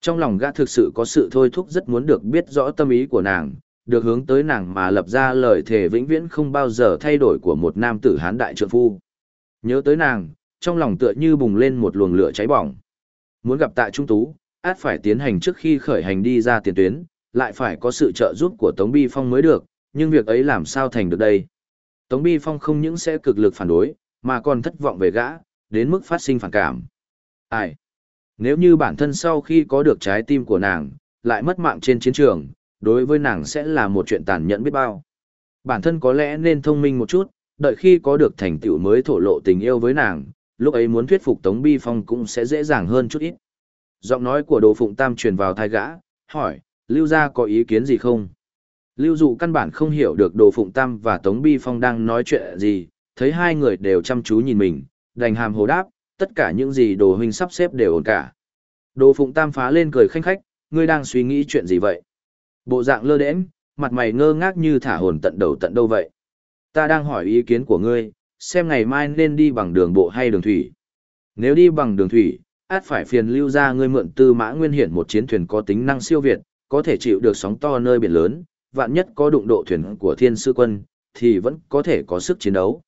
Trong lòng gã thực sự có sự thôi thúc rất muốn được biết rõ tâm ý của nàng, được hướng tới nàng mà lập ra lời thề vĩnh viễn không bao giờ thay đổi của một nam tử hán đại trượng phu. Nhớ tới nàng, trong lòng tựa như bùng lên một luồng lửa cháy bỏng. Muốn gặp tại Trung Tú, át phải tiến hành trước khi khởi hành đi ra tiền tuyến, lại phải có sự trợ giúp của Tống Bi Phong mới được, nhưng việc ấy làm sao thành được đây? Tống Bi Phong không những sẽ cực lực phản đối, mà còn thất vọng về gã, đến mức phát sinh phản cảm. Ai? Nếu như bản thân sau khi có được trái tim của nàng, lại mất mạng trên chiến trường, đối với nàng sẽ là một chuyện tàn nhẫn biết bao. Bản thân có lẽ nên thông minh một chút, đợi khi có được thành tựu mới thổ lộ tình yêu với nàng, lúc ấy muốn thuyết phục Tống Bi Phong cũng sẽ dễ dàng hơn chút ít. Giọng nói của Đồ Phụng Tam truyền vào thai gã, hỏi, Lưu gia có ý kiến gì không? Lưu Dụ căn bản không hiểu được Đồ Phụng Tam và Tống Bi Phong đang nói chuyện gì, thấy hai người đều chăm chú nhìn mình, đành hàm hồ đáp, tất cả những gì Đồ Huynh sắp xếp đều ổn cả. Đồ Phụng Tam phá lên cười khanh khách, ngươi đang suy nghĩ chuyện gì vậy? Bộ dạng lơ đễnh, mặt mày ngơ ngác như thả hồn tận đầu tận đâu vậy? Ta đang hỏi ý kiến của ngươi, xem ngày mai nên đi bằng đường bộ hay đường thủy. Nếu đi bằng đường thủy, át phải phiền lưu ra ngươi mượn tư mã nguyên hiển một chiến thuyền có tính năng siêu việt, có thể chịu được sóng to nơi biển lớn, vạn nhất có đụng độ thuyền của thiên sư quân, thì vẫn có thể có sức chiến đấu.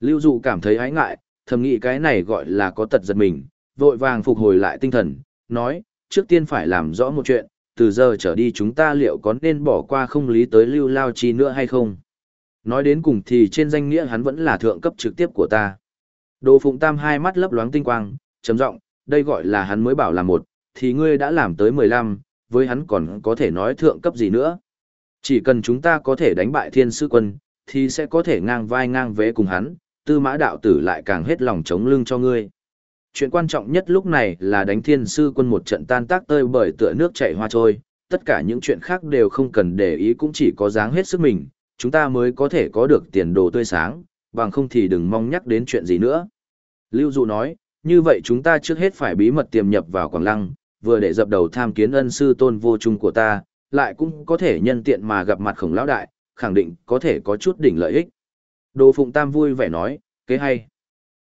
Lưu dụ cảm thấy ái ngại, thầm nghĩ cái này gọi là có tật giật mình, vội vàng phục hồi lại tinh thần, nói, trước tiên phải làm rõ một chuyện, từ giờ trở đi chúng ta liệu có nên bỏ qua không lý tới lưu lao chi nữa hay không? Nói đến cùng thì trên danh nghĩa hắn vẫn là thượng cấp trực tiếp của ta. Đồ Phụng Tam hai mắt lấp loáng tinh quang, trầm giọng, đây gọi là hắn mới bảo là một, thì ngươi đã làm tới mười lăm, với hắn còn có thể nói thượng cấp gì nữa. Chỉ cần chúng ta có thể đánh bại thiên sư quân, thì sẽ có thể ngang vai ngang vế cùng hắn, tư mã đạo tử lại càng hết lòng chống lưng cho ngươi. Chuyện quan trọng nhất lúc này là đánh thiên sư quân một trận tan tác tơi bởi tựa nước chảy hoa trôi, tất cả những chuyện khác đều không cần để ý cũng chỉ có dáng hết sức mình, chúng ta mới có thể có được tiền đồ tươi sáng, bằng không thì đừng mong nhắc đến chuyện gì nữa. Lưu Dụ nói, như vậy chúng ta trước hết phải bí mật tiềm nhập vào Quảng Lăng, vừa để dập đầu tham kiến ân sư tôn vô trung của ta, lại cũng có thể nhân tiện mà gặp mặt khổng lão đại, khẳng định có thể có chút đỉnh lợi ích. Đồ Phụng Tam vui vẻ nói, kế hay.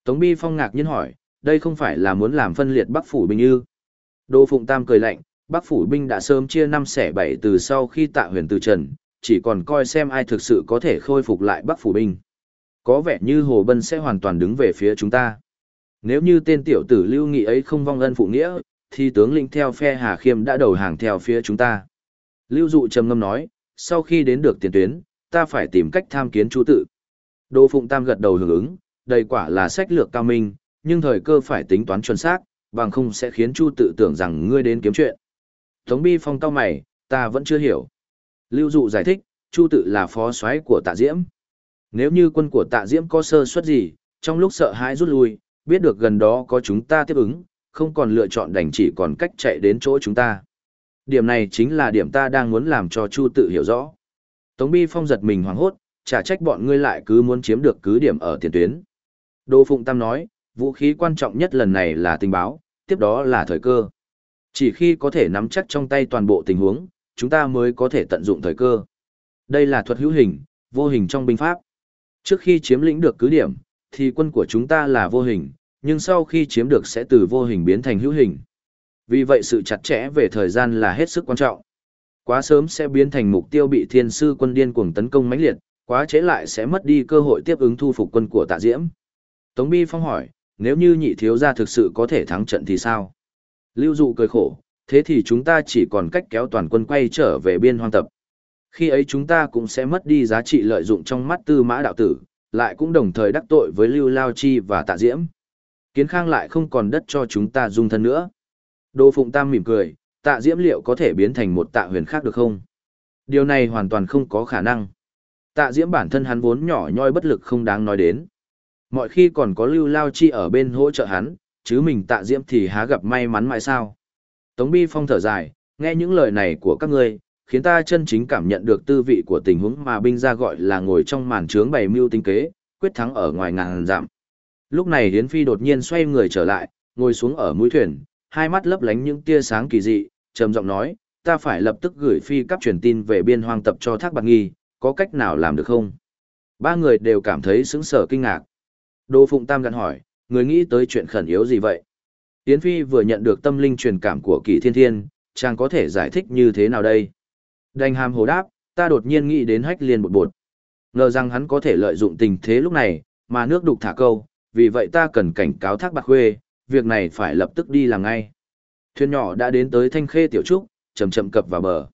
Tống Bi Phong ngạc nhiên hỏi, đây không phải là muốn làm phân liệt Bắc Phủ Binh ư. Đồ Phụng Tam cười lạnh, Bắc Phủ Binh đã sớm chia năm xẻ bảy từ sau khi tạ huyền từ trần, chỉ còn coi xem ai thực sự có thể khôi phục lại Bắc Phủ Binh. Có vẻ như Hồ Bân sẽ hoàn toàn đứng về phía chúng ta. Nếu như tên tiểu tử lưu nghị ấy không vong ân phụ nghĩa, thì tướng lĩnh theo phe Hà Khiêm đã đầu hàng theo phía chúng ta. Lưu Dụ trầm ngâm nói, sau khi đến được tiền tuyến, ta phải tìm cách tham kiến Chu tự. Đỗ Phụng Tam gật đầu hưởng ứng, đây quả là sách lược cao minh, nhưng thời cơ phải tính toán chuẩn xác, bằng không sẽ khiến Chu tự tưởng rằng ngươi đến kiếm chuyện. Tống Bi Phong cao mày, ta vẫn chưa hiểu. Lưu Dụ giải thích, Chu tự là phó soái của Tạ Diễm. Nếu như quân của Tạ Diễm có sơ suất gì, trong lúc sợ hãi rút lui, biết được gần đó có chúng ta tiếp ứng, không còn lựa chọn đành chỉ còn cách chạy đến chỗ chúng ta. Điểm này chính là điểm ta đang muốn làm cho Chu tự hiểu rõ. Tống Bi Phong giật mình hoảng hốt, chả trách bọn ngươi lại cứ muốn chiếm được cứ điểm ở tiền tuyến. Đô Phụng Tam nói, vũ khí quan trọng nhất lần này là tình báo, tiếp đó là thời cơ. Chỉ khi có thể nắm chắc trong tay toàn bộ tình huống, chúng ta mới có thể tận dụng thời cơ. Đây là thuật hữu hình, vô hình trong binh pháp. Trước khi chiếm lĩnh được cứ điểm, thì quân của chúng ta là vô hình, nhưng sau khi chiếm được sẽ từ vô hình biến thành hữu hình. Vì vậy sự chặt chẽ về thời gian là hết sức quan trọng. Quá sớm sẽ biến thành mục tiêu bị thiên sư quân điên cuồng tấn công mãnh liệt, quá trễ lại sẽ mất đi cơ hội tiếp ứng thu phục quân của tạ diễm. Tống Bi Phong hỏi, nếu như nhị thiếu gia thực sự có thể thắng trận thì sao? Lưu Dụ cười khổ, thế thì chúng ta chỉ còn cách kéo toàn quân quay trở về biên hoang tập. Khi ấy chúng ta cũng sẽ mất đi giá trị lợi dụng trong mắt tư mã đạo tử, lại cũng đồng thời đắc tội với Lưu Lao Chi và Tạ Diễm. Kiến Khang lại không còn đất cho chúng ta dung thân nữa. Đỗ Phụng Tam mỉm cười, Tạ Diễm liệu có thể biến thành một Tạ Huyền khác được không? Điều này hoàn toàn không có khả năng. Tạ Diễm bản thân hắn vốn nhỏ nhoi bất lực không đáng nói đến. Mọi khi còn có Lưu Lao Chi ở bên hỗ trợ hắn, chứ mình Tạ Diễm thì há gặp may mắn mãi sao? Tống Bi Phong thở dài, nghe những lời này của các ngươi, khiến ta chân chính cảm nhận được tư vị của tình huống mà binh gia gọi là ngồi trong màn trướng bày mưu tinh kế, quyết thắng ở ngoài ngàn giảm. Lúc này Hiến Phi đột nhiên xoay người trở lại, ngồi xuống ở mũi thuyền, hai mắt lấp lánh những tia sáng kỳ dị, trầm giọng nói, ta phải lập tức gửi phi cấp truyền tin về biên hoang tập cho Thác Bạc Nghi, có cách nào làm được không? Ba người đều cảm thấy sững sờ kinh ngạc. Đô Phụng Tam gặn hỏi, người nghĩ tới chuyện khẩn yếu gì vậy? Yến Phi vừa nhận được tâm linh truyền cảm của Kỳ Thiên Thiên, chàng có thể giải thích như thế nào đây? Đành hàm hồ đáp, ta đột nhiên nghĩ đến hách liên bột bột. Ngờ rằng hắn có thể lợi dụng tình thế lúc này, mà nước đục thả câu, vì vậy ta cần cảnh cáo thác bạc khuê, việc này phải lập tức đi làm ngay. Thuyền nhỏ đã đến tới thanh khê tiểu trúc, chậm chậm cập vào bờ.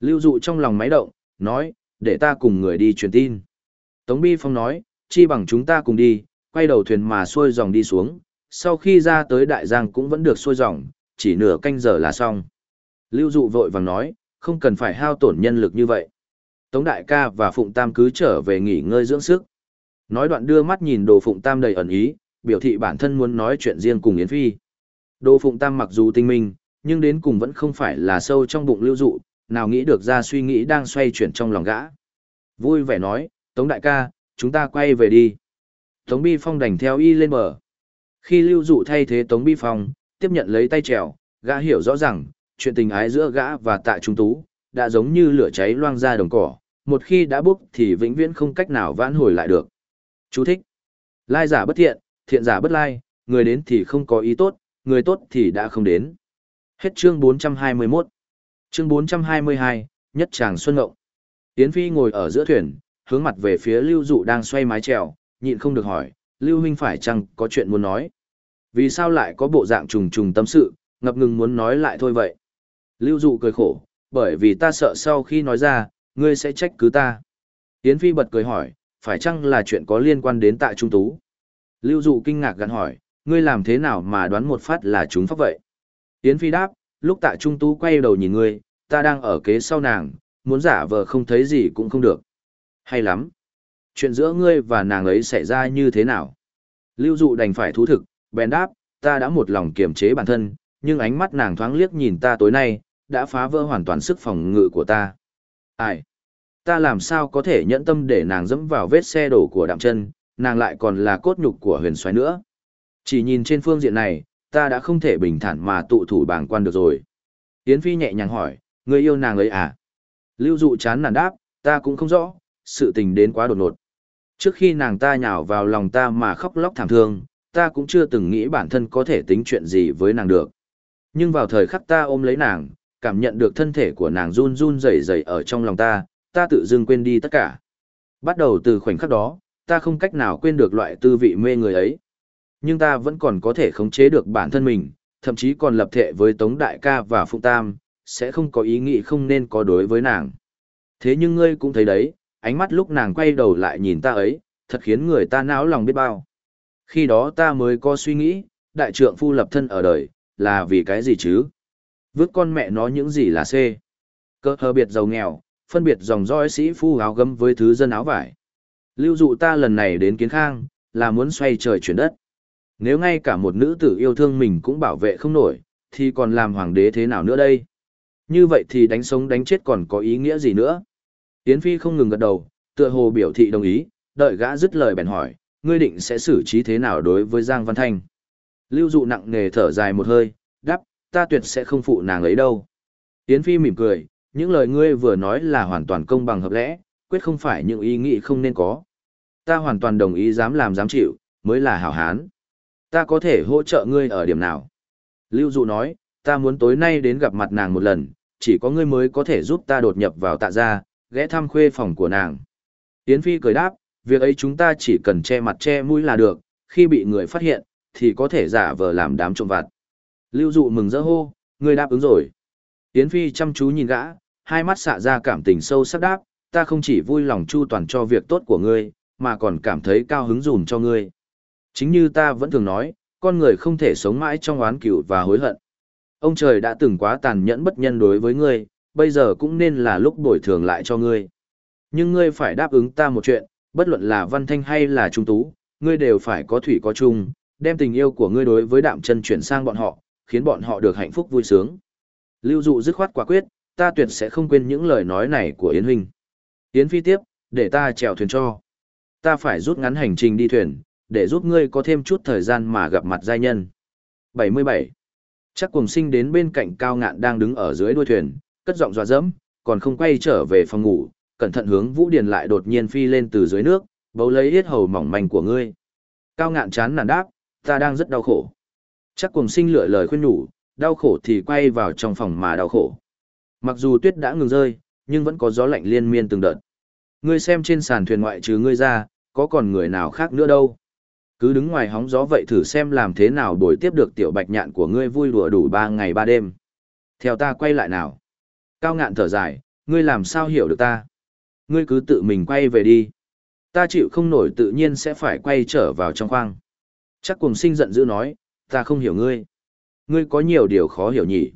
Lưu dụ trong lòng máy động, nói, để ta cùng người đi truyền tin. Tống Bi Phong nói, chi bằng chúng ta cùng đi, quay đầu thuyền mà xuôi dòng đi xuống, sau khi ra tới đại giang cũng vẫn được xuôi dòng, chỉ nửa canh giờ là xong. Lưu dụ vội vàng nói, không cần phải hao tổn nhân lực như vậy. Tống đại ca và Phụng Tam cứ trở về nghỉ ngơi dưỡng sức. Nói đoạn đưa mắt nhìn đồ Phụng Tam đầy ẩn ý, biểu thị bản thân muốn nói chuyện riêng cùng Yến Phi. Đô Phụng Tam mặc dù tinh minh, nhưng đến cùng vẫn không phải là sâu trong bụng lưu dụ, nào nghĩ được ra suy nghĩ đang xoay chuyển trong lòng gã. Vui vẻ nói, Tống đại ca, chúng ta quay về đi. Tống Bi Phong đành theo y lên bờ. Khi lưu dụ thay thế Tống Bi Phong, tiếp nhận lấy tay trèo, gã hiểu rõ rằng, chuyện tình ái giữa gã và tạ trung tú, đã giống như lửa cháy loang ra đồng cỏ, một khi đã bốc thì vĩnh viễn không cách nào vãn hồi lại được. Chú thích. Lai giả bất thiện, thiện giả bất lai, người đến thì không có ý tốt, người tốt thì đã không đến. Hết chương 421. Chương 422, nhất tràng xuân ngộng. Yến Phi ngồi ở giữa thuyền, hướng mặt về phía Lưu Dụ đang xoay mái chèo, nhịn không được hỏi, Lưu Huynh phải chăng có chuyện muốn nói? Vì sao lại có bộ dạng trùng trùng tâm sự, ngập ngừng muốn nói lại thôi vậy? Lưu Dụ cười khổ, bởi vì ta sợ sau khi nói ra, ngươi sẽ trách cứ ta. Yến Phi bật cười hỏi, phải chăng là chuyện có liên quan đến tạ trung tú? Lưu Dụ kinh ngạc gắn hỏi, ngươi làm thế nào mà đoán một phát là chúng pháp vậy? Yến Phi đáp, lúc tạ trung tú quay đầu nhìn ngươi, ta đang ở kế sau nàng, muốn giả vờ không thấy gì cũng không được. Hay lắm. Chuyện giữa ngươi và nàng ấy xảy ra như thế nào? Lưu Dụ đành phải thú thực, bèn đáp, ta đã một lòng kiềm chế bản thân, nhưng ánh mắt nàng thoáng liếc nhìn ta tối nay, đã phá vỡ hoàn toàn sức phòng ngự của ta. Ai? Ta làm sao có thể nhẫn tâm để nàng dẫm vào vết xe đổ của đạm chân, nàng lại còn là cốt nhục của huyền xoáy nữa. Chỉ nhìn trên phương diện này, ta đã không thể bình thản mà tụ thủ bàng quan được rồi. Yến Phi nhẹ nhàng hỏi, người yêu nàng ấy à? Lưu dụ chán nản đáp, ta cũng không rõ, sự tình đến quá đột ngột. Trước khi nàng ta nhào vào lòng ta mà khóc lóc thảm thương, ta cũng chưa từng nghĩ bản thân có thể tính chuyện gì với nàng được. Nhưng vào thời khắc ta ôm lấy nàng, cảm nhận được thân thể của nàng run run rẩy rẩy ở trong lòng ta, ta tự dưng quên đi tất cả. Bắt đầu từ khoảnh khắc đó, ta không cách nào quên được loại tư vị mê người ấy. Nhưng ta vẫn còn có thể khống chế được bản thân mình, thậm chí còn lập thệ với Tống Đại ca và Phụng Tam, sẽ không có ý nghĩ không nên có đối với nàng. Thế nhưng ngươi cũng thấy đấy, ánh mắt lúc nàng quay đầu lại nhìn ta ấy, thật khiến người ta não lòng biết bao. Khi đó ta mới có suy nghĩ, đại trượng phu lập thân ở đời, là vì cái gì chứ? Vứt con mẹ nó những gì là C. Cơ hờ biệt giàu nghèo, phân biệt dòng dõi sĩ phu áo gấm với thứ dân áo vải. Lưu dụ ta lần này đến kiến khang, là muốn xoay trời chuyển đất. Nếu ngay cả một nữ tử yêu thương mình cũng bảo vệ không nổi, thì còn làm hoàng đế thế nào nữa đây? Như vậy thì đánh sống đánh chết còn có ý nghĩa gì nữa? Yến Phi không ngừng gật đầu, tựa hồ biểu thị đồng ý, đợi gã dứt lời bèn hỏi, ngươi định sẽ xử trí thế nào đối với Giang Văn Thanh? Lưu dụ nặng nề thở dài một hơi, đáp, ta tuyệt sẽ không phụ nàng ấy đâu. Yến Phi mỉm cười, những lời ngươi vừa nói là hoàn toàn công bằng hợp lẽ, quyết không phải những ý nghĩ không nên có. Ta hoàn toàn đồng ý dám làm dám chịu, mới là hảo hán. Ta có thể hỗ trợ ngươi ở điểm nào? Lưu Dụ nói, ta muốn tối nay đến gặp mặt nàng một lần, chỉ có ngươi mới có thể giúp ta đột nhập vào tạ gia, ghé thăm khuê phòng của nàng. Yến Phi cười đáp, việc ấy chúng ta chỉ cần che mặt che mũi là được, khi bị người phát hiện, thì có thể giả vờ làm đám trộm vặt. Lưu Dụ mừng rỡ hô, ngươi đáp ứng rồi. Yến Phi chăm chú nhìn gã, hai mắt xạ ra cảm tình sâu sắc đáp, ta không chỉ vui lòng chu toàn cho việc tốt của ngươi, mà còn cảm thấy cao hứng dùm cho ngươi. Chính như ta vẫn thường nói, con người không thể sống mãi trong oán cửu và hối hận. Ông trời đã từng quá tàn nhẫn bất nhân đối với ngươi, bây giờ cũng nên là lúc bồi thường lại cho ngươi. Nhưng ngươi phải đáp ứng ta một chuyện, bất luận là văn thanh hay là trung tú, ngươi đều phải có thủy có chung, đem tình yêu của ngươi đối với đạm chân chuyển sang bọn họ, khiến bọn họ được hạnh phúc vui sướng. Lưu dụ dứt khoát quả quyết, ta tuyệt sẽ không quên những lời nói này của Yến Huynh. Yến Phi tiếp, để ta chèo thuyền cho. Ta phải rút ngắn hành trình đi thuyền, để giúp ngươi có thêm chút thời gian mà gặp mặt giai nhân. 77. Chắc cùng sinh đến bên cạnh cao ngạn đang đứng ở dưới đuôi thuyền, cất giọng dọa dẫm, còn không quay trở về phòng ngủ, cẩn thận hướng Vũ Điền lại đột nhiên phi lên từ dưới nước, bấu lấy yết hầu mỏng manh của ngươi. Cao ngạn chán nản đáp, ta đang rất đau khổ. Chắc cùng sinh lựa lời khuyên nhủ, đau khổ thì quay vào trong phòng mà đau khổ. Mặc dù tuyết đã ngừng rơi, nhưng vẫn có gió lạnh liên miên từng đợt. Ngươi xem trên sàn thuyền ngoại trừ ngươi ra, có còn người nào khác nữa đâu. Cứ đứng ngoài hóng gió vậy thử xem làm thế nào đổi tiếp được tiểu bạch nhạn của ngươi vui đùa đủ ba ngày ba đêm. Theo ta quay lại nào. Cao ngạn thở dài, ngươi làm sao hiểu được ta. Ngươi cứ tự mình quay về đi. Ta chịu không nổi tự nhiên sẽ phải quay trở vào trong khoang. Chắc cùng sinh giận dữ nói, ta không hiểu ngươi. Ngươi có nhiều điều khó hiểu nhỉ.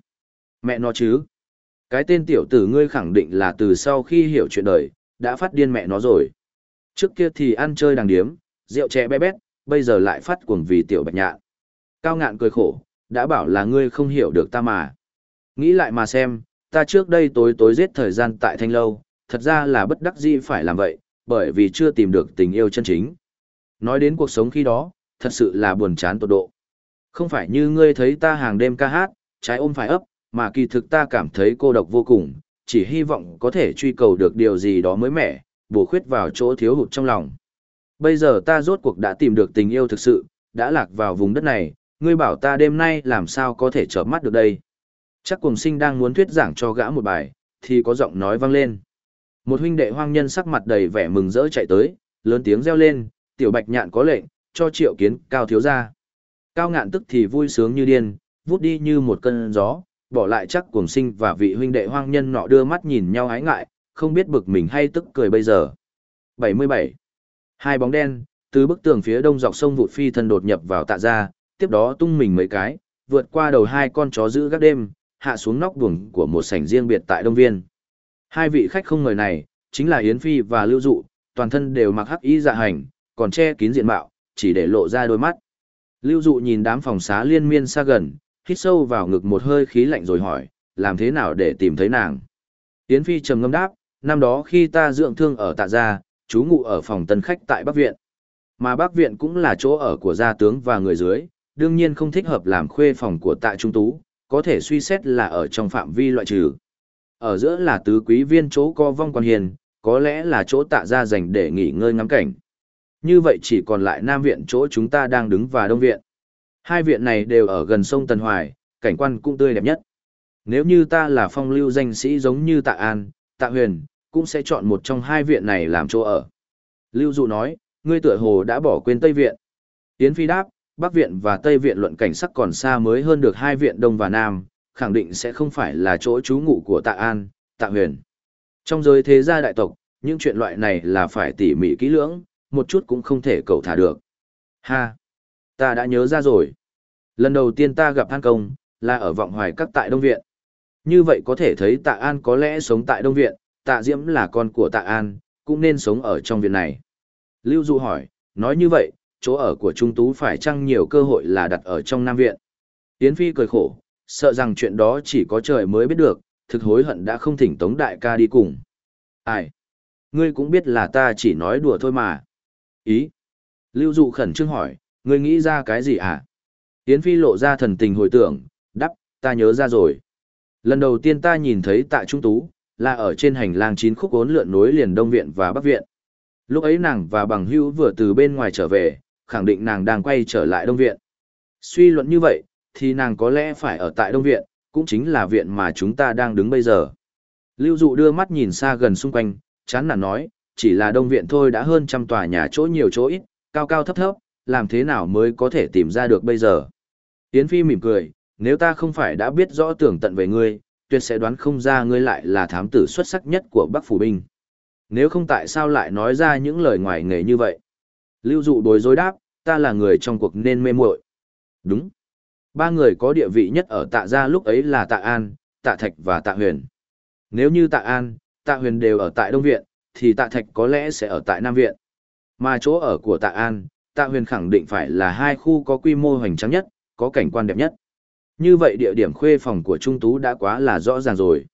Mẹ nó chứ. Cái tên tiểu tử ngươi khẳng định là từ sau khi hiểu chuyện đời, đã phát điên mẹ nó rồi. Trước kia thì ăn chơi đàng điếm, rượu chè bé bét, bây giờ lại phát cuồng vì tiểu bạch nhạn. Cao ngạn cười khổ, đã bảo là ngươi không hiểu được ta mà. Nghĩ lại mà xem, ta trước đây tối tối giết thời gian tại thanh lâu, thật ra là bất đắc dĩ phải làm vậy, bởi vì chưa tìm được tình yêu chân chính. Nói đến cuộc sống khi đó, thật sự là buồn chán tột độ. Không phải như ngươi thấy ta hàng đêm ca hát, trái ôm phải ấp, mà kỳ thực ta cảm thấy cô độc vô cùng, chỉ hy vọng có thể truy cầu được điều gì đó mới mẻ, bổ khuyết vào chỗ thiếu hụt trong lòng. Bây giờ ta rốt cuộc đã tìm được tình yêu thực sự, đã lạc vào vùng đất này, ngươi bảo ta đêm nay làm sao có thể chợp mắt được đây. Chắc cùng sinh đang muốn thuyết giảng cho gã một bài, thì có giọng nói vang lên. Một huynh đệ hoang nhân sắc mặt đầy vẻ mừng rỡ chạy tới, lớn tiếng reo lên, tiểu bạch nhạn có lệnh, cho triệu kiến cao thiếu ra. Cao ngạn tức thì vui sướng như điên, vút đi như một cơn gió, bỏ lại chắc cuồng sinh và vị huynh đệ hoang nhân nọ đưa mắt nhìn nhau ái ngại, không biết bực mình hay tức cười bây giờ. 77. Hai bóng đen, từ bức tường phía đông dọc sông vụt phi thân đột nhập vào tạ ra, tiếp đó tung mình mấy cái, vượt qua đầu hai con chó giữ gác đêm, hạ xuống nóc buồng của một sảnh riêng biệt tại Đông Viên. Hai vị khách không ngờ này, chính là Yến Phi và Lưu Dụ, toàn thân đều mặc hắc y dạ hành, còn che kín diện mạo, chỉ để lộ ra đôi mắt. Lưu Dụ nhìn đám phòng xá liên miên xa gần, hít sâu vào ngực một hơi khí lạnh rồi hỏi, làm thế nào để tìm thấy nàng? Yến Phi trầm ngâm đáp, năm đó khi ta dưỡng thương ở tạ gia, chú ngụ ở phòng tân khách tại Bắc Viện. Mà Bắc Viện cũng là chỗ ở của gia tướng và người dưới, đương nhiên không thích hợp làm khuê phòng của tạ trung tú, có thể suy xét là ở trong phạm vi loại trừ. Ở giữa là tứ quý viên chỗ co vong quan hiền, có lẽ là chỗ tạ gia dành để nghỉ ngơi ngắm cảnh. Như vậy chỉ còn lại Nam Viện chỗ chúng ta đang đứng và Đông Viện. Hai viện này đều ở gần sông Tần Hoài, cảnh quan cũng tươi đẹp nhất. Nếu như ta là phong lưu danh sĩ giống như Tạ An, Tạ Huyền, cũng sẽ chọn một trong hai viện này làm chỗ ở. Lưu Dụ nói, ngươi tựa hồ đã bỏ quên Tây Viện. Yến Phi đáp, Bắc Viện và Tây Viện luận cảnh sắc còn xa mới hơn được hai viện Đông và Nam, khẳng định sẽ không phải là chỗ trú ngụ của Tạ An, Tạ Huyền. Trong giới thế gia đại tộc, những chuyện loại này là phải tỉ mỉ kỹ lưỡng, một chút cũng không thể cầu thả được. Ha! Ta đã nhớ ra rồi. Lần đầu tiên ta gặp An Công, là ở vọng hoài các tại Đông Viện. Như vậy có thể thấy Tạ An có lẽ sống tại Đông Viện, Tạ Diễm là con của Tạ An, cũng nên sống ở trong viện này. Lưu Du hỏi, nói như vậy, chỗ ở của Trung Tú phải chăng nhiều cơ hội là đặt ở trong Nam Viện? Yến Phi cười khổ, sợ rằng chuyện đó chỉ có trời mới biết được, thực hối hận đã không thỉnh Tống Đại ca đi cùng. Ai? Ngươi cũng biết là ta chỉ nói đùa thôi mà. Ý? Lưu Dụ khẩn trương hỏi, ngươi nghĩ ra cái gì à? Yến Phi lộ ra thần tình hồi tưởng, đắp, ta nhớ ra rồi. Lần đầu tiên ta nhìn thấy Tạ Trung Tú, là ở trên hành lang chín khúc ốn lượn nối liền Đông Viện và Bắc Viện. Lúc ấy nàng và bằng hữu vừa từ bên ngoài trở về, khẳng định nàng đang quay trở lại Đông Viện. Suy luận như vậy, thì nàng có lẽ phải ở tại Đông Viện, cũng chính là viện mà chúng ta đang đứng bây giờ. Lưu Dụ đưa mắt nhìn xa gần xung quanh, chán nản nói, chỉ là Đông Viện thôi đã hơn trăm tòa nhà chỗ nhiều chỗ ít, cao cao thấp thấp, làm thế nào mới có thể tìm ra được bây giờ. Yến Phi mỉm cười, nếu ta không phải đã biết rõ tưởng tận về ngươi, tuyệt sẽ đoán không ra ngươi lại là thám tử xuất sắc nhất của Bắc Phủ Binh. Nếu không tại sao lại nói ra những lời ngoài nghề như vậy? Lưu dụ đối dối đáp, ta là người trong cuộc nên mê muội. Đúng. Ba người có địa vị nhất ở tạ gia lúc ấy là tạ An, tạ Thạch và tạ Huyền. Nếu như tạ An, tạ Huyền đều ở tại Đông Viện, thì tạ Thạch có lẽ sẽ ở tại Nam Viện. Mà chỗ ở của tạ An, tạ Huyền khẳng định phải là hai khu có quy mô hoành tráng nhất, có cảnh quan đẹp nhất. Như vậy địa điểm khuê phòng của Trung Tú đã quá là rõ ràng rồi.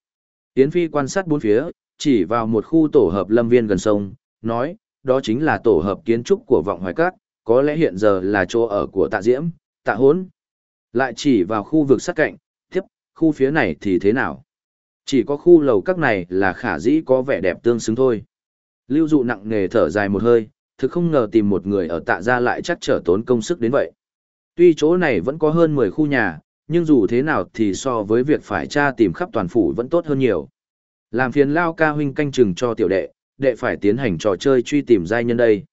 Tiến Phi quan sát bốn phía, chỉ vào một khu tổ hợp lâm viên gần sông, nói, đó chính là tổ hợp kiến trúc của vọng hoài cát, có lẽ hiện giờ là chỗ ở của tạ diễm, tạ hốn. Lại chỉ vào khu vực sát cạnh, tiếp, khu phía này thì thế nào? Chỉ có khu lầu các này là khả dĩ có vẻ đẹp tương xứng thôi. Lưu dụ nặng nề thở dài một hơi, thực không ngờ tìm một người ở tạ gia lại chắc trở tốn công sức đến vậy. Tuy chỗ này vẫn có hơn 10 khu nhà, nhưng dù thế nào thì so với việc phải tra tìm khắp toàn phủ vẫn tốt hơn nhiều. Làm phiền lao ca huynh canh chừng cho tiểu đệ, đệ phải tiến hành trò chơi truy tìm giai nhân đây.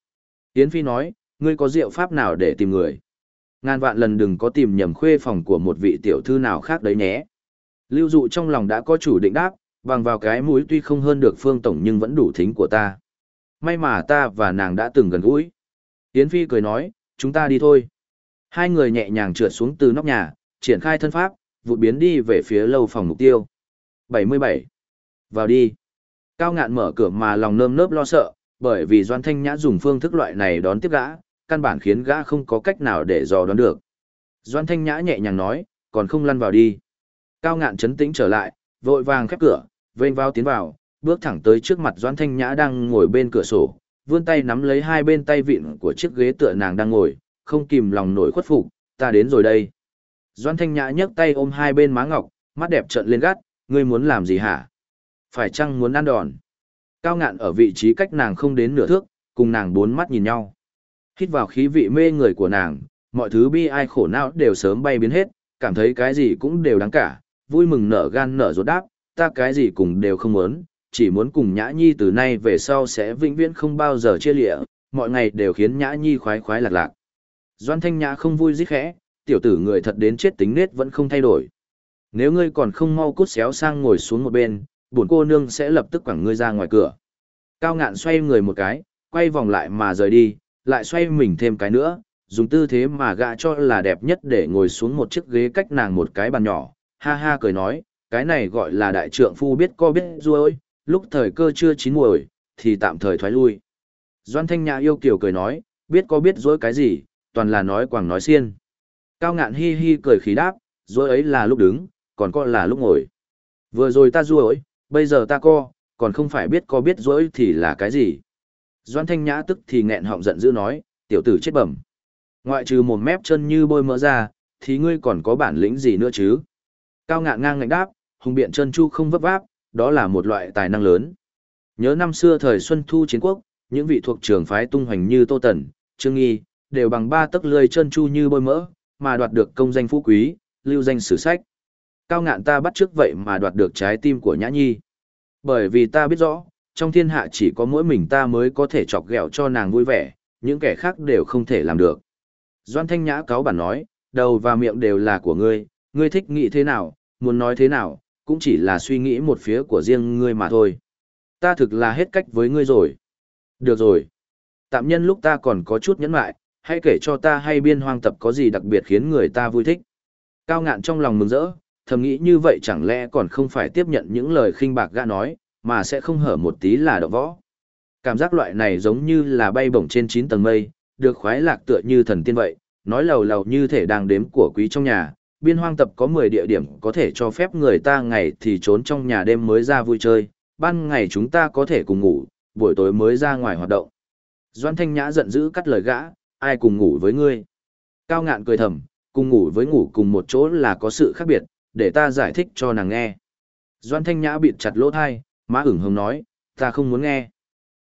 Yến Phi nói, ngươi có diệu pháp nào để tìm người? Ngàn vạn lần đừng có tìm nhầm khuê phòng của một vị tiểu thư nào khác đấy nhé. Lưu dụ trong lòng đã có chủ định đáp, bằng vào cái mũi tuy không hơn được phương tổng nhưng vẫn đủ thính của ta. May mà ta và nàng đã từng gần gũi. Yến Phi cười nói, chúng ta đi thôi. Hai người nhẹ nhàng trượt xuống từ nóc nhà, triển khai thân pháp, vụt biến đi về phía lâu phòng mục tiêu. 77. Vào đi. Cao ngạn mở cửa mà lòng nơm nớp lo sợ, bởi vì Doan Thanh Nhã dùng phương thức loại này đón tiếp gã, căn bản khiến gã không có cách nào để dò đoán được. Doan Thanh Nhã nhẹ nhàng nói, còn không lăn vào đi. Cao ngạn chấn tĩnh trở lại, vội vàng khép cửa, vênh vào tiến vào, bước thẳng tới trước mặt Doãn Thanh Nhã đang ngồi bên cửa sổ, vươn tay nắm lấy hai bên tay vịn của chiếc ghế tựa nàng đang ngồi, không kìm lòng nổi khuất phục, ta đến rồi đây. Doãn Thanh Nhã nhấc tay ôm hai bên má ngọc, mắt đẹp trợn lên gắt, ngươi muốn làm gì hả? Phải chăng muốn ăn đòn? Cao ngạn ở vị trí cách nàng không đến nửa thước, cùng nàng bốn mắt nhìn nhau. Hít vào khí vị mê người của nàng, mọi thứ bi ai khổ não đều sớm bay biến hết, cảm thấy cái gì cũng đều đáng cả, vui mừng nở gan nở ruột đáp, ta cái gì cũng đều không muốn, chỉ muốn cùng Nhã Nhi từ nay về sau sẽ vĩnh viễn không bao giờ chia lịa, mọi ngày đều khiến Nhã Nhi khoái khoái lạc lạc. Doan Thanh Nhã không vui rít khẽ, tiểu tử người thật đến chết tính nết vẫn không thay đổi. Nếu ngươi còn không mau cút xéo sang ngồi xuống một bên, bổn cô nương sẽ lập tức quẳng ngươi ra ngoài cửa. Cao ngạn xoay người một cái, quay vòng lại mà rời đi, lại xoay mình thêm cái nữa, dùng tư thế mà gạ cho là đẹp nhất để ngồi xuống một chiếc ghế cách nàng một cái bàn nhỏ, ha ha cười nói, cái này gọi là đại trượng phu biết co biết ruôi, lúc thời cơ chưa chín muồi, thì tạm thời thoái lui. Doan Thanh Nhã yêu kiều cười nói, biết có biết dối cái gì, toàn là nói quảng nói xiên. Cao ngạn hi hi cười khí đáp, dối ấy là lúc đứng, còn co là lúc ngồi. Vừa rồi ta dối, bây giờ ta co, còn không phải biết có biết dối thì là cái gì. Doan thanh nhã tức thì nghẹn họng giận dữ nói, tiểu tử chết bẩm. Ngoại trừ một mép chân như bôi mỡ ra, thì ngươi còn có bản lĩnh gì nữa chứ? Cao ngạn ngang ngạnh đáp, hùng biện chân chu không vấp váp, đó là một loại tài năng lớn. Nhớ năm xưa thời Xuân Thu chiến quốc, những vị thuộc trường phái tung hoành như Tô Tần, Trương Nghi, đều bằng ba tấc lươi chân chu như bôi mỡ, mà đoạt được công danh phú quý, lưu danh sử sách. Cao ngạn ta bắt trước vậy mà đoạt được trái tim của Nhã Nhi. Bởi vì ta biết rõ, trong thiên hạ chỉ có mỗi mình ta mới có thể chọc ghẹo cho nàng vui vẻ, những kẻ khác đều không thể làm được. Doan Thanh Nhã cáo bản nói, đầu và miệng đều là của ngươi, ngươi thích nghĩ thế nào, muốn nói thế nào, cũng chỉ là suy nghĩ một phía của riêng ngươi mà thôi. Ta thực là hết cách với ngươi rồi. Được rồi. Tạm nhân lúc ta còn có chút nhẫn lại, hãy kể cho ta hay biên hoang tập có gì đặc biệt khiến người ta vui thích. Cao ngạn trong lòng mừng rỡ, thầm nghĩ như vậy chẳng lẽ còn không phải tiếp nhận những lời khinh bạc gã nói, mà sẽ không hở một tí là đậu võ. Cảm giác loại này giống như là bay bổng trên 9 tầng mây, được khoái lạc tựa như thần tiên vậy, nói lầu lầu như thể đang đếm của quý trong nhà. Biên hoang tập có 10 địa điểm có thể cho phép người ta ngày thì trốn trong nhà đêm mới ra vui chơi, ban ngày chúng ta có thể cùng ngủ, buổi tối mới ra ngoài hoạt động. Doan Thanh Nhã giận dữ cắt lời gã, ai cùng ngủ với ngươi. Cao ngạn cười thầm, cùng ngủ với ngủ cùng một chỗ là có sự khác biệt, để ta giải thích cho nàng nghe. Doan Thanh Nhã bịt chặt lỗ thai, má ửng hồng nói, ta không muốn nghe.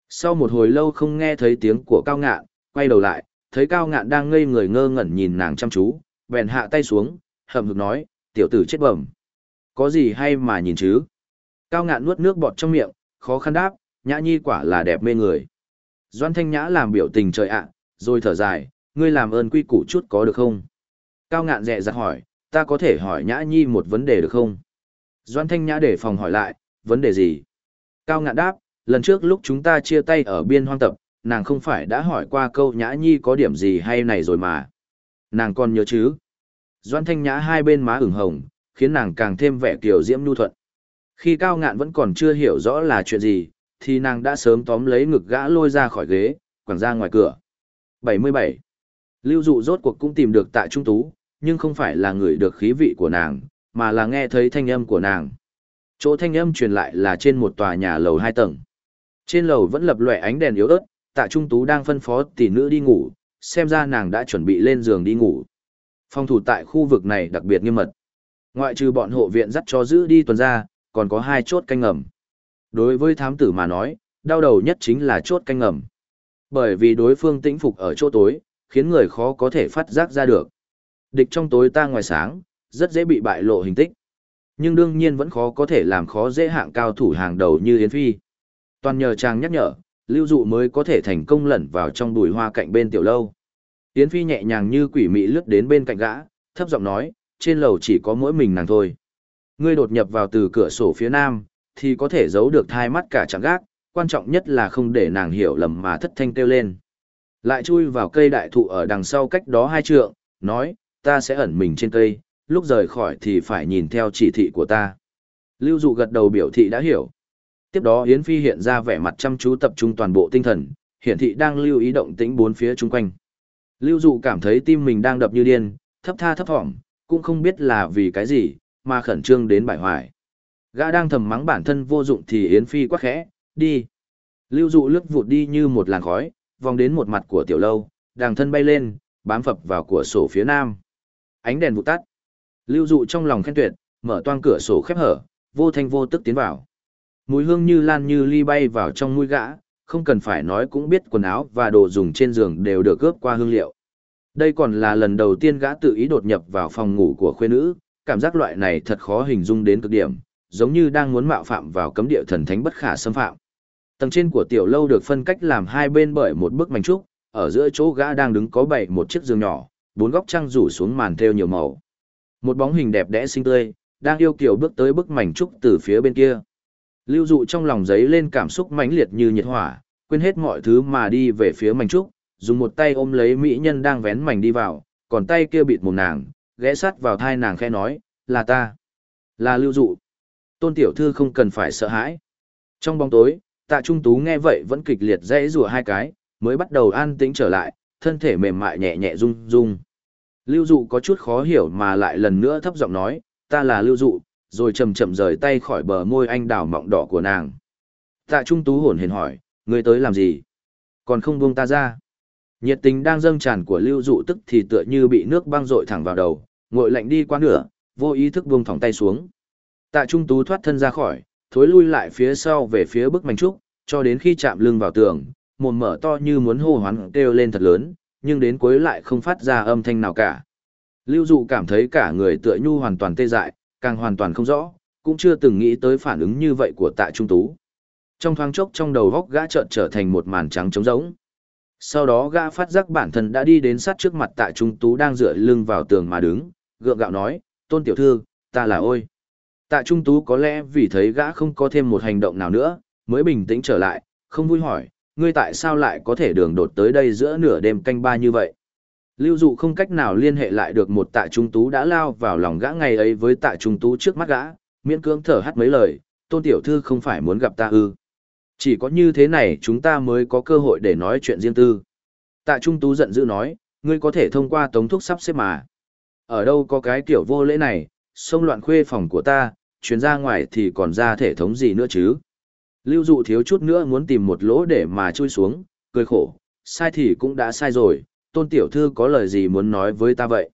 Sau một hồi lâu không nghe thấy tiếng của Cao ngạn, quay đầu lại, thấy Cao ngạn đang ngây người ngơ ngẩn nhìn nàng chăm chú, bèn hạ tay xuống, hậm hực nói, tiểu tử chết bẩm. Có gì hay mà nhìn chứ? Cao ngạn nuốt nước bọt trong miệng, khó khăn đáp, nhã nhi quả là đẹp mê người. Doan Thanh Nhã làm biểu tình trời ạ, rồi thở dài, ngươi làm ơn quy củ chút có được không? Cao ngạn dẹ dặt hỏi, ta có thể hỏi Nhã Nhi một vấn đề được không? Doan Thanh Nhã để phòng hỏi lại, vấn đề gì? Cao ngạn đáp, lần trước lúc chúng ta chia tay ở biên hoang tập, nàng không phải đã hỏi qua câu Nhã Nhi có điểm gì hay này rồi mà. Nàng còn nhớ chứ? Doan Thanh Nhã hai bên má ửng hồng, khiến nàng càng thêm vẻ kiểu diễm nhu thuận. Khi Cao ngạn vẫn còn chưa hiểu rõ là chuyện gì, thì nàng đã sớm tóm lấy ngực gã lôi ra khỏi ghế, quẳng ra ngoài cửa. 77. Lưu dụ rốt cuộc cũng tìm được tại trung tú, nhưng không phải là người được khí vị của nàng, mà là nghe thấy thanh âm của nàng. Chỗ thanh âm truyền lại là trên một tòa nhà lầu hai tầng. Trên lầu vẫn lập lòe ánh đèn yếu ớt, tạ trung tú đang phân phó tỷ nữ đi ngủ, xem ra nàng đã chuẩn bị lên giường đi ngủ. Phòng thủ tại khu vực này đặc biệt nghiêm mật. Ngoại trừ bọn hộ viện dắt cho giữ đi tuần ra, còn có hai chốt canh ngầm. Đối với thám tử mà nói, đau đầu nhất chính là chốt canh ngầm. Bởi vì đối phương tĩnh phục ở chỗ tối, khiến người khó có thể phát giác ra được. Địch trong tối ta ngoài sáng, rất dễ bị bại lộ hình tích. Nhưng đương nhiên vẫn khó có thể làm khó dễ hạng cao thủ hàng đầu như Yến Phi. Toàn nhờ chàng nhắc nhở, lưu dụ mới có thể thành công lẩn vào trong đùi hoa cạnh bên tiểu lâu. Yến Phi nhẹ nhàng như quỷ mị lướt đến bên cạnh gã, thấp giọng nói, trên lầu chỉ có mỗi mình nàng thôi. Ngươi đột nhập vào từ cửa sổ phía nam, thì có thể giấu được thai mắt cả chẳng gác, quan trọng nhất là không để nàng hiểu lầm mà thất thanh kêu lên. Lại chui vào cây đại thụ ở đằng sau cách đó hai trượng, nói, ta sẽ ẩn mình trên cây, lúc rời khỏi thì phải nhìn theo chỉ thị của ta. Lưu dụ gật đầu biểu thị đã hiểu. Tiếp đó Yến Phi hiện ra vẻ mặt chăm chú tập trung toàn bộ tinh thần, hiển thị đang lưu ý động tĩnh bốn phía chung quanh. Lưu dụ cảm thấy tim mình đang đập như điên, thấp tha thấp thỏm, cũng không biết là vì cái gì, mà khẩn trương đến bại hoại. Gã đang thầm mắng bản thân vô dụng thì Yến Phi quá khẽ, đi. Lưu dụ lướt vụt đi như một làn khói, vòng đến một mặt của tiểu lâu, đàng thân bay lên, bám phập vào cửa sổ phía nam. Ánh đèn vụt tắt. Lưu dụ trong lòng khen tuyệt, mở toang cửa sổ khép hở, vô thanh vô tức tiến vào. Mùi hương như lan như ly bay vào trong mũi gã, không cần phải nói cũng biết quần áo và đồ dùng trên giường đều được cướp qua hương liệu. Đây còn là lần đầu tiên gã tự ý đột nhập vào phòng ngủ của khuê nữ, cảm giác loại này thật khó hình dung đến cực điểm, giống như đang muốn mạo phạm vào cấm địa thần thánh bất khả xâm phạm. Tầng trên của tiểu lâu được phân cách làm hai bên bởi một bức mảnh trúc, ở giữa chỗ gã đang đứng có bảy một chiếc giường nhỏ, bốn góc trăng rủ xuống màn thêu nhiều màu. Một bóng hình đẹp đẽ xinh tươi, đang yêu kiều bước tới bức mảnh trúc từ phía bên kia. Lưu dụ trong lòng giấy lên cảm xúc mãnh liệt như nhiệt hỏa, quên hết mọi thứ mà đi về phía mảnh trúc, dùng một tay ôm lấy mỹ nhân đang vén mảnh đi vào, còn tay kia bịt mồm nàng, ghé sát vào thai nàng khẽ nói, là ta, là lưu dụ. Tôn tiểu thư không cần phải sợ hãi. Trong bóng tối, tạ trung tú nghe vậy vẫn kịch liệt dãy rùa hai cái, mới bắt đầu an tĩnh trở lại, thân thể mềm mại nhẹ nhẹ rung rung. Lưu dụ có chút khó hiểu mà lại lần nữa thấp giọng nói, ta là lưu dụ, rồi chậm chậm rời tay khỏi bờ môi anh đào mọng đỏ của nàng. Tạ trung tú hồn hển hỏi, ngươi tới làm gì? Còn không buông ta ra. Nhiệt tình đang dâng tràn của lưu dụ tức thì tựa như bị nước băng rội thẳng vào đầu, ngội lạnh đi qua nửa, vô ý thức buông thòng tay xuống. Tạ trung tú thoát thân ra khỏi, thối lui lại phía sau về phía bức mảnh trúc, cho đến khi chạm lưng vào tường, mồm mở to như muốn hô hoán kêu lên thật lớn, nhưng đến cuối lại không phát ra âm thanh nào cả. Lưu dụ cảm thấy cả người tựa nhu hoàn toàn tê dại, càng hoàn toàn không rõ, cũng chưa từng nghĩ tới phản ứng như vậy của tạ trung tú. Trong thoáng chốc trong đầu góc gã chợt trở thành một màn trắng trống rỗng. Sau đó gã phát giác bản thân đã đi đến sát trước mặt tạ trung tú đang dựa lưng vào tường mà đứng, gượng gạo nói, tôn tiểu thư, ta là ôi. Tạ trung tú có lẽ vì thấy gã không có thêm một hành động nào nữa, mới bình tĩnh trở lại, không vui hỏi, ngươi tại sao lại có thể đường đột tới đây giữa nửa đêm canh ba như vậy? Lưu dụ không cách nào liên hệ lại được một tạ trung tú đã lao vào lòng gã ngày ấy với tạ trung tú trước mắt gã, miễn cưỡng thở hắt mấy lời, tôn tiểu thư không phải muốn gặp ta ư. Chỉ có như thế này chúng ta mới có cơ hội để nói chuyện riêng tư. Tạ trung tú giận dữ nói, ngươi có thể thông qua tống thuốc sắp xếp mà. Ở đâu có cái kiểu vô lễ này, xông loạn khuê phòng của ta, chuyến ra ngoài thì còn ra thể thống gì nữa chứ. Lưu dụ thiếu chút nữa muốn tìm một lỗ để mà chui xuống, cười khổ, sai thì cũng đã sai rồi, tôn tiểu thư có lời gì muốn nói với ta vậy?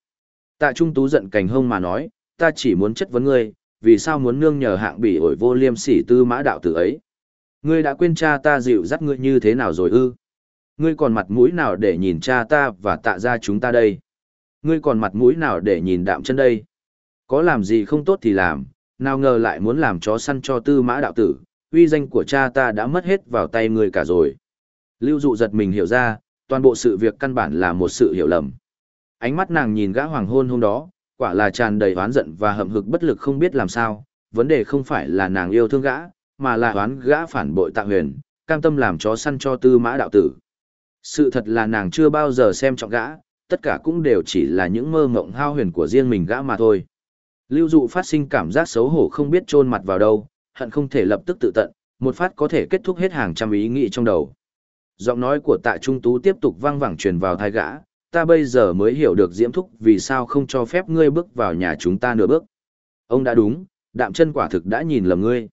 Tạ Trung Tú giận cành hông mà nói, ta chỉ muốn chất vấn ngươi, vì sao muốn nương nhờ hạng bỉ ổi vô liêm sỉ tư mã đạo tử ấy? Ngươi đã quên cha ta dịu dắt ngươi như thế nào rồi ư? Ngươi còn mặt mũi nào để nhìn cha ta và tạ ra chúng ta đây? Ngươi còn mặt mũi nào để nhìn đạm chân đây? Có làm gì không tốt thì làm, nào ngờ lại muốn làm chó săn cho tư mã đạo tử, uy danh của cha ta đã mất hết vào tay ngươi cả rồi. Lưu dụ giật mình hiểu ra, toàn bộ sự việc căn bản là một sự hiểu lầm. Ánh mắt nàng nhìn gã hoàng hôn hôm đó, quả là tràn đầy oán giận và hậm hực bất lực không biết làm sao, vấn đề không phải là nàng yêu thương gã, mà là oán gã phản bội tạ huyền, cam tâm làm chó săn cho tư mã đạo tử. Sự thật là nàng chưa bao giờ xem trọng gã, tất cả cũng đều chỉ là những mơ mộng hao huyền của riêng mình gã mà thôi. Lưu dụ phát sinh cảm giác xấu hổ không biết chôn mặt vào đâu, hận không thể lập tức tự tận, một phát có thể kết thúc hết hàng trăm ý nghĩ trong đầu. Giọng nói của tạ trung tú tiếp tục vang vẳng truyền vào thai gã, ta bây giờ mới hiểu được diễm thúc vì sao không cho phép ngươi bước vào nhà chúng ta nửa bước. Ông đã đúng, đạm chân quả thực đã nhìn lầm ngươi.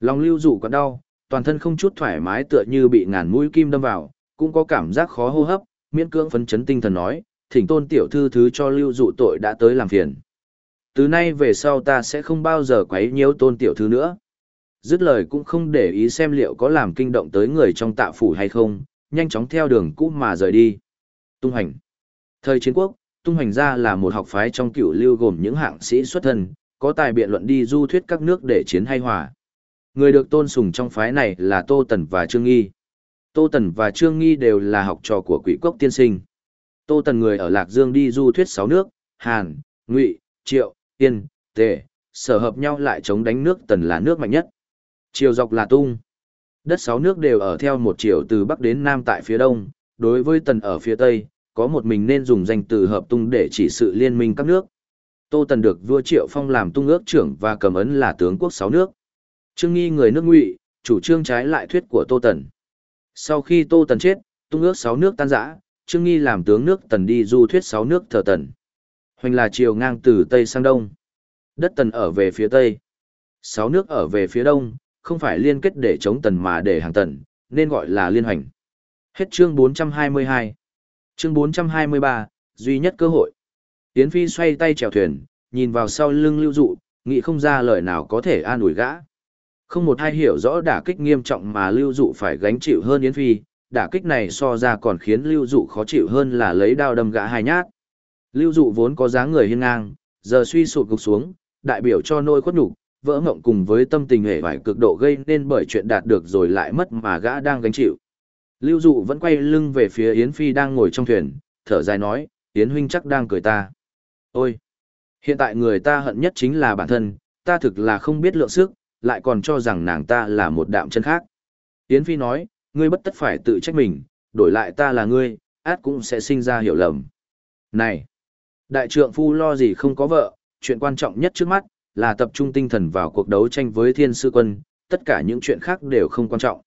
Lòng lưu dụ còn đau, toàn thân không chút thoải mái tựa như bị ngàn mũi kim đâm vào, cũng có cảm giác khó hô hấp, miễn cưỡng phấn chấn tinh thần nói, thỉnh tôn tiểu thư thứ cho lưu dụ tội đã tới làm phiền. Từ nay về sau ta sẽ không bao giờ quấy nhiễu tôn tiểu thư nữa dứt lời cũng không để ý xem liệu có làm kinh động tới người trong tạ phủ hay không, nhanh chóng theo đường cũ mà rời đi. Tung hành Thời chiến quốc, tung hành gia là một học phái trong cựu lưu gồm những hạng sĩ xuất thân, có tài biện luận đi du thuyết các nước để chiến hay hòa. Người được tôn sùng trong phái này là Tô Tần và Trương Nghi. Tô Tần và Trương Nghi đều là học trò của quỷ quốc tiên sinh. Tô Tần người ở Lạc Dương đi du thuyết sáu nước, Hàn, Ngụy, Triệu, yên Tề, sở hợp nhau lại chống đánh nước Tần là nước mạnh nhất. Chiều dọc là tung. Đất sáu nước đều ở theo một chiều từ bắc đến nam tại phía đông, đối với tần ở phía tây, có một mình nên dùng danh từ hợp tung để chỉ sự liên minh các nước. Tô Tần được vua Triệu Phong làm tung ước trưởng và cầm ấn là tướng quốc sáu nước. Trương Nghi người nước Ngụy, chủ trương trái lại thuyết của Tô Tần. Sau khi Tô Tần chết, tung ước sáu nước tan rã, Trương Nghi làm tướng nước Tần đi du thuyết sáu nước thờ Tần. Hoành là chiều ngang từ Tây sang Đông. Đất Tần ở về phía Tây. Sáu nước ở về phía Đông, không phải liên kết để chống tần mà để hàng tần, nên gọi là liên hoành. Hết chương 422. Chương 423, duy nhất cơ hội. Yến Phi xoay tay chèo thuyền, nhìn vào sau lưng lưu dụ, nghĩ không ra lời nào có thể an ủi gã. Không một ai hiểu rõ đả kích nghiêm trọng mà lưu dụ phải gánh chịu hơn Yến Phi, đả kích này so ra còn khiến lưu dụ khó chịu hơn là lấy đao đâm gã hai nhát. Lưu dụ vốn có dáng người hiên ngang, giờ suy sụp gục xuống, đại biểu cho nôi khuất nhục, vỡ ngộng cùng với tâm tình hề vải cực độ gây nên bởi chuyện đạt được rồi lại mất mà gã đang gánh chịu. Lưu dụ vẫn quay lưng về phía Yến Phi đang ngồi trong thuyền, thở dài nói, Yến huynh chắc đang cười ta. Ôi! Hiện tại người ta hận nhất chính là bản thân, ta thực là không biết lượng sức, lại còn cho rằng nàng ta là một đạm chân khác. Yến Phi nói, ngươi bất tất phải tự trách mình, đổi lại ta là ngươi, át cũng sẽ sinh ra hiểu lầm. Này! Đại trượng phu lo gì không có vợ, chuyện quan trọng nhất trước mắt, là tập trung tinh thần vào cuộc đấu tranh với thiên sư quân, tất cả những chuyện khác đều không quan trọng.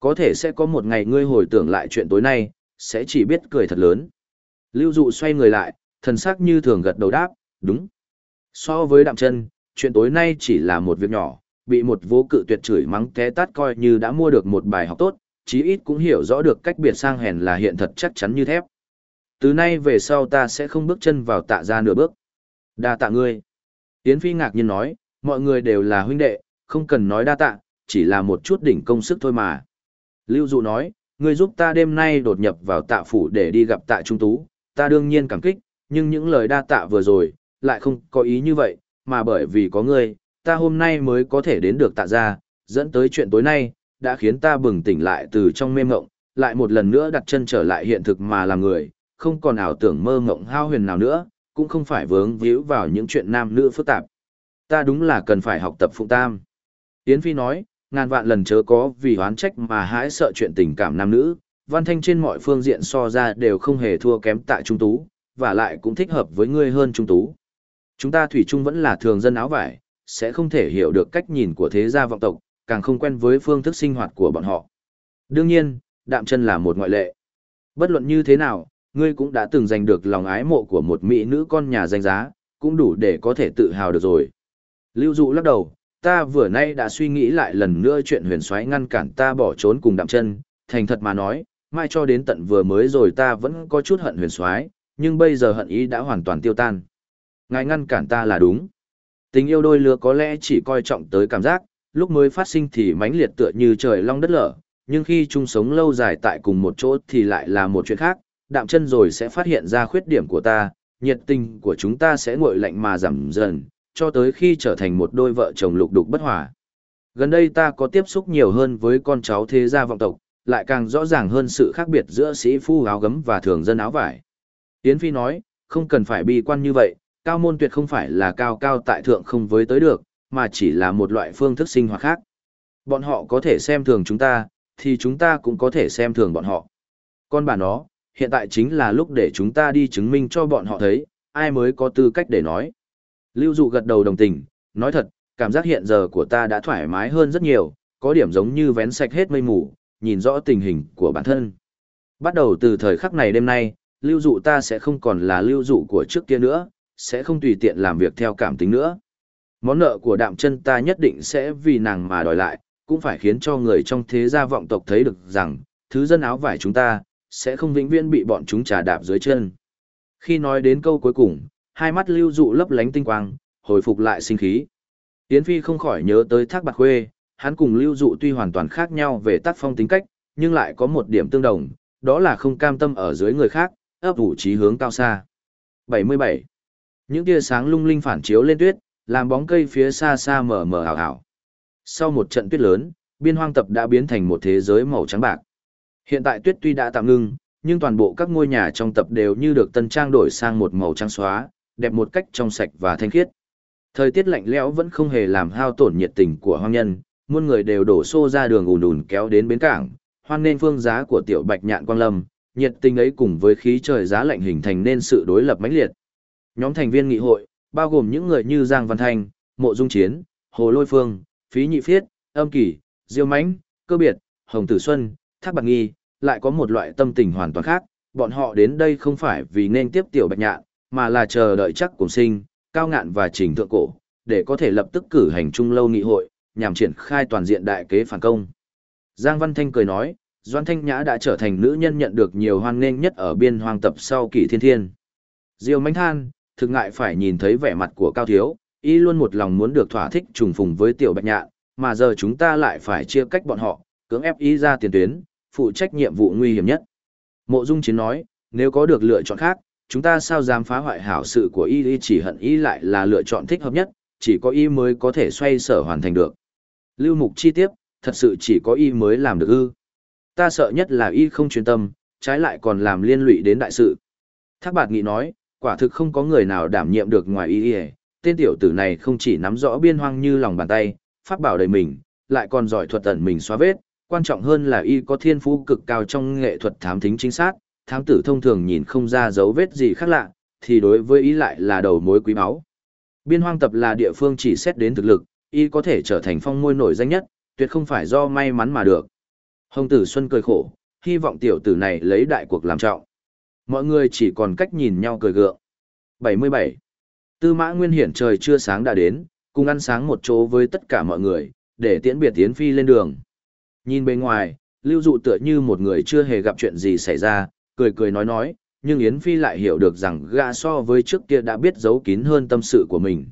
Có thể sẽ có một ngày ngươi hồi tưởng lại chuyện tối nay, sẽ chỉ biết cười thật lớn. Lưu dụ xoay người lại, thần sắc như thường gật đầu đáp, đúng. So với đạm chân, chuyện tối nay chỉ là một việc nhỏ, bị một vô cự tuyệt chửi mắng té tát coi như đã mua được một bài học tốt, chí ít cũng hiểu rõ được cách biệt sang hèn là hiện thật chắc chắn như thép. Từ nay về sau ta sẽ không bước chân vào tạ ra nửa bước. Đa tạ ngươi. Yến Phi ngạc nhiên nói, mọi người đều là huynh đệ, không cần nói đa tạ, chỉ là một chút đỉnh công sức thôi mà. Lưu Dụ nói, ngươi giúp ta đêm nay đột nhập vào tạ phủ để đi gặp tạ trung tú, ta đương nhiên cảm kích, nhưng những lời đa tạ vừa rồi, lại không có ý như vậy, mà bởi vì có ngươi, ta hôm nay mới có thể đến được tạ ra, dẫn tới chuyện tối nay, đã khiến ta bừng tỉnh lại từ trong mê mộng, lại một lần nữa đặt chân trở lại hiện thực mà làm người, không còn ảo tưởng mơ mộng hao huyền nào nữa, cũng không phải vướng víu vào những chuyện nam nữ phức tạp. Ta đúng là cần phải học tập phụng tam. Yến Phi nói, ngàn vạn lần chớ có vì oán trách mà hãi sợ chuyện tình cảm nam nữ, văn thanh trên mọi phương diện so ra đều không hề thua kém tại trung tú, và lại cũng thích hợp với ngươi hơn trung tú. Chúng ta thủy chung vẫn là thường dân áo vải, sẽ không thể hiểu được cách nhìn của thế gia vọng tộc, càng không quen với phương thức sinh hoạt của bọn họ. Đương nhiên, đạm chân là một ngoại lệ. Bất luận như thế nào, ngươi cũng đã từng giành được lòng ái mộ của một mỹ nữ con nhà danh giá, cũng đủ để có thể tự hào được rồi. Lưu dụ lắc đầu, ta vừa nay đã suy nghĩ lại lần nữa chuyện huyền soái ngăn cản ta bỏ trốn cùng đạm chân, thành thật mà nói, mai cho đến tận vừa mới rồi ta vẫn có chút hận huyền soái, nhưng bây giờ hận ý đã hoàn toàn tiêu tan. Ngài ngăn cản ta là đúng. Tình yêu đôi lứa có lẽ chỉ coi trọng tới cảm giác, lúc mới phát sinh thì mãnh liệt tựa như trời long đất lở, nhưng khi chung sống lâu dài tại cùng một chỗ thì lại là một chuyện khác, đạm chân rồi sẽ phát hiện ra khuyết điểm của ta, nhiệt tình của chúng ta sẽ nguội lạnh mà giảm dần, cho tới khi trở thành một đôi vợ chồng lục đục bất hòa. Gần đây ta có tiếp xúc nhiều hơn với con cháu thế gia vọng tộc, lại càng rõ ràng hơn sự khác biệt giữa sĩ phu áo gấm và thường dân áo vải. Yến Phi nói, không cần phải bi quan như vậy, cao môn tuyệt không phải là cao cao tại thượng không với tới được, mà chỉ là một loại phương thức sinh hoạt khác. Bọn họ có thể xem thường chúng ta, thì chúng ta cũng có thể xem thường bọn họ. Con bà nó, hiện tại chính là lúc để chúng ta đi chứng minh cho bọn họ thấy, ai mới có tư cách để nói. Lưu dụ gật đầu đồng tình, nói thật, cảm giác hiện giờ của ta đã thoải mái hơn rất nhiều, có điểm giống như vén sạch hết mây mù, nhìn rõ tình hình của bản thân. Bắt đầu từ thời khắc này đêm nay, lưu dụ ta sẽ không còn là lưu dụ của trước kia nữa, sẽ không tùy tiện làm việc theo cảm tính nữa. Món nợ của đạm chân ta nhất định sẽ vì nàng mà đòi lại, cũng phải khiến cho người trong thế gia vọng tộc thấy được rằng, thứ dân áo vải chúng ta, sẽ không vĩnh viễn bị bọn chúng trà đạp dưới chân. Khi nói đến câu cuối cùng, hai mắt lưu dụ lấp lánh tinh quang, hồi phục lại sinh khí. Yến Phi không khỏi nhớ tới thác bạc khuê, hắn cùng lưu dụ tuy hoàn toàn khác nhau về tác phong tính cách, nhưng lại có một điểm tương đồng, đó là không cam tâm ở dưới người khác, ấp ủ trí hướng cao xa. 77. Những tia sáng lung linh phản chiếu lên tuyết, làm bóng cây phía xa xa mờ mờ ảo ảo. Sau một trận tuyết lớn, biên hoang tập đã biến thành một thế giới màu trắng bạc. Hiện tại tuyết tuy đã tạm ngưng, nhưng toàn bộ các ngôi nhà trong tập đều như được tân trang đổi sang một màu trắng xóa, đẹp một cách trong sạch và thanh khiết. Thời tiết lạnh lẽo vẫn không hề làm hao tổn nhiệt tình của hoang nhân, muôn người đều đổ xô ra đường ùn ùn kéo đến bến cảng, hoan nên phương giá của tiểu bạch nhạn quang lâm, nhiệt tình ấy cùng với khí trời giá lạnh hình thành nên sự đối lập mãnh liệt. Nhóm thành viên nghị hội, bao gồm những người như Giang Văn Thanh, Mộ Dung Chiến, Hồ Lôi Phương, Phí Nhị Phiết, Âm Kỳ, Diêu Mãnh, Cơ Biệt, Hồng Tử Xuân, Thác Bạc Nghi, lại có một loại tâm tình hoàn toàn khác, bọn họ đến đây không phải vì nên tiếp tiểu bạch nhạn, mà là chờ đợi chắc cùng sinh, cao ngạn và trình thượng cổ, để có thể lập tức cử hành trung lâu nghị hội, nhằm triển khai toàn diện đại kế phản công. Giang Văn Thanh cười nói, Doan Thanh Nhã đã trở thành nữ nhân nhận được nhiều hoan nghênh nhất ở biên hoang tập sau kỷ thiên thiên. Diêu Mánh Than, thực ngại phải nhìn thấy vẻ mặt của Cao Thiếu, y luôn một lòng muốn được thỏa thích trùng phùng với tiểu bạch nhạn, mà giờ chúng ta lại phải chia cách bọn họ, cưỡng ép y ra tiền tuyến, phụ trách nhiệm vụ nguy hiểm nhất. Mộ Dung Chiến nói, nếu có được lựa chọn khác, chúng ta sao dám phá hoại hảo sự của y y chỉ hận y lại là lựa chọn thích hợp nhất, chỉ có y mới có thể xoay sở hoàn thành được. Lưu Mục chi tiết, thật sự chỉ có y mới làm được ư. Ta sợ nhất là y không chuyên tâm, trái lại còn làm liên lụy đến đại sự. Thác bạt nghị nói, quả thực không có người nào đảm nhiệm được ngoài y y, tên tiểu tử này không chỉ nắm rõ biên hoang như lòng bàn tay, pháp bảo đầy mình, lại còn giỏi thuật tẩn mình xóa vết, quan trọng hơn là y có thiên phú cực cao trong nghệ thuật thám thính chính xác, thám tử thông thường nhìn không ra dấu vết gì khác lạ, thì đối với y lại là đầu mối quý báu. Biên hoang tập là địa phương chỉ xét đến thực lực, y có thể trở thành phong môi nổi danh nhất, tuyệt không phải do may mắn mà được. Hồng tử Xuân cười khổ, hy vọng tiểu tử này lấy đại cuộc làm trọng. Mọi người chỉ còn cách nhìn nhau cười gượng. 77. Tư mã nguyên hiển trời chưa sáng đã đến, cùng ăn sáng một chỗ với tất cả mọi người, để tiễn biệt tiến phi lên đường. Nhìn bên ngoài, lưu dụ tựa như một người chưa hề gặp chuyện gì xảy ra, cười cười nói nói, nhưng Yến Phi lại hiểu được rằng gã so với trước kia đã biết giấu kín hơn tâm sự của mình.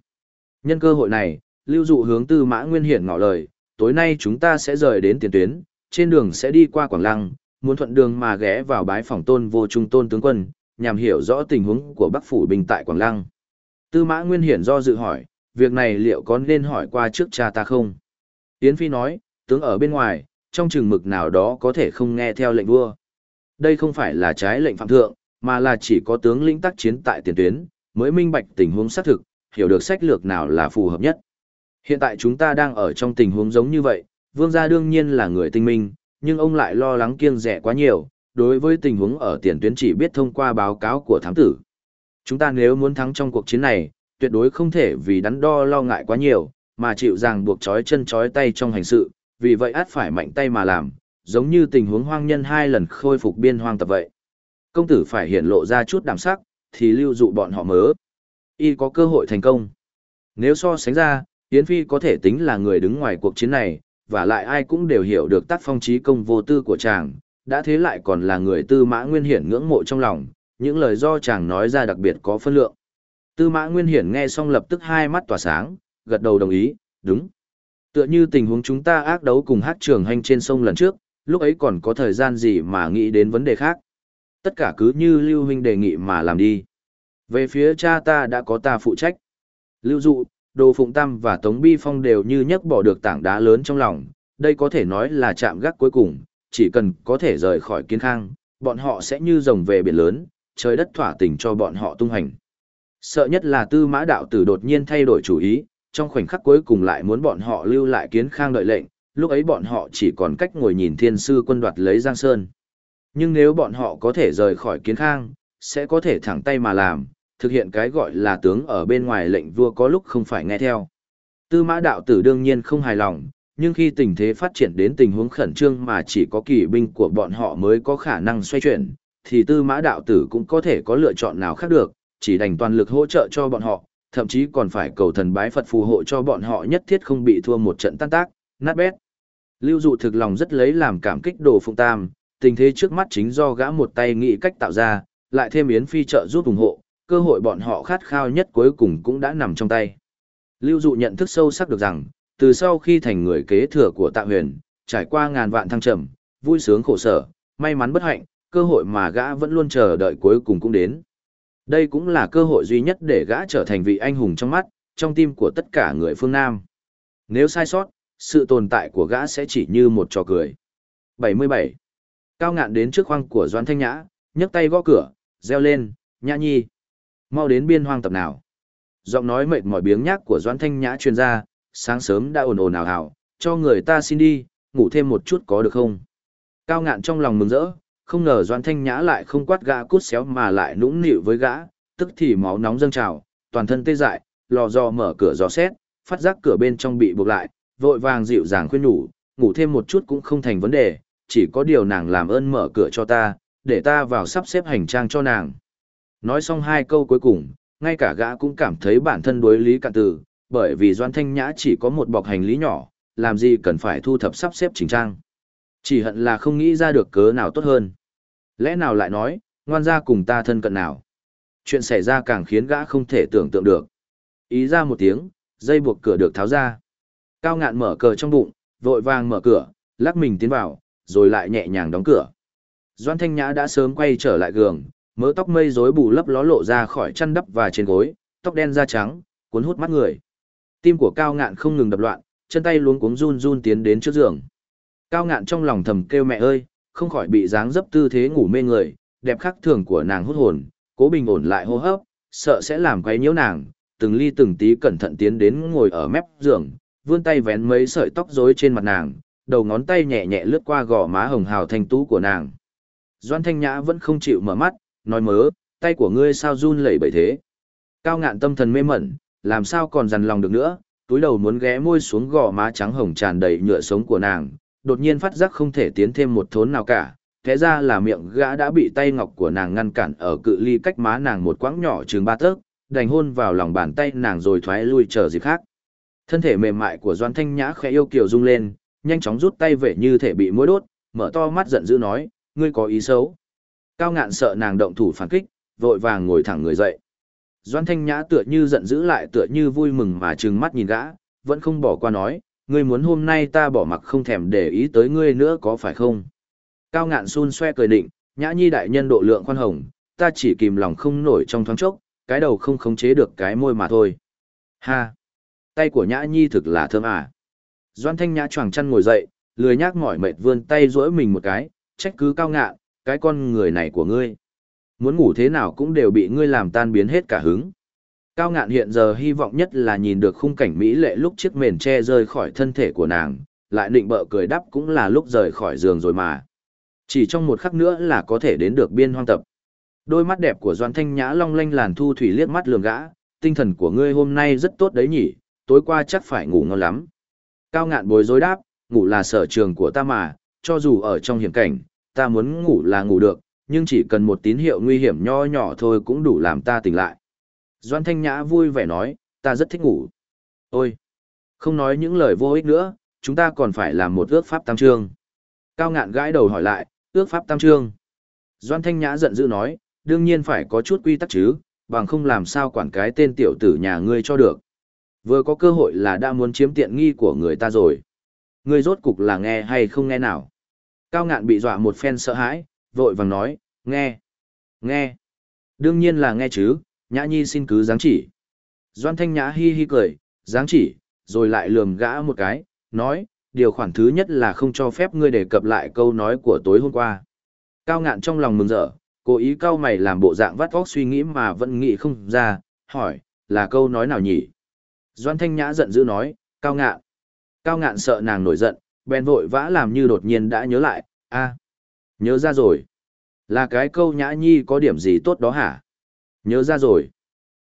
Nhân cơ hội này, lưu dụ hướng tư mã nguyên hiển ngỏ lời, tối nay chúng ta sẽ rời đến tiền tuyến, trên đường sẽ đi qua Quảng Lăng, muốn thuận đường mà ghé vào bái phòng tôn vô trung tôn tướng quân, nhằm hiểu rõ tình huống của Bắc Phủ Bình tại Quảng Lăng. Tư mã nguyên hiển do dự hỏi, việc này liệu có nên hỏi qua trước cha ta không? Yến Phi nói, tướng ở bên ngoài, trong chừng mực nào đó có thể không nghe theo lệnh vua. Đây không phải là trái lệnh phạm thượng, mà là chỉ có tướng lĩnh tác chiến tại tiền tuyến, mới minh bạch tình huống xác thực, hiểu được sách lược nào là phù hợp nhất. Hiện tại chúng ta đang ở trong tình huống giống như vậy, vương gia đương nhiên là người tinh minh, nhưng ông lại lo lắng kiêng rẻ quá nhiều, đối với tình huống ở tiền tuyến chỉ biết thông qua báo cáo của thám tử. Chúng ta nếu muốn thắng trong cuộc chiến này, tuyệt đối không thể vì đắn đo lo ngại quá nhiều, mà chịu ràng buộc chói chân chói tay trong hành sự, vì vậy át phải mạnh tay mà làm, giống như tình huống hoang nhân hai lần khôi phục biên hoang tập vậy. Công tử phải hiện lộ ra chút đảm sắc, thì lưu dụ bọn họ mớ. Y có cơ hội thành công. Nếu so sánh ra, Yến Phi có thể tính là người đứng ngoài cuộc chiến này, và lại ai cũng đều hiểu được tác phong trí công vô tư của chàng, đã thế lại còn là người tư mã nguyên hiển ngưỡng mộ trong lòng, những lời do chàng nói ra đặc biệt có phân lượng. Tư mã nguyên hiển nghe xong lập tức hai mắt tỏa sáng, gật đầu đồng ý, đúng. Tựa như tình huống chúng ta ác đấu cùng hát trường hành trên sông lần trước, lúc ấy còn có thời gian gì mà nghĩ đến vấn đề khác. Tất cả cứ như Lưu Huynh đề nghị mà làm đi. Về phía cha ta đã có ta phụ trách. Lưu Dụ, Đồ Phụng Tam và Tống Bi Phong đều như nhấc bỏ được tảng đá lớn trong lòng, đây có thể nói là chạm gác cuối cùng, chỉ cần có thể rời khỏi kiến khang, bọn họ sẽ như rồng về biển lớn, trời đất thỏa tình cho bọn họ tung hành. Sợ nhất là tư mã đạo tử đột nhiên thay đổi chủ ý, trong khoảnh khắc cuối cùng lại muốn bọn họ lưu lại kiến khang đợi lệnh, lúc ấy bọn họ chỉ còn cách ngồi nhìn thiên sư quân đoạt lấy Giang Sơn. Nhưng nếu bọn họ có thể rời khỏi kiến khang, sẽ có thể thẳng tay mà làm, thực hiện cái gọi là tướng ở bên ngoài lệnh vua có lúc không phải nghe theo. Tư mã đạo tử đương nhiên không hài lòng, nhưng khi tình thế phát triển đến tình huống khẩn trương mà chỉ có kỳ binh của bọn họ mới có khả năng xoay chuyển, thì tư mã đạo tử cũng có thể có lựa chọn nào khác được, chỉ đành toàn lực hỗ trợ cho bọn họ, thậm chí còn phải cầu thần bái Phật phù hộ cho bọn họ nhất thiết không bị thua một trận tan tác, nát bét. Lưu dụ thực lòng rất lấy làm cảm kích đồ phụng tam, tình thế trước mắt chính do gã một tay nghĩ cách tạo ra, lại thêm Yến Phi trợ giúp ủng hộ, cơ hội bọn họ khát khao nhất cuối cùng cũng đã nằm trong tay. Lưu dụ nhận thức sâu sắc được rằng, từ sau khi thành người kế thừa của tạ huyền, trải qua ngàn vạn thăng trầm, vui sướng khổ sở, may mắn bất hạnh, cơ hội mà gã vẫn luôn chờ đợi cuối cùng cũng đến. Đây cũng là cơ hội duy nhất để gã trở thành vị anh hùng trong mắt, trong tim của tất cả người phương Nam. Nếu sai sót, sự tồn tại của gã sẽ chỉ như một trò cười. 77. Cao ngạn đến trước khoang của Doan Thanh Nhã, nhấc tay gõ cửa, reo lên, Nhã Nhi. Mau đến biên hoang tập nào. Giọng nói mệt mỏi biếng nhác của Doan Thanh Nhã truyền ra, sáng sớm đã ồn ồn ào ào, cho người ta xin đi, ngủ thêm một chút có được không? Cao ngạn trong lòng mừng rỡ, không ngờ Doan Thanh Nhã lại không quát gã cút xéo mà lại nũng nịu với gã, tức thì máu nóng dâng trào, toàn thân tê dại, lò dò mở cửa dò xét, phát giác cửa bên trong bị buộc lại, vội vàng dịu dàng khuyên nhủ, ngủ thêm một chút cũng không thành vấn đề, chỉ có điều nàng làm ơn mở cửa cho ta, để ta vào sắp xếp hành trang cho nàng. Nói xong hai câu cuối cùng, ngay cả gã cũng cảm thấy bản thân đối lý cạn từ, bởi vì Doan Thanh Nhã chỉ có một bọc hành lý nhỏ, làm gì cần phải thu thập sắp xếp chỉnh trang. Chỉ hận là không nghĩ ra được cớ nào tốt hơn. Lẽ nào lại nói, ngoan ra cùng ta thân cận nào. Chuyện xảy ra càng khiến gã không thể tưởng tượng được. Ý ra một tiếng, dây buộc cửa được tháo ra. Cao ngạn mở cờ trong bụng, vội vàng mở cửa, lắc mình tiến vào, rồi lại nhẹ nhàng đóng cửa. Doan Thanh Nhã đã sớm quay trở lại giường, mớ tóc mây rối bù lấp ló lộ ra khỏi chăn đắp và trên gối, tóc đen da trắng, cuốn hút mắt người. Tim của Cao Ngạn không ngừng đập loạn, chân tay luống cuống run run tiến đến trước giường. Cao Ngạn trong lòng thầm kêu mẹ ơi, không khỏi bị dáng dấp tư thế ngủ mê người, đẹp khắc thường của nàng hút hồn, cố bình ổn lại hô hấp, sợ sẽ làm quấy nhiễu nàng, từng ly từng tí cẩn thận tiến đến ngồi ở mép giường, vươn tay vén mấy sợi tóc rối trên mặt nàng, đầu ngón tay nhẹ nhẹ lướt qua gò má hồng hào thanh tú của nàng. Doan Thanh Nhã vẫn không chịu mở mắt, nói mớ, tay của ngươi sao run lẩy bẩy thế. Cao ngạn tâm thần mê mẩn, làm sao còn dằn lòng được nữa, túi đầu muốn ghé môi xuống gò má trắng hồng tràn đầy nhựa sống của nàng, đột nhiên phát giác không thể tiến thêm một thốn nào cả, thế ra là miệng gã đã bị tay ngọc của nàng ngăn cản ở cự ly cách má nàng một quãng nhỏ chừng ba tấc, đành hôn vào lòng bàn tay nàng rồi thoái lui chờ dịp khác. Thân thể mềm mại của Doan Thanh Nhã khẽ yêu kiều rung lên, nhanh chóng rút tay về như thể bị mũi đốt, mở to mắt giận dữ nói, ngươi có ý xấu. Cao ngạn sợ nàng động thủ phản kích, vội vàng ngồi thẳng người dậy. Doan Thanh Nhã tựa như giận dữ lại tựa như vui mừng mà trừng mắt nhìn gã, vẫn không bỏ qua nói, ngươi muốn hôm nay ta bỏ mặc không thèm để ý tới ngươi nữa có phải không? Cao ngạn xun xoe cười định, Nhã Nhi đại nhân độ lượng khoan hồng, ta chỉ kìm lòng không nổi trong thoáng chốc, cái đầu không khống chế được cái môi mà thôi. Ha! Tay của Nhã Nhi thực là thơm à. Doan Thanh Nhã choàng chăn ngồi dậy, lười nhác mỏi mệt vươn tay duỗi mình một cái, trách cứ cao ngạn, cái con người này của ngươi. Muốn ngủ thế nào cũng đều bị ngươi làm tan biến hết cả hứng. Cao ngạn hiện giờ hy vọng nhất là nhìn được khung cảnh mỹ lệ lúc chiếc mền che rơi khỏi thân thể của nàng, lại định bợ cười đắp cũng là lúc rời khỏi giường rồi mà. Chỉ trong một khắc nữa là có thể đến được biên hoang tập. Đôi mắt đẹp của Doan Thanh Nhã long lanh làn thu thủy liếc mắt lường gã, tinh thần của ngươi hôm nay rất tốt đấy nhỉ, tối qua chắc phải ngủ ngon lắm. Cao ngạn bối rối đáp, ngủ là sở trường của ta mà, cho dù ở trong hiểm cảnh, ta muốn ngủ là ngủ được, nhưng chỉ cần một tín hiệu nguy hiểm nho nhỏ thôi cũng đủ làm ta tỉnh lại. Doan Thanh Nhã vui vẻ nói, ta rất thích ngủ. Ôi! Không nói những lời vô ích nữa, chúng ta còn phải làm một ước pháp tam trương. Cao ngạn gãi đầu hỏi lại, ước pháp tam trương. Doan Thanh Nhã giận dữ nói, đương nhiên phải có chút quy tắc chứ, bằng không làm sao quản cái tên tiểu tử nhà ngươi cho được. Vừa có cơ hội là đã muốn chiếm tiện nghi của người ta rồi. Ngươi rốt cục là nghe hay không nghe nào. Cao ngạn bị dọa một phen sợ hãi, vội vàng nói, nghe, nghe. Đương nhiên là nghe chứ, nhã nhi xin cứ giáng chỉ. Doan thanh nhã hi hi cười, giáng chỉ, rồi lại lườm gã một cái, nói, điều khoản thứ nhất là không cho phép ngươi đề cập lại câu nói của tối hôm qua. Cao ngạn trong lòng mừng rỡ, cố ý cao mày làm bộ dạng vắt óc suy nghĩ mà vẫn nghĩ không ra, hỏi, là câu nói nào nhỉ? Doan Thanh Nhã giận dữ nói, cao ngạn. Cao ngạn sợ nàng nổi giận, bèn vội vã làm như đột nhiên đã nhớ lại, a nhớ ra rồi. Là cái câu nhã nhi có điểm gì tốt đó hả? Nhớ ra rồi.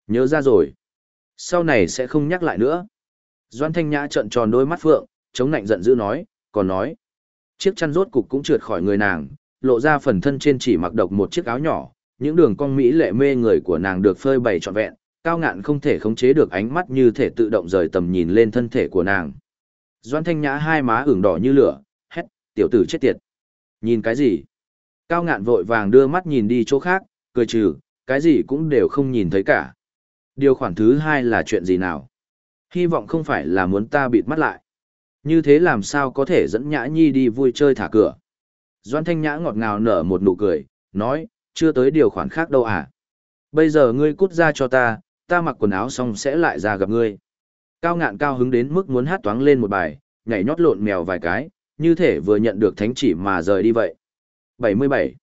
Nhớ ra rồi. Sau này sẽ không nhắc lại nữa. Doan Thanh Nhã trợn tròn đôi mắt phượng, chống nạnh giận dữ nói, còn nói. Chiếc chăn rốt cục cũng trượt khỏi người nàng, lộ ra phần thân trên chỉ mặc độc một chiếc áo nhỏ, những đường cong mỹ lệ mê người của nàng được phơi bày trọn vẹn, cao ngạn không thể khống chế được ánh mắt như thể tự động rời tầm nhìn lên thân thể của nàng. Doan Thanh Nhã hai má ửng đỏ như lửa, hét, tiểu tử chết tiệt. Nhìn cái gì? Cao ngạn vội vàng đưa mắt nhìn đi chỗ khác, cười trừ, cái gì cũng đều không nhìn thấy cả. Điều khoản thứ hai là chuyện gì nào? Hy vọng không phải là muốn ta bịt mắt lại. Như thế làm sao có thể dẫn Nhã Nhi đi vui chơi thả cửa? Doan Thanh Nhã ngọt ngào nở một nụ cười, nói, chưa tới điều khoản khác đâu à. Bây giờ ngươi cút ra cho ta, ta mặc quần áo xong sẽ lại ra gặp ngươi. Cao ngạn cao hứng đến mức muốn hát toáng lên một bài, nhảy nhót lộn mèo vài cái, như thể vừa nhận được thánh chỉ mà rời đi vậy. 77.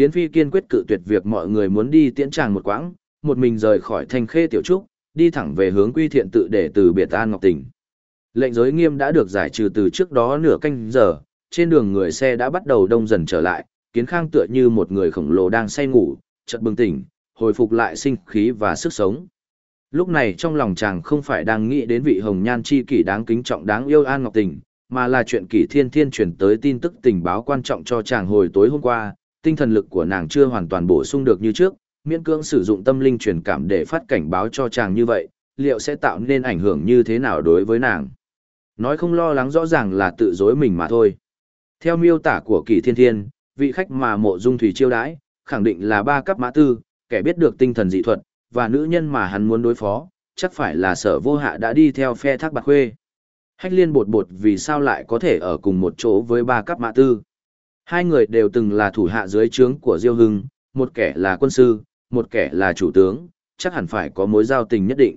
Yến Phi kiên quyết cự tuyệt việc mọi người muốn đi tiễn chàng một quãng, một mình rời khỏi thanh khê tiểu trúc, đi thẳng về hướng quy thiện tự để từ biệt an ngọc tình. Lệnh giới nghiêm đã được giải trừ từ trước đó nửa canh giờ, trên đường người xe đã bắt đầu đông dần trở lại, kiến khang tựa như một người khổng lồ đang say ngủ, chợt bừng tỉnh, hồi phục lại sinh khí và sức sống. Lúc này trong lòng chàng không phải đang nghĩ đến vị hồng nhan chi kỷ đáng kính trọng đáng yêu An Ngọc Tình, mà là chuyện kỷ thiên thiên chuyển tới tin tức tình báo quan trọng cho chàng hồi tối hôm qua, tinh thần lực của nàng chưa hoàn toàn bổ sung được như trước, miễn cưỡng sử dụng tâm linh truyền cảm để phát cảnh báo cho chàng như vậy, liệu sẽ tạo nên ảnh hưởng như thế nào đối với nàng. Nói không lo lắng rõ ràng là tự dối mình mà thôi. Theo miêu tả của kỳ thiên thiên, vị khách mà mộ dung thủy chiêu đãi, khẳng định là ba cấp mã tư, kẻ biết được tinh thần dị thuật, và nữ nhân mà hắn muốn đối phó, chắc phải là sở vô hạ đã đi theo phe thác bạc khuê. Hách liên bột bột vì sao lại có thể ở cùng một chỗ với ba cấp mã tư. Hai người đều từng là thủ hạ dưới trướng của Diêu Hưng, một kẻ là quân sư, một kẻ là chủ tướng, chắc hẳn phải có mối giao tình nhất định.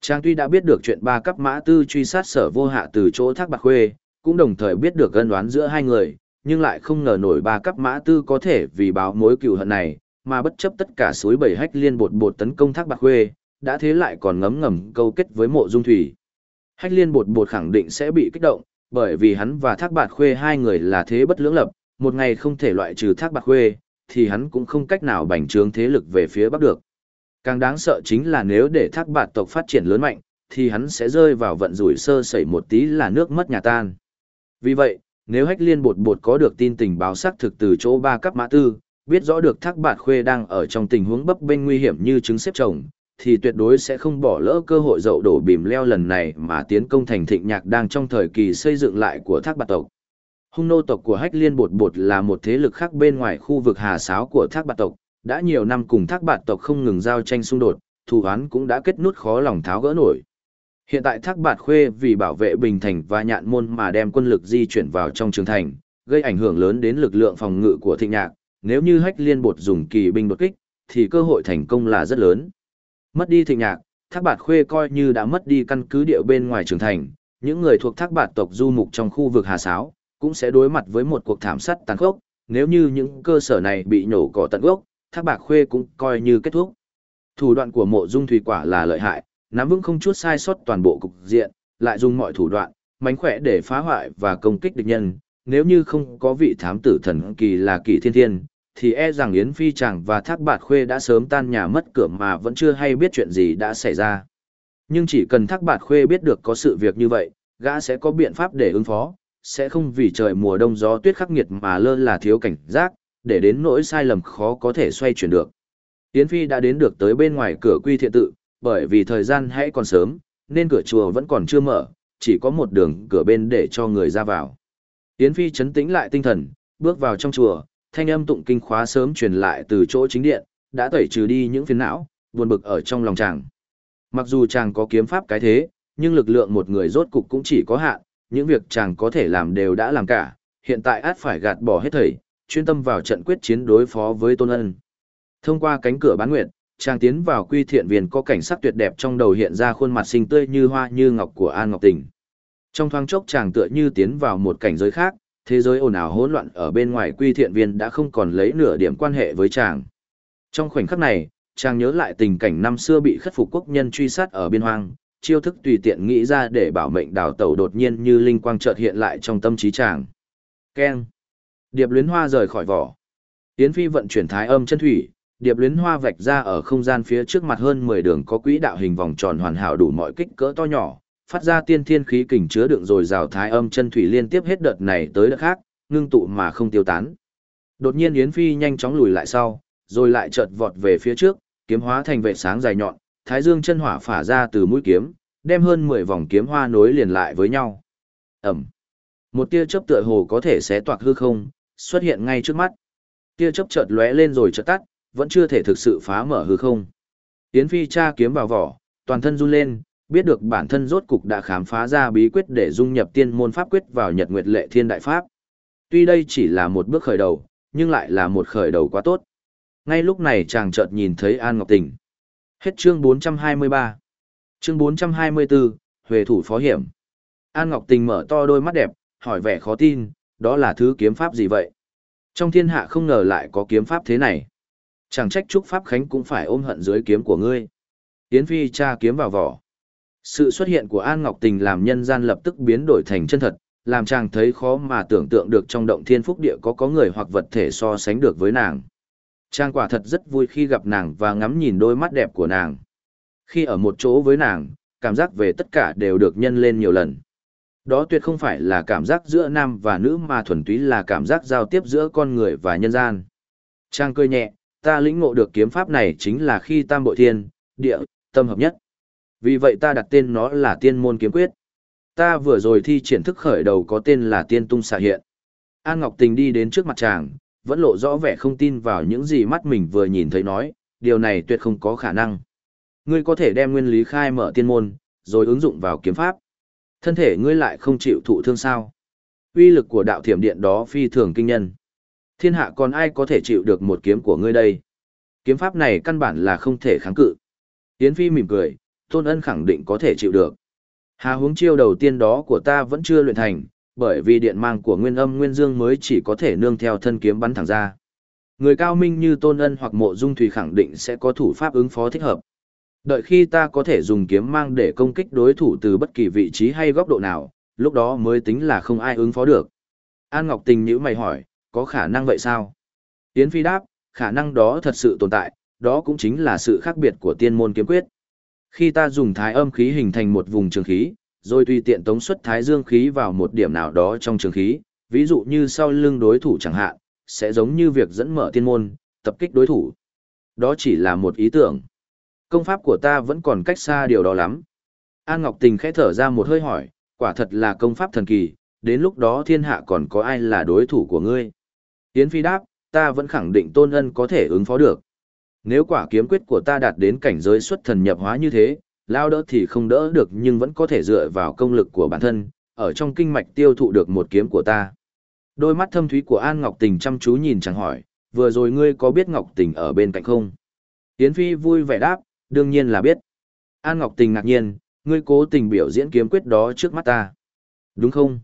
Trang tuy đã biết được chuyện ba cấp mã tư truy sát sở vô hạ từ chỗ thác bạc khuê, cũng đồng thời biết được gân đoán giữa hai người, nhưng lại không ngờ nổi ba cấp mã tư có thể vì báo mối cựu hận này, mà bất chấp tất cả suối bảy hách liên bột bột tấn công thác bạc khuê, đã thế lại còn ngấm ngầm câu kết với mộ dung thủy. Hách liên bột bột khẳng định sẽ bị kích động, bởi vì hắn và thác bạc khuê hai người là thế bất lưỡng lập, một ngày không thể loại trừ thác bạc khuê, thì hắn cũng không cách nào bành trướng thế lực về phía bắc được. Càng đáng sợ chính là nếu để thác bạc tộc phát triển lớn mạnh, thì hắn sẽ rơi vào vận rủi sơ sẩy một tí là nước mất nhà tan. Vì vậy, nếu hách liên bột bột có được tin tình báo xác thực từ chỗ ba cấp mã tư, biết rõ được thác bạt khuê đang ở trong tình huống bấp bênh nguy hiểm như trứng xếp chồng, thì tuyệt đối sẽ không bỏ lỡ cơ hội dậu đổ bìm leo lần này mà tiến công thành thịnh nhạc đang trong thời kỳ xây dựng lại của thác bạt tộc. Hung nô tộc của hách liên bột bột là một thế lực khác bên ngoài khu vực hà sáo của thác bạt tộc, đã nhiều năm cùng thác bạt tộc không ngừng giao tranh xung đột, thù oán cũng đã kết nút khó lòng tháo gỡ nổi. Hiện tại Thác Bạt Khuê vì bảo vệ Bình Thành và Nhạn Môn mà đem quân lực di chuyển vào trong trường thành, gây ảnh hưởng lớn đến lực lượng phòng ngự của Thịnh Nhạc, nếu như Hách Liên Bột dùng kỳ binh đột kích, thì cơ hội thành công là rất lớn. Mất đi Thịnh Nhạc, Thác Bạt Khuê coi như đã mất đi căn cứ địa bên ngoài trường thành, những người thuộc Thác Bạt tộc du mục trong khu vực Hà Sáo, cũng sẽ đối mặt với một cuộc thảm sát tàn khốc, nếu như những cơ sở này bị nhổ cỏ tận gốc, thác bạc khuê cũng coi như kết thúc. Thủ đoạn của mộ dung thủy quả là lợi hại, nắm vững không chút sai sót toàn bộ cục diện, lại dùng mọi thủ đoạn, mánh khỏe để phá hoại và công kích địch nhân. Nếu như không có vị thám tử thần kỳ là kỳ thiên thiên, thì e rằng Yến Phi Tràng và Thác Bạt Khuê đã sớm tan nhà mất cửa mà vẫn chưa hay biết chuyện gì đã xảy ra. Nhưng chỉ cần Thác Bạt Khuê biết được có sự việc như vậy, gã sẽ có biện pháp để ứng phó, sẽ không vì trời mùa đông gió tuyết khắc nghiệt mà lơ là thiếu cảnh giác, để đến nỗi sai lầm khó có thể xoay chuyển được. Yến Phi đã đến được tới bên ngoài cửa quy thiện tự, bởi vì thời gian hãy còn sớm, nên cửa chùa vẫn còn chưa mở, chỉ có một đường cửa bên để cho người ra vào. Yến Phi chấn tĩnh lại tinh thần, bước vào trong chùa, thanh âm tụng kinh khóa sớm truyền lại từ chỗ chính điện, đã tẩy trừ đi những phiền não, buồn bực ở trong lòng chàng. Mặc dù chàng có kiếm pháp cái thế, nhưng lực lượng một người rốt cục cũng chỉ có hạn, những việc chàng có thể làm đều đã làm cả, hiện tại át phải gạt bỏ hết thảy, chuyên tâm vào trận quyết chiến đối phó với Tôn Ân. Thông qua cánh cửa bán nguyện, chàng tiến vào quy thiện viên có cảnh sắc tuyệt đẹp trong đầu hiện ra khuôn mặt xinh tươi như hoa như ngọc của An Ngọc Tình. Trong thoáng chốc chàng tựa như tiến vào một cảnh giới khác, thế giới ồn ào hỗn loạn ở bên ngoài quy thiện viên đã không còn lấy nửa điểm quan hệ với chàng. Trong khoảnh khắc này, chàng nhớ lại tình cảnh năm xưa bị khất phục quốc nhân truy sát ở biên hoang, chiêu thức tùy tiện nghĩ ra để bảo mệnh đào tẩu đột nhiên như linh quang chợt hiện lại trong tâm trí chàng. Keng. Điệp luyến hoa rời khỏi vỏ. Yến Phi vận chuyển thái âm chân thủy, điệp luyến hoa vạch ra ở không gian phía trước mặt hơn 10 đường có quỹ đạo hình vòng tròn hoàn hảo đủ mọi kích cỡ to nhỏ, phát ra tiên thiên khí kình chứa đựng rồi rào thái âm chân thủy liên tiếp hết đợt này tới đợt khác, ngưng tụ mà không tiêu tán. Đột nhiên Yến Phi nhanh chóng lùi lại sau, rồi lại chợt vọt về phía trước, kiếm hóa thành vệ sáng dài nhọn, thái dương chân hỏa phả ra từ mũi kiếm, đem hơn 10 vòng kiếm hoa nối liền lại với nhau. Ẩm. Một tia chớp tựa hồ có thể xé toạc hư không, xuất hiện ngay trước mắt. Tia chớp chợt lóe lên rồi chợt tắt, vẫn chưa thể thực sự phá mở hư không. Yến Phi tra kiếm vào vỏ, toàn thân run lên, biết được bản thân rốt cục đã khám phá ra bí quyết để dung nhập tiên môn pháp quyết vào Nhật Nguyệt Lệ Thiên Đại Pháp. Tuy đây chỉ là một bước khởi đầu, nhưng lại là một khởi đầu quá tốt. Ngay lúc này chàng chợt nhìn thấy An Ngọc Tình. Hết chương 423. Chương 424, Huệ thủ phó hiểm. An Ngọc Tình mở to đôi mắt đẹp, hỏi vẻ khó tin, đó là thứ kiếm pháp gì vậy? Trong thiên hạ không ngờ lại có kiếm pháp thế này. Chẳng trách Trúc Pháp Khánh cũng phải ôm hận dưới kiếm của ngươi. Yến Phi tra kiếm vào vỏ. Sự xuất hiện của An Ngọc Tình làm nhân gian lập tức biến đổi thành chân thật, làm chàng thấy khó mà tưởng tượng được trong động thiên phúc địa có có người hoặc vật thể so sánh được với nàng. Trang quả thật rất vui khi gặp nàng và ngắm nhìn đôi mắt đẹp của nàng. Khi ở một chỗ với nàng, cảm giác về tất cả đều được nhân lên nhiều lần. Đó tuyệt không phải là cảm giác giữa nam và nữ mà thuần túy là cảm giác giao tiếp giữa con người và nhân gian. Trang cười nhẹ, ta lĩnh ngộ được kiếm pháp này chính là khi tam bội thiên, địa, tâm hợp nhất. Vì vậy ta đặt tên nó là tiên môn kiếm quyết. Ta vừa rồi thi triển thức khởi đầu có tên là tiên tung xạ hiện. An Ngọc Tình đi đến trước mặt chàng, vẫn lộ rõ vẻ không tin vào những gì mắt mình vừa nhìn thấy nói, điều này tuyệt không có khả năng. Ngươi có thể đem nguyên lý khai mở tiên môn, rồi ứng dụng vào kiếm pháp. Thân thể ngươi lại không chịu thụ thương sao. Uy lực của đạo thiểm điện đó phi thường kinh nhân. Thiên hạ còn ai có thể chịu được một kiếm của ngươi đây? Kiếm pháp này căn bản là không thể kháng cự. Yến Phi mỉm cười, Tôn Ân khẳng định có thể chịu được. Hà huống chiêu đầu tiên đó của ta vẫn chưa luyện thành, bởi vì điện mang của nguyên âm nguyên dương mới chỉ có thể nương theo thân kiếm bắn thẳng ra. Người cao minh như Tôn Ân hoặc Mộ Dung Thủy khẳng định sẽ có thủ pháp ứng phó thích hợp. Đợi khi ta có thể dùng kiếm mang để công kích đối thủ từ bất kỳ vị trí hay góc độ nào, lúc đó mới tính là không ai ứng phó được. An Ngọc Tình nhữ mày hỏi, có khả năng vậy sao? Yến Phi đáp, khả năng đó thật sự tồn tại, đó cũng chính là sự khác biệt của tiên môn kiếm quyết. Khi ta dùng thái âm khí hình thành một vùng trường khí, rồi tùy tiện tống xuất thái dương khí vào một điểm nào đó trong trường khí, ví dụ như sau lưng đối thủ chẳng hạn, sẽ giống như việc dẫn mở tiên môn, tập kích đối thủ. Đó chỉ là một ý tưởng. Công pháp của ta vẫn còn cách xa điều đó lắm. An Ngọc Tình khẽ thở ra một hơi hỏi, quả thật là công pháp thần kỳ, đến lúc đó thiên hạ còn có ai là đối thủ của ngươi. Yến Phi đáp, ta vẫn khẳng định tôn ân có thể ứng phó được. Nếu quả kiếm quyết của ta đạt đến cảnh giới xuất thần nhập hóa như thế, lao đỡ thì không đỡ được nhưng vẫn có thể dựa vào công lực của bản thân, ở trong kinh mạch tiêu thụ được một kiếm của ta. Đôi mắt thâm thúy của An Ngọc Tình chăm chú nhìn chẳng hỏi, vừa rồi ngươi có biết Ngọc Tình ở bên cạnh không? Yến Phi vui vẻ đáp, đương nhiên là biết. An Ngọc Tình ngạc nhiên, ngươi cố tình biểu diễn kiếm quyết đó trước mắt ta. Đúng không?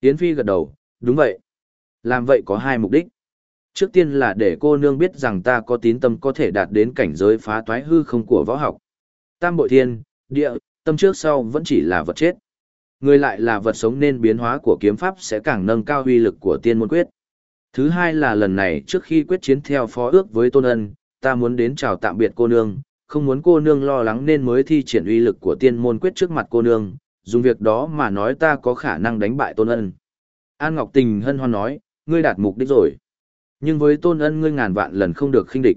Yến Phi gật đầu, đúng vậy. Làm vậy có hai mục đích. Trước tiên là để cô nương biết rằng ta có tín tâm có thể đạt đến cảnh giới phá toái hư không của võ học. Tam bội thiên, địa, tâm trước sau vẫn chỉ là vật chết. Người lại là vật sống nên biến hóa của kiếm pháp sẽ càng nâng cao uy lực của tiên môn quyết. Thứ hai là lần này trước khi quyết chiến theo phó ước với Tôn Ân, ta muốn đến chào tạm biệt cô nương, không muốn cô nương lo lắng nên mới thi triển uy lực của tiên môn quyết trước mặt cô nương, dùng việc đó mà nói ta có khả năng đánh bại Tôn Ân. An Ngọc Tình hân hoan nói, ngươi đạt mục đích rồi. Nhưng với Tôn Ân ngươi ngàn vạn lần không được khinh địch.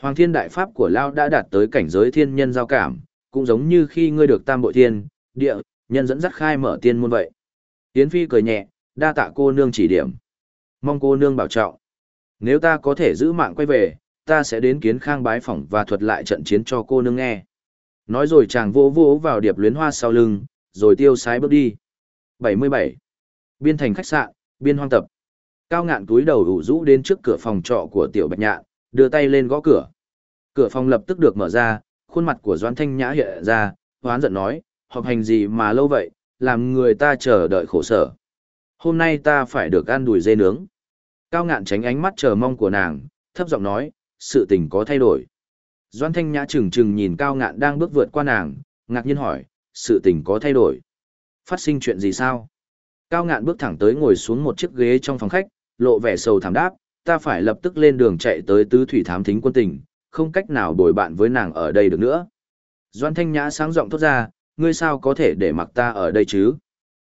Hoàng thiên đại pháp của Lao đã đạt tới cảnh giới thiên nhân giao cảm, cũng giống như khi ngươi được tam bội thiên, địa, nhân dẫn dắt khai mở tiên môn vậy. Yến Phi cười nhẹ, đa tạ cô nương chỉ điểm. Mong cô nương bảo trọng. Nếu ta có thể giữ mạng quay về, ta sẽ đến kiến khang bái phỏng và thuật lại trận chiến cho cô nương nghe. Nói rồi chàng vỗ vỗ vào điệp luyến hoa sau lưng, rồi tiêu sái bước đi. 77. Biên thành khách sạn, biên hoang tập. Cao ngạn túi đầu ủ rũ đến trước cửa phòng trọ của tiểu bạch nhạn, đưa tay lên gõ cửa. Cửa phòng lập tức được mở ra, khuôn mặt của Doãn Thanh Nhã hiện ra, hoán giận nói, họp hành gì mà lâu vậy, làm người ta chờ đợi khổ sở. Hôm nay ta phải được ăn đùi dê nướng. Cao ngạn tránh ánh mắt chờ mong của nàng, thấp giọng nói, sự tình có thay đổi. Doan Thanh Nhã chừng chừng nhìn Cao ngạn đang bước vượt qua nàng, ngạc nhiên hỏi, sự tình có thay đổi. Phát sinh chuyện gì sao? Cao ngạn bước thẳng tới ngồi xuống một chiếc ghế trong phòng khách, lộ vẻ sầu thảm đáp, ta phải lập tức lên đường chạy tới tứ thủy thám thính quân tình, không cách nào đổi bạn với nàng ở đây được nữa. Doan Thanh Nhã sáng giọng thốt ra, ngươi sao có thể để mặc ta ở đây chứ?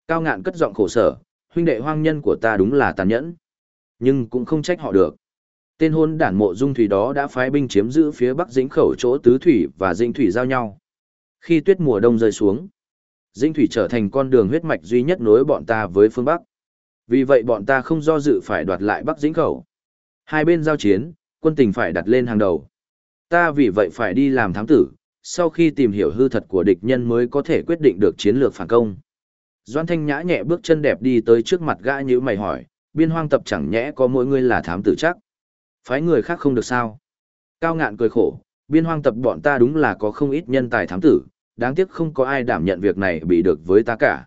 Cao ngạn cất giọng khổ sở, huynh đệ hoang nhân của ta đúng là tàn nhẫn. Nhưng cũng không trách họ được. Tên hôn đản mộ dung thủy đó đã phái binh chiếm giữ phía bắc dĩnh khẩu chỗ tứ thủy và dĩnh thủy giao nhau. Khi tuyết mùa đông rơi xuống, dĩnh thủy trở thành con đường huyết mạch duy nhất nối bọn ta với phương bắc. Vì vậy bọn ta không do dự phải đoạt lại bắc dĩnh khẩu. Hai bên giao chiến, quân tình phải đặt lên hàng đầu. Ta vì vậy phải đi làm thám tử, sau khi tìm hiểu hư thật của địch nhân mới có thể quyết định được chiến lược phản công. Doan Thanh Nhã nhẹ bước chân đẹp đi tới trước mặt gã như mày hỏi, biên hoang tập chẳng nhẽ có mỗi người là thám tử chắc. Phái người khác không được sao. Cao ngạn cười khổ, biên hoang tập bọn ta đúng là có không ít nhân tài thám tử, đáng tiếc không có ai đảm nhận việc này bị được với ta cả.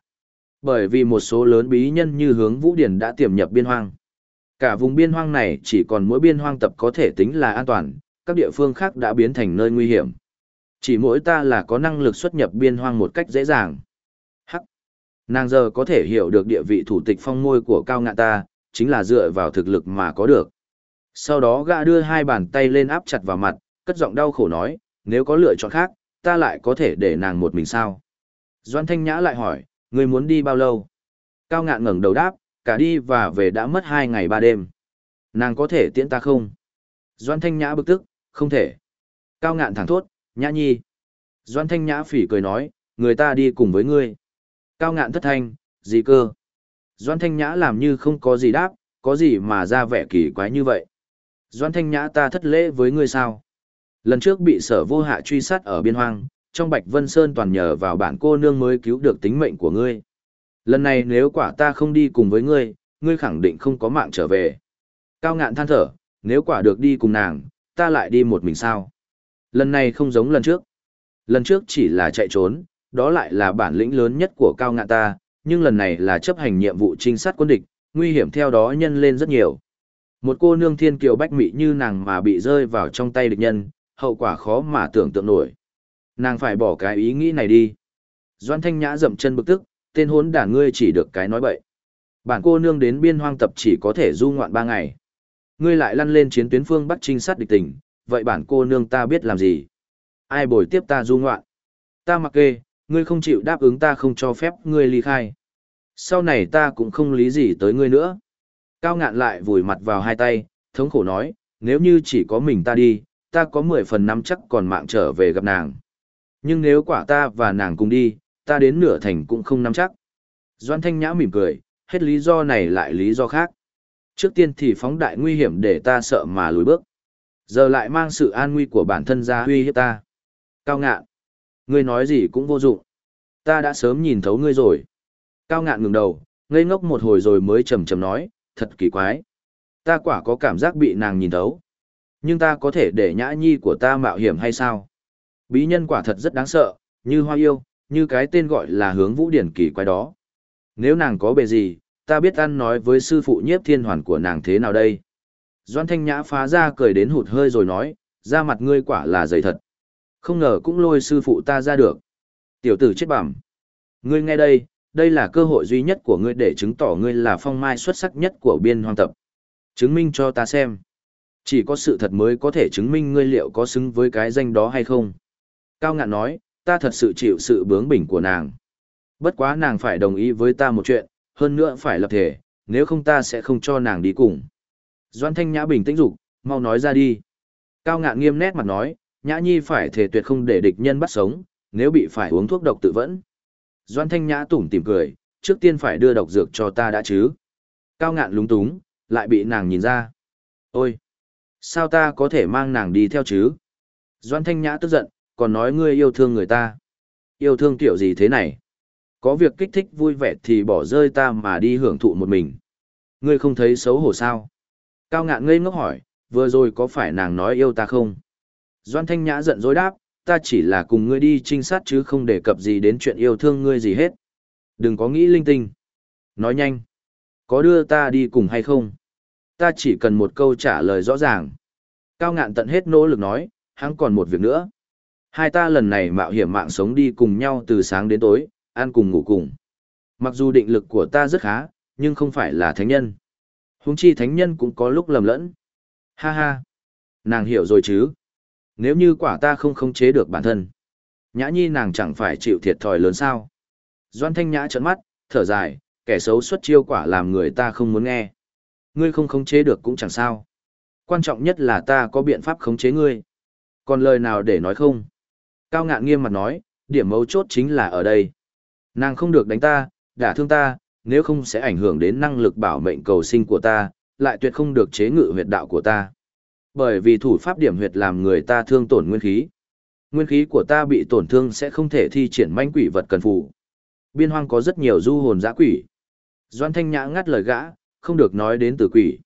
Bởi vì một số lớn bí nhân như hướng Vũ Điển đã tiềm nhập biên hoang. Cả vùng biên hoang này chỉ còn mỗi biên hoang tập có thể tính là an toàn, các địa phương khác đã biến thành nơi nguy hiểm. Chỉ mỗi ta là có năng lực xuất nhập biên hoang một cách dễ dàng. Hắc. Nàng giờ có thể hiểu được địa vị thủ tịch phong môi của cao ngạn ta, chính là dựa vào thực lực mà có được. Sau đó gã đưa hai bàn tay lên áp chặt vào mặt, cất giọng đau khổ nói, nếu có lựa chọn khác, ta lại có thể để nàng một mình sao? Doan Thanh Nhã lại hỏi, người muốn đi bao lâu? Cao ngạn ngẩng đầu đáp, cả đi và về đã mất hai ngày ba đêm. Nàng có thể tiễn ta không? Doan Thanh Nhã bực tức, không thể. Cao ngạn thẳng thốt, Nhã nhi. Doan Thanh Nhã phỉ cười nói, người ta đi cùng với ngươi. Cao ngạn thất thanh, gì cơ? Doan Thanh Nhã làm như không có gì đáp, có gì mà ra vẻ kỳ quái như vậy. Doan Thanh Nhã ta thất lễ với ngươi sao? Lần trước bị sở vô hạ truy sát ở biên hoang, trong Bạch Vân Sơn toàn nhờ vào bản cô nương mới cứu được tính mệnh của ngươi. Lần này nếu quả ta không đi cùng với ngươi, ngươi khẳng định không có mạng trở về. Cao ngạn than thở, nếu quả được đi cùng nàng, ta lại đi một mình sao? Lần này không giống lần trước. Lần trước chỉ là chạy trốn, đó lại là bản lĩnh lớn nhất của cao ngạn ta, nhưng lần này là chấp hành nhiệm vụ trinh sát quân địch, nguy hiểm theo đó nhân lên rất nhiều. Một cô nương thiên kiều bách mị như nàng mà bị rơi vào trong tay địch nhân, hậu quả khó mà tưởng tượng nổi. Nàng phải bỏ cái ý nghĩ này đi. Doan Thanh Nhã dậm chân bực tức, tên hốn đả ngươi chỉ được cái nói bậy. Bản cô nương đến biên hoang tập chỉ có thể du ngoạn ba ngày. Ngươi lại lăn lên chiến tuyến phương bắt trinh sát địch tình, vậy bản cô nương ta biết làm gì? Ai bồi tiếp ta du ngoạn? Ta mặc kê, ngươi không chịu đáp ứng ta không cho phép ngươi ly khai. Sau này ta cũng không lý gì tới ngươi nữa. Cao ngạn lại vùi mặt vào hai tay, thống khổ nói, nếu như chỉ có mình ta đi, ta có mười phần năm chắc còn mạng trở về gặp nàng. Nhưng nếu quả ta và nàng cùng đi, ta đến nửa thành cũng không nắm chắc. Doan Thanh Nhã mỉm cười, hết lý do này lại lý do khác. Trước tiên thì phóng đại nguy hiểm để ta sợ mà lùi bước. Giờ lại mang sự an nguy của bản thân ra huy hiếp ta. Cao ngạn. Ngươi nói gì cũng vô dụng. Ta đã sớm nhìn thấu ngươi rồi. Cao ngạn ngừng đầu, ngây ngốc một hồi rồi mới chầm chầm nói, thật kỳ quái. Ta quả có cảm giác bị nàng nhìn thấu. Nhưng ta có thể để nhã nhi của ta mạo hiểm hay sao? Bí nhân quả thật rất đáng sợ, như hoa yêu, như cái tên gọi là hướng vũ điển kỳ quái đó. Nếu nàng có bề gì, ta biết ăn nói với sư phụ nhiếp thiên hoàn của nàng thế nào đây. Doan Thanh Nhã phá ra cười đến hụt hơi rồi nói, ra mặt ngươi quả là dày thật. Không ngờ cũng lôi sư phụ ta ra được. Tiểu tử chết bẩm. Ngươi nghe đây, đây là cơ hội duy nhất của ngươi để chứng tỏ ngươi là phong mai xuất sắc nhất của biên hoang tập. Chứng minh cho ta xem. Chỉ có sự thật mới có thể chứng minh ngươi liệu có xứng với cái danh đó hay không. Cao ngạn nói, ta thật sự chịu sự bướng bỉnh của nàng. Bất quá nàng phải đồng ý với ta một chuyện, hơn nữa phải lập thể, nếu không ta sẽ không cho nàng đi cùng. Doan Thanh Nhã bình tĩnh dục, mau nói ra đi. Cao ngạn nghiêm nét mặt nói, Nhã Nhi phải thể tuyệt không để địch nhân bắt sống, nếu bị phải uống thuốc độc tự vẫn. Doan Thanh Nhã tủm tỉm cười, trước tiên phải đưa độc dược cho ta đã chứ. Cao ngạn lúng túng, lại bị nàng nhìn ra. Ôi! Sao ta có thể mang nàng đi theo chứ? Doan Thanh Nhã tức giận, còn nói ngươi yêu thương người ta. Yêu thương kiểu gì thế này? Có việc kích thích vui vẻ thì bỏ rơi ta mà đi hưởng thụ một mình. Ngươi không thấy xấu hổ sao? Cao ngạn ngây ngốc hỏi, vừa rồi có phải nàng nói yêu ta không? Doan Thanh Nhã giận dối đáp, ta chỉ là cùng ngươi đi trinh sát chứ không đề cập gì đến chuyện yêu thương ngươi gì hết. Đừng có nghĩ linh tinh. Nói nhanh. Có đưa ta đi cùng hay không? Ta chỉ cần một câu trả lời rõ ràng. Cao ngạn tận hết nỗ lực nói, hắn còn một việc nữa. Hai ta lần này mạo hiểm mạng sống đi cùng nhau từ sáng đến tối, ăn cùng ngủ cùng. Mặc dù định lực của ta rất khá, nhưng không phải là thánh nhân. Huống chi thánh nhân cũng có lúc lầm lẫn. Ha ha. Nàng hiểu rồi chứ. Nếu như quả ta không khống chế được bản thân. Nhã nhi nàng chẳng phải chịu thiệt thòi lớn sao. Doan thanh nhã trợn mắt, thở dài, kẻ xấu xuất chiêu quả làm người ta không muốn nghe. Ngươi không khống chế được cũng chẳng sao. Quan trọng nhất là ta có biện pháp khống chế ngươi. Còn lời nào để nói không? Cao ngạn nghiêm mặt nói, điểm mấu chốt chính là ở đây. Nàng không được đánh ta, đả thương ta, nếu không sẽ ảnh hưởng đến năng lực bảo mệnh cầu sinh của ta, lại tuyệt không được chế ngự huyệt đạo của ta. Bởi vì thủ pháp điểm huyệt làm người ta thương tổn nguyên khí. Nguyên khí của ta bị tổn thương sẽ không thể thi triển manh quỷ vật cần phụ. Biên hoang có rất nhiều du hồn dã quỷ. Doan Thanh Nhã ngắt lời gã, không được nói đến từ quỷ.